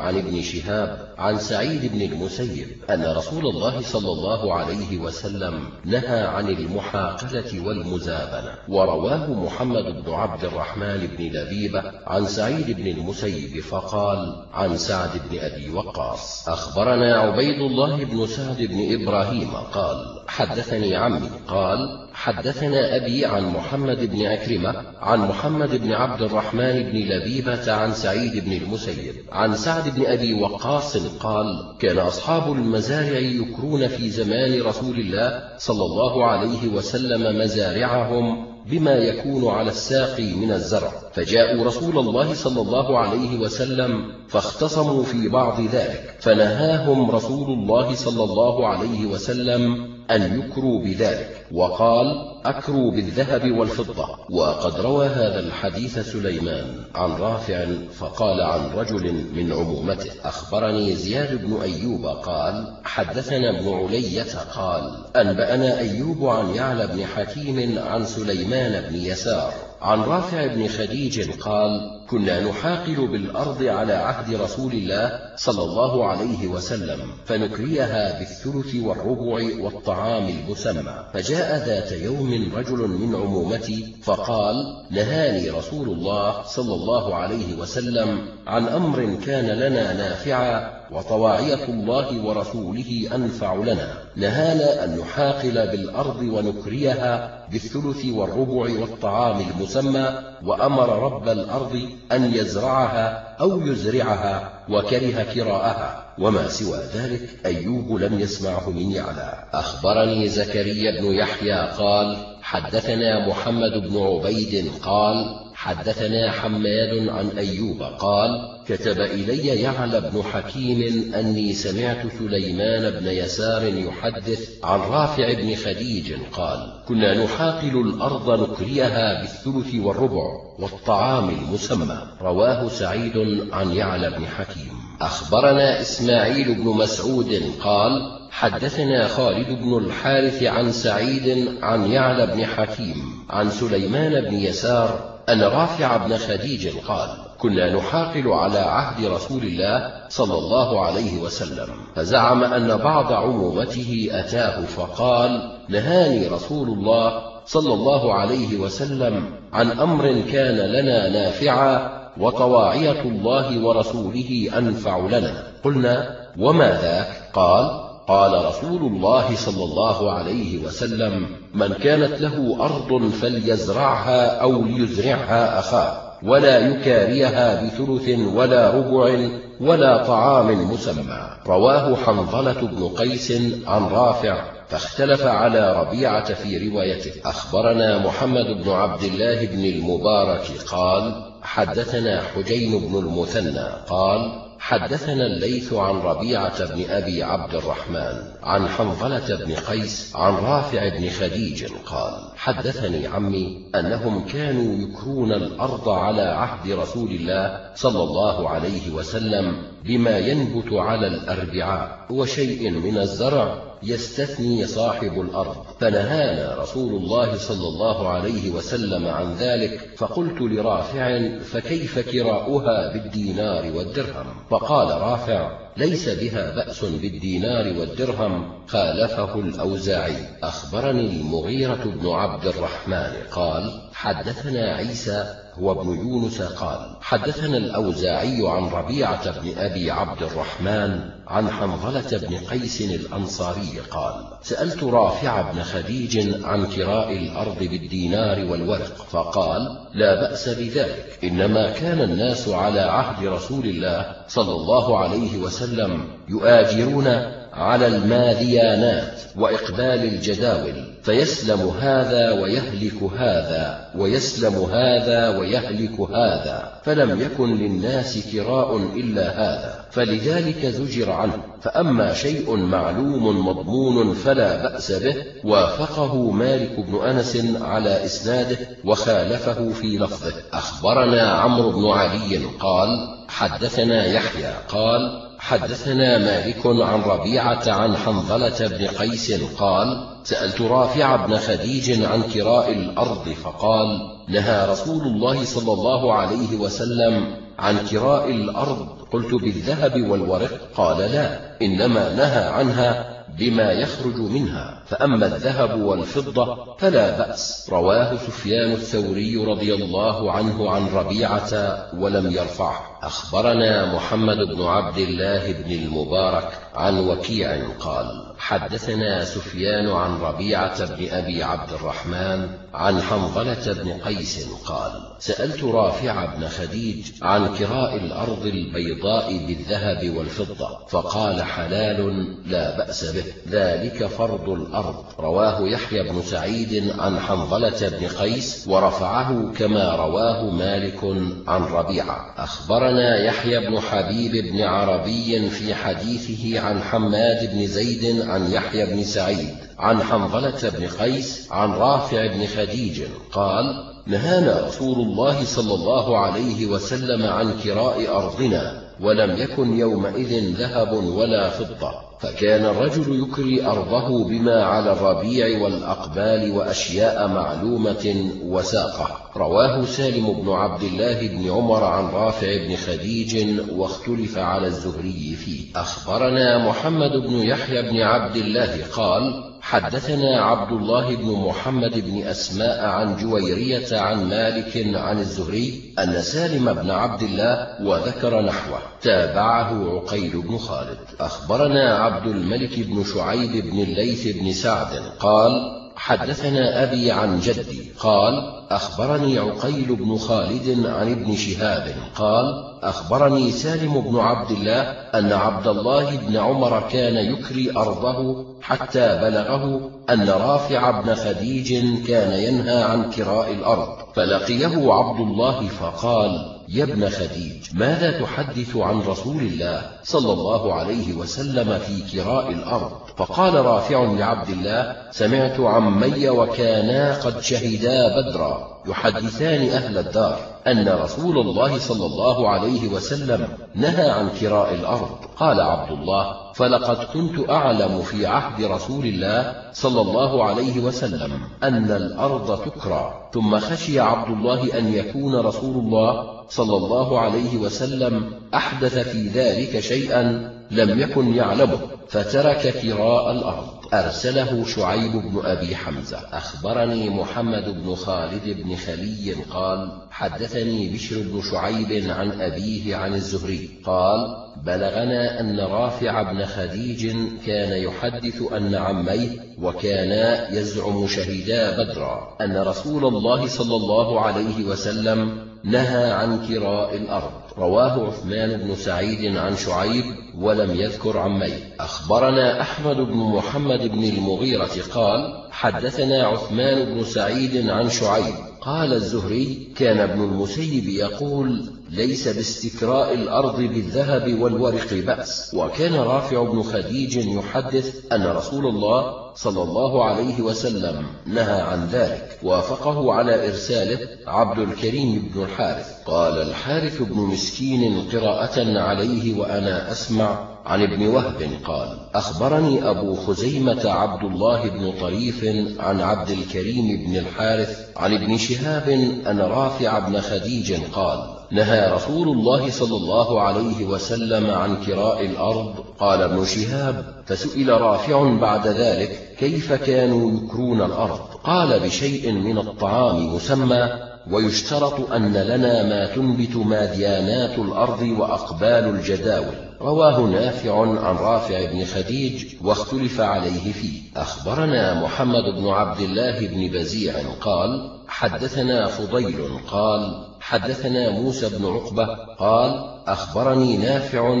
عن ابن شهاب عن سعيد بن المسيب أن رسول الله صلى الله عليه وسلم نهى عن المحاقلة والمزابنة. ورواه محمد بن عبد الرحمن بن لبيبة عن سعيد بن المسيب فقال عن سعد بن أبي وقاص أخبرنا عبيد الله بن سعد بن إبراهيم قال حدثني عمي قال حدثنا أبي عن محمد بن أكرمة عن محمد بن عبد الرحمن بن لبيبة عن سعيد بن المسيب عن سعد بن أبي وقاص قال كان أصحاب المزارع يكرون في زمان رسول الله صلى الله عليه وسلم مزارعهم بما يكون على الساق من الزرع. فجاءوا رسول الله صلى الله عليه وسلم فاختصموا في بعض ذلك فنهاهم رسول الله صلى الله عليه وسلم أن يكروا بذلك وقال أكروا بالذهب والفضة. وقد روى هذا الحديث سليمان عن رافع فقال عن رجل من عمومته أخبرني زياد بن أيوب قال حدثنا ابن علية قال أنبأنا أيوب عن يعلى بن حكيم عن سليمان بن يسار. عن رافع بن خديج قال كنا نحاقل بالأرض على عهد رسول الله صلى الله عليه وسلم فنكريها بالثلث والربع والطعام المسمى. فجاء ذات يوم رجل من عمومتي فقال نهاني رسول الله صلى الله عليه وسلم عن أمر كان لنا نافعا وطواعية الله ورسوله أنفع لنا. نهانا أن نحاقل بالأرض ونكريها بالثلث والربع والطعام المسمى وأمر رب الأرض أن يزرعها أو يزرعها وكره كراءها. وما سوى ذلك أيوب لم يسمعه من يعلى. أخبرني زكريا بن يحيى قال حدثنا محمد بن عبيد قال حدثنا حماد عن أيوب قال كتب إلي يعلى بن حكيم أني سمعت سليمان بن يسار يحدث عن رافع بن خديج قال كنا نحاقل الأرض نكريها بالثلث والربع والطعام المسمى. رواه سعيد عن يعلى بن حكيم. أخبرنا إسماعيل بن مسعود قال حدثنا خالد بن الحارث عن سعيد عن يعلى بن حكيم عن سليمان بن يسار أن رافع بن خديج قال كنا نحاقل على عهد رسول الله صلى الله عليه وسلم. فزعم أن بعض عمومته أتاه فقال نهاني رسول الله صلى الله عليه وسلم عن أمر كان لنا نافعا وطواعية الله ورسوله أنفع لنا. قلنا وما ذاك؟ قال قال رسول الله صلى الله عليه وسلم من كانت له أرض فليزرعها أو ليزرعها أخاه ولا يكاريها بثلث ولا ربع ولا طعام مسمى. رواه حنظلة بن قيس عن رافع. فاختلف على ربيعة في روايته. أخبرنا محمد بن عبد الله بن المبارك قال حدثنا حجين بن المثنى قال حدثنا الليث عن ربيعة بن أبي عبد الرحمن عن حنظلة بن قيس عن رافع بن خديج قال حدثني عمي أنهم كانوا يكرون الأرض على عهد رسول الله صلى الله عليه وسلم بما ينبت على الأربعاء وشيء من الزرع يستثني صاحب الأرض. فنهانا رسول الله صلى الله عليه وسلم عن ذلك فقلت لرافع فكيف كراؤها بالدينار والدرهم؟ فقال رافع ليس بها بأس بالدينار والدرهم خالفه الأوزاعي. أخبرني المغيرة بن عبد الرحمن قال حدثنا عيسى هو ابن يونس قال حدثنا الأوزاعي عن ربيعة بن أبي عبد الرحمن عن حنظلة بن قيس الأنصاري قال سألت رافع بن خديج عن كراء الأرض بالدينار والورق فقال لا بأس بذلك إنما كان الناس على عهد رسول الله صلى الله عليه وسلم يؤاجرون على الماذيانات وإقبال الجداول فيسلم هذا ويهلك هذا ويسلم هذا ويهلك هذا فلم يكن للناس كراء إلا هذا فلذلك زجر عنه فأما شيء معلوم مضمون فلا بأس به وافقه مالك بن أنس على إسناده وخالفه في لفظه. أخبرنا عمرو بن علي قال حدثنا يحيى قال حدثنا مالك عن ربيعة عن حنظلة بن قيس قال سألت رافع بن خديج عن كراء الأرض فقال نهى رسول الله صلى الله عليه وسلم عن كراء الأرض قلت بالذهب والورق؟ قال لا إنما نهى عنها بما يخرج منها. فأما الذهب والفضة فلا بأس. رواه سفيان الثوري رضي الله عنه عن ربيعة ولم يرفعه أخبرنا محمد بن عبد الله بن المبارك عن وكيع قال حدثنا سفيان عن ربيعة بن أبي عبد الرحمن عن حنظلة بن قيس قال سألت رافع بن خديج عن كراء الأرض البيضاء بالذهب والفضة فقال حلال لا بأس به ذلك فرض الأرض. رواه يحيى بن سعيد عن حنظلة بن قيس ورفعه كما رواه مالك عن ربيعة. أخبرنا يحيى بن حبيب بن عربي في حديثه عن حماد بن زيد عن يحيى بن سعيد عن حنظلة بن قيس عن رافع بن خديج قال نهانا رسول الله صلى الله عليه وسلم عن كراء أرضنا ولم يكن يومئذ ذهب ولا فضة. فكان الرجل يكري أرضه بما على الربيع والأقبال وأشياء معلومة وساقة. رواه سالم بن عبد الله بن عمر عن رافع بن خديج واختلف على الزهري فيه. أخبرنا محمد بن يحيى بن عبد الله قال حدثنا عبد الله بن محمد بن أسماء عن جويرية عن مالك عن الزهري أن سالم بن عبد الله وذكر نحوه. تابعه عقيل بن خالد. أخبرنا عبد الملك بن شعيب بن الليث بن سعد قال حدثنا أبي عن جدي قال أخبرني عقيل بن خالد عن ابن شهاب قال أخبرني سالم بن عبد الله أن عبد الله بن عمر كان يكري أرضه حتى بلغه أن رافع بن خديج كان ينهى عن كراء الأرض. فلقيه عبد الله فقال يا ابن خديج ماذا تحدث عن رسول الله صلى الله عليه وسلم في كراء الأرض؟ فقال رافع لعبد الله سمعت عمي وكانا قد شهدا بدرا يحدثان أهل الدار أن رسول الله صلى الله عليه وسلم نهى عن كراء الأرض. قال عبد الله فلقد كنت أعلم في عهد رسول الله صلى الله عليه وسلم أن الأرض تكرى ثم خشي عبد الله أن يكون رسول الله صلى الله عليه وسلم أحدث في ذلك شيئا لم يكن يعلمه فترك كراء الأرض. أرسله شعيب بن أبي حمزة. أخبرني محمد بن خالد بن خلي قال حدثني بشر بن شعيب عن أبيه عن الزهري. قال بلغنا أن رافع بن خديج كان يحدث أن عميه وكانا يزعم شهيدا بدرا أن رسول الله صلى الله عليه وسلم نهى عن كراء الأرض. رواه عثمان بن سعيد عن شعيب ولم يذكر عميه أخبرنا أحمد بن محمد بن المغيرة قال حدثنا عثمان بن سعيد عن شعيب. قال الزهري كان ابن المسيب يقول ليس باستكراء الأرض بالذهب والورق بأس. وكان رافع بن خديج يحدث أن رسول الله صلى الله عليه وسلم نهى عن ذلك وافقه على إرساله عبد الكريم بن الحارث. قال الحارث بن مسكين قراءة عليه وأنا أسمع عن ابن وهب قال أخبرني أبو خزيمة عبد الله بن طريف عن عبد الكريم بن الحارث عن ابن شهاب أن رافع بن خديج قال نهى رسول الله صلى الله عليه وسلم عن كراء الأرض. قال ابن شهاب فسئل رافع بعد ذلك كيف كانوا يكرون الأرض؟ قال بشيء من الطعام مسمى ويشترط أن لنا ما تنبت ماديانات الأرض وأقبال الجداول. رواه نافع عن رافع بن خديج واختلف عليه فيه. أخبرنا محمد بن عبد الله بن بزيع قال حدثنا فضيل قال حدثنا موسى بن عقبة قال أخبرني نافع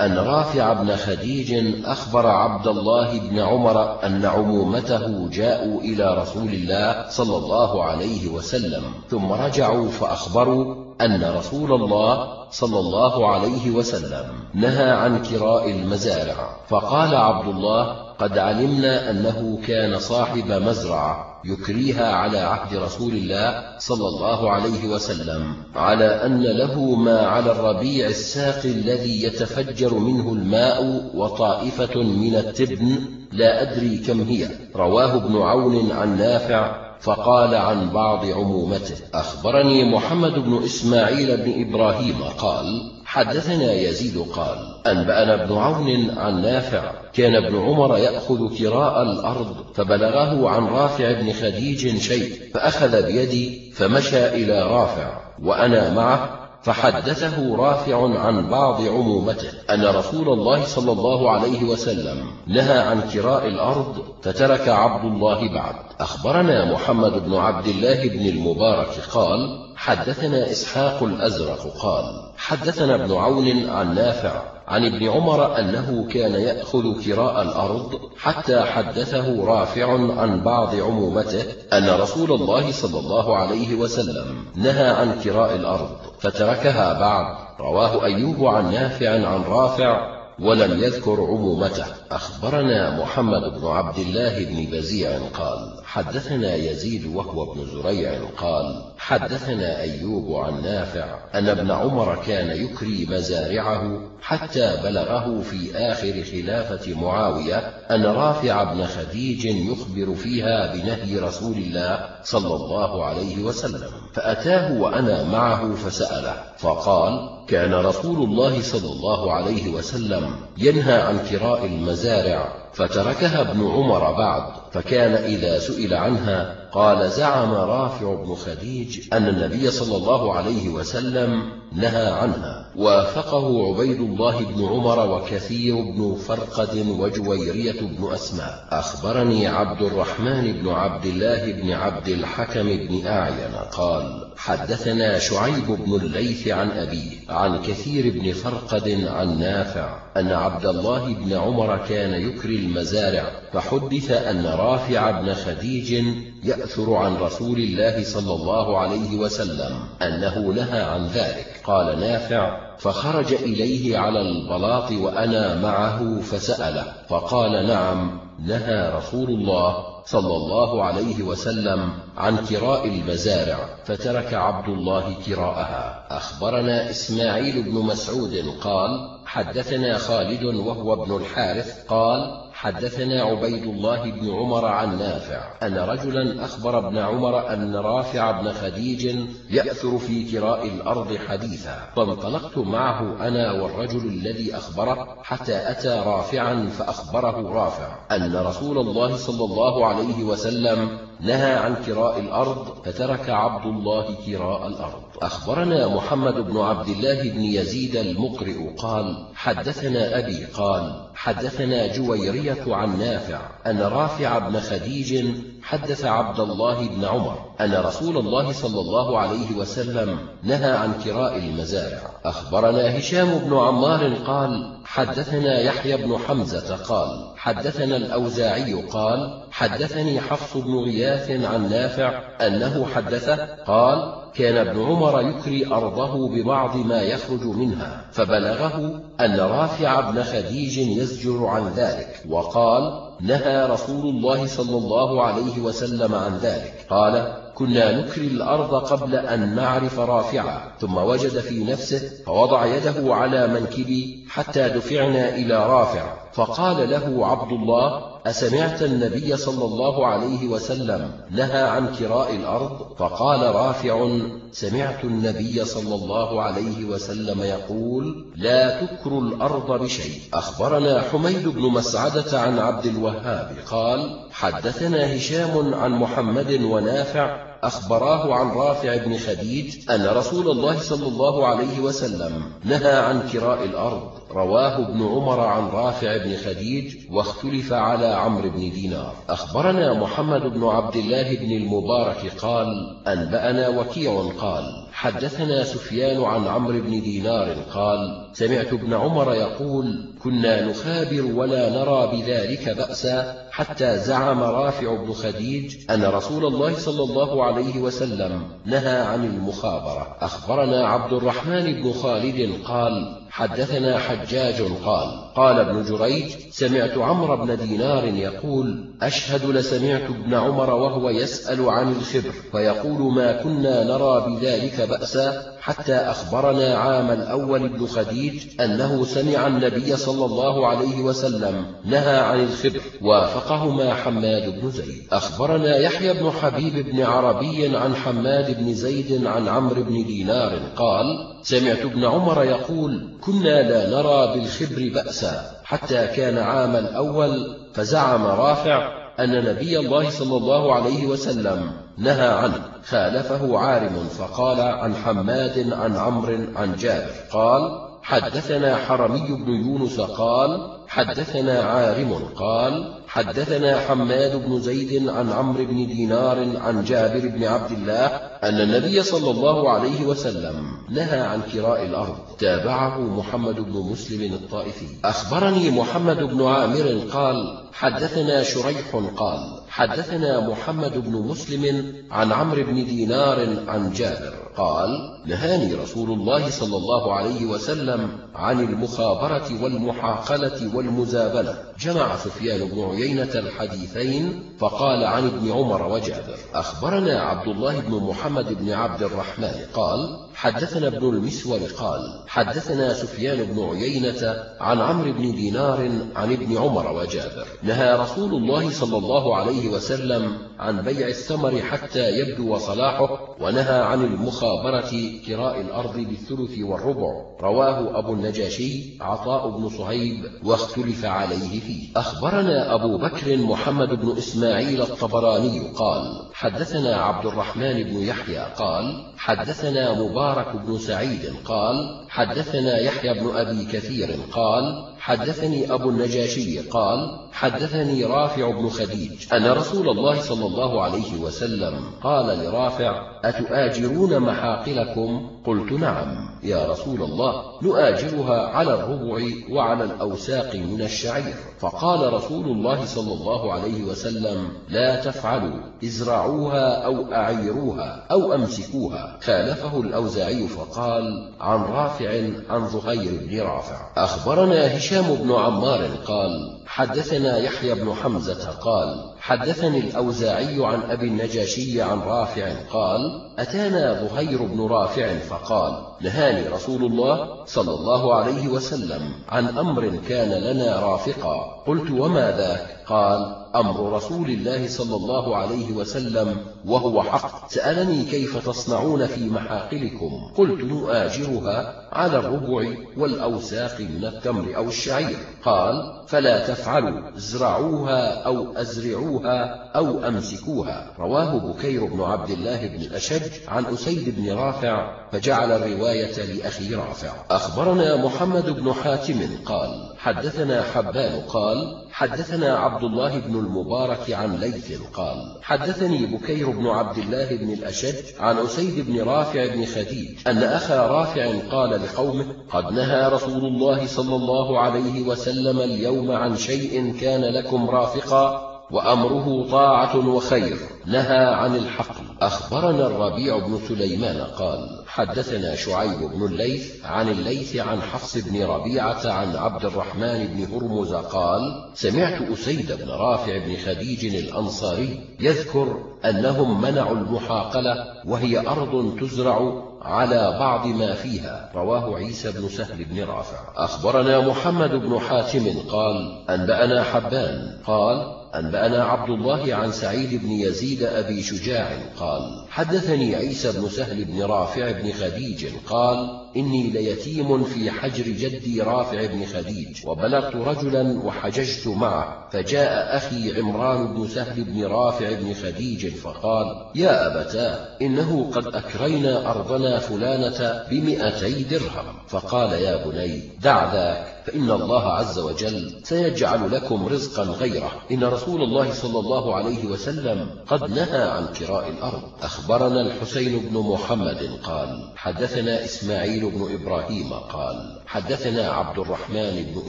أن رافع بن خديج أخبر عبد الله بن عمر أن عمومته جاءوا إلى رسول الله صلى الله عليه وسلم ثم رجعوا فأخبروا أن رسول الله صلى الله عليه وسلم نهى عن كراء المزارع فقال عبد الله قد علمنا أنه كان صاحب مزرعة. يكريها على عهد رسول الله صلى الله عليه وسلم على أن له ما على الربيع الساقي الذي يتفجر منه الماء وطائفة من التبن لا أدري كم هي. رواه ابن عون عن نافع فقال عن بعض عمومته أخبرني محمد بن إسماعيل بن إبراهيم قال حدثنا يزيد قال أنبأنا ابن عون عن نافع. كان ابن عمر يأخذ كراء الأرض فبلغه عن رافع بن خديج شيء فأخذ بيدي فمشى إلى رافع وأنا معه فحدثه رافع عن بعض عمومته أن رسول الله صلى الله عليه وسلم نهى عن كراء الأرض فترك عبد الله بعد. أخبرنا محمد بن عبد الله بن المبارك قال حدثنا إسحاق الأزرق قال حدثنا ابن عون عن نافع عن ابن عمر أنه كان يأخذ كراء الأرض حتى حدثه رافع عن بعض عمومته أن رسول الله صلى الله عليه وسلم نهى عن كراء الأرض فتركها بعد. رواه أيوب عن نافع عن رافع ولم يذكر عمومته. أخبرنا محمد بن عبد الله بن بزيع قال حدثنا يزيد وهو ابن زريع قال حدثنا أيوب عن نافع أن ابن عمر كان يكري مزارعه حتى بلغه في آخر خلافة معاوية أن رافع بن خديج يخبر فيها بنهي رسول الله صلى الله عليه وسلم فأتاه وأنا معه فسأله فقال كان رسول الله صلى الله عليه وسلم ينهى عن كراء المزارع فتركها ابن عمر بعد فكان إذا سئل عنها قال زعم رافع بن خديج أن النبي صلى الله عليه وسلم نهى عنها وافقه عبيد الله بن عمر وكثير بن فرقد وجويرية بن أسماء. أخبرني عبد الرحمن بن عبد الله بن عبد الحكم بن أعين قال حدثنا شعيب بن الليث عن أبيه عن كثير بن فرقد عن نافع أن عبد الله بن عمر كان يكري المزارع فحدث أن رافع بن خديج يأثر عن رسول الله صلى الله عليه وسلم أنه نهى عن ذلك. قال نافع فخرج إليه على البلاط وأنا معه فسأله فقال نعم نهى رسول الله صلى الله عليه وسلم عن كراء المزارع فترك عبد الله كراءها. أخبرنا إسماعيل بن مسعود قال حدثنا خالد وهو ابن الحارث قال حدثنا عبيد الله بن عمر عن نافع أن رجلا أخبر ابن عمر أن رافع بن خديج يأثر في كراء الأرض حديثا فانطلقت معه أنا والرجل الذي أخبره حتى أتى رافعا فأخبره رافع أن رسول الله صلى الله عليه وسلم نهى عن كراء الأرض فترك عبد الله كراء الأرض. أخبرنا محمد بن عبد الله بن يزيد المقرئ قال حدثنا أبي قال حدثنا جويرية عن نافع أن رافع بن خديج حدث عبد الله بن عمر أن رسول الله صلى الله عليه وسلم نهى عن كراء المزارع. أخبرنا هشام بن عمار قال حدثنا يحيى بن حمزة قال حدثنا الأوزاعي قال حدثني حفص بن غياث عن نافع أنه حدثه قال كان ابن عمر يكري أرضه ببعض ما يخرج منها فبلغه أن رافع بن خديج يزجر عن ذلك وقال نهى رسول الله صلى الله عليه وسلم عن ذلك. قال كنا نكري الأرض قبل أن نعرف رافعا ثم وجد في نفسه فوضع يده على منكبي حتى دفعنا إلى رافع. فقال له عبد الله أسمعت النبي صلى الله عليه وسلم نهى عن كراء الأرض؟ فقال رافع سمعت النبي صلى الله عليه وسلم يقول لا تكروا الأرض بشيء. أخبرنا حميد بن مسعدة عن عبد الوهاب قال حدثنا هشام عن محمد ونافع أخبراه عن رافع بن خديج أن رسول الله صلى الله عليه وسلم نهى عن كراء الأرض. رواه ابن عمر عن رافع بن خديج واختلف على عمرو بن دينار. أخبرنا محمد بن عبد الله بن المبارك قال أنبأنا وكيع قال حدثنا سفيان عن عمرو بن دينار قال سمعت ابن عمر يقول كنا نخابر ولا نرى بذلك بأسا حتى زعم رافع بن خديج أن رسول الله صلى الله عليه وسلم نهى عن المخابرة. أخبرنا عبد الرحمن بن خالد قال حدثنا حجاج قال قال ابن جريج سمعت عمرو بن دينار يقول أشهد لسمعت ابن عمر وهو يسأل عن الخبر فيقول ما كنا نرى بذلك بأسا حتى أخبرنا عام الأول بن خديج أنه سمع النبي صلى الله عليه وسلم نهى عن الخبر وافقهما حماد بن زيد. أخبرنا يحيى بن حبيب بن عربي عن حماد بن زيد عن عمرو بن دينار قال سمعت ابن عمر يقول كنا لا نرى بالخبر بأسا. حتى كان عام الأول فزعم رافع أن نبي الله صلى الله عليه وسلم نهى عنه. خالفه عارم فقال عن حماد عن عمرو عن جابر. قال حدثنا حرمي بن يونس قال حدثنا عارم قال حدثنا حماد بن زيد عن عمرو بن دينار عن جابر بن عبد الله أن النبي صلى الله عليه وسلم نهى عن كراء الأرض. تابعه محمد بن مسلم الطائفي. أخبرني محمد بن عامر قال حدثنا شريح قال حدثنا محمد بن مسلم عن عمرو بن دينار عن جابر قال نهاني رسول الله صلى الله عليه وسلم عن المخابرة والمحاقلة والمزابنة جمع سفيان بن عيينة الحديثين فقال عن ابن عمر وجابر أخبرنا عبد الله بن محمد بن عبد الرحمن قال حدثنا ابن المسور قال حدثنا سفيان بن عيينة عن عمرو بن دينار عن ابن عمر وجابر نهى رسول الله صلى الله عليه وسلم عن بيع الثمر حتى يبدو صلاحه ونهى عن المخابرة كراء الأرض بالثلث والربع رواه أبو النجاشي عطاء بن صهيب واختلف عليه فيه. أخبرنا أبو بكر محمد بن إسماعيل الطبراني قال حدثنا عبد الرحمن بن يحيى قال حدثنا مبارك بن سعيد قال حدثنا يحيى بن أبي كثير قال حدثني أبو النجاشي قال حدثني رافع بن خديج. أن رسول الله صلى الله عليه وسلم قال لرافع أتؤاجرون محاقلكم؟ قلت نعم. يا رسول الله نؤاجرها على الربع وعلى الأوساق من الشعير. فقال رسول الله صلى الله عليه وسلم لا تفعلوا ازرعوها أو أعيروها أو أمسكوها. خالفه الأوزاعي فقال عن رافع عن ظهير بن رافع. أخبرنا هشام بن عمار قال حدثنا يحيى بن حمزة قال حدثني الأوزاعي عن أبي النجاشي عن رافع قال أتانا ظهير بن رافع فقال نهاني رسول الله صلى الله عليه وسلم عن أمر كان لنا رافقا. قلت وما ذاك؟ قال أمر رسول الله صلى الله عليه وسلم وهو حق. سألني كيف تصنعون في محاقلكم؟ قلت نؤاجرها على الربع والأوساق من التمر أو الشعير. قال فلا تفعلوا ازرعوها أو أزرعوها أو أمسكوها. رواه بكير بن عبد الله بن الأشج عن أسيد بن رافع فجعل الرواية لأخي رافع. أخبرنا محمد بن حاتم قال حدثنا حبان قال حدثنا عبد الله بن المبارك عن ليث قال حدثني بكير بن عبد الله بن الأشج عن أسيد بن رافع بن خديج أن أخا رافع قال لقومه قد نهى رسول الله صلى الله عليه وسلم اليوم عن شيء كان لكم رافقا. وأمره طاعة وخير نهى عن الحقل أخبرنا الربيع بن سليمان قال حدثنا شعيب بن الليث عن الليث عن حفص بن ربيعة عن عبد الرحمن بن هرمز قال سمعت أسيد بن رافع بن خديج الأنصاري يذكر أنهم منعوا المحاقلة وهي أرض تزرع على بعض ما فيها. رواه عيسى بن سهل بن رافع. أخبرنا محمد بن حاتم قال أنبأنا حبان قال أنبأنا عبد الله عن سعيد بن يزيد أبي شجاع قال حدثني عيسى بن سهل بن رافع بن خديج قال إني ليتيم في حجر جدي رافع بن خديج وبلغت رجلا وحججت معه فجاء أخي عمران بن سهل بن رافع بن خديج فقال يا أبتاه إنه قد أكرينا أرضنا فلانة بمئتي درهم. فقال يا بني دع ذاك فإن الله عز وجل سيجعل لكم رزقا غيره. إن رسول الله صلى الله عليه وسلم قد نهى عن كراء الأرض. أخبرنا الحسين بن محمد قال حدثنا إسماعيل بن إبراهيم قال حدثنا عبد الرحمن بن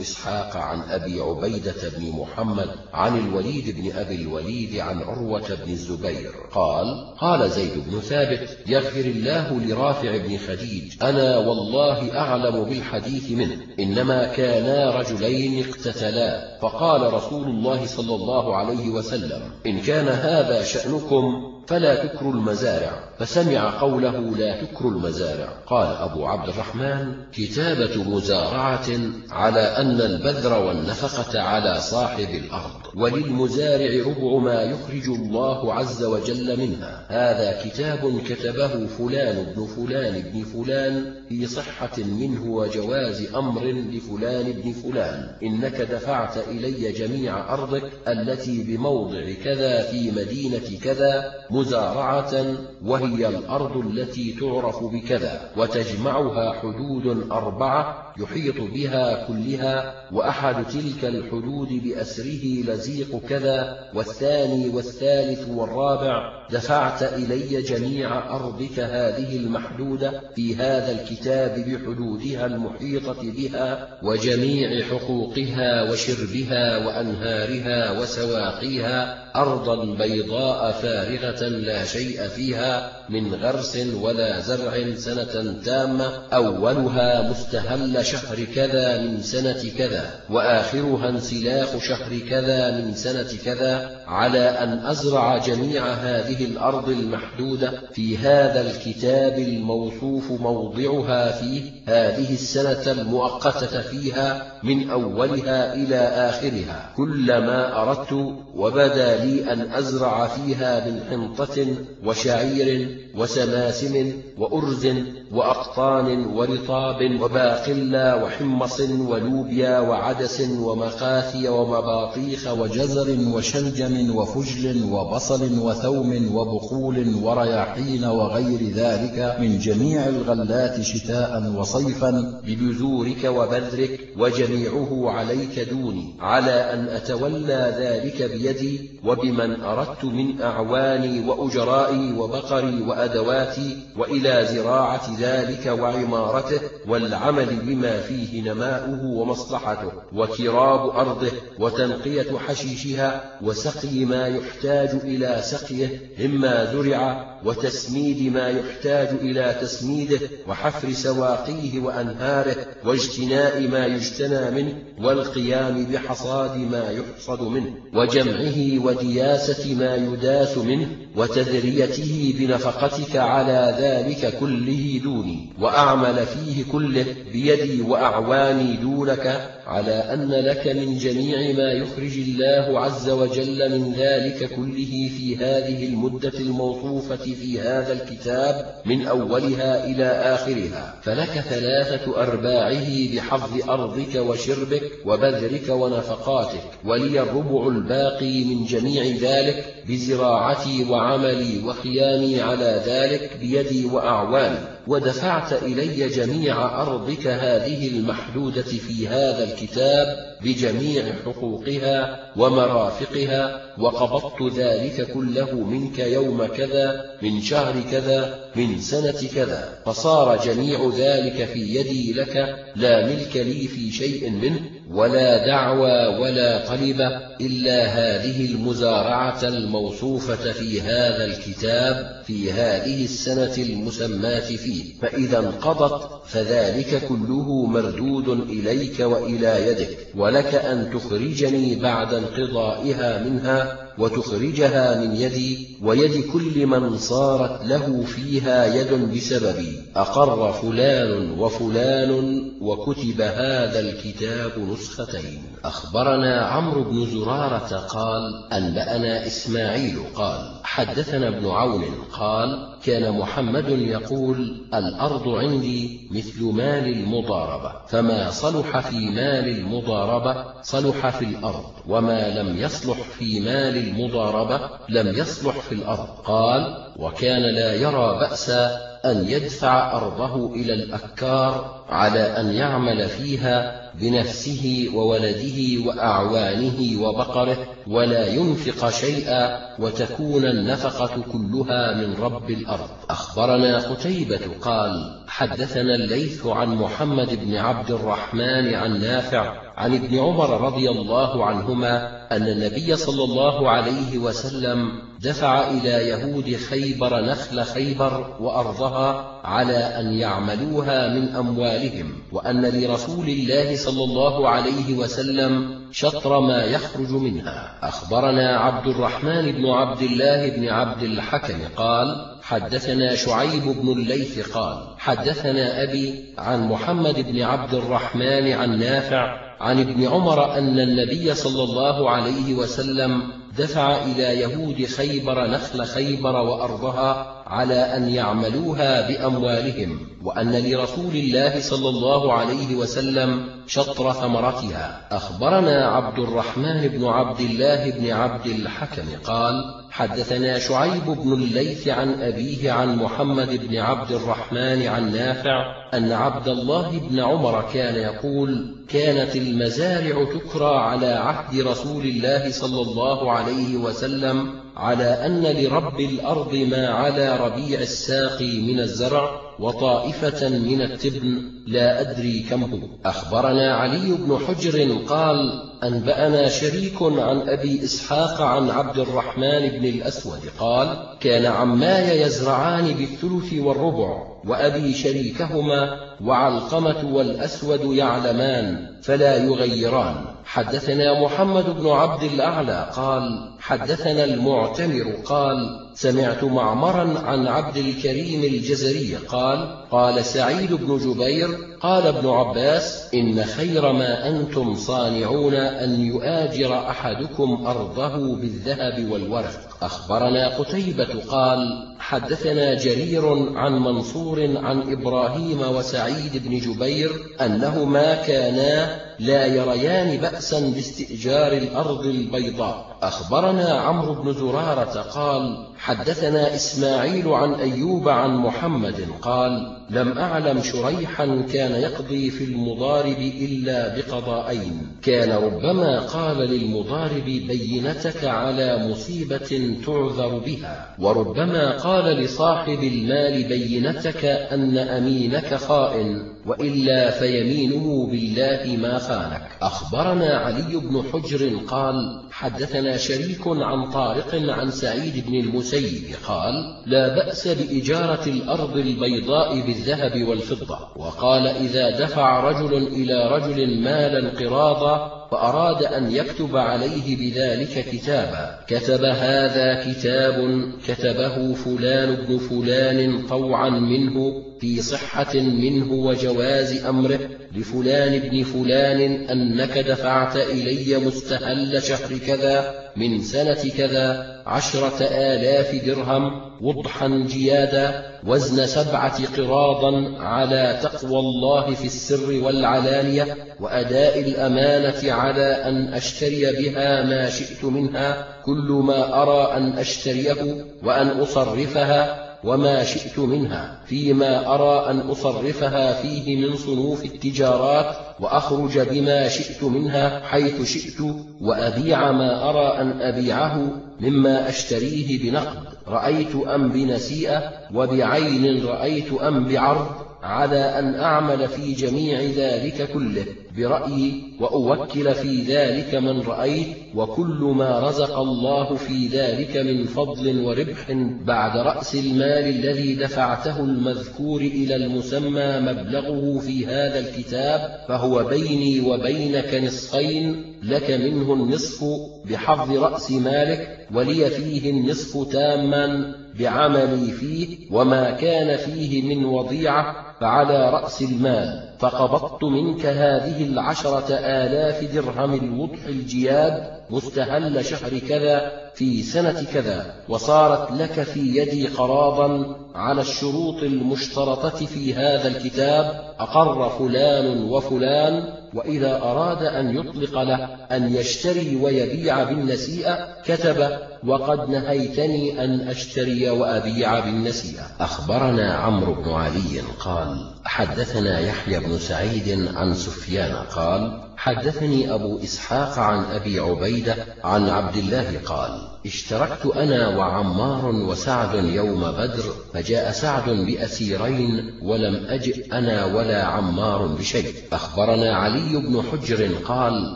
إسحاق عن أبي عبيدة بن محمد عن الوليد بن أبي الوليد عن عروة بن الزبير قال قال زيد بن ثابت يغفر الله لرافع بن خديج أنا والله أعلم بالحديث منه إنما كانا رجلين اقتتلا. فقال رسول الله صلى الله عليه وسلم إن كان هذا شأنكم فلا تكروا المزارع. فسمع قوله لا تكروا المزارع. قال أبو عبد الرحمن كتابة مزارعة على أن البذر والنفقة على صاحب الأرض. وللمزارع ربع ما يخرج الله عز وجل منها. هذا كتاب كتبه فلان بن فلان بن فلان في صحة منه وجواز أمر لفلان بن فلان. إنك دفعت إلي جميع أرضك التي بموضع كذا في مدينة كذا مزارعة وهي الأرض التي تعرف بكذا وتجمعها حدود أربعة يحيط بها كلها وأحد تلك الحدود بأسره لزيق كذا والثاني والثالث والرابع دفعت إلي جميع أرضك هذه المحدودة في هذا الكتاب بحدودها المحيطة بها وجميع حقوقها وشربها وأنهارها وسواقيها أرضا بيضاء فارغة لا شيء فيها من غرس ولا زرع سنة تامة أولها مستهل شهر كذا من سنة كذا وآخرها انسلاخ شهر كذا من سنة كذا على أن أزرع جميع هذه الأرض المحدودة في هذا الكتاب الموصوف موضعها فيه هذه السنة المؤقتة فيها من أولها إلى آخرها. كلما أردت وبدا لي أن أزرع فيها من حنطة وشعير وسماسم وأرز وأقطان ورطاب وباقلا وحمص ولوبيا وعدس ومخاثي ومباطيخ وجزر وشلجم وفجل وبصل وثوم وبقول ورياحين وغير ذلك من جميع الغلات شتاء وصيفا ببذورك وبذرك وجميعه عليك دوني على أن أتولى ذلك بيدي وبمن أردت من أعواني وأجرائي وبقري وأدواتي وإلى زراعة ذلك وعمارته والعمل بما فيه نماؤه ومصلحته وكراب أرضه وتنقية حشيشها وسقي ما يحتاج إلى سقيه مما زرع وتسميد ما يحتاج إلى تسميده وحفر سواقيه وأنهاره واجتناء ما يجتنى منه والقيام بحصاد ما يحصد منه وجمعه ودياسة ما يداس منه وتذريته بنفقتك على ذلك كله دوني وأعمل فيه كله بيدي وأعواني دونك على أن لك من جميع ما يخرج الله عز وجل من ذلك كله في هذه المدة الموصوفة في هذا الكتاب من أولها إلى آخرها. فلك ثلاثة أرباعه بحظ أرضك وشربك وبذرك ونفقاتك ولي الربع الباقي من جميع ذلك بزراعتي وعملي وخيامي على ذلك بيدي وأعواني ودفعت إلي جميع أرضك هذه المحدودة في هذا الكتاب بجميع حقوقها ومرافقها وقبضت ذلك كله منك يوم كذا من شهر كذا من سنة كذا فصار جميع ذلك في يدي لك لا ملك لي في شيء منه ولا دعوى ولا طلب إلا هذه المزارعة الموصوفة في هذا الكتاب في هذه السنة المسماة فيه. فإذا انقضت فذلك كله مردود إليك وإلى يدك ولك أن تخرجني بعد انقضائها منها وتخرجها من يدي ويد كل من صارت له فيها يد بسببي أقر فلان وفلان وكتب هذا الكتاب نسختين. أخبرنا عمرو بن زرارة قال أنبأنا إسماعيل قال حدثنا ابن عون قال كان محمد يقول الأرض عندي مثل مال المضاربة فما صلح في مال المضاربة صلح في الأرض وما لم يصلح في مال المضاربة لم يصلح في الأرض قال وكان لا يرى بأسا أن يدفع أرضه إلى الأكار على أن يعمل فيها بنفسه وولده وأعوانه وبقره ولا ينفق شيئا وتكون النفقة كلها من رب الأرض. أخبرنا قتيبة قال حدثنا الليث عن محمد بن عبد الرحمن عن نافع عن ابن عمر رضي الله عنهما أن النبي صلى الله عليه وسلم دفع إلى يهود خيبر نخل خيبر وأرضها على أن يعملوها من أموالهم وأن لرسول الله صلى الله عليه وسلم شطر ما يخرج منها. أخبرنا عبد الرحمن بن عبد الله بن عبد الحكم قال حدثنا شعيب بن الليث قال حدثنا أبي عن محمد بن عبد الرحمن عن نافع عن ابن عمر أن النبي صلى الله عليه وسلم دفع إلى يهود خيبر نخل خيبر وأرضها على أن يعملوها بأموالهم وأن لرسول الله صلى الله عليه وسلم شطر ثمرتها. أخبرنا عبد الرحمن بن عبد الله بن عبد الحكم قال حدثنا شعيب بن الليث عن أبيه عن محمد بن عبد الرحمن عن نافع أن عبد الله بن عمر كان يقول كانت المزارع تكرى على عهد رسول الله صلى الله عليه وسلم على أن لرب الأرض ما على ربيع الساقي من الزرع وطائفة من التبن لا أدري كم هو. أخبرنا علي بن حجر قال أنبأنا شريك عن أبي إسحاق عن عبد الرحمن بن الأسود قال كان عماي يزرعان بالثلث والربع وأبي شريكهما وعلقمة والأسود يعلمان فلا يغيران. حدثنا محمد بن عبد الأعلى قال حدثنا المعتمر قال سمعت معمرا عن عبد الكريم الجزري قال قال سعيد بن جبير قال ابن عباس إن خير ما أنتم صانعون أن يؤاجر أحدكم أرضه بالذهب والورق. أخبرنا قتيبة قال حدثنا جرير عن منصور عن إبراهيم وسعيد بن جبير أنهما كانا لا يريان بأسا باستئجار الأرض البيضاء. أخبرنا عمرو بن زرارة قال حدثنا إسماعيل عن أيوب عن محمد قال لم أعلم شريحا كان يقضي في المضارب إلا بقضاءين كان ربما قال للمضارب بينتك على مصيبة تعذر بها وربما قال لصاحب المال بينتك أن أمينك خائن وإلا فيمينه بالله ما خانك. أخبرنا علي بن حجر قال حدثنا شريك عن طارق عن سعيد بن المسيب قال لا بأس بإجارة الأرض البيضاء بالذهب والفضة. وقال إذا دفع رجل إلى رجل مالا قراضا فأراد أن يكتب عليه بذلك كتابا. كتب هذا كتاب كتبه فلان بن فلان طوعا منه في صحة منه وجواز أمره لفلان بن فلان أنك دفعت إلي مستهل شهر كذا من سنة كذا عشرة آلاف درهم وضحا جيادا وزن سبعة قراضا على تقوى الله في السر والعلانية وأداء الأمانة على أن أشتري بها ما شئت منها كل ما أرى أن أشتريه وأن أصرفها وما شئت منها فيما أرى أن أصرفها فيه من صنوف التجارات وأخرج بما شئت منها حيث شئت وأبيع ما أرى أن أبيعه مما أشتريه بنقد. رأيت أم بنسيئة وبعين رأيت أم بعرض على أن أعمل في جميع ذلك كله. برأيي وأوكل في ذلك من رأيت وكل ما رزق الله في ذلك من فضل وربح بعد رأس المال الذي دفعته المذكور إلى المسمى مبلغه في هذا الكتاب فهو بيني وبينك نصفين لك منه النصف بحظ رأس مالك ولي فيه النصف تاما بعملي فيه وما كان فيه من وضيعة فعلى رأس المال فقبضت منك هذه العشرة آلاف درهم الوضح الجياد مستهل شهر كذا في سنة كذا وصارت لك في يدي قراضا على الشروط المشترطة في هذا الكتاب أقر فلان وفلان وإذا أراد أن يطلق له أن يشتري ويبيع بالنسيئة كتب وقد نهيتني أن أشتري وأبيع بالنسيئة أخبرنا عمرو بن علي قال حدثنا يحيى بن سعيد عن سفيان قال حدثني أبو إسحاق عن أبي عبيدة عن عبد الله قال اشتركت أنا وعمار وسعد يوم بدر فجاء سعد بأسيرين ولم أجئ أنا ولا عمار بشيء. أخبرنا علي بن حجر قال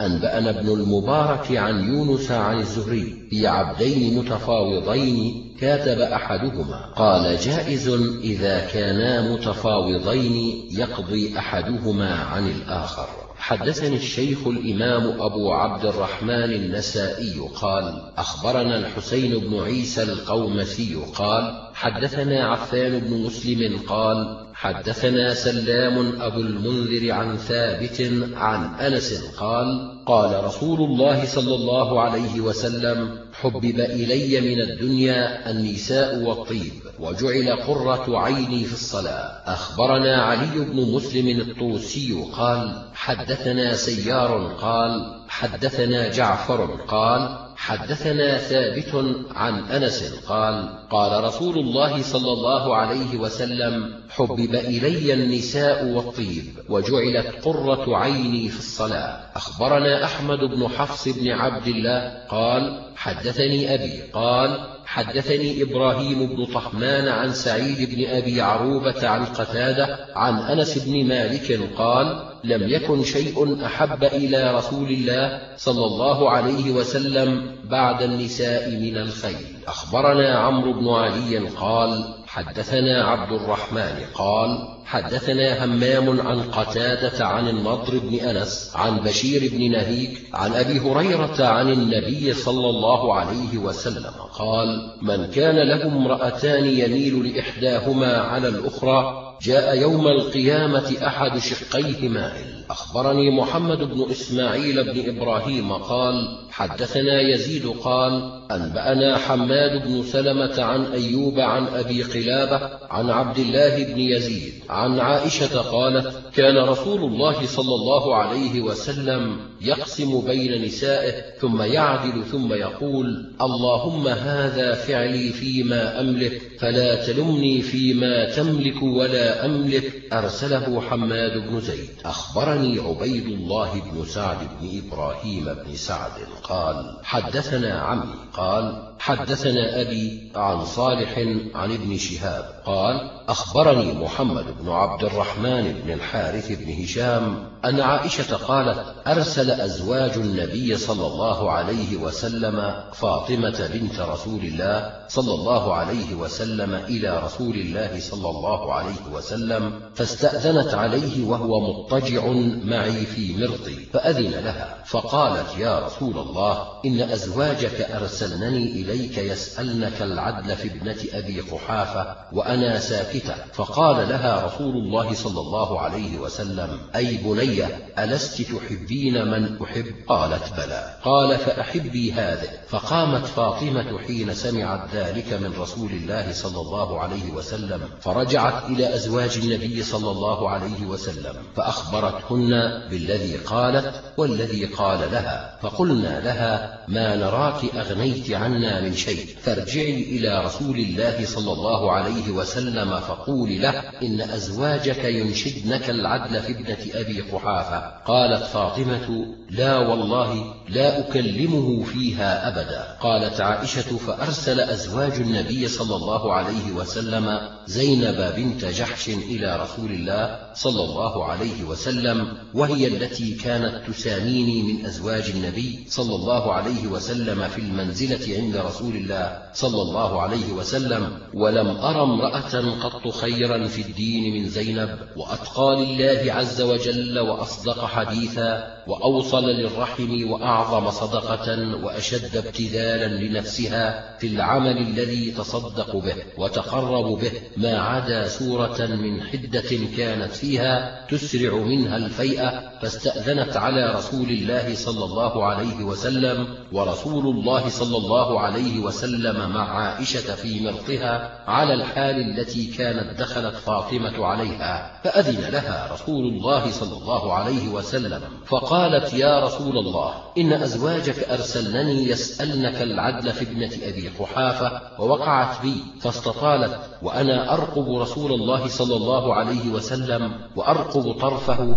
أنبأنا ابن المبارك عن يونس عن الزهري في عبدين متفاوضين كاتب أحدهما. قال جائز إذا كانا متفاوضين يقضي أحدهما عن الآخر. حدثني الشيخ الإمام أبو عبد الرحمن النسائي قال أخبرنا الحسين بن عيسى القومسي قال حدثنا عفان بن مسلم قال حدثنا سلام أبو المنذر عن ثابت عن أنس قال قال رسول الله صلى الله عليه وسلم حبب إلي من الدنيا النساء والطيب وجعل قرة عيني في الصلاة. أخبرنا علي بن مسلم الطوسي قال حدثنا سيار قال حدثنا جعفر قال حدثنا ثابت عن أنس قال قال رسول الله صلى الله عليه وسلم حبب إلي النساء والطيب وجعلت قرة عيني في الصلاة. أخبرنا أحمد بن حفص بن عبد الله قال حدثني أبي قال حدثني إبراهيم بن طحمان عن سعيد بن أبي عروبة عن قتادة عن أنس بن مالك قال لم يكن شيء أحب إلى رسول الله صلى الله عليه وسلم بعد النساء من الخيل. أخبرنا عمرو بن علي قال حدثنا عبد الرحمن قال حدثنا همام عن قتادة عن النضر بن أنس عن بشير بن نهيك عن أبي هريرة عن النبي صلى الله عليه وسلم قال من كان له امرأتان يميل لإحداهما على الأخرى جاء يوم القيامة أحد شقيه مائل أخبرني محمد بن إسماعيل بن إبراهيم قال حدثنا يزيد قال أنبأنا حماد بن سلمة عن أيوب عن أبي قلابة عن عبد الله بن يزيد عن عائشة قالت كان رسول الله صلى الله عليه وسلم يقسم بين نسائه ثم يعدل ثم يقول اللهم هذا فعلي فيما أملك فلا تلمني فيما تملك ولا أملك أرسله حماد بن زيد. أخبرني عبيد الله بن سعد بن إبراهيم بن سعد قال حدثنا عمي قال حدثنا أبي عن صالح عن ابن شهاب قال أخبرني محمد بن عبد الرحمن بن الحارث بن هشام أن عائشة قالت أرسل أزواج النبي صلى الله عليه وسلم فاطمة بنت رسول الله صلى الله عليه وسلم إلى رسول الله صلى الله عليه وسلم فاستأذنت عليه وهو مضطجع معي في مرطي فأذن لها فقالت يا رسول الله إن أزواجك أرسلنني إليك يسألنك العدل في ابنة أبي قحافة وأنا ساكتة. فقال لها رسول الله صلى الله عليه وسلم أي بني ألست تحبين من أحب؟ قالت بلى. قال فأحبي هذه. فقامت فاطمة حين سمعت ذلك من رسول الله صلى الله عليه وسلم فرجعت إلى أزواج النبي صلى الله عليه وسلم فأخبرتهن بالذي قالت والذي قال لها. فقلنا لها ما نراك أغنيت عنا من شيء. فارجعي إلى رسول الله صلى الله عليه وسلم فقولي له إن أزواجك ينشدنك العدل في ابنة أبي قحافة. قالت فاطمة لا والله لا أكلمه فيها أبدا. قالت عائشة فأرسل أزواج النبي صلى الله عليه وسلم زينب بنت جحش إلى رسول الله صلى الله عليه وسلم وهي التي كانت تساميني من أزواج النبي صلى الله عليه وسلم في المنزلة عند رسول الله صلى الله عليه وسلم ولم أر امرأة قط خيرا في الدين من زينب وأتقى لله عز وجل وأصدق حديثا وأوصل للرحم وأعظم صدقة وأشد ابتذالا لنفسها في العمل الذي تصدق به وتقرب به ما عدا سورة من حدة كانت فيها تسرع منها الفيئة فاستأذنت على رسول الله صلى الله عليه وسلم ورسول الله صلى الله عليه وسلم مع عائشة في مرطها على الحال التي كانت دخلت فاطمة عليها فأذن لها رسول الله صلى الله عليه وسلم فقالت يا رسول الله إن أزواجك أرسلنني يسألنك العدل في ابنة أبي قحافة ووقعت بي فاستطالت وأنا أرقب رسول الله صلى الله عليه وسلم وأرقب طرفه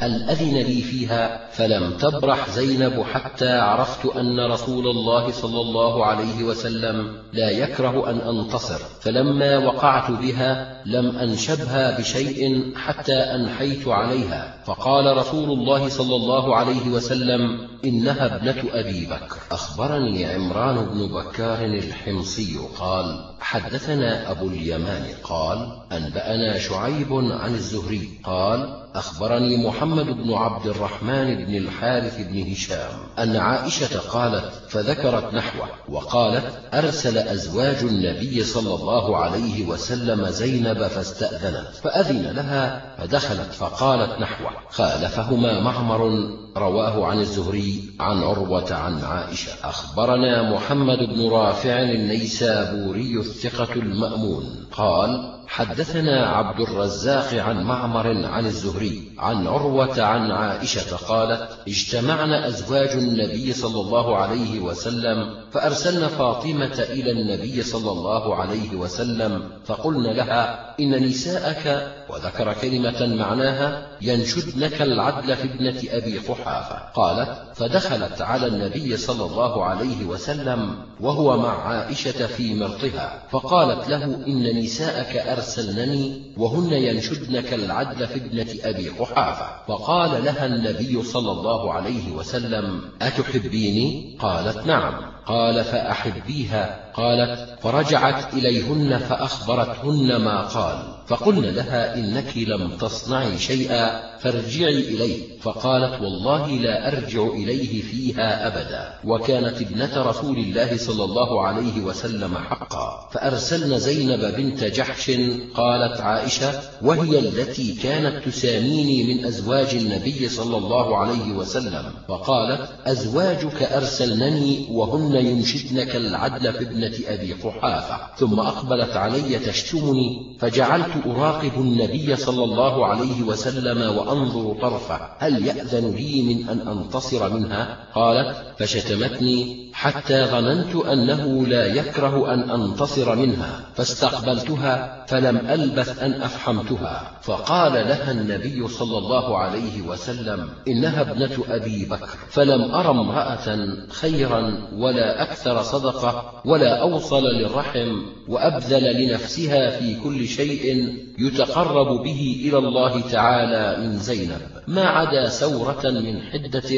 هل أذن لي فيها؟ فلم تبرح زينب حتى عرفت أن رسول الله صلى الله عليه وسلم لا يكره أن أنتصر. فلما وقعت بها لم أنشبها بشيء حتى أنحيت عليها. فقال رسول الله صلى الله عليه وسلم إنها ابنة أبي بكر. أخبرني عمران بن بكار الحمصي قال حدثنا أبو اليمان قال أنبأنا شعيب عن الزهري قال أخبرني محمد بن عبد الرحمن بن الحارث بن هشام أن عائشة قالت فذكرت نحوه وقالت أرسل أزواج النبي صلى الله عليه وسلم زينب فاستأذنت فأذن لها فدخلت فقالت نحوه خالفهما معمر رواه عن الزهري عن عروة عن عائشة. أخبرنا محمد بن رافع النيسابوري الثقة المأمون قال حدثنا عبد الرزاق عن معمر عن الزهري عن عروة عن عائشة قالت اجتمعنا أزواج النبي صلى الله عليه وسلم فأرسلنا فاطمة إلى النبي صلى الله عليه وسلم فقلنا لها إن نساءك وذكر كلمة معناها ينشدنك العدل في ابنة أبي قحافة. قالت فدخلت على النبي صلى الله عليه وسلم وهو مع عائشة في مرطها فقالت له إن نساءك أرسلنني وهن ينشدنك العدل في ابنة أبي قحافة. فقال لها النبي صلى الله عليه وسلم أتحبيني؟ قالت نعم. قال فأحبيها. قالت فرجعت إليهن فأخبرتهن ما قال. فقلن لها إنك لم تصنعي شيئا فارجعي إليه. فقالت والله لا أرجع إليه فيها أبدا. وكانت ابنة رسول الله صلى الله عليه وسلم حقا. فأرسلن زينب بنت جحش قالت عائشة وهي التي كانت تساميني من أزواج النبي صلى الله عليه وسلم. فقالت أزواجك أرسلنني وهن ينشدنك العدل في ابنة أبي قحافة. ثم أقبلت علي تشتمني فجعلت أراقب النبي صلى الله عليه وسلم وأنظر طرفه هل يأذن لي من أن أنتصر منها؟ قالت فشتمتني حتى ظننت أنه لا يكره أن أنتصر منها فاستقبلتها فلم ألبث أن أفحمتها. فقال لها النبي صلى الله عليه وسلم إنها ابنة أبي بكر فلم أر امرأة خيرا ولا أكثر صدقة ولا أوصل للرحم وأبذل لنفسها في كل شيء يتقرب به إلى الله تعالى من زينب. ما عدا سورة من حدة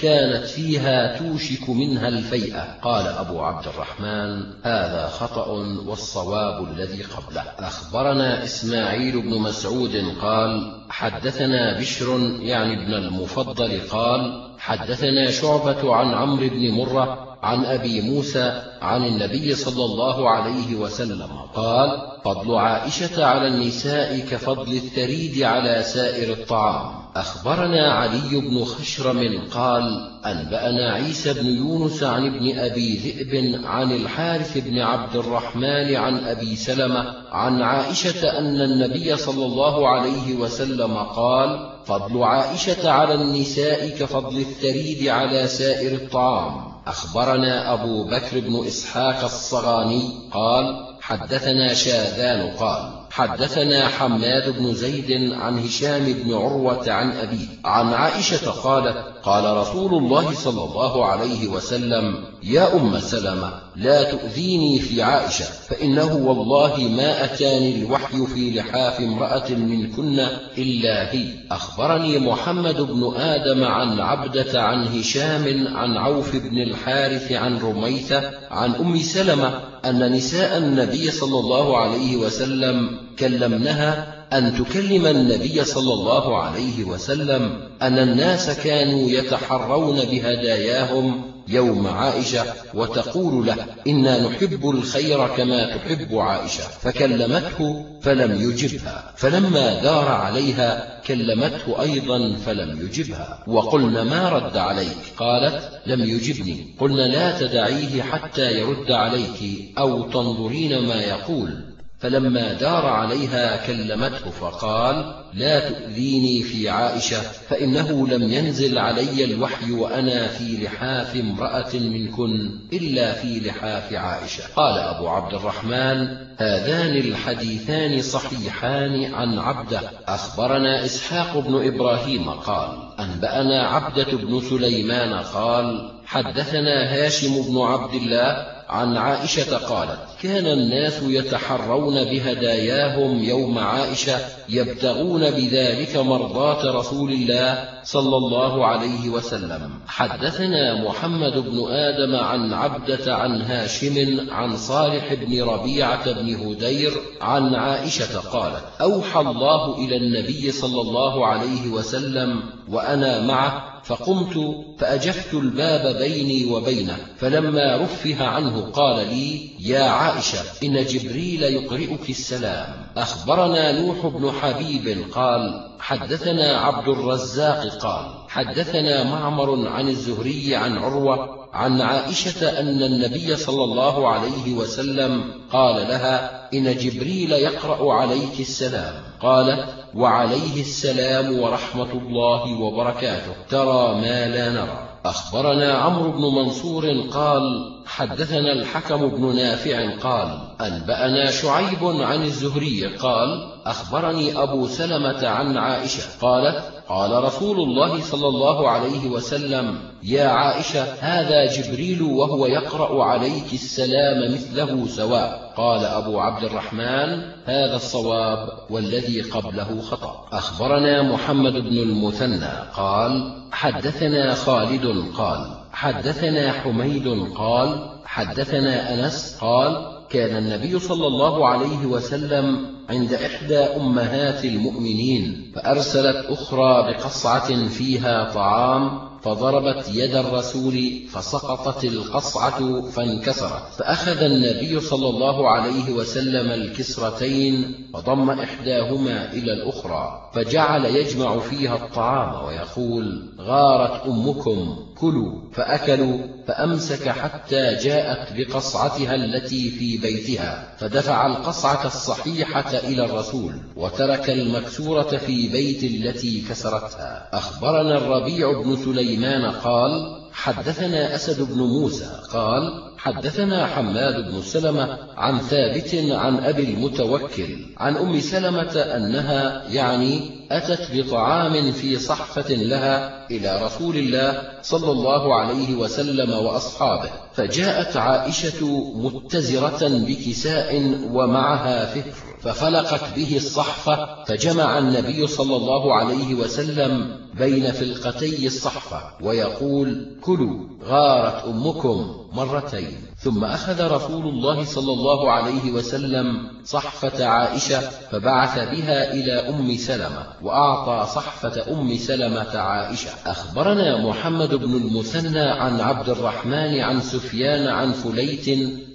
كانت فيها توشك منها الفيئة. قال أبو عبد الرحمن هذا خطأ والصواب الذي قبله. أخبرنا إسماعيل بن مسعود قال حدثنا بشر يعني ابن المفضل قال حدثنا شعبة عن عمرو بن مرة عن أبي موسى عن النبي صلى الله عليه وسلم قال فضل عائشة على النساء كفضل الثريد على سائر الطعام. أخبرنا علي بن خشرم قال أنبأنا عيسى بن يونس عن ابن أبي ذئب عن الحارث بن عبد الرحمن عن أبي سلمة عن عائشة أن النبي صلى الله عليه وسلم قال فضل عائشة على النساء كفضل الثريد على سائر الطعام. أخبرنا أبو بكر بن إسحاق الصغاني قال حدثنا شاذان قال حدثنا حماد بن زيد عن هشام بن عروة عن أبيه عن عائشة قالت قال رسول الله صلى الله عليه وسلم يا أم سلمة لا تؤذيني في عائشة فإنه والله ما أتاني الوحي في لحاف امرأة منكن إلا هي. أخبرني محمد بن آدم عن عبدة عن هشام عن عوف بن الحارث عن رميثة عن أم سلمة أن نساء النبي صلى الله عليه وسلم كلمنها أن تكلم النبي صلى الله عليه وسلم أن الناس كانوا يتحرون بهداياهم يوم عائشة وتقول له إنا نحب الخير كما تحب عائشة فكلمته فلم يجبها فلما دار عليها كلمته أيضا فلم يجبها وقلنا ما رد عليك؟ قالت لم يجبني قلنا لا تدعيه حتى يرد عليك أو تنظرين ما يقول. فلما دار عليها كلمته فقال لا تؤذيني في عائشة فإنه لم ينزل علي الوحي وأنا في لحاف امرأة منكن إلا في لحاف عائشة. قال أبو عبد الرحمن هذان الحديثان صحيحان عن عبده. أخبرنا إسحاق بن إبراهيم قال أنبأنا عبدة بن سليمان قال حدثنا هاشم بن عبد الله عن عائشة قالت كان الناس يتحرون بهداياهم يوم عائشة يبتغون بذلك مرضاة رسول الله صلى الله عليه وسلم. حدثنا محمد بن آدم عن عبدة عن هاشم عن صالح بن ربيعة بن هدير عن عائشة قالت أوحى الله إلى النبي صلى الله عليه وسلم وأنا معه فقمت فأجفت الباب بيني وبينه فلما رفه عنه قال لي يا عائشة إن جبريل يقرئك السلام. أخبرنا نوح بن حبيب قال حدثنا عبد الرزاق قال حدثنا معمر عن الزهري عن عروة عن عائشة أن النبي صلى الله عليه وسلم قال لها إن جبريل يقرأ عليك السلام. قالت وعليه السلام ورحمة الله وبركاته. ترى ما لا نرى. أخبرنا عمرو بن منصور قال حدثنا الحكم بن نافع قال أنبأنا شعيب عن الزهري قال أخبرني أبو سلمة عن عائشة قالت قال رسول الله صلى الله عليه وسلم يا عائشة هذا جبريل وهو يقرأ عليك السلام مثله سواء. قال أبو عبد الرحمن هذا الصواب والذي قبله خطأ. أخبرنا محمد بن المثنى قال حدثنا خالد قال حدثنا حميد قال حدثنا أنس قال كان النبي صلى الله عليه وسلم عند إحدى أمهات المؤمنين فأرسلت أخرى بقصعة فيها طعام فضربت يد الرسول فسقطت القصعة فانكسرت. فأخذ النبي صلى الله عليه وسلم الكسرتين فضم إحداهما إلى الأخرى فجعل يجمع فيها الطعام ويقول غارت أمكم كلوا. فأكلوا فأمسك حتى جاءت بقصعتها التي في بيتها فدفع القصعة الصحيحة إلى الرسول وترك المكسورة في بيت التي كسرتها. أخبرنا الربيع بن سليمان قال حدثنا أسد بن موسى قال حدثنا حماد بن سلمة عن ثابت عن أبي المتوكل عن أم سلمة أنها يعني أتت بطعام في صحفة لها إلى رسول الله صلى الله عليه وسلم وأصحابه فجاءت عائشة متزرة بكساء ومعها فكر ففلقت به الصحفة فجمع النبي صلى الله عليه وسلم بين فلقتي الصحفة ويقول كلوا غارت أمكم مرتين. ثم أخذ رسول الله صلى الله عليه وسلم صحفة عائشة فبعث بها إلى أم سلمة وأعطى صحفة أم سلمة عائشة. أخبرنا محمد بن المثنى عن عبد الرحمن عن سفيان عن فليت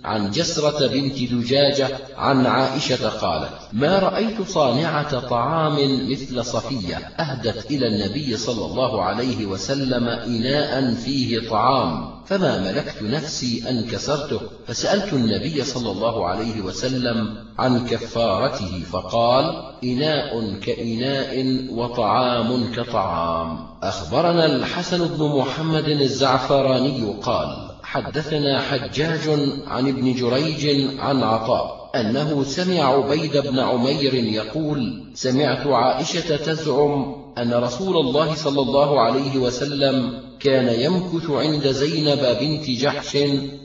عن جسرة بنت دجاجة عن عائشة قالت ما رأيت صانعة طعام مثل صفية أهدت إلى النبي صلى الله عليه وسلم إناء فيه طعام فما ملكت نفسي أن كسرته. فسألت النبي صلى الله عليه وسلم عن كفارته فقال إناء كإناء وطعام كطعام. أخبرنا الحسن بن محمد الزعفراني قال حدثنا حجاج عن ابن جريج عن عطاء أنه سمع عبيد بن عمير يقول سمعت عائشة تزعم أن رسول الله صلى الله عليه وسلم كان يمكث عند زينب بنت جحش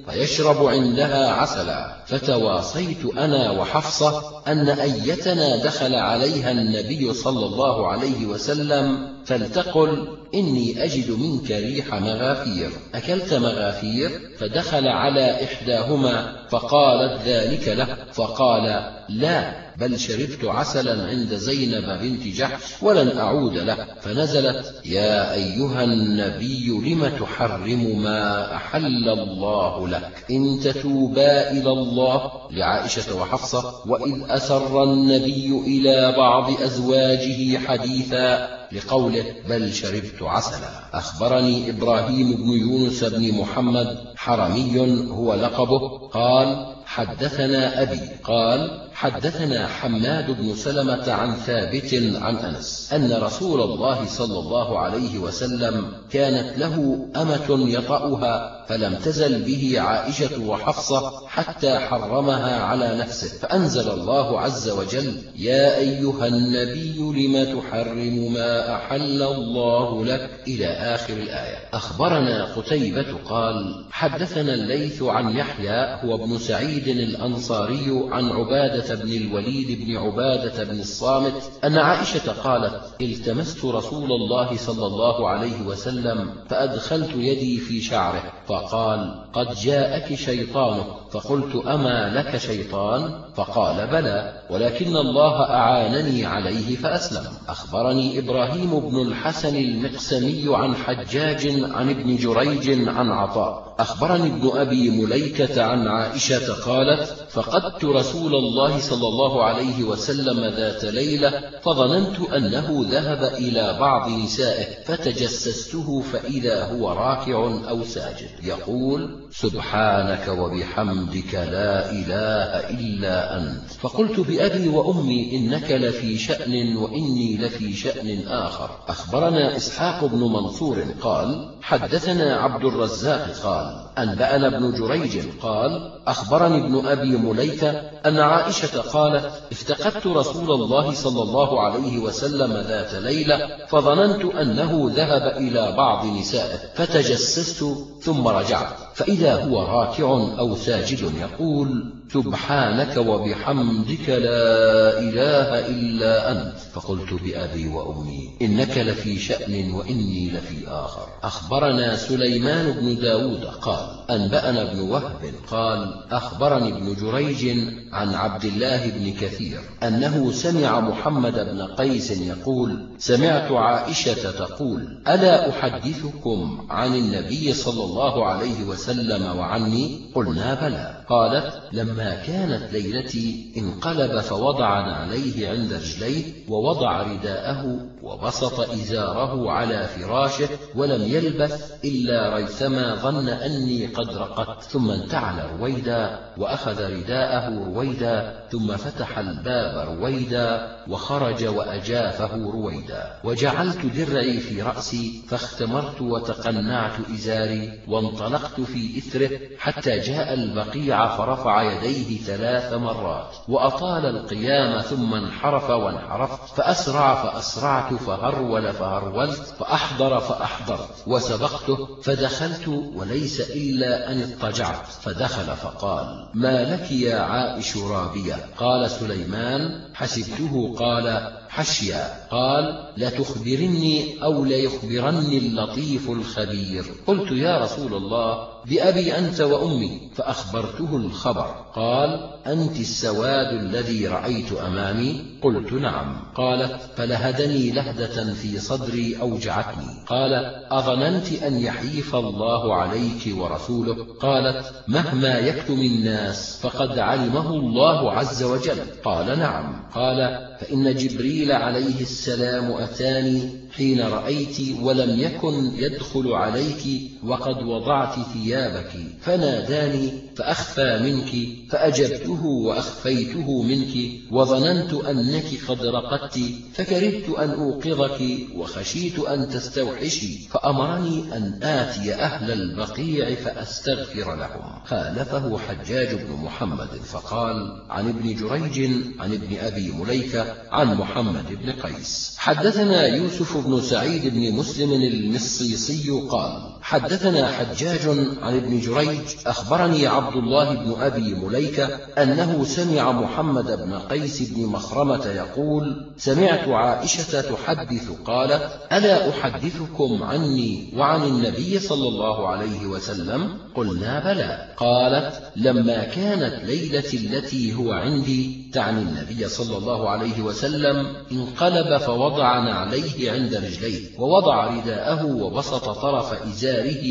فيشرب عندها عسلا. فتواصيت أنا وحفصة أن أيتنا دخل عليها النبي صلى الله عليه وسلم فلتقل إني أجد منك ريح مغافير. أكلت مغافير؟ فدخل على إحداهما فقالت ذلك له. فقال لا بل شربت عسلا عند زينب بنت جحش ولن أعود له. فنزلت يا أيها النبي لم تحرم ما أحل الله لك؟ إن تتوبا إلى الله. لعائشة وحفصة وإذ أسر النبي إلى بعض أزواجه حديثا. لقوله بل شربت عسلا. أخبرني إبراهيم بن يونس بن محمد حرمي هو لقبه قال حدثنا أبي. قال حدثنا حماد بن سلمة عن ثابت عن أنس أن رسول الله صلى الله عليه وسلم كانت له أمة يطأها فلم تزل به عائشة وحفصة حتى حرمها على نفسه فأنزل الله عز وجل يا أيها النبي لم تحرم ما أحل الله لك إلى آخر الآية. أخبرنا قتيبة قال حدثنا الليث عن يحيى هو ابن سعيد الأنصاري عن عبادة بن الوليد بن عبادة بن الصامت أن عائشة قالت التمست رسول الله صلى الله عليه وسلم فأدخلت يدي في شعره. فقال قد جاءك شيطانك فقلت أما لك شيطان؟ فقال بلى ولكن الله أعانني عليه فأسلم. أخبرني إبراهيم بن الحسن المقسمي عن حجاج عن ابن جريج عن عطاء. أخبرني ابن أبي مليكة عن عائشة قالت فقدت رسول الله صلى الله عليه وسلم ذات ليلة فظننت أنه ذهب إلى بعض نسائه فتجسسته فإذا هو راكع أو ساجد. يقول سبحانك وبحمدك لا إله إلا أنت. فقلت بأبي وأمي إنك لفي شأن وإني لفي شأن آخر. أخبرنا إسحاق بن منصور قال حدثنا عبد الرزاق قال أنبأنا ابن جريج قال أخبرني ابن أبي مليكة أن عائشة قالت افتقدت رسول الله صلى الله عليه وسلم ذات ليلة فظننت أنه ذهب إلى بعض نسائه فتجسست ثم رجعت فإذا هو راكع أو ساجد يقول سبحانك وبحمدك لا إله إلا أنت. فقلت بأبي وأمي إنك لفي شأن وإني لفي آخر. أخبرنا سليمان بن داود قال أنبأنا ابن وهب قال أخبرني ابن جريج عن عبد الله بن كثير أنه سمع محمد بن قيس يقول سمعت عائشة تقول ألا أحدثكم عن النبي صلى الله عليه وسلم؟ وعني قلنا بلى. قالت لما كانت ليلتي انقلب فوضع عليه عند رجليه ووضع رداءه وبسط إزاره على فراشه ولم يلبث إلا ريثما ظن أني قد رقدت. ثم انتعل رويدا وأخذ رداءه رويدا ثم فتح الباب رويدا وخرج وأجافه رويدا. وجعلت درعي في رأسي فاختمرت وتقنعت إزاري وانطلقت في إثره حتى جاء البقيع فرفع يديه ثلاث مرات. وأطال القيام ثم انحرف وانحرفت فأسرع فأسرعت فهرول فهرولت فأحضر فأحضرت وسبقته فدخلت وليس إلا أن اضطجعت فدخل فقال ما لك يا عائش رابية؟ قال سليمان حسبته قال حشيا قال لتخبرني أو ليخبرني اللطيف الخبير. قلت يا رسول الله بأبي أنت وأمي. فأخبرته الخبر. قال أنت السواد الذي رأيت أمامي؟ قلت نعم. قالت فلهدني لهدة في صدري أوجعتني. قال أظننت أن يحيف الله عليك ورسوله قالت مهما يكتم الناس فقد علمه الله عز وجل. قال نعم. قال فإن جبريل عليه السلام أتاني حين رأيت ولم يكن يدخل عليك وقد وضعت ثيابك. فناداني فأخفى منك فأجبته وأخفيته منك وظننت أنك قد رقدت فكرهت أن أوقظك وخشيت أن تستوحشي فأمرني أن آتي أهل البقيع فأستغفر لهم. خالفه حجاج بن محمد فقال عن ابن جريج عن ابن أبي مليكة عن محمد بن قيس. حدثنا يوسف بن سعيد بن مسلم المصيصي قال حدثنا حجاج عن ابن جريج أخبرني عبد الله بن أبي مليكة أنه سمع محمد بن قيس بن مخرمة يقول سمعت عائشة تحدث قالت ألا أحدثكم عني وعن النبي صلى الله عليه وسلم؟ قلنا بلى. قالت لما كانت ليلة التي هو عندي تعني النبي صلى الله عليه وسلم انقلب فوضع نعليه عند رجليه ووضع رداءه وبسط طرف إزاره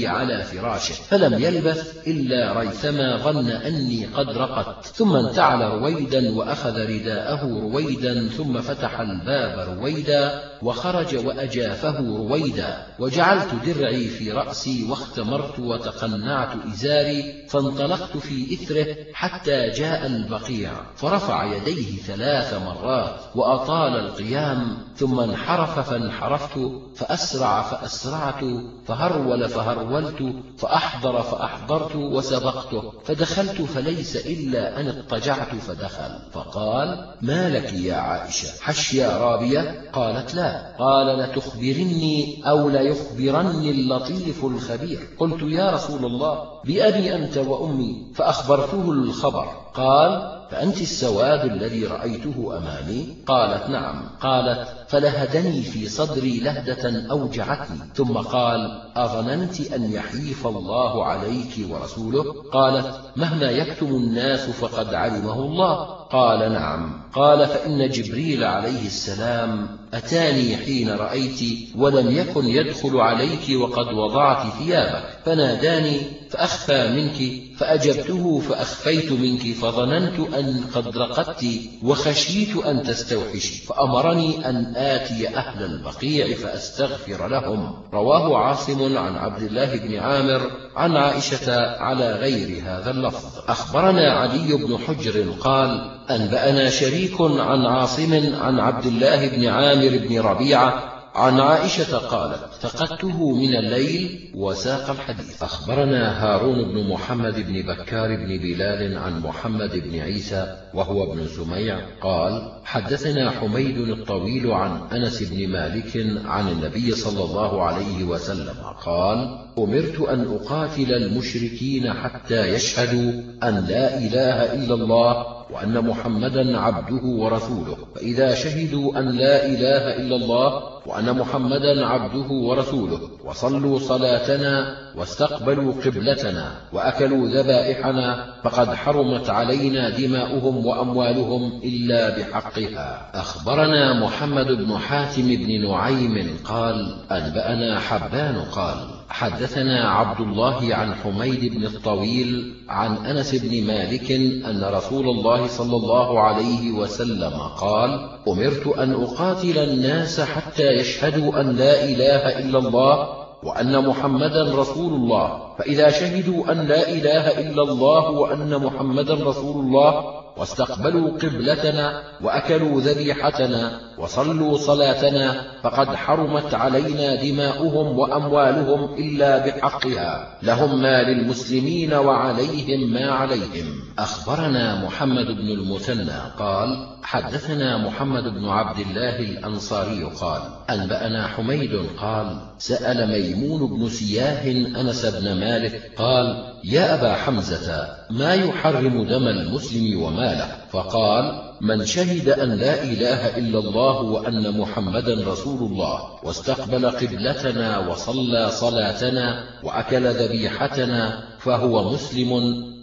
على فراشه فلم يلبث إلا ريثما ظن أني قد رقدت. ثم انتعل رويدا وأخذ رداءه رويدا ثم فتح الباب رويدا. وخرج وأجافه رويدا وجعلت درعي في رأسي واختمرت وتقنعت إزاري فانطلقت في إثره حتى جاء البقيع فرفع يديه ثلاث مرات وأطال القيام ثم انحرف فانحرفت فأسرع فأسرعت فهرول فهرولت فأحضر فأحضرت وسبقته فدخلت فليس إلا أن اضطجعت فدخل فقال ما لك يا عائشة؟ حشيا رابية؟ قالت لا قال لتخبرني أو ليخبرني اللطيف الخبير. قلت يا رسول الله. بأبي أنت وأمي فأخبرته الخبر. قال فأنت السواد الذي رأيته أمامي؟ قالت نعم. قالت فلهدني في صدري لهدة أوجعتني. ثم قال أظننت أن يحيف الله عليك ورسوله؟ قالت مهما يكتم الناس فقد علمه الله. قال نعم. قال فإن جبريل عليه السلام أتاني حين رأيت ولم يكن يدخل عليك وقد وضعت ثيابك. فناداني فأخفى منك فأجبته فأخفيت منك فظننت أن قد رقدت وخشيت أن تستوحشي فأمرني أن آتي أهل البقيع فأستغفر لهم. رواه عاصم عن عبد الله بن عامر عن عائشة على غير هذا اللفظ. أخبرنا علي بن حجر قال أنبأنا شريك عن عاصم عن عبد الله بن عامر بن ربيعة عن عائشة قالت فقدته من الليل وساق الحديث. أخبرنا هارون بن محمد بن بكار بن بلال عن محمد بن عيسى وهو ابن سميع قال حدثنا حميد الطويل عن أنس بن مالك عن النبي صلى الله عليه وسلم قال أمرت أن أقاتل المشركين حتى يشهدوا أن لا إله إلا الله وأن محمدا عبده ورسوله. فإذا شهدوا أن لا إله إلا الله وأن محمدا عبده ورسوله وصلوا صلاتنا واستقبلوا قبلتنا وأكلوا ذبائحنا فقد حرمت علينا دماؤهم وأموالهم إلا بحقها. أخبرنا محمد بن حاتم بن نعيم قال أنبأنا حبان قال حدثنا عبد الله عن حميد بن الطويل عن أنس بن مالك أن رسول الله صلى الله عليه وسلم قال أمرت أن أقاتل الناس حتى يشهدوا أن لا إله إلا الله وأن محمدا رسول الله فإذا شهدوا أن لا إله إلا الله وأن محمدا رسول الله واستقبلوا قبلتنا وأكلوا ذبيحتنا وصلوا صلاتنا فقد حرمت علينا دماؤهم وأموالهم إلا بحقها. لهم ما للمسلمين وعليهم ما عليهم. أخبرنا محمد بن المثنى قال حدثنا محمد بن عبد الله الأنصاري قال أنبأنا حميد قال سأل ميمون بن سياه أنس بن مالك قال يا أبا حمزة ما يحرم دم المسلم وماله؟ فقال من شهد أن لا إله إلا الله وأن محمدا رسول الله واستقبل قبلتنا وصلى صلاتنا وأكل ذبيحتنا فهو مسلم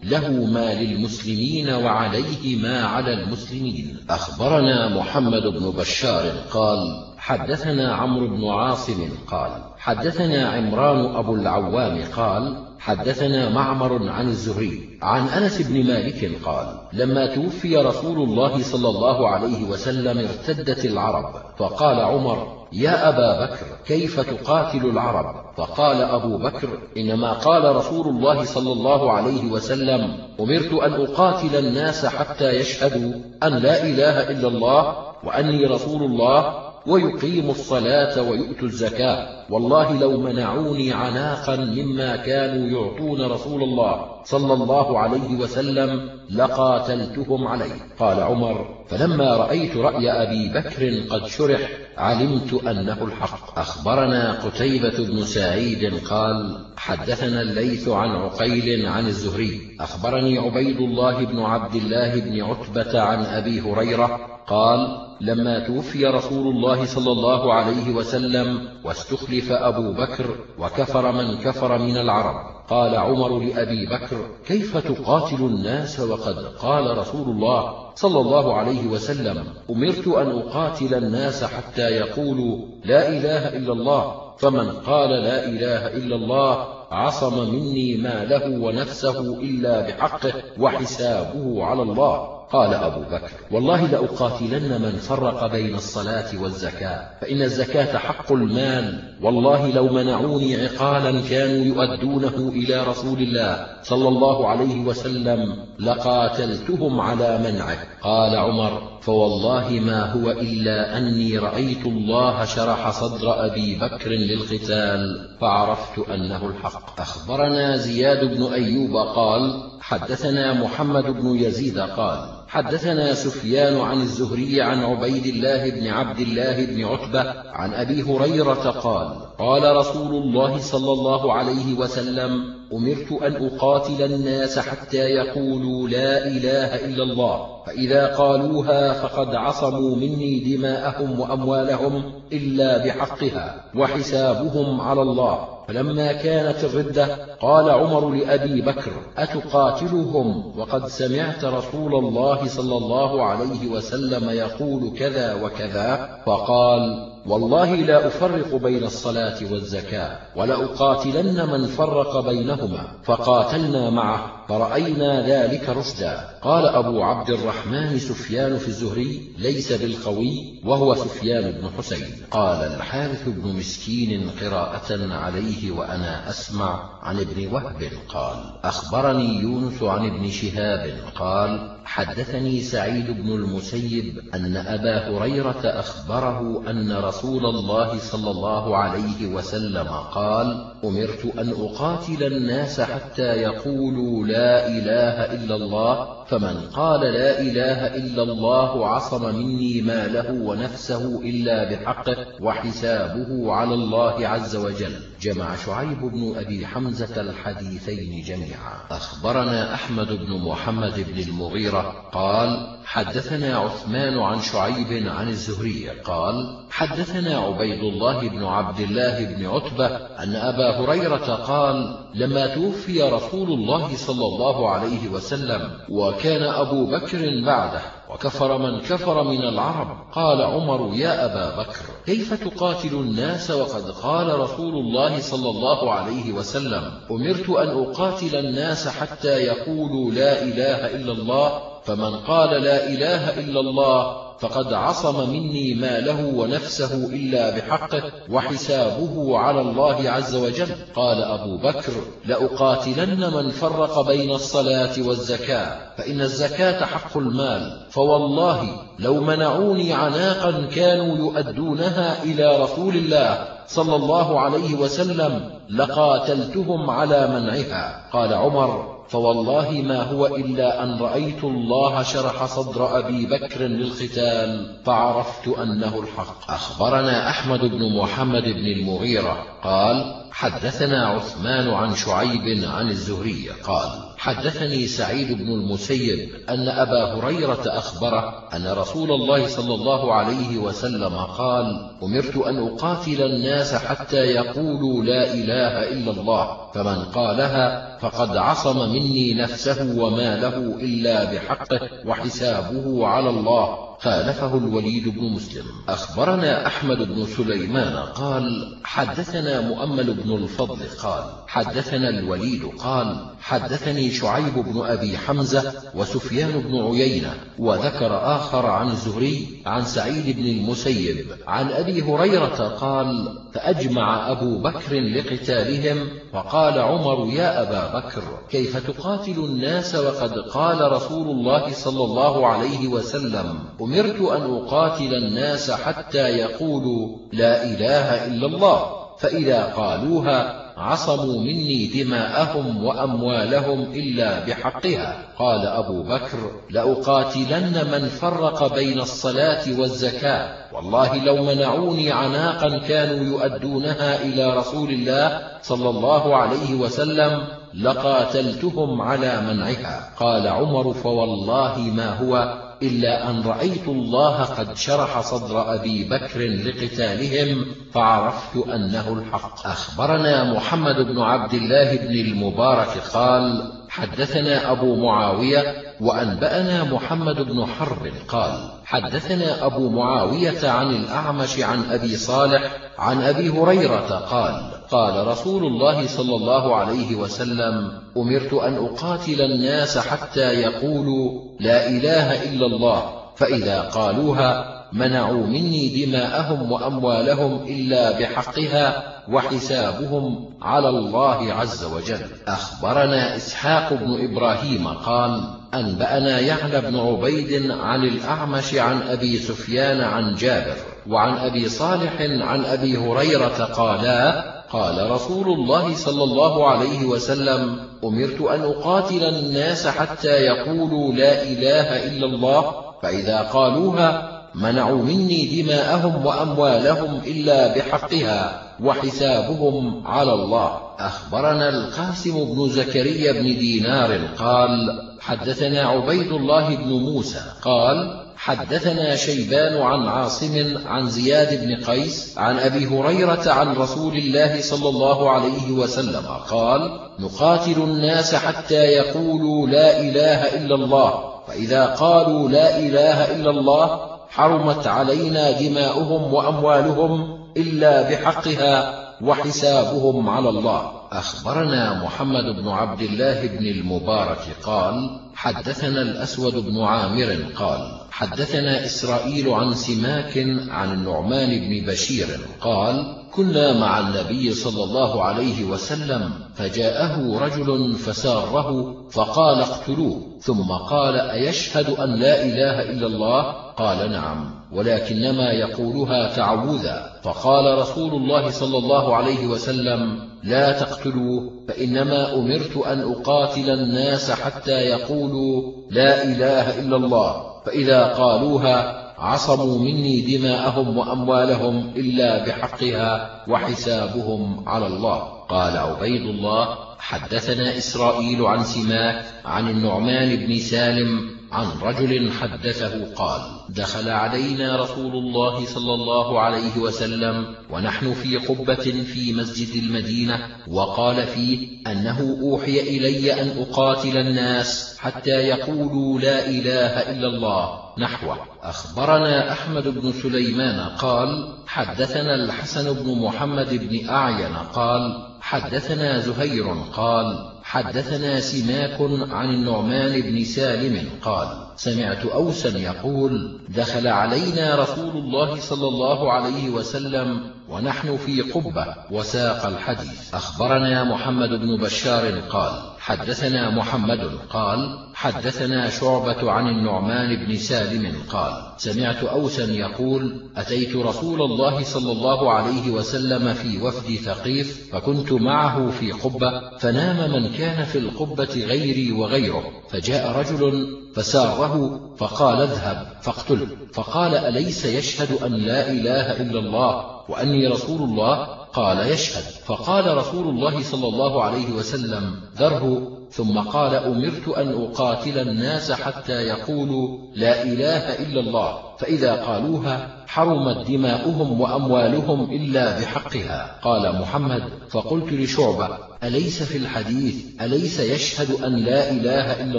له ما للمسلمين وعليه ما على المسلمين. أخبرنا محمد بن بشار قال حدثنا عمرو بن عاصم قال حدثنا عمران أبو العوام قال حدثنا معمر عن الزهري عن أنس بن مالك قال لما توفي رسول الله صلى الله عليه وسلم ارتدت العرب فقال عمر يا أبا بكر كيف تقاتل العرب؟ فقال أبو بكر إنما قال رسول الله صلى الله عليه وسلم أمرت أن أقاتل الناس حتى يشهدوا أن لا إله إلا الله وأني رسول الله ويقيموا الصلاة ويؤتوا الزكاة. والله لو منعوني عناقا مما كانوا يعطون رسول الله صلى الله عليه وسلم لقاتلتهم عليه. قال عمر فلما رأيت رأي أبي بكر قد شرح علمت أنه الحق. أخبرنا قتيبة بن سعيد قال حدثنا الليث عن عقيل عن الزهري. أخبرني عبيد الله بن عبد الله بن عتبة عن أبي هريرة قال لما توفي رسول الله صلى الله عليه وسلم واستخلف أبو بكر وكفر من كفر من العرب. قال عمر لأبي بكر كيف تقاتل الناس وقد قال رسول الله صلى الله عليه وسلم أمرت أن أقاتل الناس حتى يقولوا لا إله إلا الله فمن قال لا إله إلا الله عصم مني ما له ونفسه إلا بحقه وحسابه على الله. قال أبو بكر والله لأقاتلن من فرق بين الصلاة والزكاة فإن الزكاة حق المال. والله لو منعوني عقالا كانوا يؤدونه إلى رسول الله صلى الله عليه وسلم لقاتلتهم على منعه. قال عمر فوالله ما هو إلا أني رأيت الله شرح صدر أبي بكر للقتال فعرفت أنه الحق. أخبرنا زياد بن أيوب قال حدثنا محمد بن يزيد قال حدثنا سفيان عن الزهري عن عبيد الله بن عبد الله بن عتبة عن أبي هريرة قال قال رسول الله صلى الله عليه وسلم أمرت أن أقاتل الناس حتى يقولوا لا إله إلا الله فإذا قالوها فقد عصموا مني دماءهم وأموالهم إلا بحقها وحسابهم على الله. فلما كانت الردة قال عمر لأبي بكر أتقاتلهم؟ وقد سمعت رسول الله صلى الله عليه وسلم يقول كذا وكذا فقال والله لا أفرق بين الصلاة والزكاة ولأقاتلن من فرق بينهما فقاتلنا معه فرأينا ذلك رشدا. قال أبو عبد الرحمن سفيان في الزهري ليس بالقوي وهو سفيان بن حسين. قال الحارث بن مسكين قراءة عليه وأنا أسمع عن ابن وهب قال أخبرني يونس عن ابن شهاب قال حدثني سعيد بن المسيب أن أبا هريرة أخبره أن رسول الله صلى الله عليه وسلم قال أمرت أن أقاتل الناس حتى يقولوا لا إله إلا الله فمن قال لا إله إلا الله عصم مني ماله ونفسه إلا بحقه وحسابه على الله عز وجل. جمع شعيب بن أبي حمزة الحديثين جميعا. أخبرنا أحمد بن محمد بن المغيرة قال حدثنا عثمان عن شعيب عن الزهري. قال حدثنا عبيد الله بن عبد الله بن عتبة أن أبا هريرة قال لما توفي رسول الله صلى الله عليه وسلم وكان أبو بكر بعده وكفر من كفر من العرب. قال عمر يا أبا بكر كيف تقاتل الناس وقد قال رسول الله صلى الله عليه وسلم أمرت أن أقاتل الناس حتى يقولوا لا إله إلا الله فمن قال لا إله إلا الله فقد عصم مني ماله ونفسه إلا بحقه وحسابه على الله عز وجل. قال أبو بكر لأقاتلن من فرق بين الصلاة والزكاة فإن الزكاة حق المال فوالله لو منعوني عناقا كانوا يؤدونها إلى رسول الله صلى الله عليه وسلم لقاتلتهم على منعها. قال عمر فوالله ما هو إلا أن رأيت الله شرح صدر أبي بكر للختال فعرفت أنه الحق. أخبرنا أحمد بن محمد بن المغيرة قال حدثنا عثمان عن شعيب عن الزهري قال حدثني سعيد بن المسيب أن أبا هريرة أخبره أن رسول الله صلى الله عليه وسلم قال أمرت أن أقاتل الناس حتى يقولوا لا إله إلا الله فمن قالها فقد عصم مني نفسه وماله إلا بحقه وحسابه على الله خالفه الوليد بن مسلم. أخبرنا أحمد بن سليمان قال حدثنا مؤمل بن الفضل قال حدثنا الوليد قال حدثني شعيب بن أبي حمزة وسفيان بن عيينة وذكر آخر عن الزهري عن سعيد بن المسيب. عن أبي هريرة قال فأجمع أبو بكر لقتالهم فقال عمر يا أبا بكر كيف تقاتل الناس وقد قال رسول الله صلى الله عليه وسلم أمرت أن أقاتل الناس حتى يقولوا لا إله إلا الله فإذا قالوها عصموا مني دماءهم وأموالهم إلا بحقها. قال أبو بكر لأقاتلن من فرق بين الصلاة والزكاة. والله لو منعوني عناقا كانوا يؤدونها إلى رسول الله صلى الله عليه وسلم لقاتلتهم على منعها. قال عمر فوالله ما هو إلا أن رأيت الله قد شرح صدر أبي بكر لقتالهم فعرفت أنه الحق. أخبرنا محمد بن عبد الله بن المبارك قال حدثنا أبو معاوية وأنبأنا محمد بن حرب قال حدثنا أبو معاوية عن الأعمش عن أبي صالح عن أبي هريرة قال قال رسول الله صلى الله عليه وسلم أمرت أن أقاتل الناس حتى يقولوا لا إله إلا الله فإذا قالوها منعوا مني دماءهم وأموالهم إلا بحقها وحسابهم على الله عز وجل. أخبرنا إسحاق بن إبراهيم قال أنبأنا يعلى بن عبيد عن الأعمش عن أبي سفيان عن جابر وعن أبي صالح عن أبي هريرة قالا قال رسول الله صلى الله عليه وسلم أمرت أن أقاتل الناس حتى يقولوا لا إله إلا الله فإذا قالوها منعوا مني دماءهم وأموالهم إلا بحقها وحسابهم على الله. أخبرنا القاسم بن زكريا بن دينار قال حدثنا عبيد الله بن موسى قال حدثنا شيبان عن عاصم عن زياد بن قيس عن أبي هريرة عن رسول الله صلى الله عليه وسلم قال نقاتل الناس حتى يقولوا لا إله إلا الله فإذا قالوا لا إله إلا الله حرمت علينا دماؤهم وأموالهم إلا بحقها وحسابهم على الله. أخبرنا محمد بن عبد الله بن المبارك قال حدثنا الأسود بن عامر قال حدثنا إسرائيل عن سماك عن النعمان بن بشير قال كنا مع النبي صلى الله عليه وسلم فجاءه رجل فساره فقال اقتلوه. ثم قال أيشهد أن لا إله إلا الله؟ قال نعم ولكنما يقولها تعوذا. فقال رسول الله صلى الله عليه وسلم لا تقتلوه فإنما أمرت أن أقاتل الناس حتى يقولوا لا إله إلا الله. فإذا قالوها عصموا مني دماءهم وأموالهم إلا بحقها وحسابهم على الله. قال عبيد الله حدثنا إسرائيل عن سماك عن النعمان بن سالم عن رجل حدثه قال دخل علينا رسول الله صلى الله عليه وسلم ونحن في قبة في مسجد المدينة وقال فيه أنه أوحي إلي أن أقاتل الناس حتى يقولوا لا إله إلا الله نحوه. أخبرنا أحمد بن سليمان قال حدثنا الحسن بن محمد بن أعين قال حدثنا زهير قال حدثنا سماك عن النعمان بن سالم قال سمعت أوسا يقول دخل علينا رسول الله صلى الله عليه وسلم ونحن في قبة وساق الحديث. أخبرنا محمد بن بشار قال حدثنا محمد قال حدثنا شعبة عن النعمان بن سالم قال سمعت أوسا يقول أتيت رسول الله صلى الله عليه وسلم في وفد ثقيف فكنت معه في قبة فنام من كان في القبة غيري وغيره فجاء رجل فساره فقال اذهب فاقتله فقال أليس يشهد أن لا إله إلا الله وأني رسول الله؟ قال يشهد. فقال رسول الله صلى الله عليه وسلم ذره ثم قال أمرت أن أقاتل الناس حتى يقولوا لا إله إلا الله فإذا قالوها حرمت دماؤهم وأموالهم إلا بحقها. قال محمد فقلت لشعبة أليس في الحديث أليس يشهد أن لا إله إلا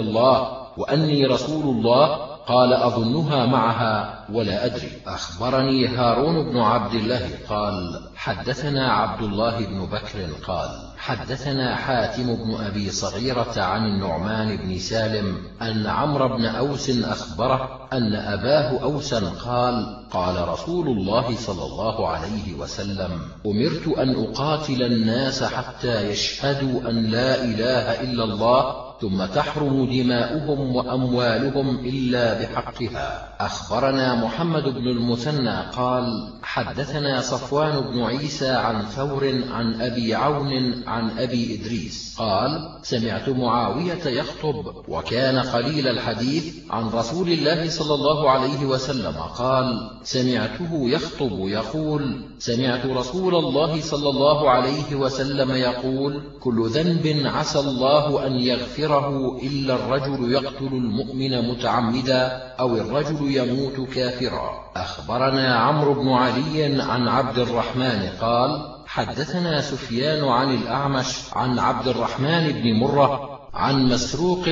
الله؟ وأني رسول الله قال أظنها معها ولا أدري. أخبرني هارون بن عبد الله قال حدثنا عبد الله بن بكر قال حدثنا حاتم بن أبي صغيرة عن النعمان بن سالم أن عمرو بن أوس أخبره أن أباه أوسا قال قال رسول الله صلى الله عليه وسلم أمرت أن أقاتل الناس حتى يشهدوا أن لا إله إلا الله ثم تحرم دماؤهم وأموالهم إلا بحقها. أخبرنا محمد بن المثنى قال حدثنا صفوان بن عيسى عن ثور عن أبي عون عن أبي إدريس قال سمعت معاوية يخطب وكان قليل الحديث عن رسول الله صلى الله عليه وسلم قال سمعته يخطب يقول سمعت رسول الله صلى الله عليه وسلم يقول كل ذنب عسى الله أن يغفره إلا الرجل يقتل المؤمن متعمدا أو الرجل يموت كافرا. أخبرنا عمرو بن علي عن عبد الرحمن قال حدثنا سفيان عن الأعمش عن عبد الرحمن بن مرة عن مسروق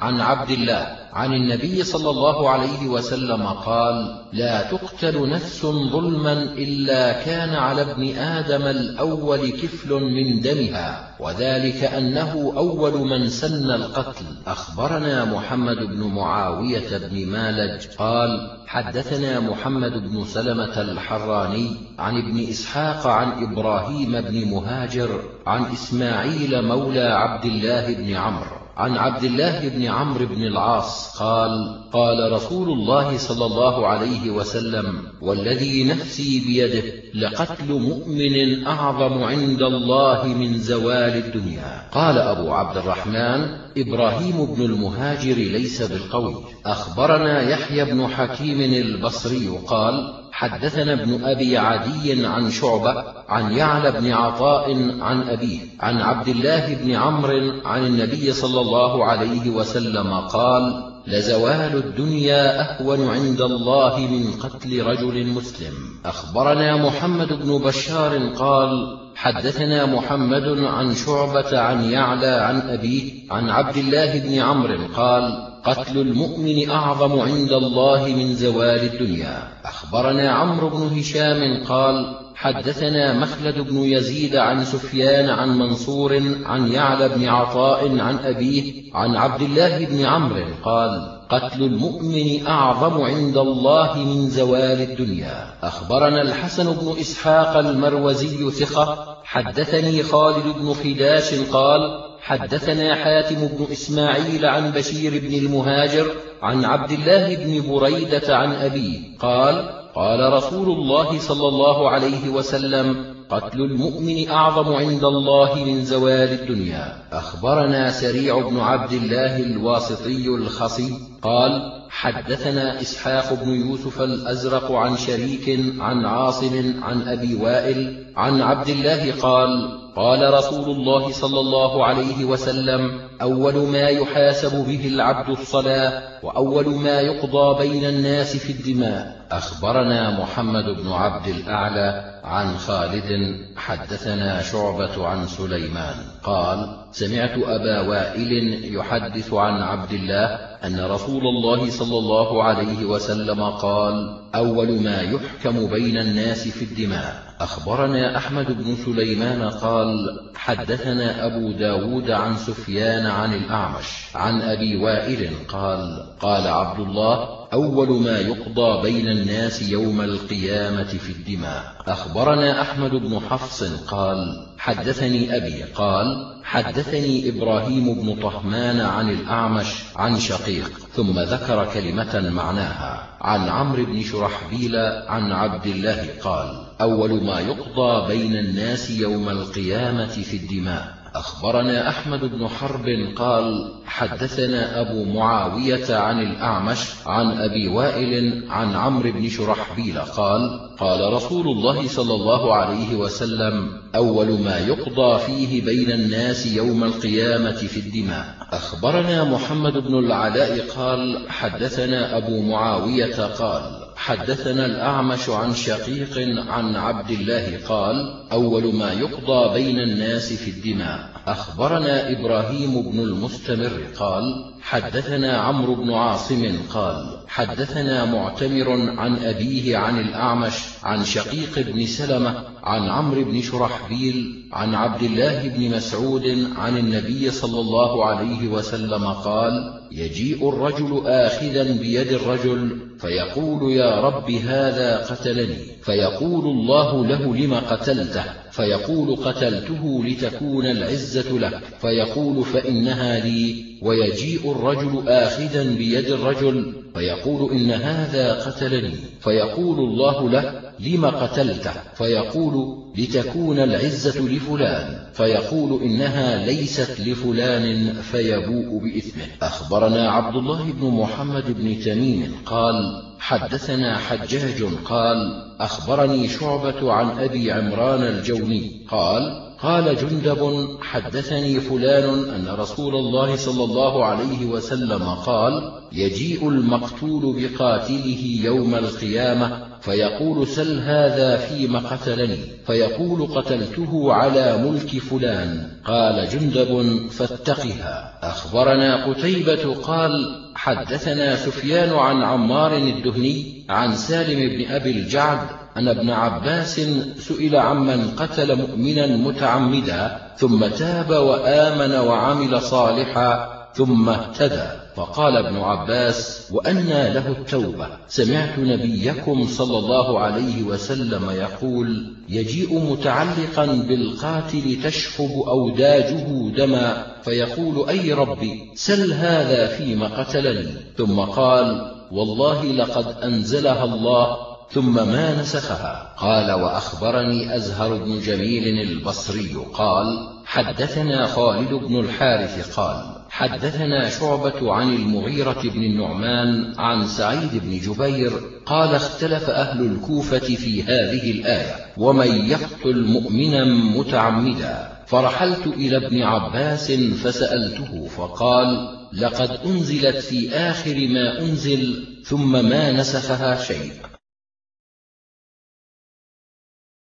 عن عبد الله عن النبي صلى الله عليه وسلم قال لا تقتل نفس ظلما إلا كان على ابن آدم الأول كفل من دمها وذلك أنه أول من سن القتل. أخبرنا محمد بن معاوية بن مالج قال حدثنا محمد بن سلمة الحراني عن ابن إسحاق عن إبراهيم بن مهاجر عن إسماعيل مولى عبد الله بن عمرو عن عبد الله بن عمرو بن العاص قال قال رسول الله صلى الله عليه وسلم والذي نفسي بيده لقتل مؤمن أعظم عند الله من زوال الدنيا. قال أبو عبد الرحمن إبراهيم بن المهاجر ليس بالقوي أخبرنا يحيى بن حكيم البصري قال حدثنا ابن أبي عدي عن شعبة عن يعلى بن عطاء عن أبيه عن عبد الله بن عمرو عن النبي صلى الله عليه وسلم قال لزوال الدنيا أهون عند الله من قتل رجل مسلم. أخبرنا محمد بن بشار قال حدثنا محمد عن شعبة عن يعلى عن أبيه عن عبد الله بن عمرو قال قتل المؤمن أعظم عند الله من زوال الدنيا. أخبرنا عمرو بن هشام قال حدثنا مخلد بن يزيد عن سفيان عن منصور عن يعلى بن عطاء عن أبيه عن عبد الله بن عمرو قال قتل المؤمن أعظم عند الله من زوال الدنيا. أخبرنا الحسن بن إسحاق المروزي ثقة. حدثني خالد بن خداش قال حدثنا حاتم بن إسماعيل عن بشير بن المهاجر عن عبد الله بن بريدة عن أبيه قال قال رسول الله صلى الله عليه وسلم قتل المؤمن أعظم عند الله من زوال الدنيا. أخبرنا سريع بن عبد الله الواسطي الخصي قال حدثنا إسحاق بن يوسف الأزرق عن شريك عن عاصم عن أبي وائل عن عبد الله قال قال رسول الله صلى الله عليه وسلم أول ما يحاسب به العبد الصلاة وأول ما يقضى بين الناس في الدماء. أخبرنا محمد بن عبد الأعلى عن خالد حدثنا شعبة عن سليمان. قال سمعت أبا وائل يحدث عن عبد الله أن رسول الله صلى الله عليه وسلم قال أول ما يحكم بين الناس في الدماء. أخبرنا أحمد بن سليمان قال حدثنا أبو داود عن سفيان عن الأعمش عن أبي وائل قال قال عبد الله أول ما يقضى بين الناس يوم القيامة في الدماء. أخبرنا أحمد بن حفص قال حدثني أبي قال حدثني إبراهيم بن طهمان عن الأعمش عن شقيق ثم ذكر كلمة معناها. عن عمرو بن شرحبيل عن عبد الله قال أول ما يقضى بين الناس يوم القيامة في الدماء. أخبرنا أحمد بن حرب قال حدثنا أبو معاوية عن الأعمش عن أبي وائل عن عمرو بن شرحبيل قال قال رسول الله صلى الله عليه وسلم أول ما يقضى فيه بين الناس يوم القيامة في الدماء. أخبرنا محمد بن العلاء قال حدثنا أبو معاوية قال حدثنا الأعمش عن شقيق عن عبد الله قال أول ما يقضى بين الناس في الدماء أخبرنا إبراهيم بن المستمر قال حدثنا عمرو بن عاصم قال حدثنا معتمر عن أبيه عن الأعمش عن شقيق بن سلمة عن عمرو بن شرحبيل عن عبد الله بن مسعود عن النبي صلى الله عليه وسلم قال يجيء الرجل آخذا بيد الرجل فيقول يا رب هذا قتلني. فيقول الله له لم قتلته؟ فيقول قتلته لتكون العزة لك. فيقول فإنها لي. ويجيء الرجل آخذا بيد الرجل فيقول إن هذا قتلني. فيقول الله له لم قتلته؟ فيقول لتكون العزة لفلان. فيقول إنها ليست لفلان فيبوء بإثمه. أخبرنا عبد الله بن محمد بن تميم قال حدثنا حجاج قال أخبرني شعبة عن أبي عمران الجوني قال قال جندب حدثني فلان أن رسول الله صلى الله عليه وسلم قال يجيء المقتول بقاتله يوم القيامة فيقول سل هذا فيم قتلني فيقول قتلته على ملك فلان. قال جندب فاتقها. أخبرنا قتيبة قال حدثنا سفيان عن عمار الدهني عن سالم بن أبي الجعد أن ابن عباس سئل عمن قتل مؤمنا متعمدا ثم تاب وآمن وعمل صالحا ثم اهتدى. فقال ابن عباس وأنى له التوبة. سمعت نبيكم صلى الله عليه وسلم يقول يجيء متعلقا بالقاتل تشخب أوداجه دما فيقول أي ربي سل هذا فيما قتلني. ثم قال والله لقد أنزلها الله ثم ما نسخها. قال وأخبرني أزهر بن جميل البصري قال حدثنا خالد بن الحارث قال حدثنا شعبة عن المغيرة بن النعمان عن سعيد بن جبير قال اختلف أهل الكوفة في هذه الآية ومن يقتل مؤمنا متعمدا. فرحلت إلى ابن عباس فسألته فقال لقد أنزلت في آخر ما أنزل ثم ما نسخها شيء